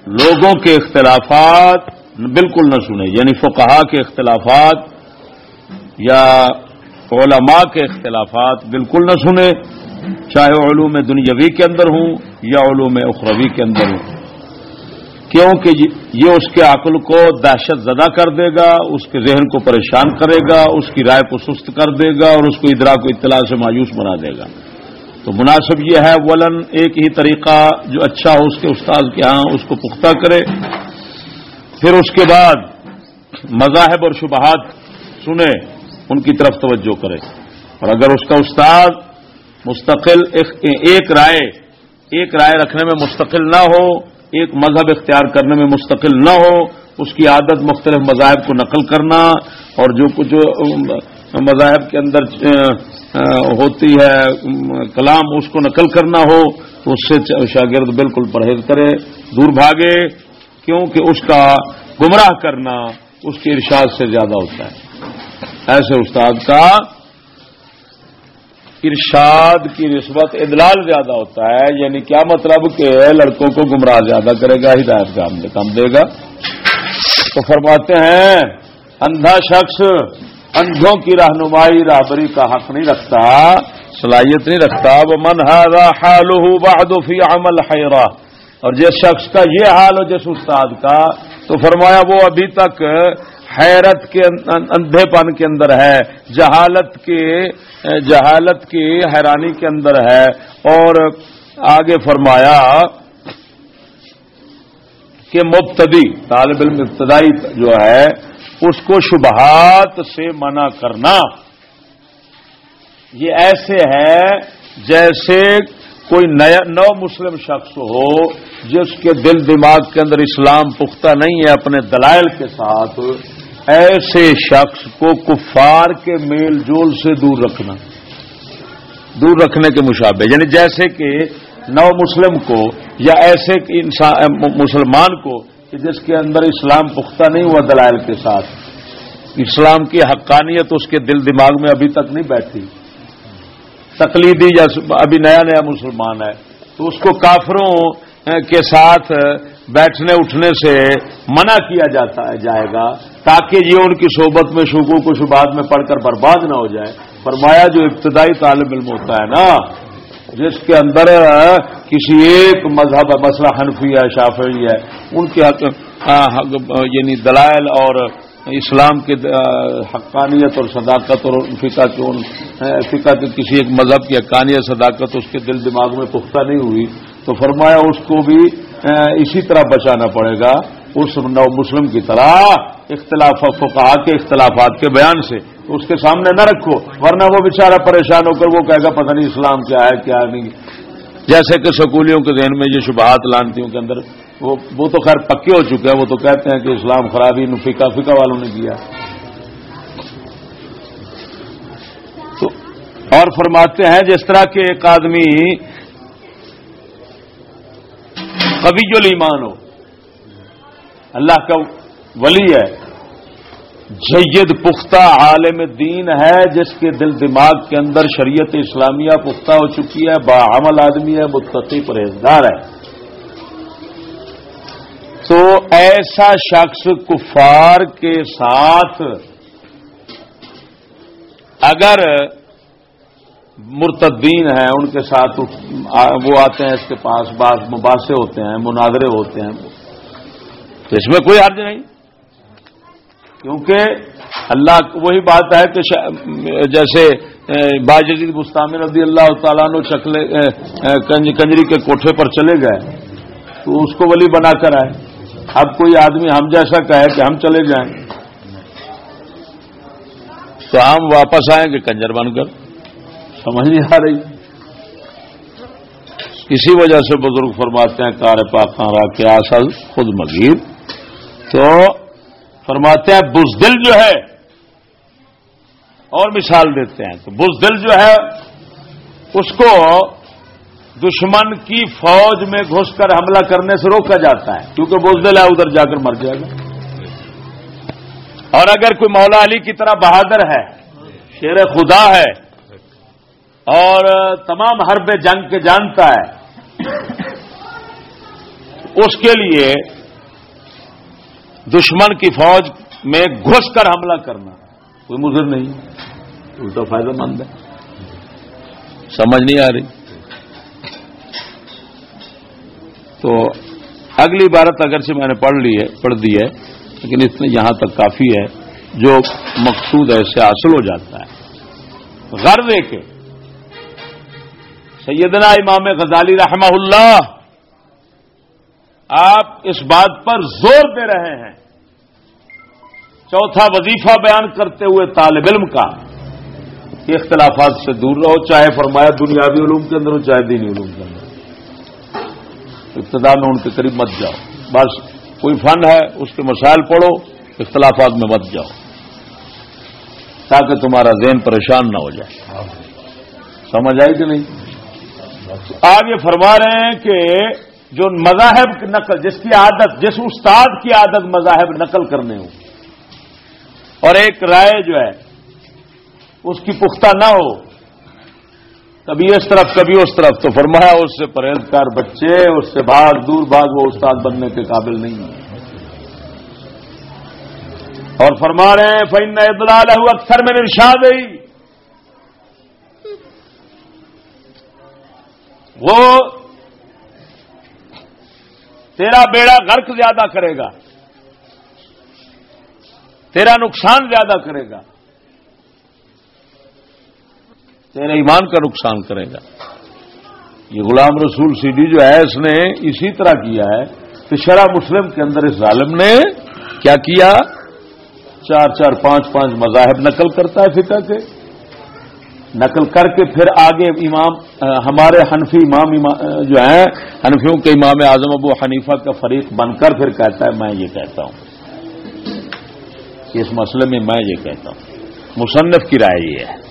لوگوں کے اختلافات بالکل نہ سنیں یعنی فقہا کے اختلافات یا علماء کے اختلافات بالکل نہ سنیں۔ چاہے علوم دنیاوی کے اندر ہوں یا علوم اخروی کے اندر ہوں۔ کیونکہ یہ اس کے عقل کو دہشت زدہ کر دے گا، اس کے ذہن کو پریشان کرے گا، اس کی رائے کو سست کر دے گا اور اس کو ادرا کو اطلاع سے مایوس بنا دے گا۔ تو مناسب یہ ہے، ولن ایک ہی طریقہ جو اچھا ہو، اس کے استاد کے ہاں اس کو پختہ کرے۔ پھر اس کے بعد مذاہب اور شبہات سنے ان کی طرف توجہ کرے۔ اور اگر اس کا استاد مستقل ایک رائے ایک رائے رکھنے میں مستقل نہ ہو، ایک مذہب اختیار کرنے میں مستقل نہ ہو، اس کی عادت مختلف مذاہب کو نقل کرنا اور جو کچھ مذاہب کے اندر ہوتی ہے کلام اس کو نقل کرنا ہو، تو اس سے شاگرد بالکل پرہیز کرے، دور بھاگے، کیونکہ اس کا گمراہ کرنا اس کے ارشاد سے زیادہ ہوتا ہے۔ ایسے استاد کا ارشاد کی نسبت ادلال زیادہ ہوتا ہے یعنی کیا مطلب کہ لڑکوں کو گمراہ زیادہ کرے گا، ہدایت کا کم دے گا؟ تو فرماتے ہیں، اندھا شخص اندھوں کی رہنمائی، رابری کا حق نہیں رکھتا، صلاحیت نہیں رکھتا وہ من حال فی عمل حیرا۔ اور جس شخص کا یہ حال ہو، جس استاد کا، تو فرمایا وہ ابھی تک حیرت کے اندھے پن کے اندر ہے، جہالت کے جہالت کی حیرانی کے اندر ہے۔ اور آگے فرمایا کہ مبتدی، طالب علم ابتدائی جو ہے، اس کو شبہات سے منع کرنا۔ یہ ایسے ہے جیسے کوئی نیا نو مسلم شخص ہو، جس کے دل دماغ کے اندر اسلام پختہ نہیں ہے، اپنے دلائل کے ساتھ ایسے شخص کو کفار کے میل جول سے دور رکھنا، دور رکھنے کے مشابے یعنی جیسے کہ نو مسلم کو یا ایسے مسلمان کو کہ جس کے اندر اسلام پختہ نہیں ہوا دلائل کے ساتھ۔ اسلام کی حقانیت اس کے دل دماغ میں ابھی تک نہیں بیٹھی۔ تقلیدی یا ابھی نیا نیا مسلمان ہے۔ تو اس کو کافروں کے ساتھ بیٹھنے اٹھنے سے منع کیا جاتا ہے، جائے گا، تاکہ یہ ان کی صحبت میں شوقوں کو شبہات میں پڑھ کر برباد نہ ہو جائے۔ فرمایا، جو ابتدائی طالب علم ہوتا ہے نا، جس کے اندر کسی ایک مذہب مسئلہ حنفی ہے، شافعی ہے، ان کے حق یعنی دلائل اور اسلام کے حقانیت اور صداقت اور فقہ کے ان، فقہ کے کسی ایک مذہب کی حقانیت، صداقت، اس کے دل دماغ میں پختہ نہیں ہوئی۔ تو فرمایا، اس کو بھی اسی طرح بچانا پڑے گا اس نو مسلم کی طرح اختلاف کہا کے اختلافات کے بیان سے اس کے سامنے نہ رکھو، ورنہ وہ بیچارہ پریشان ہو کر وہ کہے گا، پتہ نہیں اسلام کیا ہے، کیا نہیں۔ جیسے کہ سکولیوں کے ذہن میں یہ شبہات لانتیوں کے اندر، وہ تو خیر پکے ہو چکے ہیں، وہ تو کہتے ہیں کہ اسلام خرابی فکا فکا والوں نے کیا۔ تو اور فرماتے ہیں جس طرح کے ایک آدمی کبھی جو ہو۔ اللہ کا ولی ہے۔ جید پختہ عالم دین ہے جس کے دل دماغ کے اندر شریعت اسلامیہ پختہ ہو چکی ہے باعمل آدمی ہے، متقی پرہیزگار ہے۔ تو ایسا شخص کفار کے ساتھ اگر مرتدین ہیں، ان کے ساتھ وہ آتے ہیں، اس کے پاس بعض مباحثے ہوتے ہیں، مناظرے ہوتے ہیں۔ تو اس میں کوئی حرج نہیں۔ کیونکہ اللہ وہی بات ہے کہ جیسے باجدید مستعم رضی اللہ تعالیٰ نے چکلے کنجری کے کوٹھے پر چلے گئے۔ تو اس کو ولی بنا کر آئے۔ اب کوئی آدمی ہم جیسا کہے کہ ہم چلے جائیں۔ تو ہم واپس آئیں گے کنجر بن کر۔ سمجھ نہیں آ رہی۔ اسی وجہ سے بزرگ فرماتے ہیں، کار پاکاں کے اصل خود مغیر تو فرماتے ہیں، بزدل جو ہے، اور مثال دیتے ہیں۔ تو بزدل جو ہے، اس کو دشمن کی فوج میں گھس کر حملہ کرنے سے روکا جاتا ہے، کیونکہ بزدل ہے، ادھر جا کر مر جائے گا۔ اور اگر کوئی مولا علی کی طرح بہادر ہے، شیر خدا ہے اور تمام حرب جنگ کے جانتا ہے اس کے لیے دشمن کی فوج میں گھس کر حملہ کرنا کوئی مضر نہیں وہ تو فائدہ مند ہے۔ سمجھ نہیں آ رہی۔ تو اگلی عبارت اگر سے میں نے پڑھ لی ہے، پڑھ دی ہے، لیکن اس میں یہاں تک کافی ہے، جو مقصود ایسے حاصل ہو جاتا ہے۔ غرض کے سیدنا امام غزالی رحمہ اللہ آپ اس بات پر زور دے رہے ہیں۔ چوتھا وظیفہ بیان کرتے ہوئے طالب علم کا اختلافات سے دور رہو چاہے فرمایا دنیاوی علوم کے اندر ہو چاہے دینی علوم کے اندر۔ ابتدا میں ان کے قریب مت جاؤ۔ بس کوئی فن ہے اس کے مسائل پڑھو اختلافات میں مت جاؤ۔ تاکہ تمہارا ذہن پریشان نہ ہو جائے۔ سمجھ آئی کہ نہیں؟ آپ یہ فرما رہے ہیں کہ جو مذاہب کی نقل، جس کی عادت، جس استاد کی عادت مذاہب نقل کرنے ہو، اور ایک رائے جو ہے، اس کی پختہ نہ ہو، کبھی اس طرف، کبھی اس طرف۔ تو فرمایا، اس سے پرہیزگار بچے، اس سے بھاگ دور بھاگ وہ استاد بننے کے قابل نہیں ہے۔ اور فرما رہے ہیں فن ادلال اکثر میں نرشاد ہی وہ تیرا بیڑا غرق زیادہ کرے گا، تیرا نقصان زیادہ کرے گا، تیرے ایمان کا نقصان کرے گا۔ یہ غلام رسول سی ڈی جو ہے اس نے اسی طرح کیا ہے کہ شرح مسلم کے اندر اس ظالم نے کیا کیا؟ چار چار پانچ پانچ مذاہب نقل کرتا ہے فقہ کے۔ نقل کر کے پھر آگے امام ہمارے حنفی امام جو ہیں، حنفیوں کے امام اعظم ابو حنیفہ کا فریق بن کر پھر کہتا ہے، میں یہ کہتا ہوں۔ اس مسئلے میں میں یہ کہتا ہوں۔ مصنف کی رائے یہ ہے۔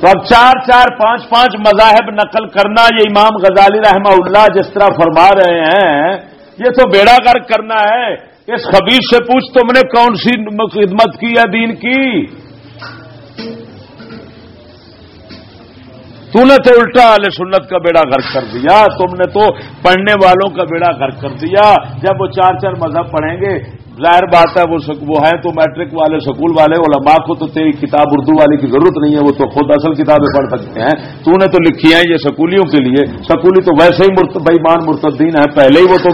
تو اب چار چار، پانچ پانچ مذاہب نقل کرنا، یہ امام غزالی رحمہ اللہ جس طرح فرما رہے ہیں، یہ تو بیڑا گرک کرنا ہے۔ اس خبیر سے پوچھ تم نے کون سی خدمت کی ہے دین کی؟ تو نے تو الٹا علیہ سنت کا بیڑا گرک کر دیا، تم نے تو پڑھنے والوں کا بیڑا گرک کر دیا۔ جب وہ چار چار مذہب پڑھیں گے، ظاہر بات ہے، وہ ہے تو میٹرک والے، سکول والے، علماء کو تو تیری کتاب اردو والی کی ضرورت نہیں ہے، وہ تو خود اصل کتابیں پڑھ سکتے ہیں۔ تو نے تو لکھی ہیں یہ سکولیوں کے لیے۔ سکولی تو ویسے ہی بےمان مرتدین ہے پہلے ہی وہ تو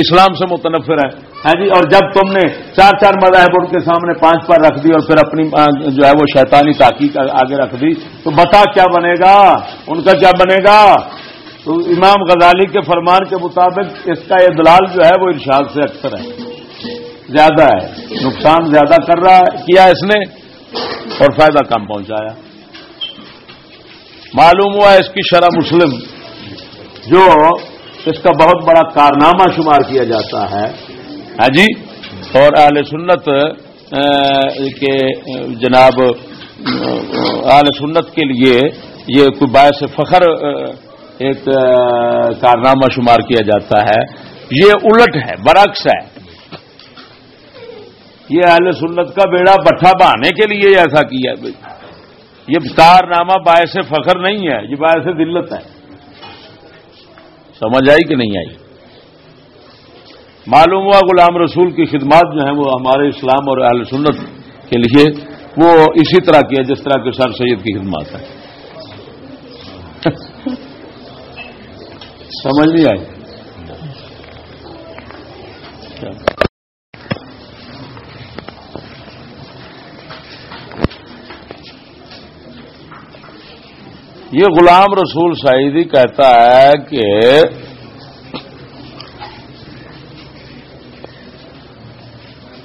اسلام سے متنفر ہے ہاں جی؟ اور جب تم نے چار چار مذاہب ان کے سامنے پانچ پر رکھ دی اور پھر اپنی جو ہے وہ شیطانی تحقیق آگے رکھ دی، تو بتا کیا بنے گا؟ ان کا کیا بنے گا؟ تو امام غزالی کے فرمان کے مطابق اس کا یہ دلال جو ہے وہ ارشاد سے اکثر ہے۔ زیادہ ہے۔ نقصان زیادہ کر رہا ہے، کیا اس نے؟ اور فائدہ کم پہنچایا۔ معلوم ہوا اس کی شرح مسلم، جو اس کا بہت بڑا کارنامہ شمار کیا جاتا ہے۔ ہاں جی؟ اور اہل سنت کے جناب اہل سنت کے لیے یہ کوئی باعث فخر ایک کارنامہ شمار کیا جاتا ہے۔ یہ الٹ ہے، برعکس ہے۔ یہ اہل سنت کا بیڑا بٹھا بہانے کے لیے ایسا کیا یہ کارنامہ باعث فخر نہیں ہے، یہ باعث دلت ہے۔ سمجھ آئی کہ نہیں آئی؟ معلوم ہوا غلام رسول کی خدمات جو ہیں وہ ہمارے اسلام اور اہل سنت کے لیے وہ اسی طرح کی ہے جس طرح کے سر سید کی خدمات ہے *laughs* سمجھ نہیں آئی؟ یہ غلام رسول سعیدی کہتا ہے کہ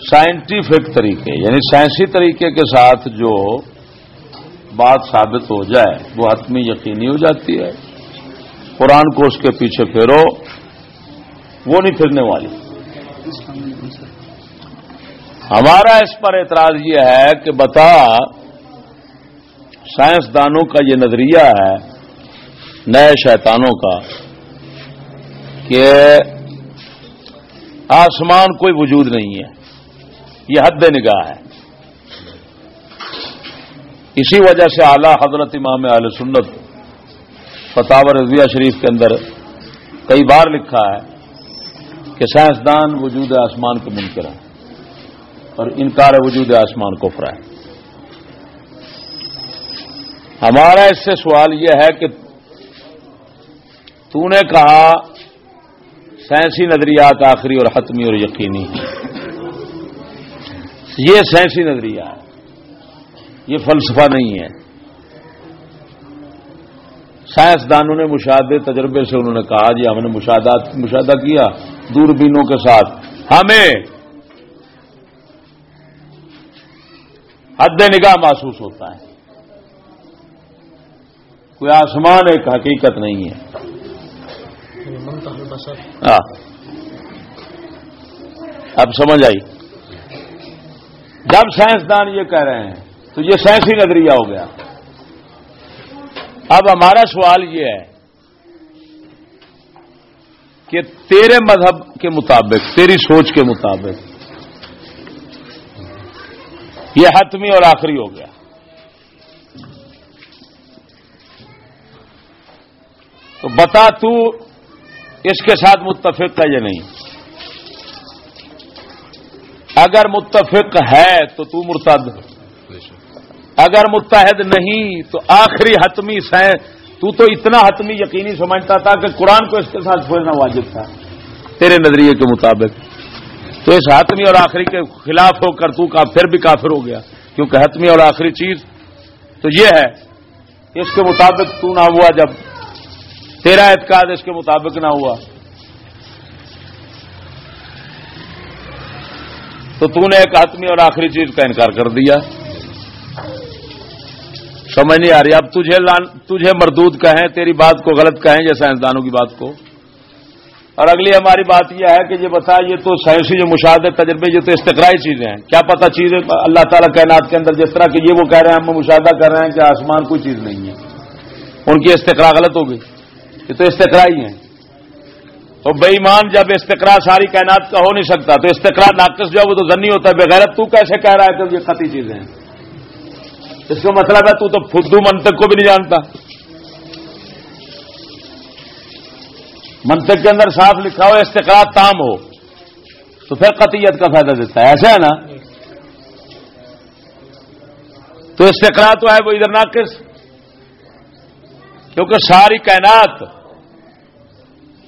سائنٹیفک طریقے یعنی سائنسی طریقے کے ساتھ جو بات ثابت ہو جائے، وہ حتمی یقینی ہو جاتی ہے۔ قرآن کو اس کے پیچھے پھیرو، وہ نہیں پھرنے والی۔ ہمارا اس پر اعتراض یہ ہے کہ بتا، سائنسدانوں کا یہ نظریہ ہے، نئے شیطانوں کا، کہ آسمان کوئی وجود نہیں ہے۔ یہ حد نگاہ ہے۔ اسی وجہ سے اعلی حضرت امام علیہ سنت فتح رضویہ شریف کے اندر کئی بار لکھا ہے کہ سائنسدان وجود آسمان کو منکر ہے اور انکار وجود آسمان کو فرا ہے ہمارا اس سے سوال یہ ہے کہ تو نے کہا سائنسی نظریات آخری اور حتمی اور یقینی یہ سائنسی نظریہ ہے۔ یہ فلسفہ نہیں ہے۔ سائنسدانوں نے مشاہدے تجربے سے انہوں نے کہا جی ہم نے مشاہدات مشاہدہ کیا دوربینوں کے ساتھ۔ ہمیں حد نگاہ محسوس ہوتا ہے۔ کوئی آسمان ایک حقیقت نہیں ہے۔ ہاں۔ اب سمجھ آئی۔ جب سائنسدان یہ کہہ رہے ہیں، تو یہ سائنسی نظریہ ہو گیا۔ اب ہمارا سوال یہ ہے کہ تیرے مذہب کے مطابق، تیری سوچ کے مطابق یہ حتمی اور آخری ہو گیا۔ تو بتا تو اس کے ساتھ متفق ہے یا نہیں؟ اگر متفق ہے تو تو مرتد. اگر متحد نہیں تو آخری حتمی سہ تو تو اتنا حتمی یقینی سمجھتا تھا کہ قرآن کو اس کے ساتھ چھوڑنا واجب تھا. تیرے نظریے کے مطابق. تو اس حتمی اور آخری کے خلاف ہو کر تو کا پھر بھی کافر ہو گیا. کیونکہ حتمی اور آخری چیز تو یہ ہے. اس کے مطابق تو نہ ہوا جب تیرا اعتقاد اس کے مطابق نہ ہوا. تو تو نے ایک حتمی اور آخری چیز کا انکار کر دیا۔ سمجھ نہیں آ رہی۔ اب تجھے لان، تجھے مردود کہیں، تیری بات کو غلط کہیں یا سائنسدانوں کی بات کو۔ اور اگلی ہماری بات یہ ہے کہ یہ بتا یہ تو سائنسی جو مشاہدے، تجربے، یہ تو استقرائی چیزیں ہیں۔ کیا پتا چیزیں اللہ تعالیٰ کائنات کے اندر جس طرح کہ یہ وہ کہہ رہے ہیں، ہم مشاہدہ کر رہے ہیں کہ آسمان کوئی چیز نہیں ہے۔ ان کی استقرا غلط ہو گئی یہ تو استقرائی ہیں۔ تو بے ایمان جب استقرا ساری کائنات کا ہو نہیں سکتا، تو استقرا ناقص جو ہے وہ تو ضنی ہوتا ہے بغیر تو کیسے کہہ رہا ہے کہ یہ خطی چیزیں ہیں؟ اس کا مطلب ہے تو تو فدو منطق کو بھی نہیں جانتا۔ منطق کے اندر صاف لکھا ہو، استقرار تام ہو، تو پھر قطیت کا فائدہ دیتا ہے۔ ایسا ہے نا؟ تو استقرار تو ہے وہ ادھر ناقص، کیونکہ ساری کائنات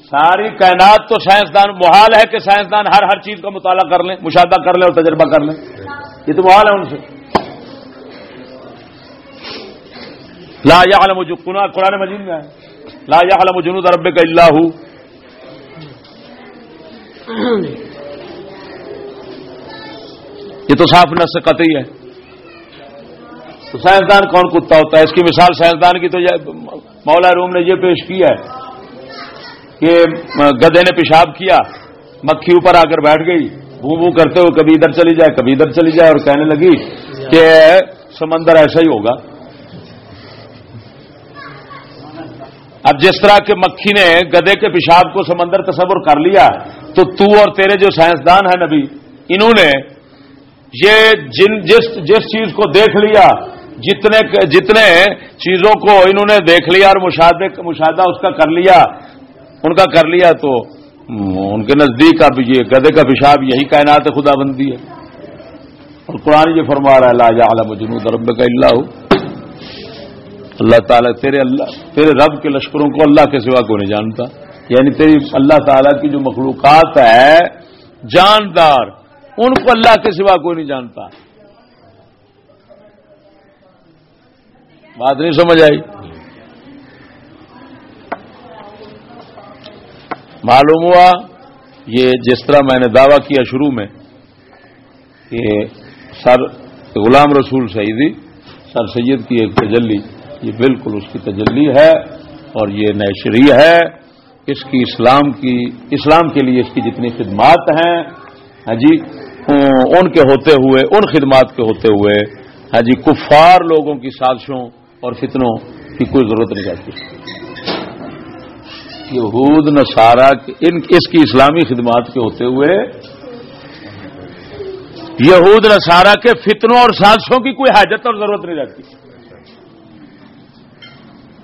ساری کائنات تو سائنسدان، محال ہے کہ سائنسدان ہر ہر چیز کا مطالعہ کر لیں، مشاہدہ کر لیں اور تجربہ کر لیں۔ یہ تو محال ہے ان سے۔ لا يعلم جو قرآن مجید میں ہے۔ لا يعلم جنود رب کا اللہ یہ تو صاف نس قطعی ہے۔ تو سائنسدان کون کتا ہوتا ہے؟ اس کی مثال سائنسدان کی تو مولا روم نے یہ پیش کی ہے۔ کہ گدے نے پیشاب کیا، مکھی اوپر آ کر بیٹھ گئی، بو بو کرتے ہوئے کبھی ادھر چلی جائے، کبھی ادھر چلی جائے اور کہنے لگی کہ سمندر ایسا ہی ہوگا۔ اب جس طرح کے مکھی نے گدے کے پیشاب کو سمندر تصور کر لیا، تو تو اور تیرے جو سائنسدان ہیں نبی، انہوں نے یہ جن، جس جس چیز کو دیکھ لیا، جتنے جتنے چیزوں کو انہوں نے دیکھ لیا اور مشاہدہ اس کا کر لیا ان کا کر لیا تو ان کے نزدیک اب یہ گدے کا پیشاب یہی کائنات خدا بندی ہے۔ اور قرآن یہ فرما رہا ہے، لا عالم جنوب رب کا اللہ اللہ تعالیٰ تیرے اللہ تیرے رب کے لشکروں کو اللہ کے سوا کو نہیں جانتا۔ یعنی تیری اللہ تعالیٰ کی جو مخلوقات ہے، جاندار، ان کو اللہ کے سوا کوئی نہیں جانتا۔ بات نہیں سمجھ آئی؟ معلوم ہوا یہ جس طرح میں نے دعویٰ کیا شروع میں کہ سر غلام رسول سعیدی سر سید کی ایک تجلی، یہ بالکل اس کی تجلی ہے اور یہ نیشری ہے۔ اس کی اسلام کی، اسلام کے لیے اس کی جتنی خدمات ہیں ہاں جی ان کے ہوتے ہوئے، ان خدمات کے ہوتے ہوئے ہاں جی کفار لوگوں کی سازشوں اور فتنوں کی کوئی ضرورت نہیں رہتی یہود، نصارہ ان اس کی اسلامی خدمات کے ہوتے ہوئے یہود، نصارہ کے فتنوں اور سازشوں کی کوئی حاجت اور ضرورت نہیں رہتی۔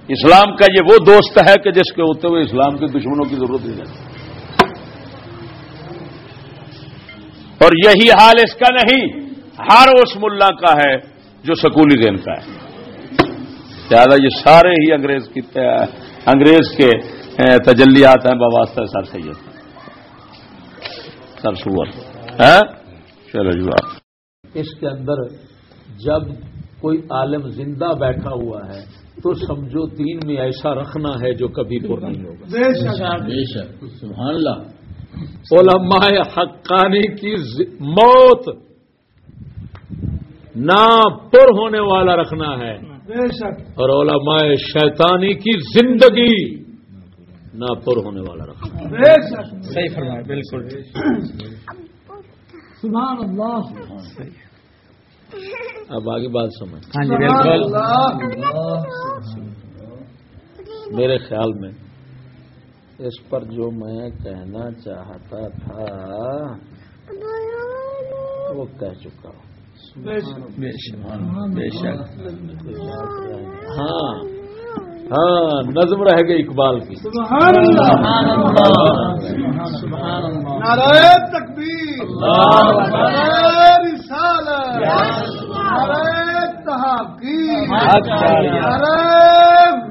اسلام کا یہ وہ دوست ہے کہ جس کے ہوتے ہوئے اسلام کے دشمنوں کی ضرورت نہیں ہے اور یہی حال اس کا نہیں، ہر اس ملا کا ہے جو سکولی دین کا ہے۔ زیادہ یہ سارے ہی انگریز کی انگریز کے تجلیات ہیں باباستہ سر سید۔ سر سور۔ چلو جی اس کے اندر جب کوئی عالم زندہ بیٹھا ہوا ہے تو سمجھو دین میں ایسا رکھنا ہے جو کبھی پر نہیں ہوگا۔ بے شک۔ سبحان اللہ۔ علماء حقانی کی موت نہ پر ہونے والا رکھنا ہے۔ اور علماء شیطانی کی زندگی نہ پر ہونے والا رکھنا صحیح فرمایا بالکل۔ سبحان اللہ اب آگے بات سمجھ۔ ہاں جی بالکل۔ میرے خیال میں اس پر جو میں کہنا چاہتا تھا وہ کہہ چکا ہوں۔ بے شک ہاں ہاں نظم رہ گئی اقبال کی۔ نعرہ تکبیر۔ نعرہ رسالت۔ نعرہ تحقیق۔ نعرہ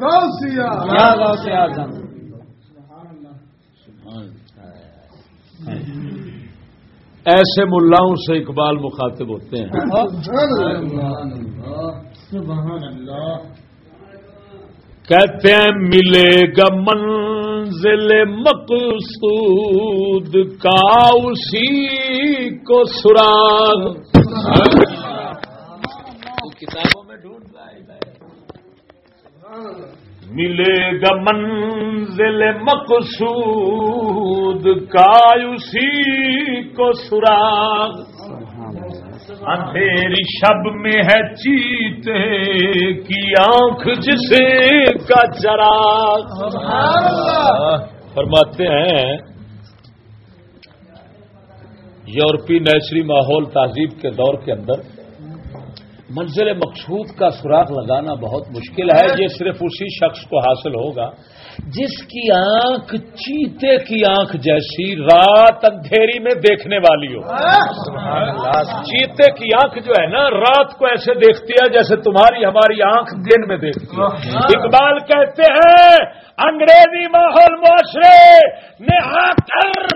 غوثیہ۔ ایسے ملاؤں سے اقبال مخاطب ہوتے ہیں۔ کہتے ہیں ملے گا منزل مقصود کا اسی کو سراغ۔ کتابوں میں ڈھونڈ رہا ہے ملے گا منزل مقصود کا اسی کو سراغ۔ اندھیری شب میں ہے چیتے کی آنکھ جسے کا چراغ فرماتے ہیں یورپی نیچری ماحول تہذیب کے دور کے اندر منزل مقصود کا سراغ لگانا بہت مشکل ہے۔ یہ صرف اسی شخص کو حاصل ہوگا جس کی آنکھ چیتے کی آنکھ جیسی رات اندھیری میں دیکھنے والی ہو۔ چیتے کی آنکھ جو ہے نا، رات کو ایسے دیکھتی ہے جیسے تمہاری ہماری آنکھ دن میں دیکھتی ہے۔ اقبال کہتے ہیں، انگریزی ماحول معاشرے نے آ کر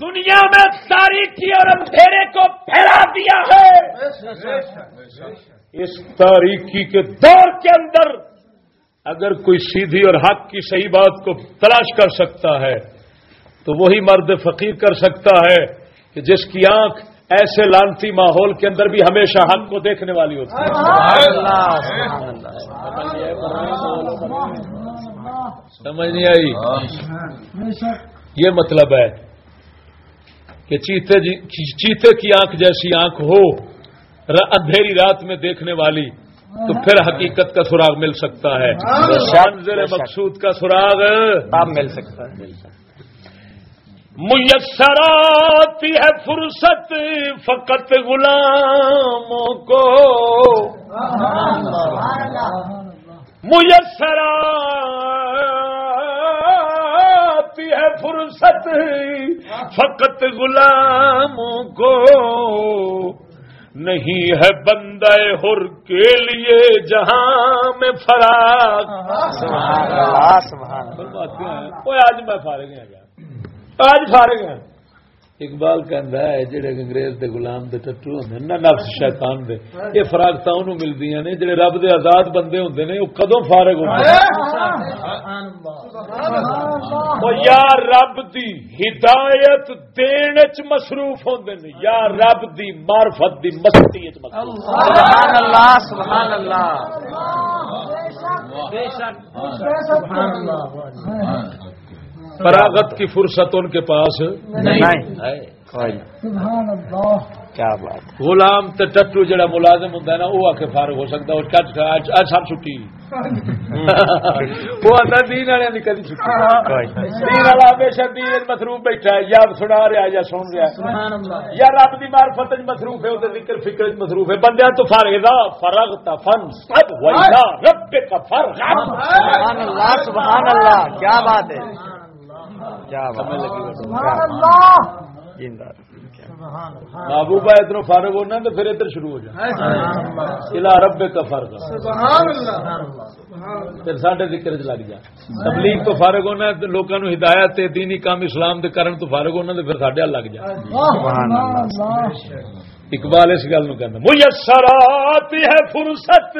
دنیا میں تاریخی اور اندھیرے کو پھیلا دیا ہے۔ اس تاریخی کے دور کے اندر اگر کوئی سیدھی اور حق کی صحیح بات کو تلاش کر سکتا ہے، تو وہی مرد فقیر کر سکتا ہے کہ جس کی آنکھ ایسے لانتی ماحول کے اندر بھی ہمیشہ حق کو دیکھنے والی ہوتی ہے۔ سمجھ نہیں آئی؟ یہ مطلب ہے کہ چیتے جی- چیتے کی آنکھ جیسی آنکھ ہو اندھیری رات میں دیکھنے والی تو پھر حقیقت کا سراغ مل سکتا ہے۔ منظر مقصود کا سراغ۔ مل سکتا ہے۔ میسر آتی ہے فرصت فقط غلاموں کو۔ میسر آتی ہے فرصت فقط غلاموں کو۔ نہیں ہے بندہ ہر کے لیے جہاں میں فراغ آج میں فارغ ہوں آج فارغ ہیں اقبال کہندا ہے جڑے انگریز دے غلام دے ٹٹو ہوندے نہ نفس شیطان دے۔ یہ فراغ تا انہوں ملدیاں نے جڑے رب دے آزاد بندے ہوندے نے او کدوں فارغ ہوندے او یا رب دی ہدایت دین وچ مصروف ہوندے نے یا رب دی معرفت دی مستی وچ مصروف سبحان اللہ۔ سبحان اللہ۔ فراغت کی فرصت ان کے پاس نہیں. کیا بات غلام تے ٹٹو جڑا ملازم ہوندا ہے نا وہ آ کے فارغ ہو سکتا ہے کٹ سب چھٹی۔ وہ آتا دین والے دی کدی چھٹی۔ دین والا ہمیشہ دین مصروف بیٹھا ہے یا سنا رہا ہے یا سن رہا ہے۔ یا رب دی معرفت وچ مصروف ہے او ذکر فکر وچ مصروف ہے۔ بندیاں تو فارغ دا فرغت فن سب ویلا رب کا فرغ سبحان اللہ. سبحان اللہ. کیا بات ہے؟ کیا محبوبہ ادھر فارغ ہونا تو پھر ادھر شروع ہو جائے الا رب کا فرق پھر ساڈے ذکر چ لگ جا۔ تبلیغ تو فارغ ہونا لوگوں نو ہدایت تے دینی کام اسلام دے کرن تو فارغ ہونا تو پھر ساڈے لگ جا۔ اقبال اس گل نو کہنا میسرات ہے فرصت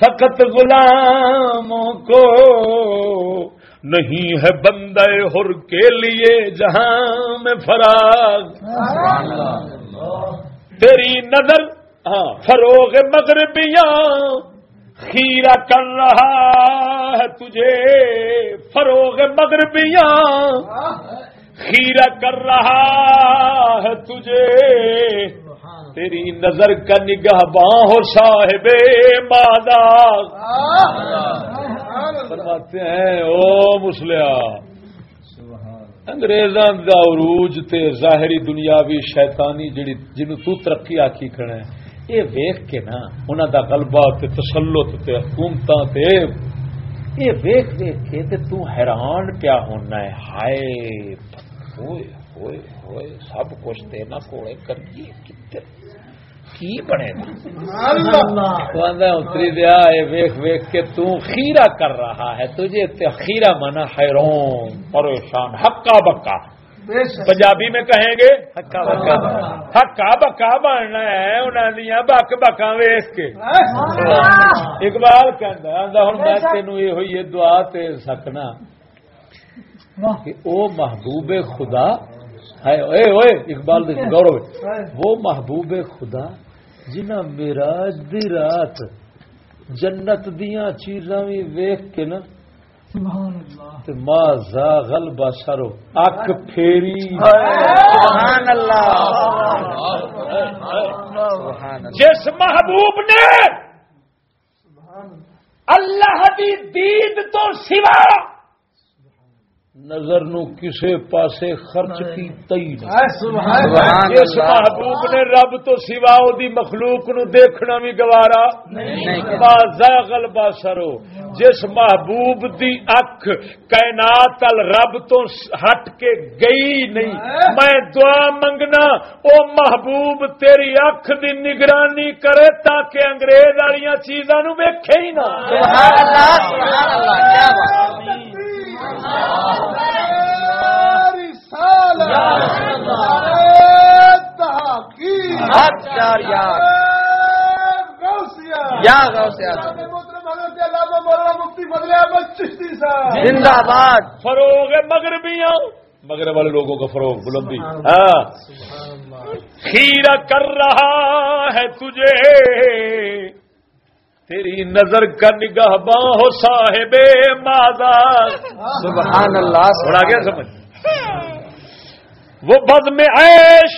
فقط غلاموں کو نہیں ہے بندے ہر کے لیے جہاں میں فراغ۔ تیری نظر ہاں فروغ مغربیاں خیرہ کر رہا ہے تجھے۔ فروغ مغربیاں خیرہ کر رہا ہے تجھے۔ تیری نظر کا نگاہ باں ہو صاحب مادا فرماتے ہیں، او مسلیا، انگریزاں دا عروج تے ظاہری دنیاوی شیطانی جڑی جنوں تو ترقی آکھی کھڑا اے ویکھ کے نا، انہاں دا غلبہ تے تسلط تے حکومتاں تے اے ویکھ ویکھ کے تے تو حیران پیا ہونا ہے۔ ہائے، ہوئے ہوئے ہوئے، سب کچھ تے نہ کولے کریے کتے کی بنے گا؟ اتری دیا اے ویکھ ویکھ کے تو خیرہ کر رہا ہے تجھے خیرہ منا حیران پریشان حقا بکا۔ پنجابی میں کہیں گے؟ ہکا بکا۔ ہکا بکا بننا ہے انہوں دیا بک بکا ویس کے۔ اقبال میں تینوں یہ ہوئی دعا تے سکنا۔ کہ او محبوب خدا اے اوئے اقبال دے *laughs* گورو وہ محبوب خدا جنہ میراج دی رات جنت دیاں چیزاں وی ویکھ کے نا تے ما بصرو اک پھیری۔ سبحان اللہ۔ جس محبوب نے اللہ۔ دی دید تو سوا نظر نو کسے پاسے خرچ کی تئی اللہ۔ محبوب نے رب تو سوا دی مخلوق نو دیکھنا بھی گوارا۔ زاغل باسرو جس محبوب دی اکھ کائنات ال رب تو ہٹ کے گئی نہیں۔ میں دعا منگنا او محبوب تیری اکھ دی نگرانی کرے تاکہ انگریز والی چیزاں نو ویکھے ہی نہ۔ سبحان اللہ سبحان اللہ کیا بات۔ زندہ باد فروغ مغربیوں مغرب والے لوگوں کا فروغ، بلندی۔ ہاں۔ خیرہ کر رہا ہے تجھے۔ تیری نظر کا نگاہ باں ہو صاحب مازار سبحان اللہ تھوڑا گیا سمجھ۔ وہ بد میں عیش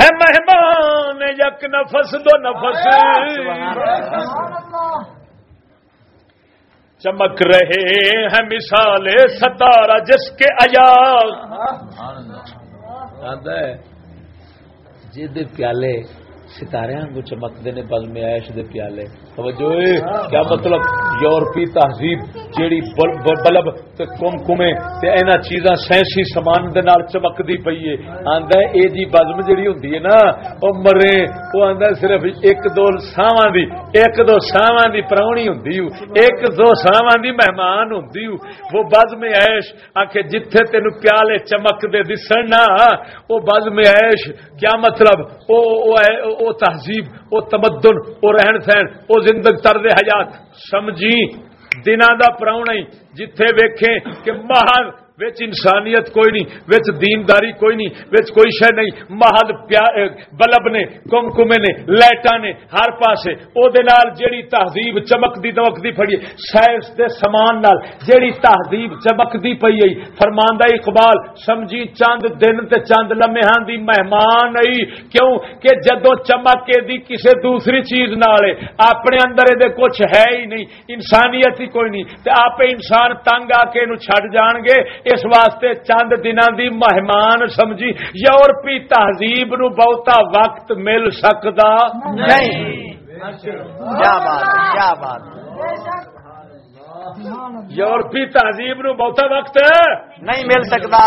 ہے مہمان یک نفس دو نفس۔ چمک رہے ہیں مثال ستارہ جس کے ایاز جی پیالے ستارے آنگو چمکتے نے بل میں ایش دے پیالے۔ توجہ کیا مطلب یورپی تہذیب جیڑی بلب تے کم کمے تے اینا چیزاں سائنسی سامان دے نال چمکدی پئی ہے۔ آندا اے جی بزم جیڑی ہوندی ہے نا، او مرے، او آندا صرف ایک دو ساواں دی، ایک دو ساواں دی پراونی ہوندی ایک دو ساواں دی مہمان ہوندی وہ بزم عیش آکھے جتھے تینو پیالے چمک دے دسن نا، او بزم عیش، کیا مطلب؟ او او او- او تہذیب، او تمدن، او رہن سہن، او زندگ طرز حیات سمجھی دناں دا پراؤنا ہی جتھے ویکھیں کہ محض وچ انسانیت کوئی نہیں وچ دینداری کوئی نہیں وچ کوئی شے نہیں۔ محض پیا- اے بلب نے کم کمے نے لائٹاں نے ہر پاسے۔ او دے نال جیڑی تہذیب چمکدی دمکدی پھڑی ہے، سائنس دے سامان نال جیڑی تہذیب چمکدی پئی ہے۔ فرماندا اقبال سمجھی چند دن تے چند لمحاں دی مہمان آئی۔ کیوں؟ کہ جدو چمک کے دی کسے دوسری چیز نال اپنے اندر دے کچھ ہے ہی نہیں انسانیت ہی کوئی نہیں۔ تے آپ انسان تنگ آ کے نو چھڈ جان گے۔ اس واسطے چند دناں دی مہمان سمجھی یورپی تہذیب نو بہتا وقت مل سکدا۔ نہیں۔ کیا بات ہے کیا بات ہے۔ یورپی تہذیب نو بہتا وقت نہیں مل سکتا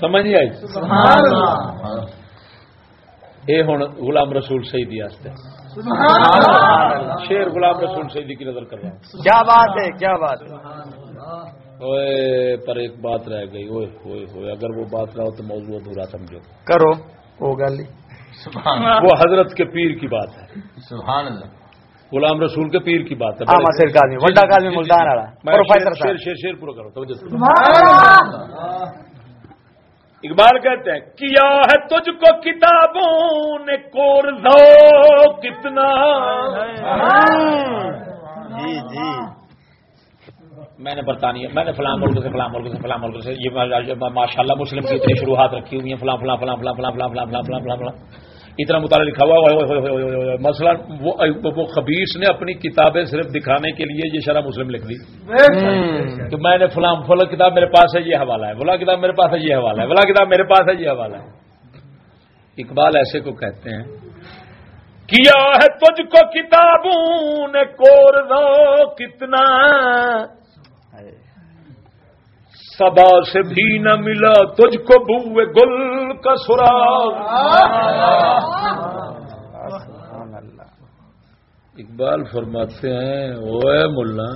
سمجھ آئی؟ یہ ہوں غلام رسول شہیدی شیر غلام رسول شہیدی کی نظر کر رہا ہوں۔ کیا بات ہے کیا بات ہے؟ اوئے پر ایک بات رہ گئی۔ اوئے ہوئے ہوئے اگر وہ بات نہ ہو تو موضوع ادھورا سمجھو کرو وہ گل وہ حضرت کے پیر کی بات ہے۔ سبحان اللہ۔ غلام رسول کے پیر کی بات ہے۔ ہاں مسیر کا آدمی وڈا کا آدمی ملتان والا شیر صاحب۔ شیر شیر پورا کرو توجہ۔ اقبال کہتے ہیں کیا ہے تجھ کو کتابوں نے کور دو کتنا جی جی میں نے برطانیہ میں نے فلاں ملک سے فلاں ملک سے فلاں ملک سے یہ ماشاء اللہ مسلم کی اتنی شروحات رکھی ہوئی ہیں فلاں فلاں فلاں فلاں فلاں فلاں فلاں فلاں فلاں فلاں فلاں اتنا مطالعہ لکھا ہوا مسئلہ وہ خبیص نے اپنی کتابیں صرف دکھانے کے لیے یہ شرح مسلم لکھ دی۔ کہ میں نے فلاں فلاں کتاب میرے پاس ہے یہ حوالہ ہے۔ فلاں کتاب میرے پاس ہے یہ حوالہ ہے۔ فلاں کتاب میرے پاس ہے یہ حوالہ ہے۔ اقبال ایسے کو کہتے ہیں کیا ہے تجھ کو کتابوں نے کور دو کتنا سبا سے بھی نہ ملا تجھ کو بوئے گل کا سراغ اقبال فرماتے ہیں اوے ملا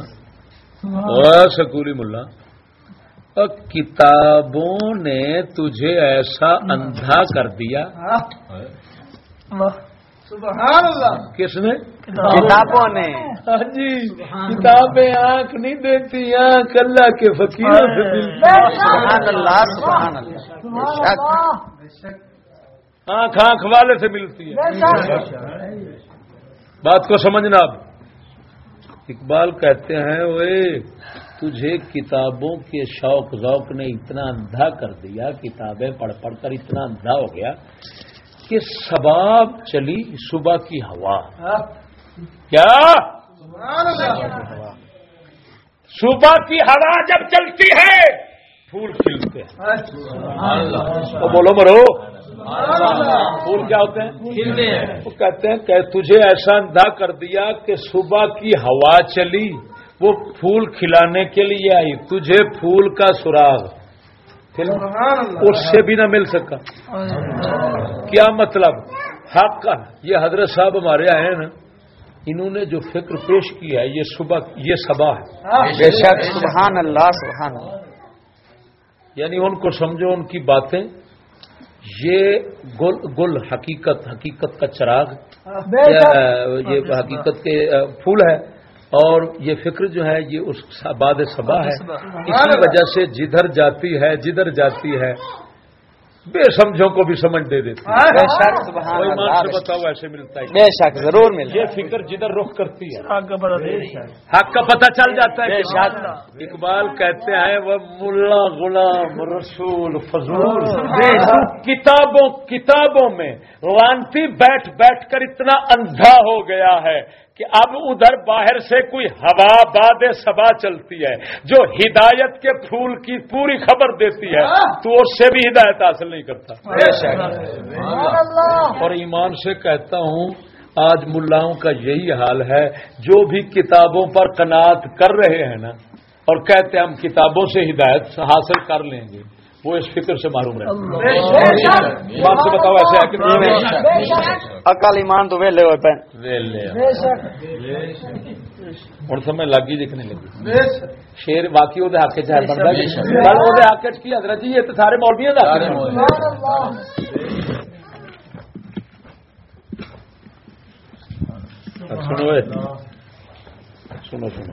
اوے سکولی ملا کتابوں نے تجھے ایسا اندھا کر دیا۔ سبحان اللہ. کس نے؟ کتابوں نے. ہاں جی. کتابیں آنکھ نہیں دیتی آنکھ اللہ کے فقیروں سے ملتی. سبحان اللہ سبحان اللہ. آنکھ آنکھ والے سے ملتی ہے. بات کو سمجھنا اب. اقبال کہتے ہیں وہ تجھے کتابوں کے شوق ذوق نے اتنا اندھا کر دیا کتابیں پڑھ پڑھ کر اتنا اندھا ہو گیا کہ سباب چلی صبح کی ہوا۔ کیا؟ صبح کی ہوا جب چلتی ہے پھول کھلتے ہیں۔ تو بولو مرو۔ پھول کیا ہوتے ہیں؟ وہ کہتے ہیں کہ تجھے ایسا اندھا کر دیا کہ صبح کی ہوا چلی وہ پھول کھلانے کے لیے آئی۔ تجھے پھول کا سراغ۔ اس سے بھی نہ مل سکا۔ کیا مطلب؟ حق کا یہ حضرت صاحب ہمارے آئے ہیں نا انہوں نے جو فکر پیش کی ہے یہ صبح یہ سبا ہے۔ بے شک سبحان اللہ سبحان اللہ۔ یعنی ان کو سمجھو ان کی باتیں۔ یہ گل گل حقیقت حقیقت کا چراغ۔ یہ حقیقت کے پھول ہے۔ اور یہ فکر جو ہے یہ اس باد صبا ہے۔ اسی وجہ سے جدھر جاتی ہے جدھر جاتی ہے بے سمجھوں کو بھی سمجھ دے دیتی ہے۔ بے شک سبحان کوئی مان سے اللہ بتاؤ ایسے ملتا ہے۔ بے شک ضرور مل یہ فکر جدھر رخ کرتی ہے۔ حق کا پتہ چل جاتا ہے بے شک۔ اقبال کہتے ہیں وہ ملا غلام رسول فضول۔ کتابوں کتابوں میں وانتی بیٹھ بیٹھ کر اتنا اندھا ہو گیا ہے۔ کہ اب ادھر باہر سے کوئی ہوا باد سبا چلتی ہے جو ہدایت کے پھول کی پوری خبر دیتی ہے تو اس سے بھی ہدایت حاصل نہیں کرتا۔ اور ایمان سے کہتا ہوں آج ملاؤں کا یہی حال ہے جو بھی کتابوں پر قناعت کر رہے ہیں نا اور کہتے ہیں ہم کتابوں سے ہدایت حاصل کر لیں گے۔ وہ اس فکر سے معروم رہے بات سے بتاؤ ایسے ہے کہ ایمان تو ویلے ہوئے پین ویلے ہوں سمجھ لگی۔ لکھنے لگی شیر باقی وہ حق چ بنتا وہ حق کی؟ حضرت جی یہ تو سارے مولویاں دا سنو اے۔ سنو سنو۔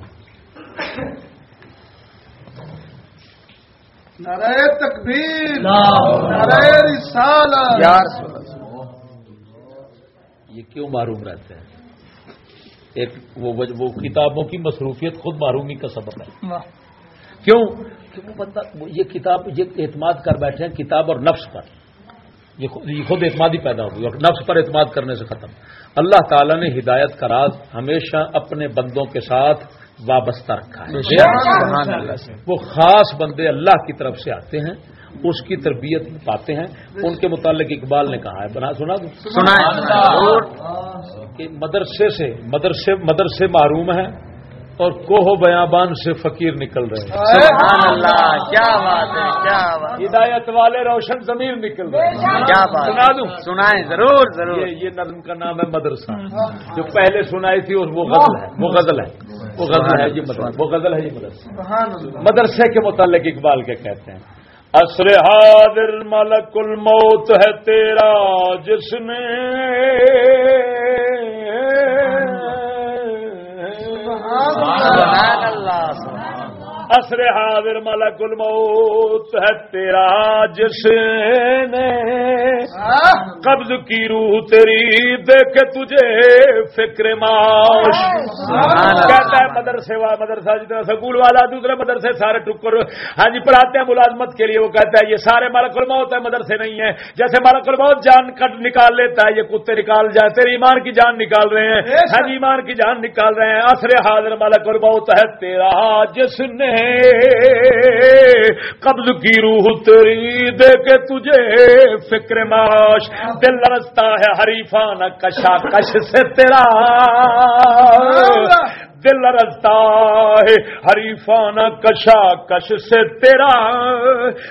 نعرہ تکبیر نعرہ رسالت۔ یار یہ کیوں معروم رہتے ہیں؟ ایک وہ کتابوں کی مصروفیت خود معرومی کا سبب ہے۔ کیوں؟ کہ وہ بندہ یہ کتاب یہ اعتماد کر بیٹھے ہیں کتاب اور نفس پر۔ یہ خود یہ خود اعتمادی پیدا ہوگی اور نفس پر اعتماد کرنے سے ختم۔ اللہ تعالیٰ نے ہدایت کا راز ہمیشہ اپنے بندوں کے ساتھ وابستہ رکھا ہے۔ سبحان اللہ سے۔ وہ خاص بندے اللہ کی طرف سے آتے ہیں اس کی تربیت پاتے ہیں۔ ان کے متعلق اقبال نے کہا ہے۔ بنا سنا ضرور کہ مدرسے سے مدرسے مدرسے معروم ہیں اور کوہ بیابان سے فقیر نکل رہے ہیں۔ سبحان اللہ کیا بات ہے کیا بات ہدایت والے روشن ضمیر نکل رہے ہیں۔ کیا بات سنا دوں سنائیں ضرور ضرور۔ یہ یہ نظم کا نام ہے مدرسہ۔ جو پہلے سنائی تھی اور وہ غزل ہے۔ وہ غزل ہے۔ وہ غزل ہے یہ مدرسہ وہ غزل ہے یہ مدرسہ۔ مدرسے کے متعلق اقبال کے کہتے ہیں عصر حاضر ملک الموت ہے تیرا جس نے عصر حاضر ملک الموت ہے تیرا جس نے قبض کی روح تیری دیکھ تجھے فکر معاش۔ کہتا ہے مدرسے والا مدرسہ جتنا سکول والا دوسرے مدرسے سارے ٹکر ہاں جی پڑھاتے ہیں ملازمت کے لیے وہ کہتا ہے یہ سارے ملک الموت ہے مدرسے نہیں ہے جیسے ملک الموت جان کٹ نکال لیتا ہے یہ کتے نکال جائے تیرے ایمان کی جان نکال رہے ہیں۔ ہاں جی ایمان کی جان نکال رہے ہیں۔ اثر حاضر ملک الموت ہے تیرا جس نے قبض کی روح تیری دے کے تجھے فکر معاش۔ دل رستا ہے حریفان کشا کش سے تیرا۔ دل رستا ہے حریفانہ کشا کش سے تیرا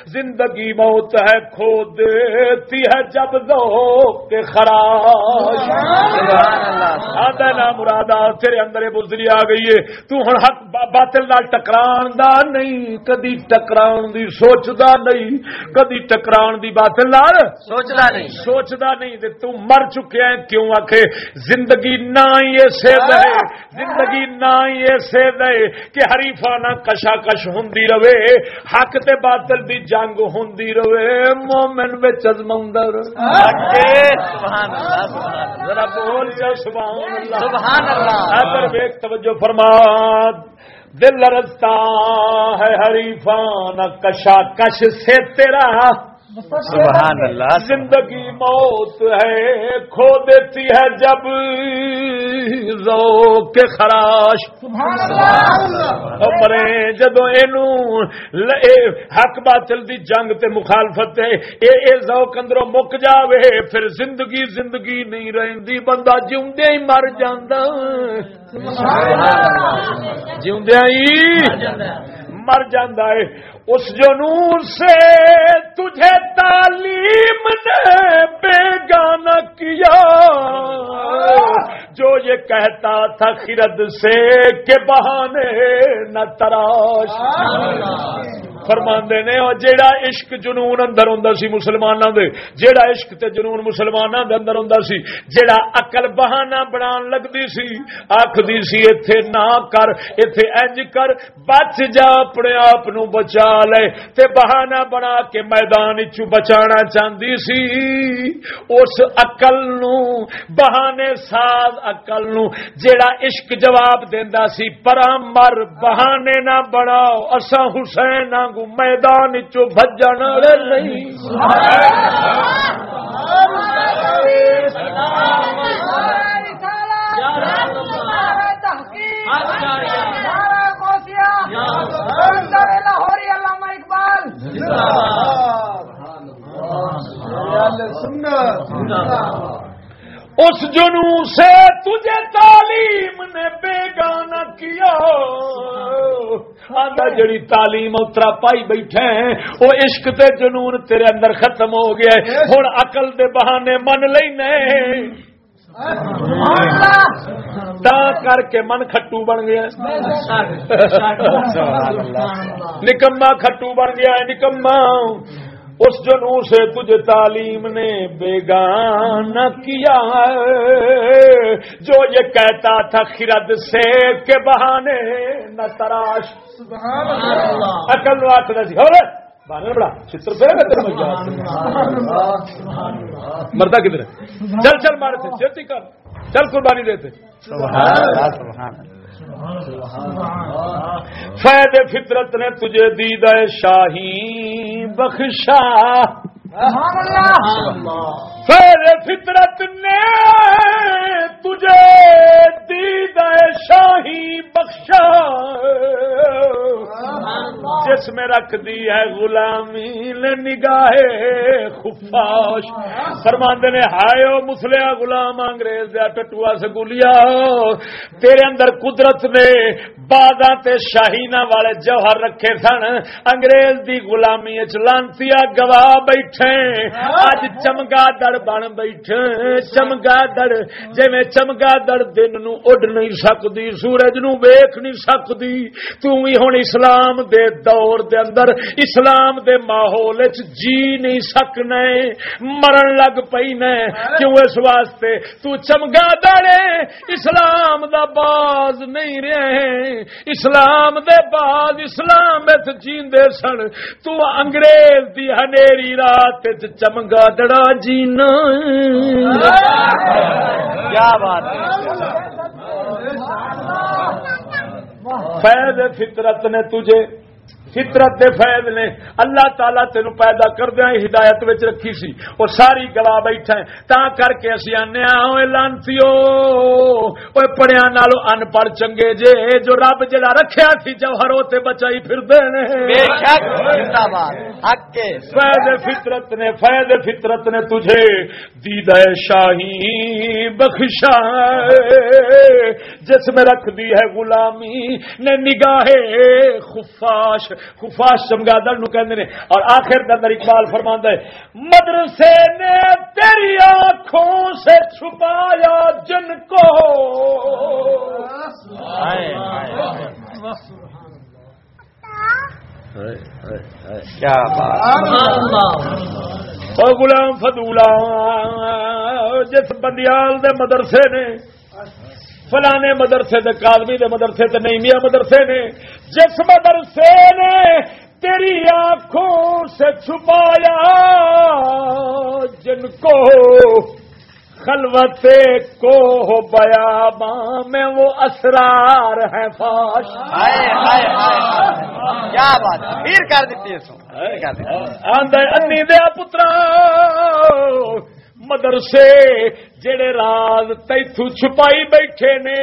زندگی موت ہے کھو دیتی ہے جب دو کے خراش۔ آدھا نا مرادا تیرے اندر یہ بزدری آ گئی ہے۔ تو ہن حق با- باطل نال ٹکران دا نہیں کدی ٹکران دی سوچدا نہیں کدی ٹکران دی باطل نال سوچنا نہیں۔ سوچدا نہیں تے تو مر چکیا ہے کیوں آکھے؟ زندگی نہ ہی ایسے دے زندگی نہ ہی ایسے دے کہ حریفانہ کشا کش ہوندی رہے حق تے باطل دی جنگ ہوندی رہے۔ مومن وچ ازموندا رہے۔ سبحان اللہ سبحان اللہ ذرا بول۔ جا سبحان اللہ۔ سبحان اللہ۔ ادھر ویک توجہ فرما۔ دل رستا ہے حریفانہ کشا کش سے تیرا سبحان اللہ. زندگی موت ہے کھو دیتی ہے جب رو کے خراش۔ مرے جدو یہ حق باطل دی جنگ تے مخالفت ہے اے اے ذوق اندروں مک جاوے پھر زندگی زندگی نہیں رہندی بندہ جیوندے ہی مر جاندا۔ جیوندے ہی مر جاندہ ہے۔ اس جنون سے تجھے تعلیم نے بیگانہ کیا، جو یہ کہتا تھا خرد سے کہ بہانے نہ تراش۔ فرماندے نے، اور جیڑا عشق جنون اندر ہوندا سی مسلماناں دے، جیڑا عشق تے جنون مسلماناں دے اندر ہوندا سی، جیڑا عقل بہانہ بنان لگدی سی، آکھدی سی، ایتھے نہ کر، ایتھے انج کر، بچ جا، اپنے آپ نو بچا لے تے بہانہ بنا کے میدان وچ بچانا چاہندی سی۔ اس عقل نو بہانے ساز عقل نو جیڑا عشق جواب دیندا سی پرا مر بہانے نہ بناؤ اساں حسین آنگو میدان چو بھجن۔ والے نہیں لاہوری علامہ اقبال اس جنو سے تجھے تعلیم نے بیگانہ کیا آدھا جڑی تعلیم اترا پائی بیٹھے ہیں وہ عشق تے جنون تیرے اندر ختم ہو گیا ہے۔ ہوں عقل دے بہانے من لینے۔ تا کر کے من کھٹو بن گیا۔ نکما کھٹو بن گیا ہے نکما اس جنو سے تجھے تعلیم نے بیگانہ کیا ہے۔ جو یہ کہتا تھا خرد سے کے بہانے نہ تراش۔ آخر ہو بہانے بڑا چتر پہ تیرے میں مردا کدھر چل چل مارے تھے چیتی کر۔ چل قربانی دیتے فید فطرت نے تجھے دید شاہی بخشا۔ فید فطرت نے تجھے دید شاہی بخشا۔ جس میں رکھ دی ہے غلامی نے نگاہ خفاش۔ فرماندے نے، ہائے مسلیا غلام انگریز دیا ٹٹوا سگولیا تیرے اندر قدرت نے باداں تے شاہینا والے جوہر رکھے سن۔ انگریز دی غلامی لانتی گواہ بیٹھے۔ بیٹھے۔ اج چمگا دڑ بن بیٹھے۔ چمگا دڑ جی چمگا دڑ دن نو اڈ نہیں سکتی سورج نو ویکھ نہیں سکتی تو ہی ہن اسلام دے دور دے اندر، اسلام دے ماحول جی نہیں سکنے۔ مرن لگ پئی نے۔ کیوں اس واسطے؟ تو چمگا دڑے اسلام دا باز نہیں رہے۔ اسلام دے باز اسلام وچ جیندے سن۔ تو انگریز دی ہنیری رات چمگا دڑا جینا۔ کیا بات فیض فطرت نے تجھے فطرت دے فیض نے اللہ تعالیٰ تینوں پیدا کردیا ہدایت وچ رکھی سی۔ اور ساری گواہ بیٹھا ہے تا کر کے اسی آنے اوے پڑھیا نالو ان پڑھ چنگے جے جو رب جڑا رکھیا سی جوہر تے بچائی نے۔ کے۔ فیض فطرت نے فیض فطرت نے تجھے۔ دید شاہی بخشا جس میں رکھ دی ہے غلامی نے نگاہ خفاش۔ خفاش چمگادڑ نو کہندے نے اور آخر دے اندر اقبال فرماندا ہے مدرسے نے تیری آنکھوں سے چھپایا جن کو۔ کیا بات۔ او غلام فضولا جس بندیال دے مدرسے نے فلانے مدرسے دے کالمی دے مدرسے تے نئیمیا مدرسے نے جس مدرسے نے تیری آنکھوں سے چھپایا جن کو خلوت کو ہو بیاباں میں وہ اسرار ہیں فاش۔ کیا بات ہے؟ پھر کر دیتی ہے سو ہے۔ انی دیا پترا مدرسے جڑے راز تیتھو چھپائی بیٹھے نے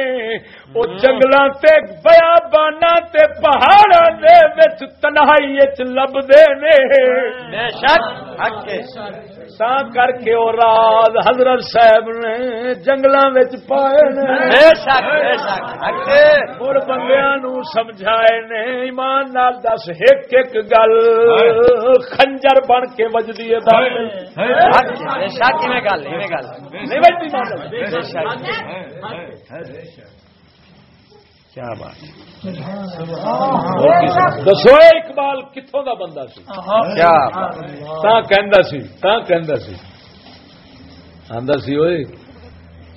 او جنگلاں تے بیابانا تے پہاڑاں دے وچ تنہائی وچ لبدے نے۔ بے شک حق تا کر کے او راز حضرت صاحب نے جنگلاں وچ پائے نے بے شک بے شک بندیاں نو سمجھائے نے ایمان نال دس ایک ایک گل خنجر بن کے وجدی حق کے بے شک میں گل میں گل نہیں وجدی بے شک کیا بات دسو اقبال کتوں دا بندہ سی؟ کیا بات تا کہندا سی تا کہندا سی۔ آندا سی اوئے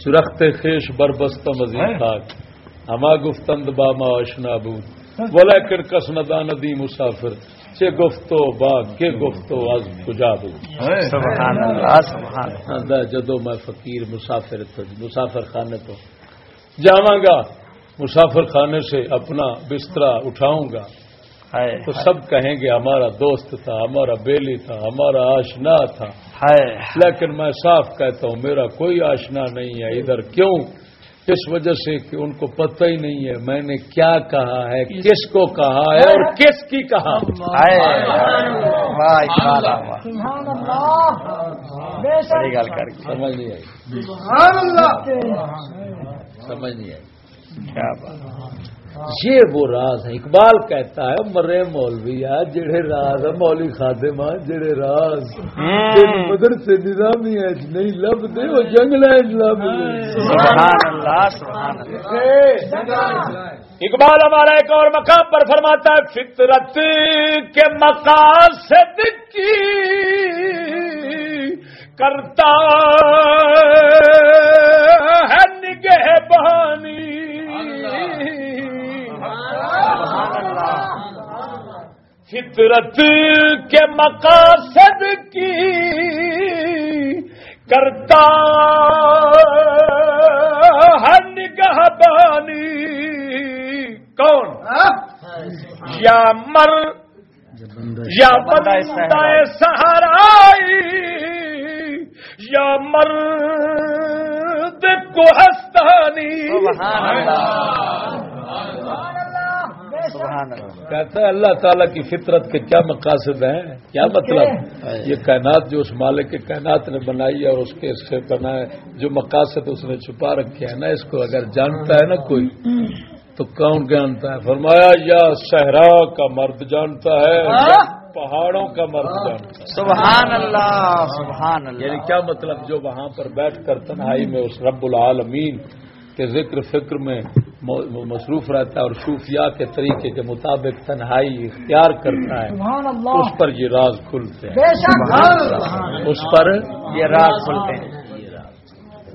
چرختے خیش بربستہ مزید خاک ہما گفتند با ما آشنا بود۔ ولیکن کس ندا ندی مسافر۔ چه گفتو با کے گفتو از کجا بود؟ سبحان اللہ سبحان اللہ۔ جدو میں فقیر مسافر تو مسافر خانے تو۔ جاواں گا مسافر خانے سے اپنا بسترا اٹھاؤں گا۔ ہائے تو سب کہیں گے ہمارا دوست تھا ہمارا بیلی تھا ہمارا آشنا تھا۔ ہائے۔ لیکن میں صاف کہتا ہوں میرا کوئی آشنا نہیں ہے۔ ادھر کیوں؟ اس وجہ سے کہ ان کو پتہ ہی نہیں ہے میں نے کیا کہا ہے کس کو کہا ہے اور کس کی کہا۔ ہائے۔ واہ اقبال واہ۔ سبحان اللہ۔ بے شک بڑی گل کر کے۔ سمجھ نہیں آئی۔ سبحان اللہ۔ سمجھ نہیں آئی۔ کیا بات یہ وہ راز ہے۔ اقبال کہتا ہے مرے مولوی آ جڑے راز ہے مولوی خادم آ جڑے راز مدرسے نظامی ہے نہیں لب دے وہ جنگل لب اللہ سبحان اللہ۔ اقبال ہمارا ایک اور مقام پر فرماتا ہے فطرت کے مقاصد کی کرتا فطرت کے مقاصد کی کرتا ہے نگہ بانی۔ کون؟ یا مر یا بندہ سہارائی یا مرد کو ہستانی سبحان اللہ سبحان اللہ کہتا ہے اللہ تعالیٰ کی فطرت کے کیا مقاصد ہیں؟ کیا مطلب؟ یہ کائنات جو اس مالک کے کائنات نے بنائی ہے اور اس کے سے بنائے جو مقاصد اس نے چھپا رکھے ہیں نا اس کو اگر جانتا ہے نا کوئی تو کون جانتا ہے؟ فرمایا یا صحرا کا مرد جانتا ہے پہاڑوں کا مرد جانتا ہے۔ سبحان اللہ سبحان یعنی اللہ کیا مطلب؟ جو وہاں پر بیٹھ کر تنہائی میں اس رب العالمین کے ذکر فکر میں مصروف رہتا ہے اور صوفیاء کے طریقے کے مطابق تنہائی اختیار کرتا ہے۔ سبحان اللہ اس پر یہ راز کھلتے ہیں۔ بے شک۔ اس پر یہ راز کھلتے ہیں۔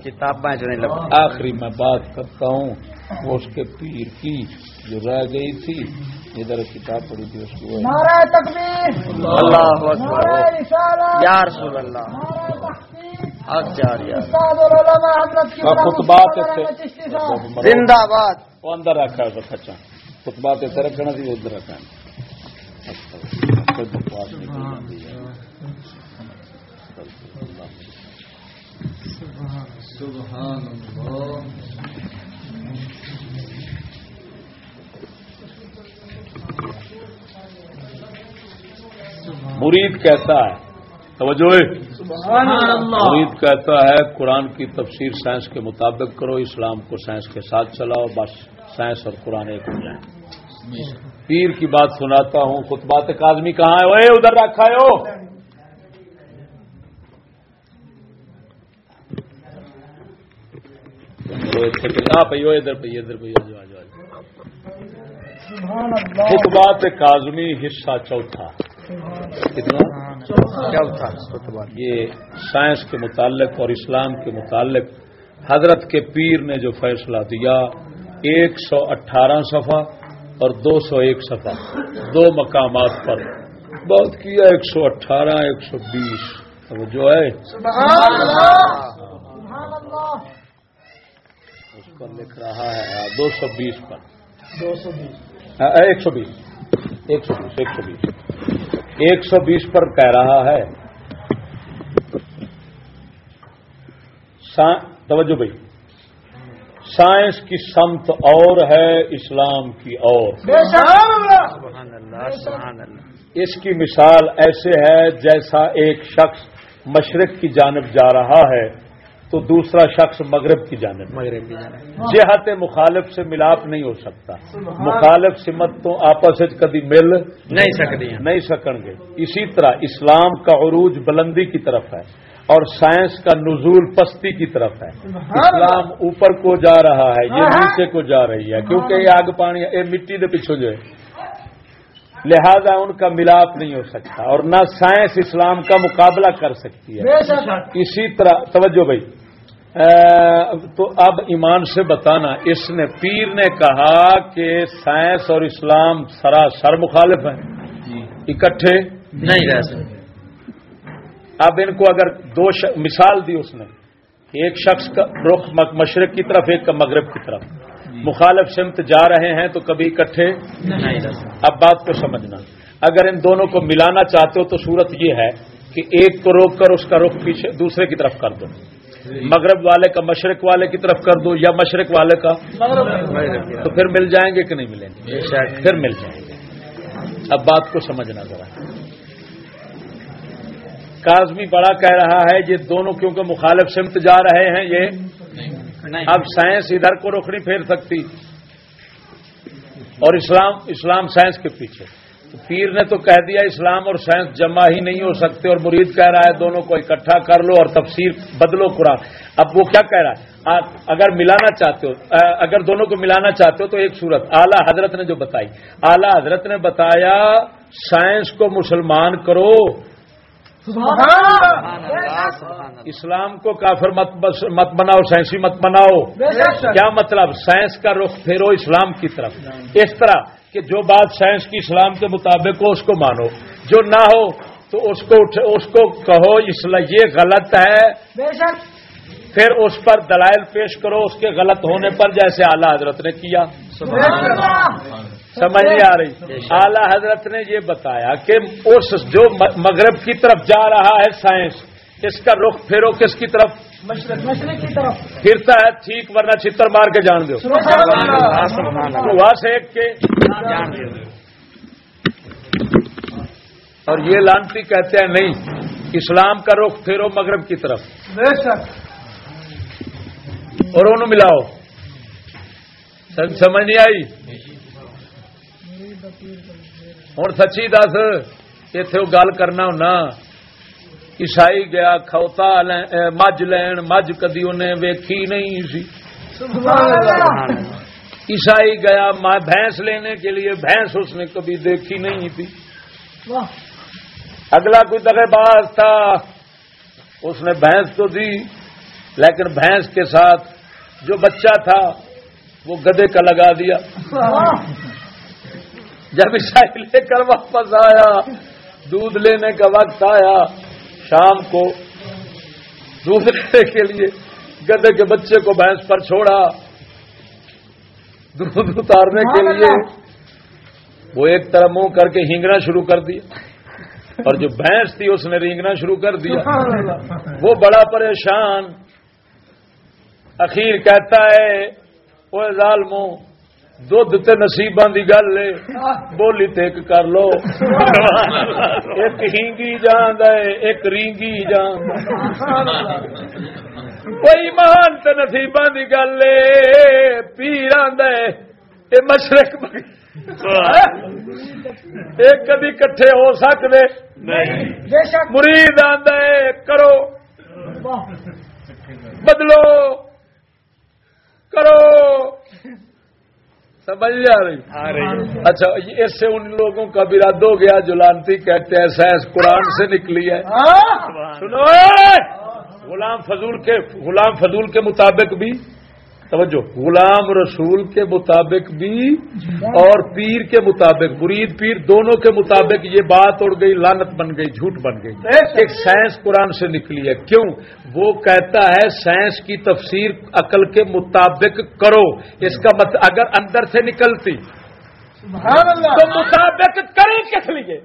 کتابیں جو آخری میں بات کرتا ہوں وہ اس کے پیر کی جو رہ گئی تھی۔ ادھر کتاب پڑھی تھی اس کو نعرہ تکبیر۔ اللہ اکبر۔ نعرہ رسالت یا رسول اللہ۔ نعرہ تحقیق۔ حق جاری ہے۔ استاد العلماء حضرت کی اور خطبات تھے زندہ باد وہ اندر رکھا ہے بچہ ایسے رکھنا وہ ادھر رکھا۔ سبحان اللہ۔ مرید کہتا ہے؟ توجہ؟ مرید کہتا ہے؟ قرآن کی تفسیر سائنس کے مطابق کرو اسلام کو سائنس کے ساتھ چلاؤ بس سائنس اور قرآن ایک ہو جائیں۔ پیر کی بات سناتا ہوں خطبات کاظمی کہاں ہے؟ اوے ادھر رکھا ہے وہ آپ ادھر پہ ادھر پہ آ جاؤ آ جاؤ سبحان اللہ خطبات کاظمی حصہ چوتھا. کتنا؟ چوتھا خطبہ. یہ سائنس کے متعلق اور اسلام کے متعلق حضرت کے پیر نے جو فیصلہ دیا ایک سو اٹھارہ صفحہ اور دو سو ایک صفحہ. دو مقامات پر. بات کیا ایک سو اٹھارہ ایک سو بیس. اب جو ہے؟ سبحان اللہ. سبحان اللہ. اس پر لکھ رہا ہے دو سو بیس پر. دو سو بیس. ایک سو بیس۔ ایک سو بیس ایک سو بیس۔ ایک سو بیس پر کہہ رہا ہے۔ توجہ بھائی۔ سائنس کی سمت اور ہے اسلام کی اور۔ بے شک۔ سبحان اللہ سبحان اللہ۔ اس کی مثال ایسے ہے جیسا ایک شخص مشرق کی جانب جا رہا ہے۔ تو دوسرا شخص مغرب کی جانب مغرب کی جانب جہت مخالف سے ملاپ نہیں ہو سکتا۔ مخالف سمت تو آپس کدی مل نہیں سکتی ہیں۔ نہیں سکن گے۔ اسی طرح اسلام کا عروج بلندی کی طرف ہے اور سائنس کا نزول پستی کی طرف ہے۔ اسلام اوپر کو جا رہا ہے یہ نیچے کو جا رہی ہے۔ کیونکہ یہ آگ پانی یہ مٹی کے پیچھے جو ہے لہذا ان کا ملاپ نہیں ہو سکتا اور نہ سائنس اسلام کا مقابلہ کر سکتی ہے۔ اسی طرح توجہ بھائی۔ تو اب ایمان سے بتانا اس نے پیر نے کہا کہ سائنس اور اسلام سراسر مخالف ہیں۔ اکٹھے نہیں رہ سکتے۔ اب ان کو اگر دو. مثال دی اس نے کہ ایک شخص کا رخ مشرق کی طرف ایک کا مغرب کی طرف۔ مخالف سمت جا رہے ہیں تو کبھی اکٹھے نہیں رہ سکتے۔ اب بات کو سمجھنا۔ اگر ان دونوں کو ملانا چاہتے ہو تو صورت یہ ہے کہ ایک کو روک کر اس کا رخ پیچھے دوسرے کی طرف کر دو۔ مغرب والے کا، مشرق والے کی طرف کر دو یا مشرق والے کا۔ تو پھر مل جائیں گے کہ نہیں ملیں گے؟ پھر مل جائیں گے۔ اب بات کو سمجھنا ذرا۔ کاظمی بڑا کہہ رہا ہے، یہ دونوں کیونکہ مخالف سمت جا رہے ہیں، یہ اب سائنس ادھر کو رخ نہیں پھیر سکتی۔ اور اسلام اسلام سائنس کے پیچھے۔ پیر نے تو کہہ دیا اسلام اور سائنس جمع ہی نہیں ہو سکتے اور مرید کہہ رہا ہے دونوں کو اکٹھا کر لو اور تفسیر بدلو قرآن۔ اب وہ کیا کہہ رہا ہے؟ اگر ملانا چاہتے ہو اگر دونوں کو ملانا چاہتے ہو تو ایک صورت۔ اعلی حضرت نے جو بتائی، اعلی حضرت نے بتایا، سائنس کو مسلمان کرو۔ اسلام کو کافر مت بناؤ سائنسی مت بناؤ۔ کیا مطلب؟ سائنس کا رخ پھیرو اسلام کی طرف۔ اس طرح کہ جو بات سائنس کی اسلام کے مطابق ہو اس کو مانو۔ جو نہ ہو تو اس کو اس کو کہو اسلا- یہ غلط ہے۔ پھر اس پر دلائل پیش کرو اس کے غلط ہونے پر جیسے اعلی حضرت نے کیا۔ سمجھ نہیں آ رہی۔ اعلی حضرت نے یہ بتایا کہ اس جو مغرب کی طرف جا رہا ہے سائنس اس کا رخ پھیرو کس کی طرف؟ مشرق کی طرف۔ پھرتا ہے ٹھیک ورنہ چھتر مار کے جان دو۔ ہوا کے اور یہ لانتی کہتے ہیں نہیں اسلام کا رخ پھیرو مغرب کی طرف۔ اور انہوں ملاؤ۔ سم- سمجھ نہیں آئی؟ ہوں سچی دس اتے وہ گل کرنا ہونا عیسائی گیا کھوتا مجھ لین مجھ کدی انہیں ویکھی نہیں سی عیسائی گیا بھینس لینے کے لیے بھینس اس نے کبھی دیکھی نہیں تھی اگلا کوئی دغے باز تھا اس نے بھینس تو دی لیکن بھینس کے ساتھ جو بچہ تھا وہ گدے کا لگا دیا جب عیسائی لے کر واپس آیا دودھ لینے کا وقت آیا شام کو دودھ لینے کے لیے گدے کے بچے کو بھینس پر چھوڑا۔ دودھ اتارنے کے لیے وہ ایک طرح منہ کر کے ہینگنا شروع کر دیا۔ اور جو بھینس تھی اس نے رینگنا شروع کر دیا۔ وہ بڑا پریشان۔ اخیر کہتا ہے وہ ظالمو دھد تے نصیباں دی گل ہے۔ بولی تے ایک کر لو۔ ایک ہینگی جان ہے ایک رینگی جان کوئی مان تے نصیباں دی گل ہے۔ پیر آندا ہے۔ اے مشرق ایک کدی کٹھے ہو سکتے مرید آندا ہے کرو۔ بدلو۔ کرو۔ سمجھ آ رہی۔ اچھا اس سے ان لوگوں کا بھی رد ہو گیا جو لانتی کہتے ہیں سائنس قرآن سے نکلی ہے۔ سنو۔ غلام فضول کے غلام فضول کے مطابق بھی توجہ غلام رسول کے مطابق بھی اور پیر کے مطابق مرید پیر دونوں کے مطابق یہ بات اڑ گئی لانت بن گئی جھوٹ بن گئی۔ ایک سائنس قرآن سے نکلی ہے۔ کیوں؟ وہ کہتا ہے سائنس کی تفسیر عقل کے مطابق کرو۔ اس کا مطلب اگر اندر سے نکلتی تو مطابق کریں کس لیے؟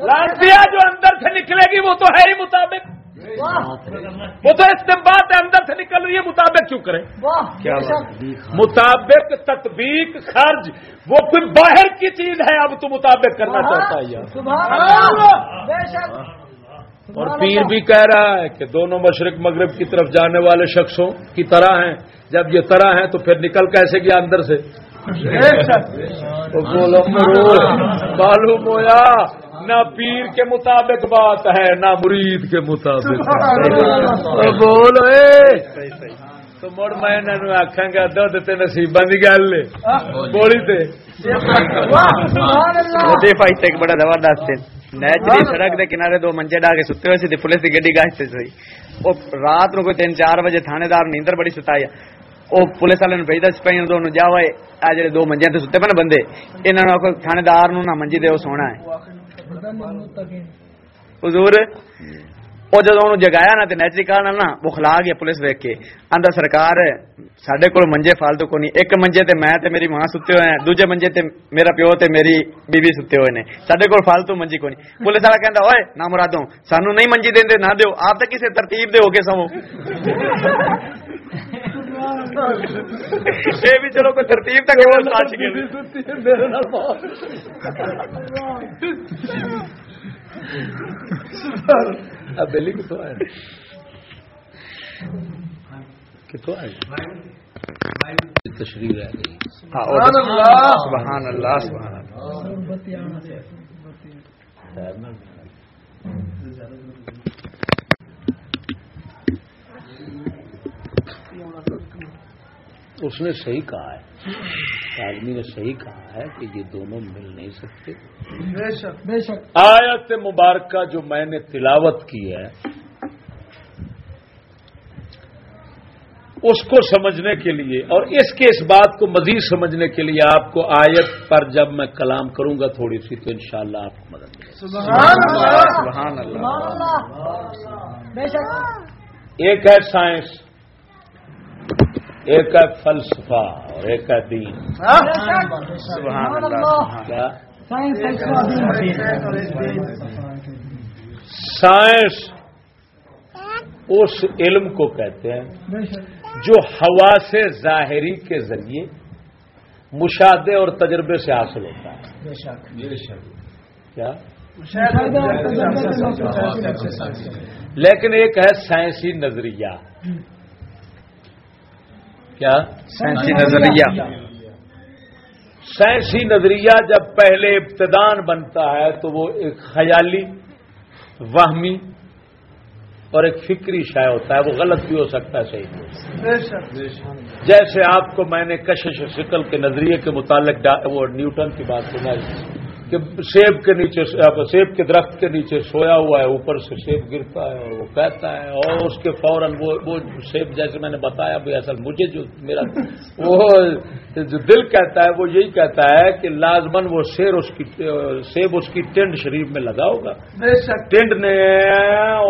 لانتیا جو اندر سے نکلے گی وہ تو ہے ہی مطابق۔ وہ تو استعمال اندر سے نکل رہی ہے مطابق کیوں کریں؟ مطابق تطبیق خرچ وہ کوئی باہر کی چیز ہے اب تو مطابق کرنا چاہتا ہے یار۔ اور پیر بھی کہہ رہا ہے کہ دونوں مشرق مغرب کی طرف جانے والے شخصوں کی طرح ہیں۔ جب یہ طرح ہیں تو پھر نکل کیسے گیا اندر سے؟ معلوم ہوا نہ پیر کے مطابق بات ہے نہ مرید کے مطابق بول تو مڑ میں آخا گا دھد تے نصیبہ کی گل بولی تے۔ بھائی ایک بڑا زبردست نیچری سڑک دے کنارے دو منجے ڈا کے ستے ہوئے سی پولیس کی گڈی گاہ سی۔ وہ رات نو کوئی تین چار بجے تھانے دار نیندر بڑی ستائی وہ پولیس والے بھیجتا سپاہی دونوں جا جڑے دو منجے تے ستے پے بندے انہوں نے تھانے دار نہ منجی دے سونا ہے حضور وہ جدو جگایا نا نیچری کار نا وہ کھلا گیا پولیس ویک کے آدھا سرکار سڈے کو منجے فالتو کو نہیں ایک منجے تے میں تے میری ماں ستے ہوئے ہیں دوجے منجے تے میرا پیو تے میری بیوی ستے ہوئے نے سڈے کو فالتو منجی کو نہیں پولیس والا کہہ ہوئے نہ مرادوں سانو نہیں منجی دیں نہ دو آپ تو کسی ترتیب دے ہو کے سمو یہ بھی چلو کوئی ترتیب تک بلی کتوں آئے؟ کتوں آئے؟ تشریح رہ گئی۔ سبحان اللہ۔ سبحان اللہ اس نے صحیح کہا ہے۔ آدمی نے صحیح کہا ہے کہ یہ دونوں مل نہیں سکتے۔ آیت مبارکہ جو میں نے تلاوت کی ہے اس کو سمجھنے کے لیے اور اس کے اس بات کو مزید سمجھنے کے لیے آپ کو آیت پر جب میں کلام کروں گا تھوڑی سی تو انشاءاللہ آپ کو مدد ملے سبحان ایک ہے سائنس۔ ایک ہے فلسفہ اور ایک ہے دین۔ سبحان اللہ سائنس اس علم کو کہتے ہیں جو ہوا سے ظاہری کے ذریعے مشاہدے اور تجربے سے حاصل ہوتا ہے۔ کیا؟ لیکن ایک ہے سائنسی نظریہ۔ کیا؟ سائنسی نظریہ۔ سائنسی نظریہ جب پہلے ابتدان بنتا ہے تو وہ ایک خیالی وہمی اور ایک فکری شے ہوتا ہے وہ غلط بھی ہو سکتا ہے صحیح جیسے آپ کو میں نے کشش شکل کے نظریے کے متعلق وہ نیوٹن کی بات سنائی۔ کہ سیب کے نیچے سیب کے درخت کے نیچے سویا ہوا ہے اوپر سے سیب گرتا ہے اور وہ کہتا ہے اور اس کے فوراً وہ وہ سیب جیسے میں نے بتایا بھی اصل مجھے جو میرا وہ جو دل کہتا ہے وہ یہی کہتا ہے کہ لازمن وہ شیر اس کی سیب اس کی ٹینڈ شریف میں لگا ہوگا۔ ٹینڈ نے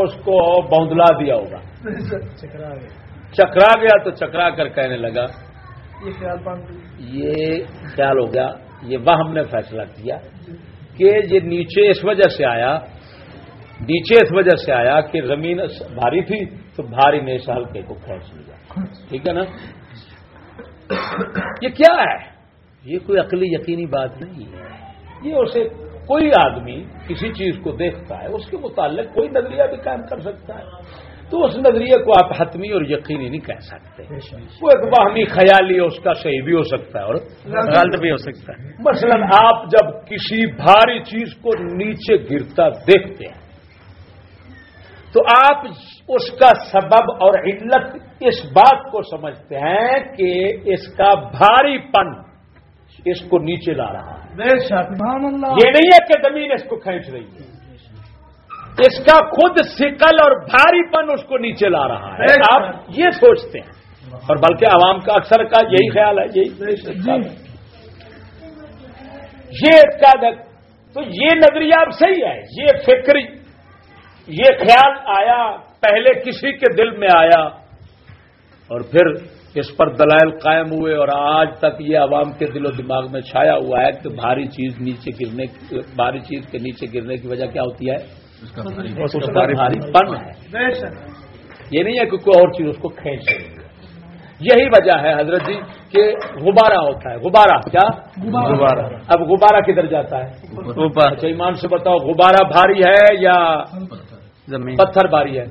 اس کو بوندلا دیا ہوگا۔ چکرا گیا۔ تو چکرا کر کہنے لگا یہ خیال ہو گیا یہ وہ ہم نے فیصلہ کیا۔ کہ یہ نیچے اس وجہ سے آیا، نیچے اس وجہ سے آیا کہ زمین بھاری تھی تو بھاری نے اس ہلکے کو کھینچ لیا۔ ٹھیک ہے نا؟ یہ کیا ہے؟ یہ کوئی عقلی یقینی بات نہیں ہے۔ یہ اسے کوئی آدمی کسی چیز کو دیکھتا ہے، اس کے متعلق کوئی نظریہ بھی قائم کر سکتا ہے۔ تو اس نظریے کو آپ حتمی اور یقینی نہیں کہہ سکتے۔ وہ ایک باہمی خیالی ہے اس کا صحیح بھی ہو سکتا ہے اور غلط بھی ہو سکتا ہے۔ مثلا آپ جب کسی بھاری چیز کو نیچے گرتا دیکھتے ہیں تو آپ اس کا سبب اور علت اس بات کو سمجھتے ہیں کہ اس کا بھاری پن اس کو نیچے لا رہا ہے۔ یہ نہیں ہے کہ زمین اس کو کھینچ رہی ہے۔ اس کا خود سکل اور بھاری پن اس کو نیچے لا رہا ہے۔ آپ یہ سوچتے ہیں۔ اور بلکہ عوام کا اکثر کا یہی خیال ہے یہی یہ کا تو یہ نظریہ اب صحیح ہے۔ یہ فکری یہ خیال آیا پہلے کسی کے دل میں آیا۔ اور پھر اس پر دلائل قائم ہوئے اور آج تک یہ عوام کے دل و دماغ میں چھایا ہوا ہے کہ بھاری چیز نیچے گرنے بھاری چیز کے نیچے گرنے کی وجہ کیا ہوتی ہے۔ اس کا بھاری پن ہے۔ یہ نہیں ہے کہ کوئی اور چیز اس کو کھینچ رہی یہی وجہ ہے حضرت جی کہ غبارہ ہوتا ہے۔ غبارہ کیا؟ غبارہ۔ اب غبارہ کدھر جاتا ہے؟ اوپر اچھا ایمان سے بتاؤ غبارہ بھاری ہے یا پتھر بھاری ہے؟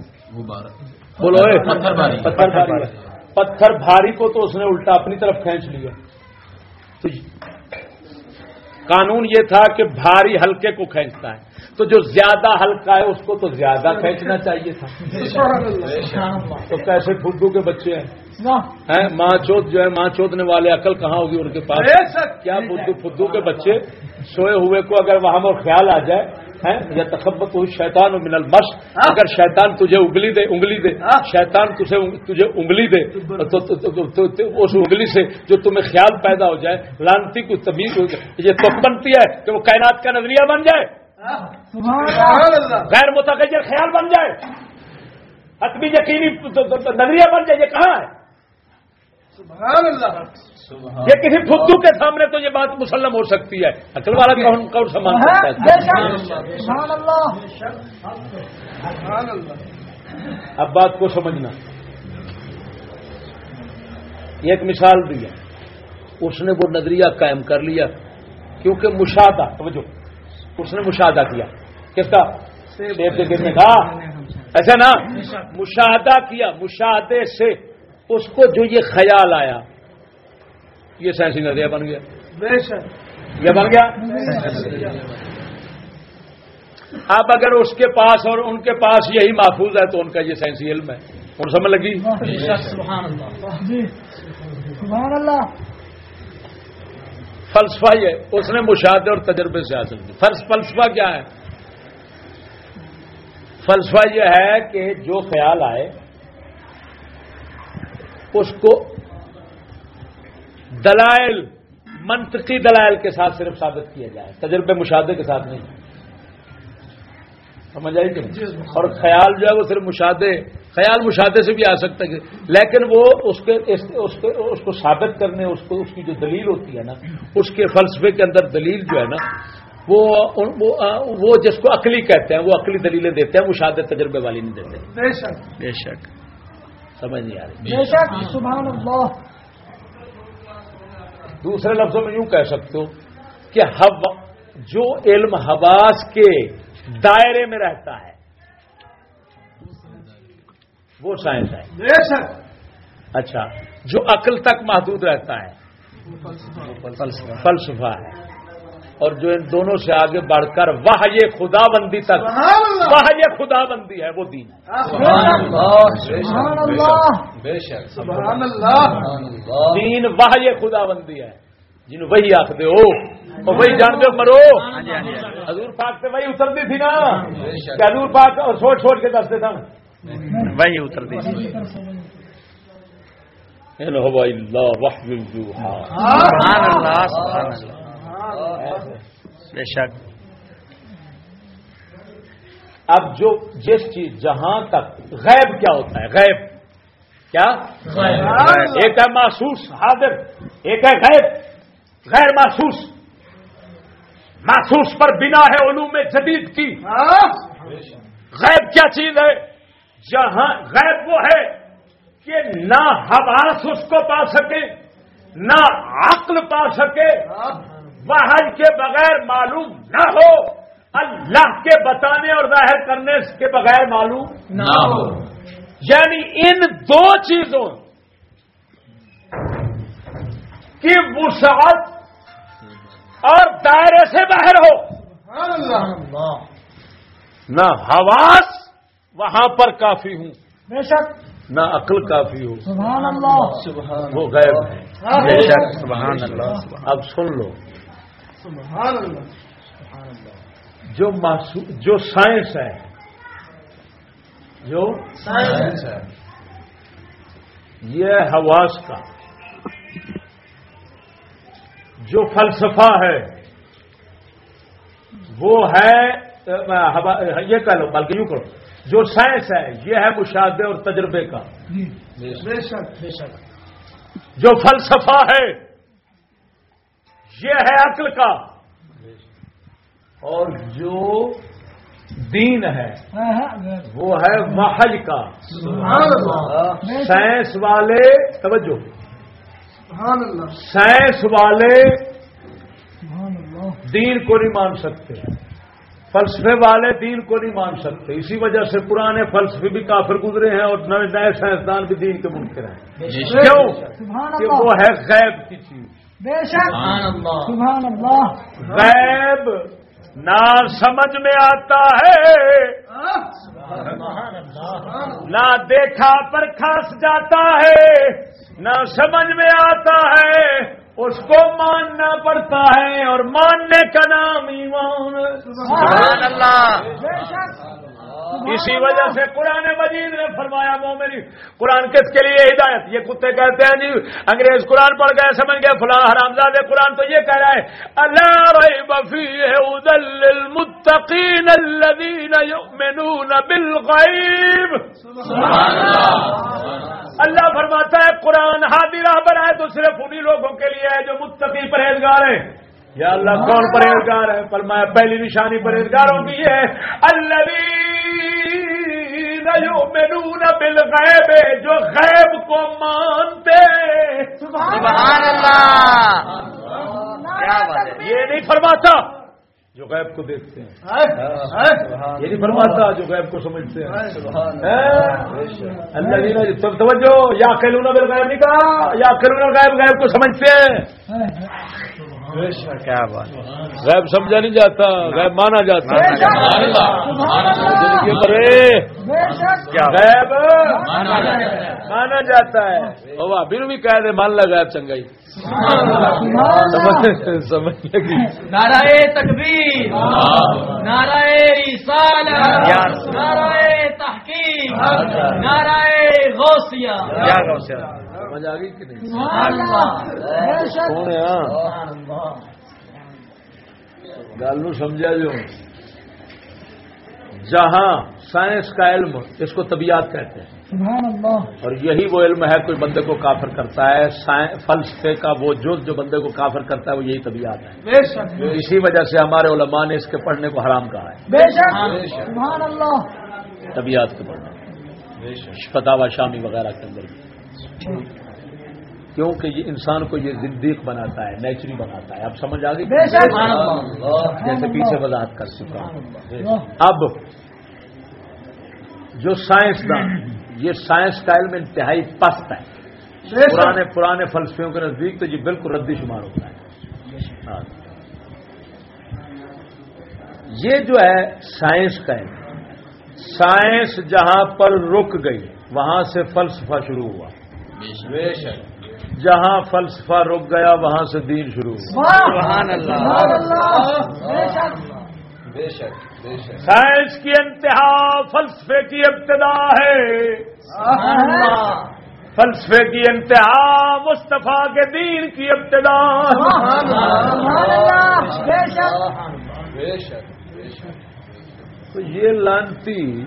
بولو اے پتھر بھاری۔ پتھر بھاری ہے۔ پتھر بھاری کو تو اس نے الٹا اپنی طرف کھینچ لیا۔ قانون یہ تھا کہ بھاری ہلکے کو کھینچتا ہے۔ تو جو زیادہ ہلکا ہے اس کو تو زیادہ کھینچنا چاہیے تھا۔ تو کیسے فدو کے بچے ہیں؟ ماں چوت جو ہے ماں چوتنے والے عقل کہاں ہوگی ان کے پاس؟ کیا فدو کے بچے سوئے ہوئے کو اگر وہاں اور خیال آ جائے یا تخبت ہوئی شیطان و من المس اگر شیطان تجھے انگلی دے انگلی دے. شیطان تجھے تجھے انگلی دے. تو اس انگلی سے جو تمہیں خیال پیدا ہو جائے لانتی کو تمیز ہو جائے یہ تو بنتی ہے کہ وہ کائنات کا نظریہ بن جائے. غیر متغیر خیال بن جائے. حتمی یقینی نظریہ بن جائے یہ کہاں ہے؟ یہ کسی فدو کے سامنے تو یہ بات مسلم ہو سکتی ہے۔ عقل والا کون کون سامان ہے؟ اب بات کو سمجھنا۔ ایک مثال دی ہے۔ اس نے وہ نظریہ قائم کر لیا کیونکہ مشاہدہ توجہ اس نے مشاہدہ کیا۔ کس کا؟ سیب کے گرنے کا ایسا نا؟ مشاہدہ کیا مشاہدے سے اس کو جو یہ خیال آیا یہ سائنسی نظریہ بن گیا۔ یہ بن گیا۔ اب اگر اس کے پاس اور ان کے پاس یہی محفوظ ہے تو ان کا یہ سائنسی علم ہے۔ ان سمجھ لگی؟ فلسفہ یہ ہے اس نے مشاہدے اور تجربے سے حاصل کی۔ فرض فلسفہ کیا ہے؟ فلسفہ یہ ہے کہ جو خیال آئے اس کو دلائل منطقی دلائل کے ساتھ صرف ثابت کیا جائے تجربے مشاہدے کے ساتھ نہیں۔ سمجھ آئی کہ؟ اور خیال جو ہے وہ صرف مشاہدے خیال مشاہدے سے بھی آ سکتا ہے لیکن وہ اس کے اس اس کے اس کو ثابت کرنے اس کو اس کی جو دلیل ہوتی ہے نا اس کے فلسفے کے اندر دلیل جو ہے نا وہ وہ وہ جس کو عقلی کہتے ہیں وہ عقلی دلیلیں دیتے ہیں مشاہدے تجربے والی نہیں دیتے۔ بے شک۔ سمجھ نہیں آ رہی۔ دوسرے لفظوں میں یوں کہہ سکتے ہو کہ جو علم حواس کے دائرے میں رہتا ہے وہ سائنس ہے۔ اچھا جو عقل تک محدود رہتا ہے فلسفہ ہے۔ اور جو ان دونوں سے آگے بڑھ کر وہ یہ خدا بندی تک وہ یہ خدا بندی ہے وہ دین ہے۔ سبحان اللہ! سبحان اللہ! بے شک سبحان اللہ! سبحان اللہ۔ دین وہ یہ خدا بندی ہے جن وہی آخ دے ہو اور وہی جان دے مرو حضور پاک سے وہی اترتی تھی نا۔ کہ حضور پاک اور سوچ سوچ کے دستے تھا وہی اتر دی ان هو الا وحی یوحى سبحان اللہ سبحان اللہ۔ بے شک۔ اب جو جس چیز جہاں تک غیب کیا ہوتا ہے غیب۔ کیا؟ ایک ہے محسوس حاضر۔ ایک ہے غیب۔ غیر محسوس۔ محسوس پر بنا ہے علوم جدید کی۔ غیب کیا چیز ہے؟ جہاں غیب وہ ہے کہ نہ حواس اس کو پا سکے نہ عقل پا سکے وحج کے بغیر معلوم نہ ہو اللہ کے بتانے اور ظاہر کرنے کے بغیر معلوم نہ ہو۔ یعنی ان دو چیزوں کی وسعت اور دائرے سے باہر ہو۔ نہ حواس وہاں پر کافی ہوں بے شک۔ نہ عقل کافی ہو۔ سبحان اللہ۔ سبحان وہ غیب ہے۔ بے شک سبحان اللہ۔ اب سن لو۔ سبحان اللہ جو محسو جو سائنس ہے۔ جو سائنس ہے۔ یہ حواس کا۔ جو فلسفہ ہے وہ ہے یہ کہہ لو بلکہ یوں کرو۔ جو سائنس ہے یہ ہے مشاہدے اور تجربے کا۔ بے شک بے شک۔ جو فلسفہ ہے یہ ہے عقل کا۔ اور جو دین ہے وہ ہے محج کا۔ سائنس والے توجہ۔ سائنس والے دین کو نہیں مان سکتے۔ فلسفے والے دین کو نہیں مان سکتے۔ اسی وجہ سے پرانے فلسفے بھی کافر گزرے ہیں اور نئے نئے سائنسدان بھی دین کے منکر ہیں۔ کیوں؟ کہ وہ ہے غیب کی چیز۔ بے شک! سبحان اللہ۔ سبحان اللہ۔ غیب نہ سمجھ میں آتا ہے۔ نہ دیکھا پر کھاس جاتا ہے۔ نہ سمجھ میں آتا ہے۔ اس کو ماننا پڑتا ہے اور ماننے کا نام ایمان۔ سبحان اللہ۔ بے شک! اسی وجہ سے قرآن مجید نے فرمایا مومنی قرآن کس کے لیے ہدایت؟ یہ کتے کہتے ہیں جی انگریز قرآن پڑھ گئے سمجھ گئے فلاں حرامزاد قرآن تو یہ کہہ رہا ہے اللہ ریب فیہ ہدی للمتقین الذین یؤمنون بالغیب. اللہ۔ فرماتا ہے قرآن ہادی راہ ہے تو صرف انہی لوگوں کے لیے ہے جو متقی پرہیزگار ہیں۔ یا اللہ کون پرہیزگار ہے؟ فرمایا پہلی نشانی پرہیزگاروں کی ہے یؤمنون بالغیب جو غیب کو مانتے۔ سبحان اللہ۔ کیا بات ہے؟ یہ نہیں فرماتا جو غیب کو دیکھتے ہیں۔ یہ نہیں فرماتا جو غیب کو سمجھتے ہیں۔ اللہ۔ جی تم توجہ یا کلونا بالغیب نہیں کہا؟ یا کلونا غیب غیب کو سمجھتے ہیں۔ کیا بات ہے۔ غیب سمجھا نہیں جاتا غیب مانا جاتا۔ غیب مانا جاتا ہے۔ بابا بھی کہہ دے مان لگا چنگائی۔ سبحان اللہ۔ سمجھ لگی۔ نعرہ تکبیر۔ نعرہ رسالہ یا رسول نعرہ تحقیق۔ نعرہ غوثیہ۔ کیا سے سمجھ آ گئی کہ نہیں؟ سبحان اللہ. بے شک کون ہے ہاں گل سمجھا جو. جہاں سائنس کا علم اس کو طبیعت کہتے ہیں۔ سبحان اللہ. اور یہی وہ علم ہے کوئی بندے کو کافر کرتا ہے فلسفے کا وہ جز جو بندے کو کافر کرتا ہے وہ یہی طبیعت ہے۔ بے شک. اسی وجہ سے ہمارے علماء نے اس کے پڑھنے کو حرام کہا ہے۔ بے شک. سبحان اللہ. طبیعت کے پڑھنے۔ فتح شامی وغیرہ کے اندر۔ بھی کیونکہ یہ انسان کو یہ زندیق بناتا ہے نیچری بناتا ہے۔ اب سمجھ آ گئی؟ جیسے پیچھے وضاحت کر چکا ہوں۔ اب جو سائنسدان یہ سائنس کا علم انتہائی پست ہے۔ پرانے پرانے فلسفیوں کے نزدیک تو یہ بالکل ردی شمار ہوتا ہے۔ ہاں۔ یہ جو ہے سائنس کا ہے سائنس جہاں پر رک گئی وہاں سے فلسفہ شروع ہوا۔ جہاں فلسفہ رک گیا وہاں سے دین شروع۔ ہوا سبحان اللہ۔ بے شک۔ بے شک سائنس کی انتہا فلسفے کی ابتدا ہے۔ فلسفے کی انتہا مصطفیٰ کے دین کی ابتدا۔ بے شک بے شک۔ تو یہ لانتی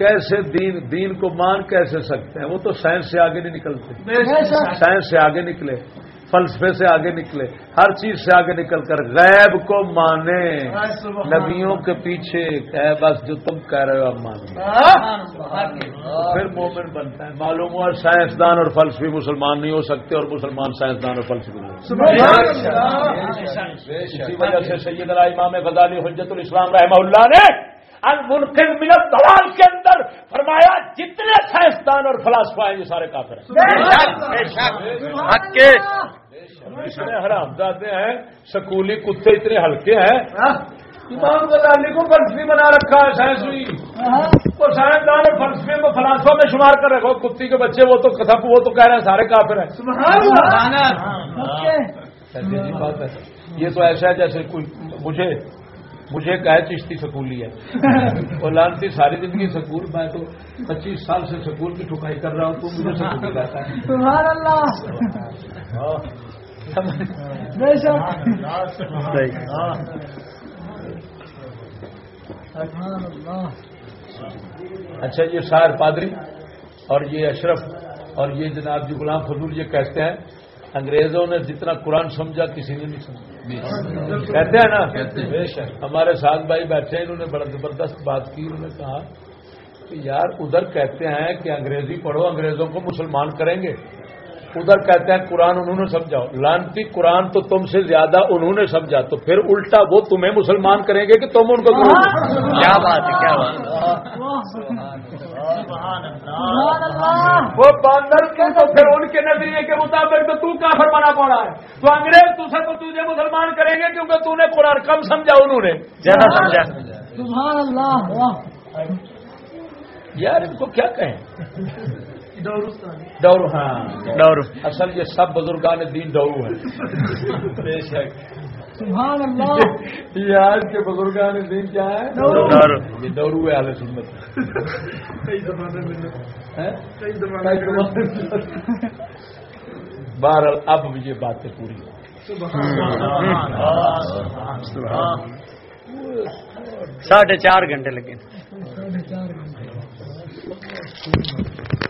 کیسے دین دین کو مان کیسے سکتے ہیں؟ وہ تو سائنس سے آگے نہیں نکلتے۔ سائنس سے آگے نکلے فلسفے سے آگے نکلے ہر چیز سے آگے نکل کر غیب کو مانے۔ نبیوں کے پیچھے ہے بس جو تم کہہ رہے ہو اب مان پھر مومن بنتا ہے۔ معلوم ہوا سائنسدان اور فلسفی مسلمان نہیں ہو سکتے اور مسلمان سائنسدان اور فلسفی نہیں ہو سکتے۔ بے اسی وجہ سے سید امام غزالی حجت الاسلام رحمہ اللہ نے المنقذ من الضلال کے اندر فرمایا جتنے سائنسدان اور فلاسفہ ہیں یہ سارے کافر ہیں۔ اتنے حرام زادے ہیں سکولی کتے اتنے ہلکے ہیں۔ امام غزالی کو فلسفی بنا رکھا ہے سائنسوی وہ سائنسدان اور فلسفے میں فلاسفہ میں شمار کر رکھو کتی کے بچے وہ تو کتھا وہ تو کہہ رہے ہیں سارے کافر ہیں۔ یہ تو ایسا ہے جیسے کوئی مجھے مجھے ہے چشتی سکولی ہے۔ *laughs* اور لانتی ساری زندگی سکول میں تو پچیس سال سے سکول کی ٹھکائی کر رہا ہوں تو مجھے سکول کہتا ہے۔ سبحان اللہ۔ اللہ اچھا یہ شاعر پادری اور یہ اشرف اور یہ جناب جی غلام فضول یہ کہتے ہیں۔ انگریزوں نے جتنا قرآن سمجھا کسی نے نہیں سمجھا۔ کہتے ہیں نا بے شک۔ ہمارے ساتھ بھائی بیٹھے ہیں انہوں نے بڑا زبردست بات کی انہوں نے کہا کہ یار ادھر کہتے ہیں کہ انگریزی پڑھو انگریزوں کو مسلمان کریں گے۔ ادھر کہتے ہیں قرآن انہوں نے سمجھاؤ۔ لانتی قرآن تو تم سے زیادہ انہوں نے سمجھا۔ تو پھر الٹا وہ تمہیں مسلمان کریں گے کہ تم ان کو؟ کیا بات ہے کیا بات سبحان اللہ وہ باندر کے تو پھر ان کے نظریے کے مطابق تو تو کافر بنا پڑا ہے۔ تو انگریز تجھے تو تجھے مسلمان کریں گے کیونکہ تو نے قرآن کم سمجھا انہوں نے۔ زیادہ سمجھا۔ سبحان اللہ واہ۔ یار ان کو کیا کہیں؟ ڈور ہاں ڈور اصل یہ سب بزرگان دین ڈورو ہے بے شک۔ سبحان اللہ۔ *laughs* یہ آج کے بزرگان دین کیا ہے؟ یہ ڈورو ہے اعلی سنت۔ ہیں؟ کئی زمانے میں۔ بہرحال اب یہ باتیں پوری۔ ہو ساڑھے چار گھنٹے لگے۔ ساڑھے چار گھنٹے۔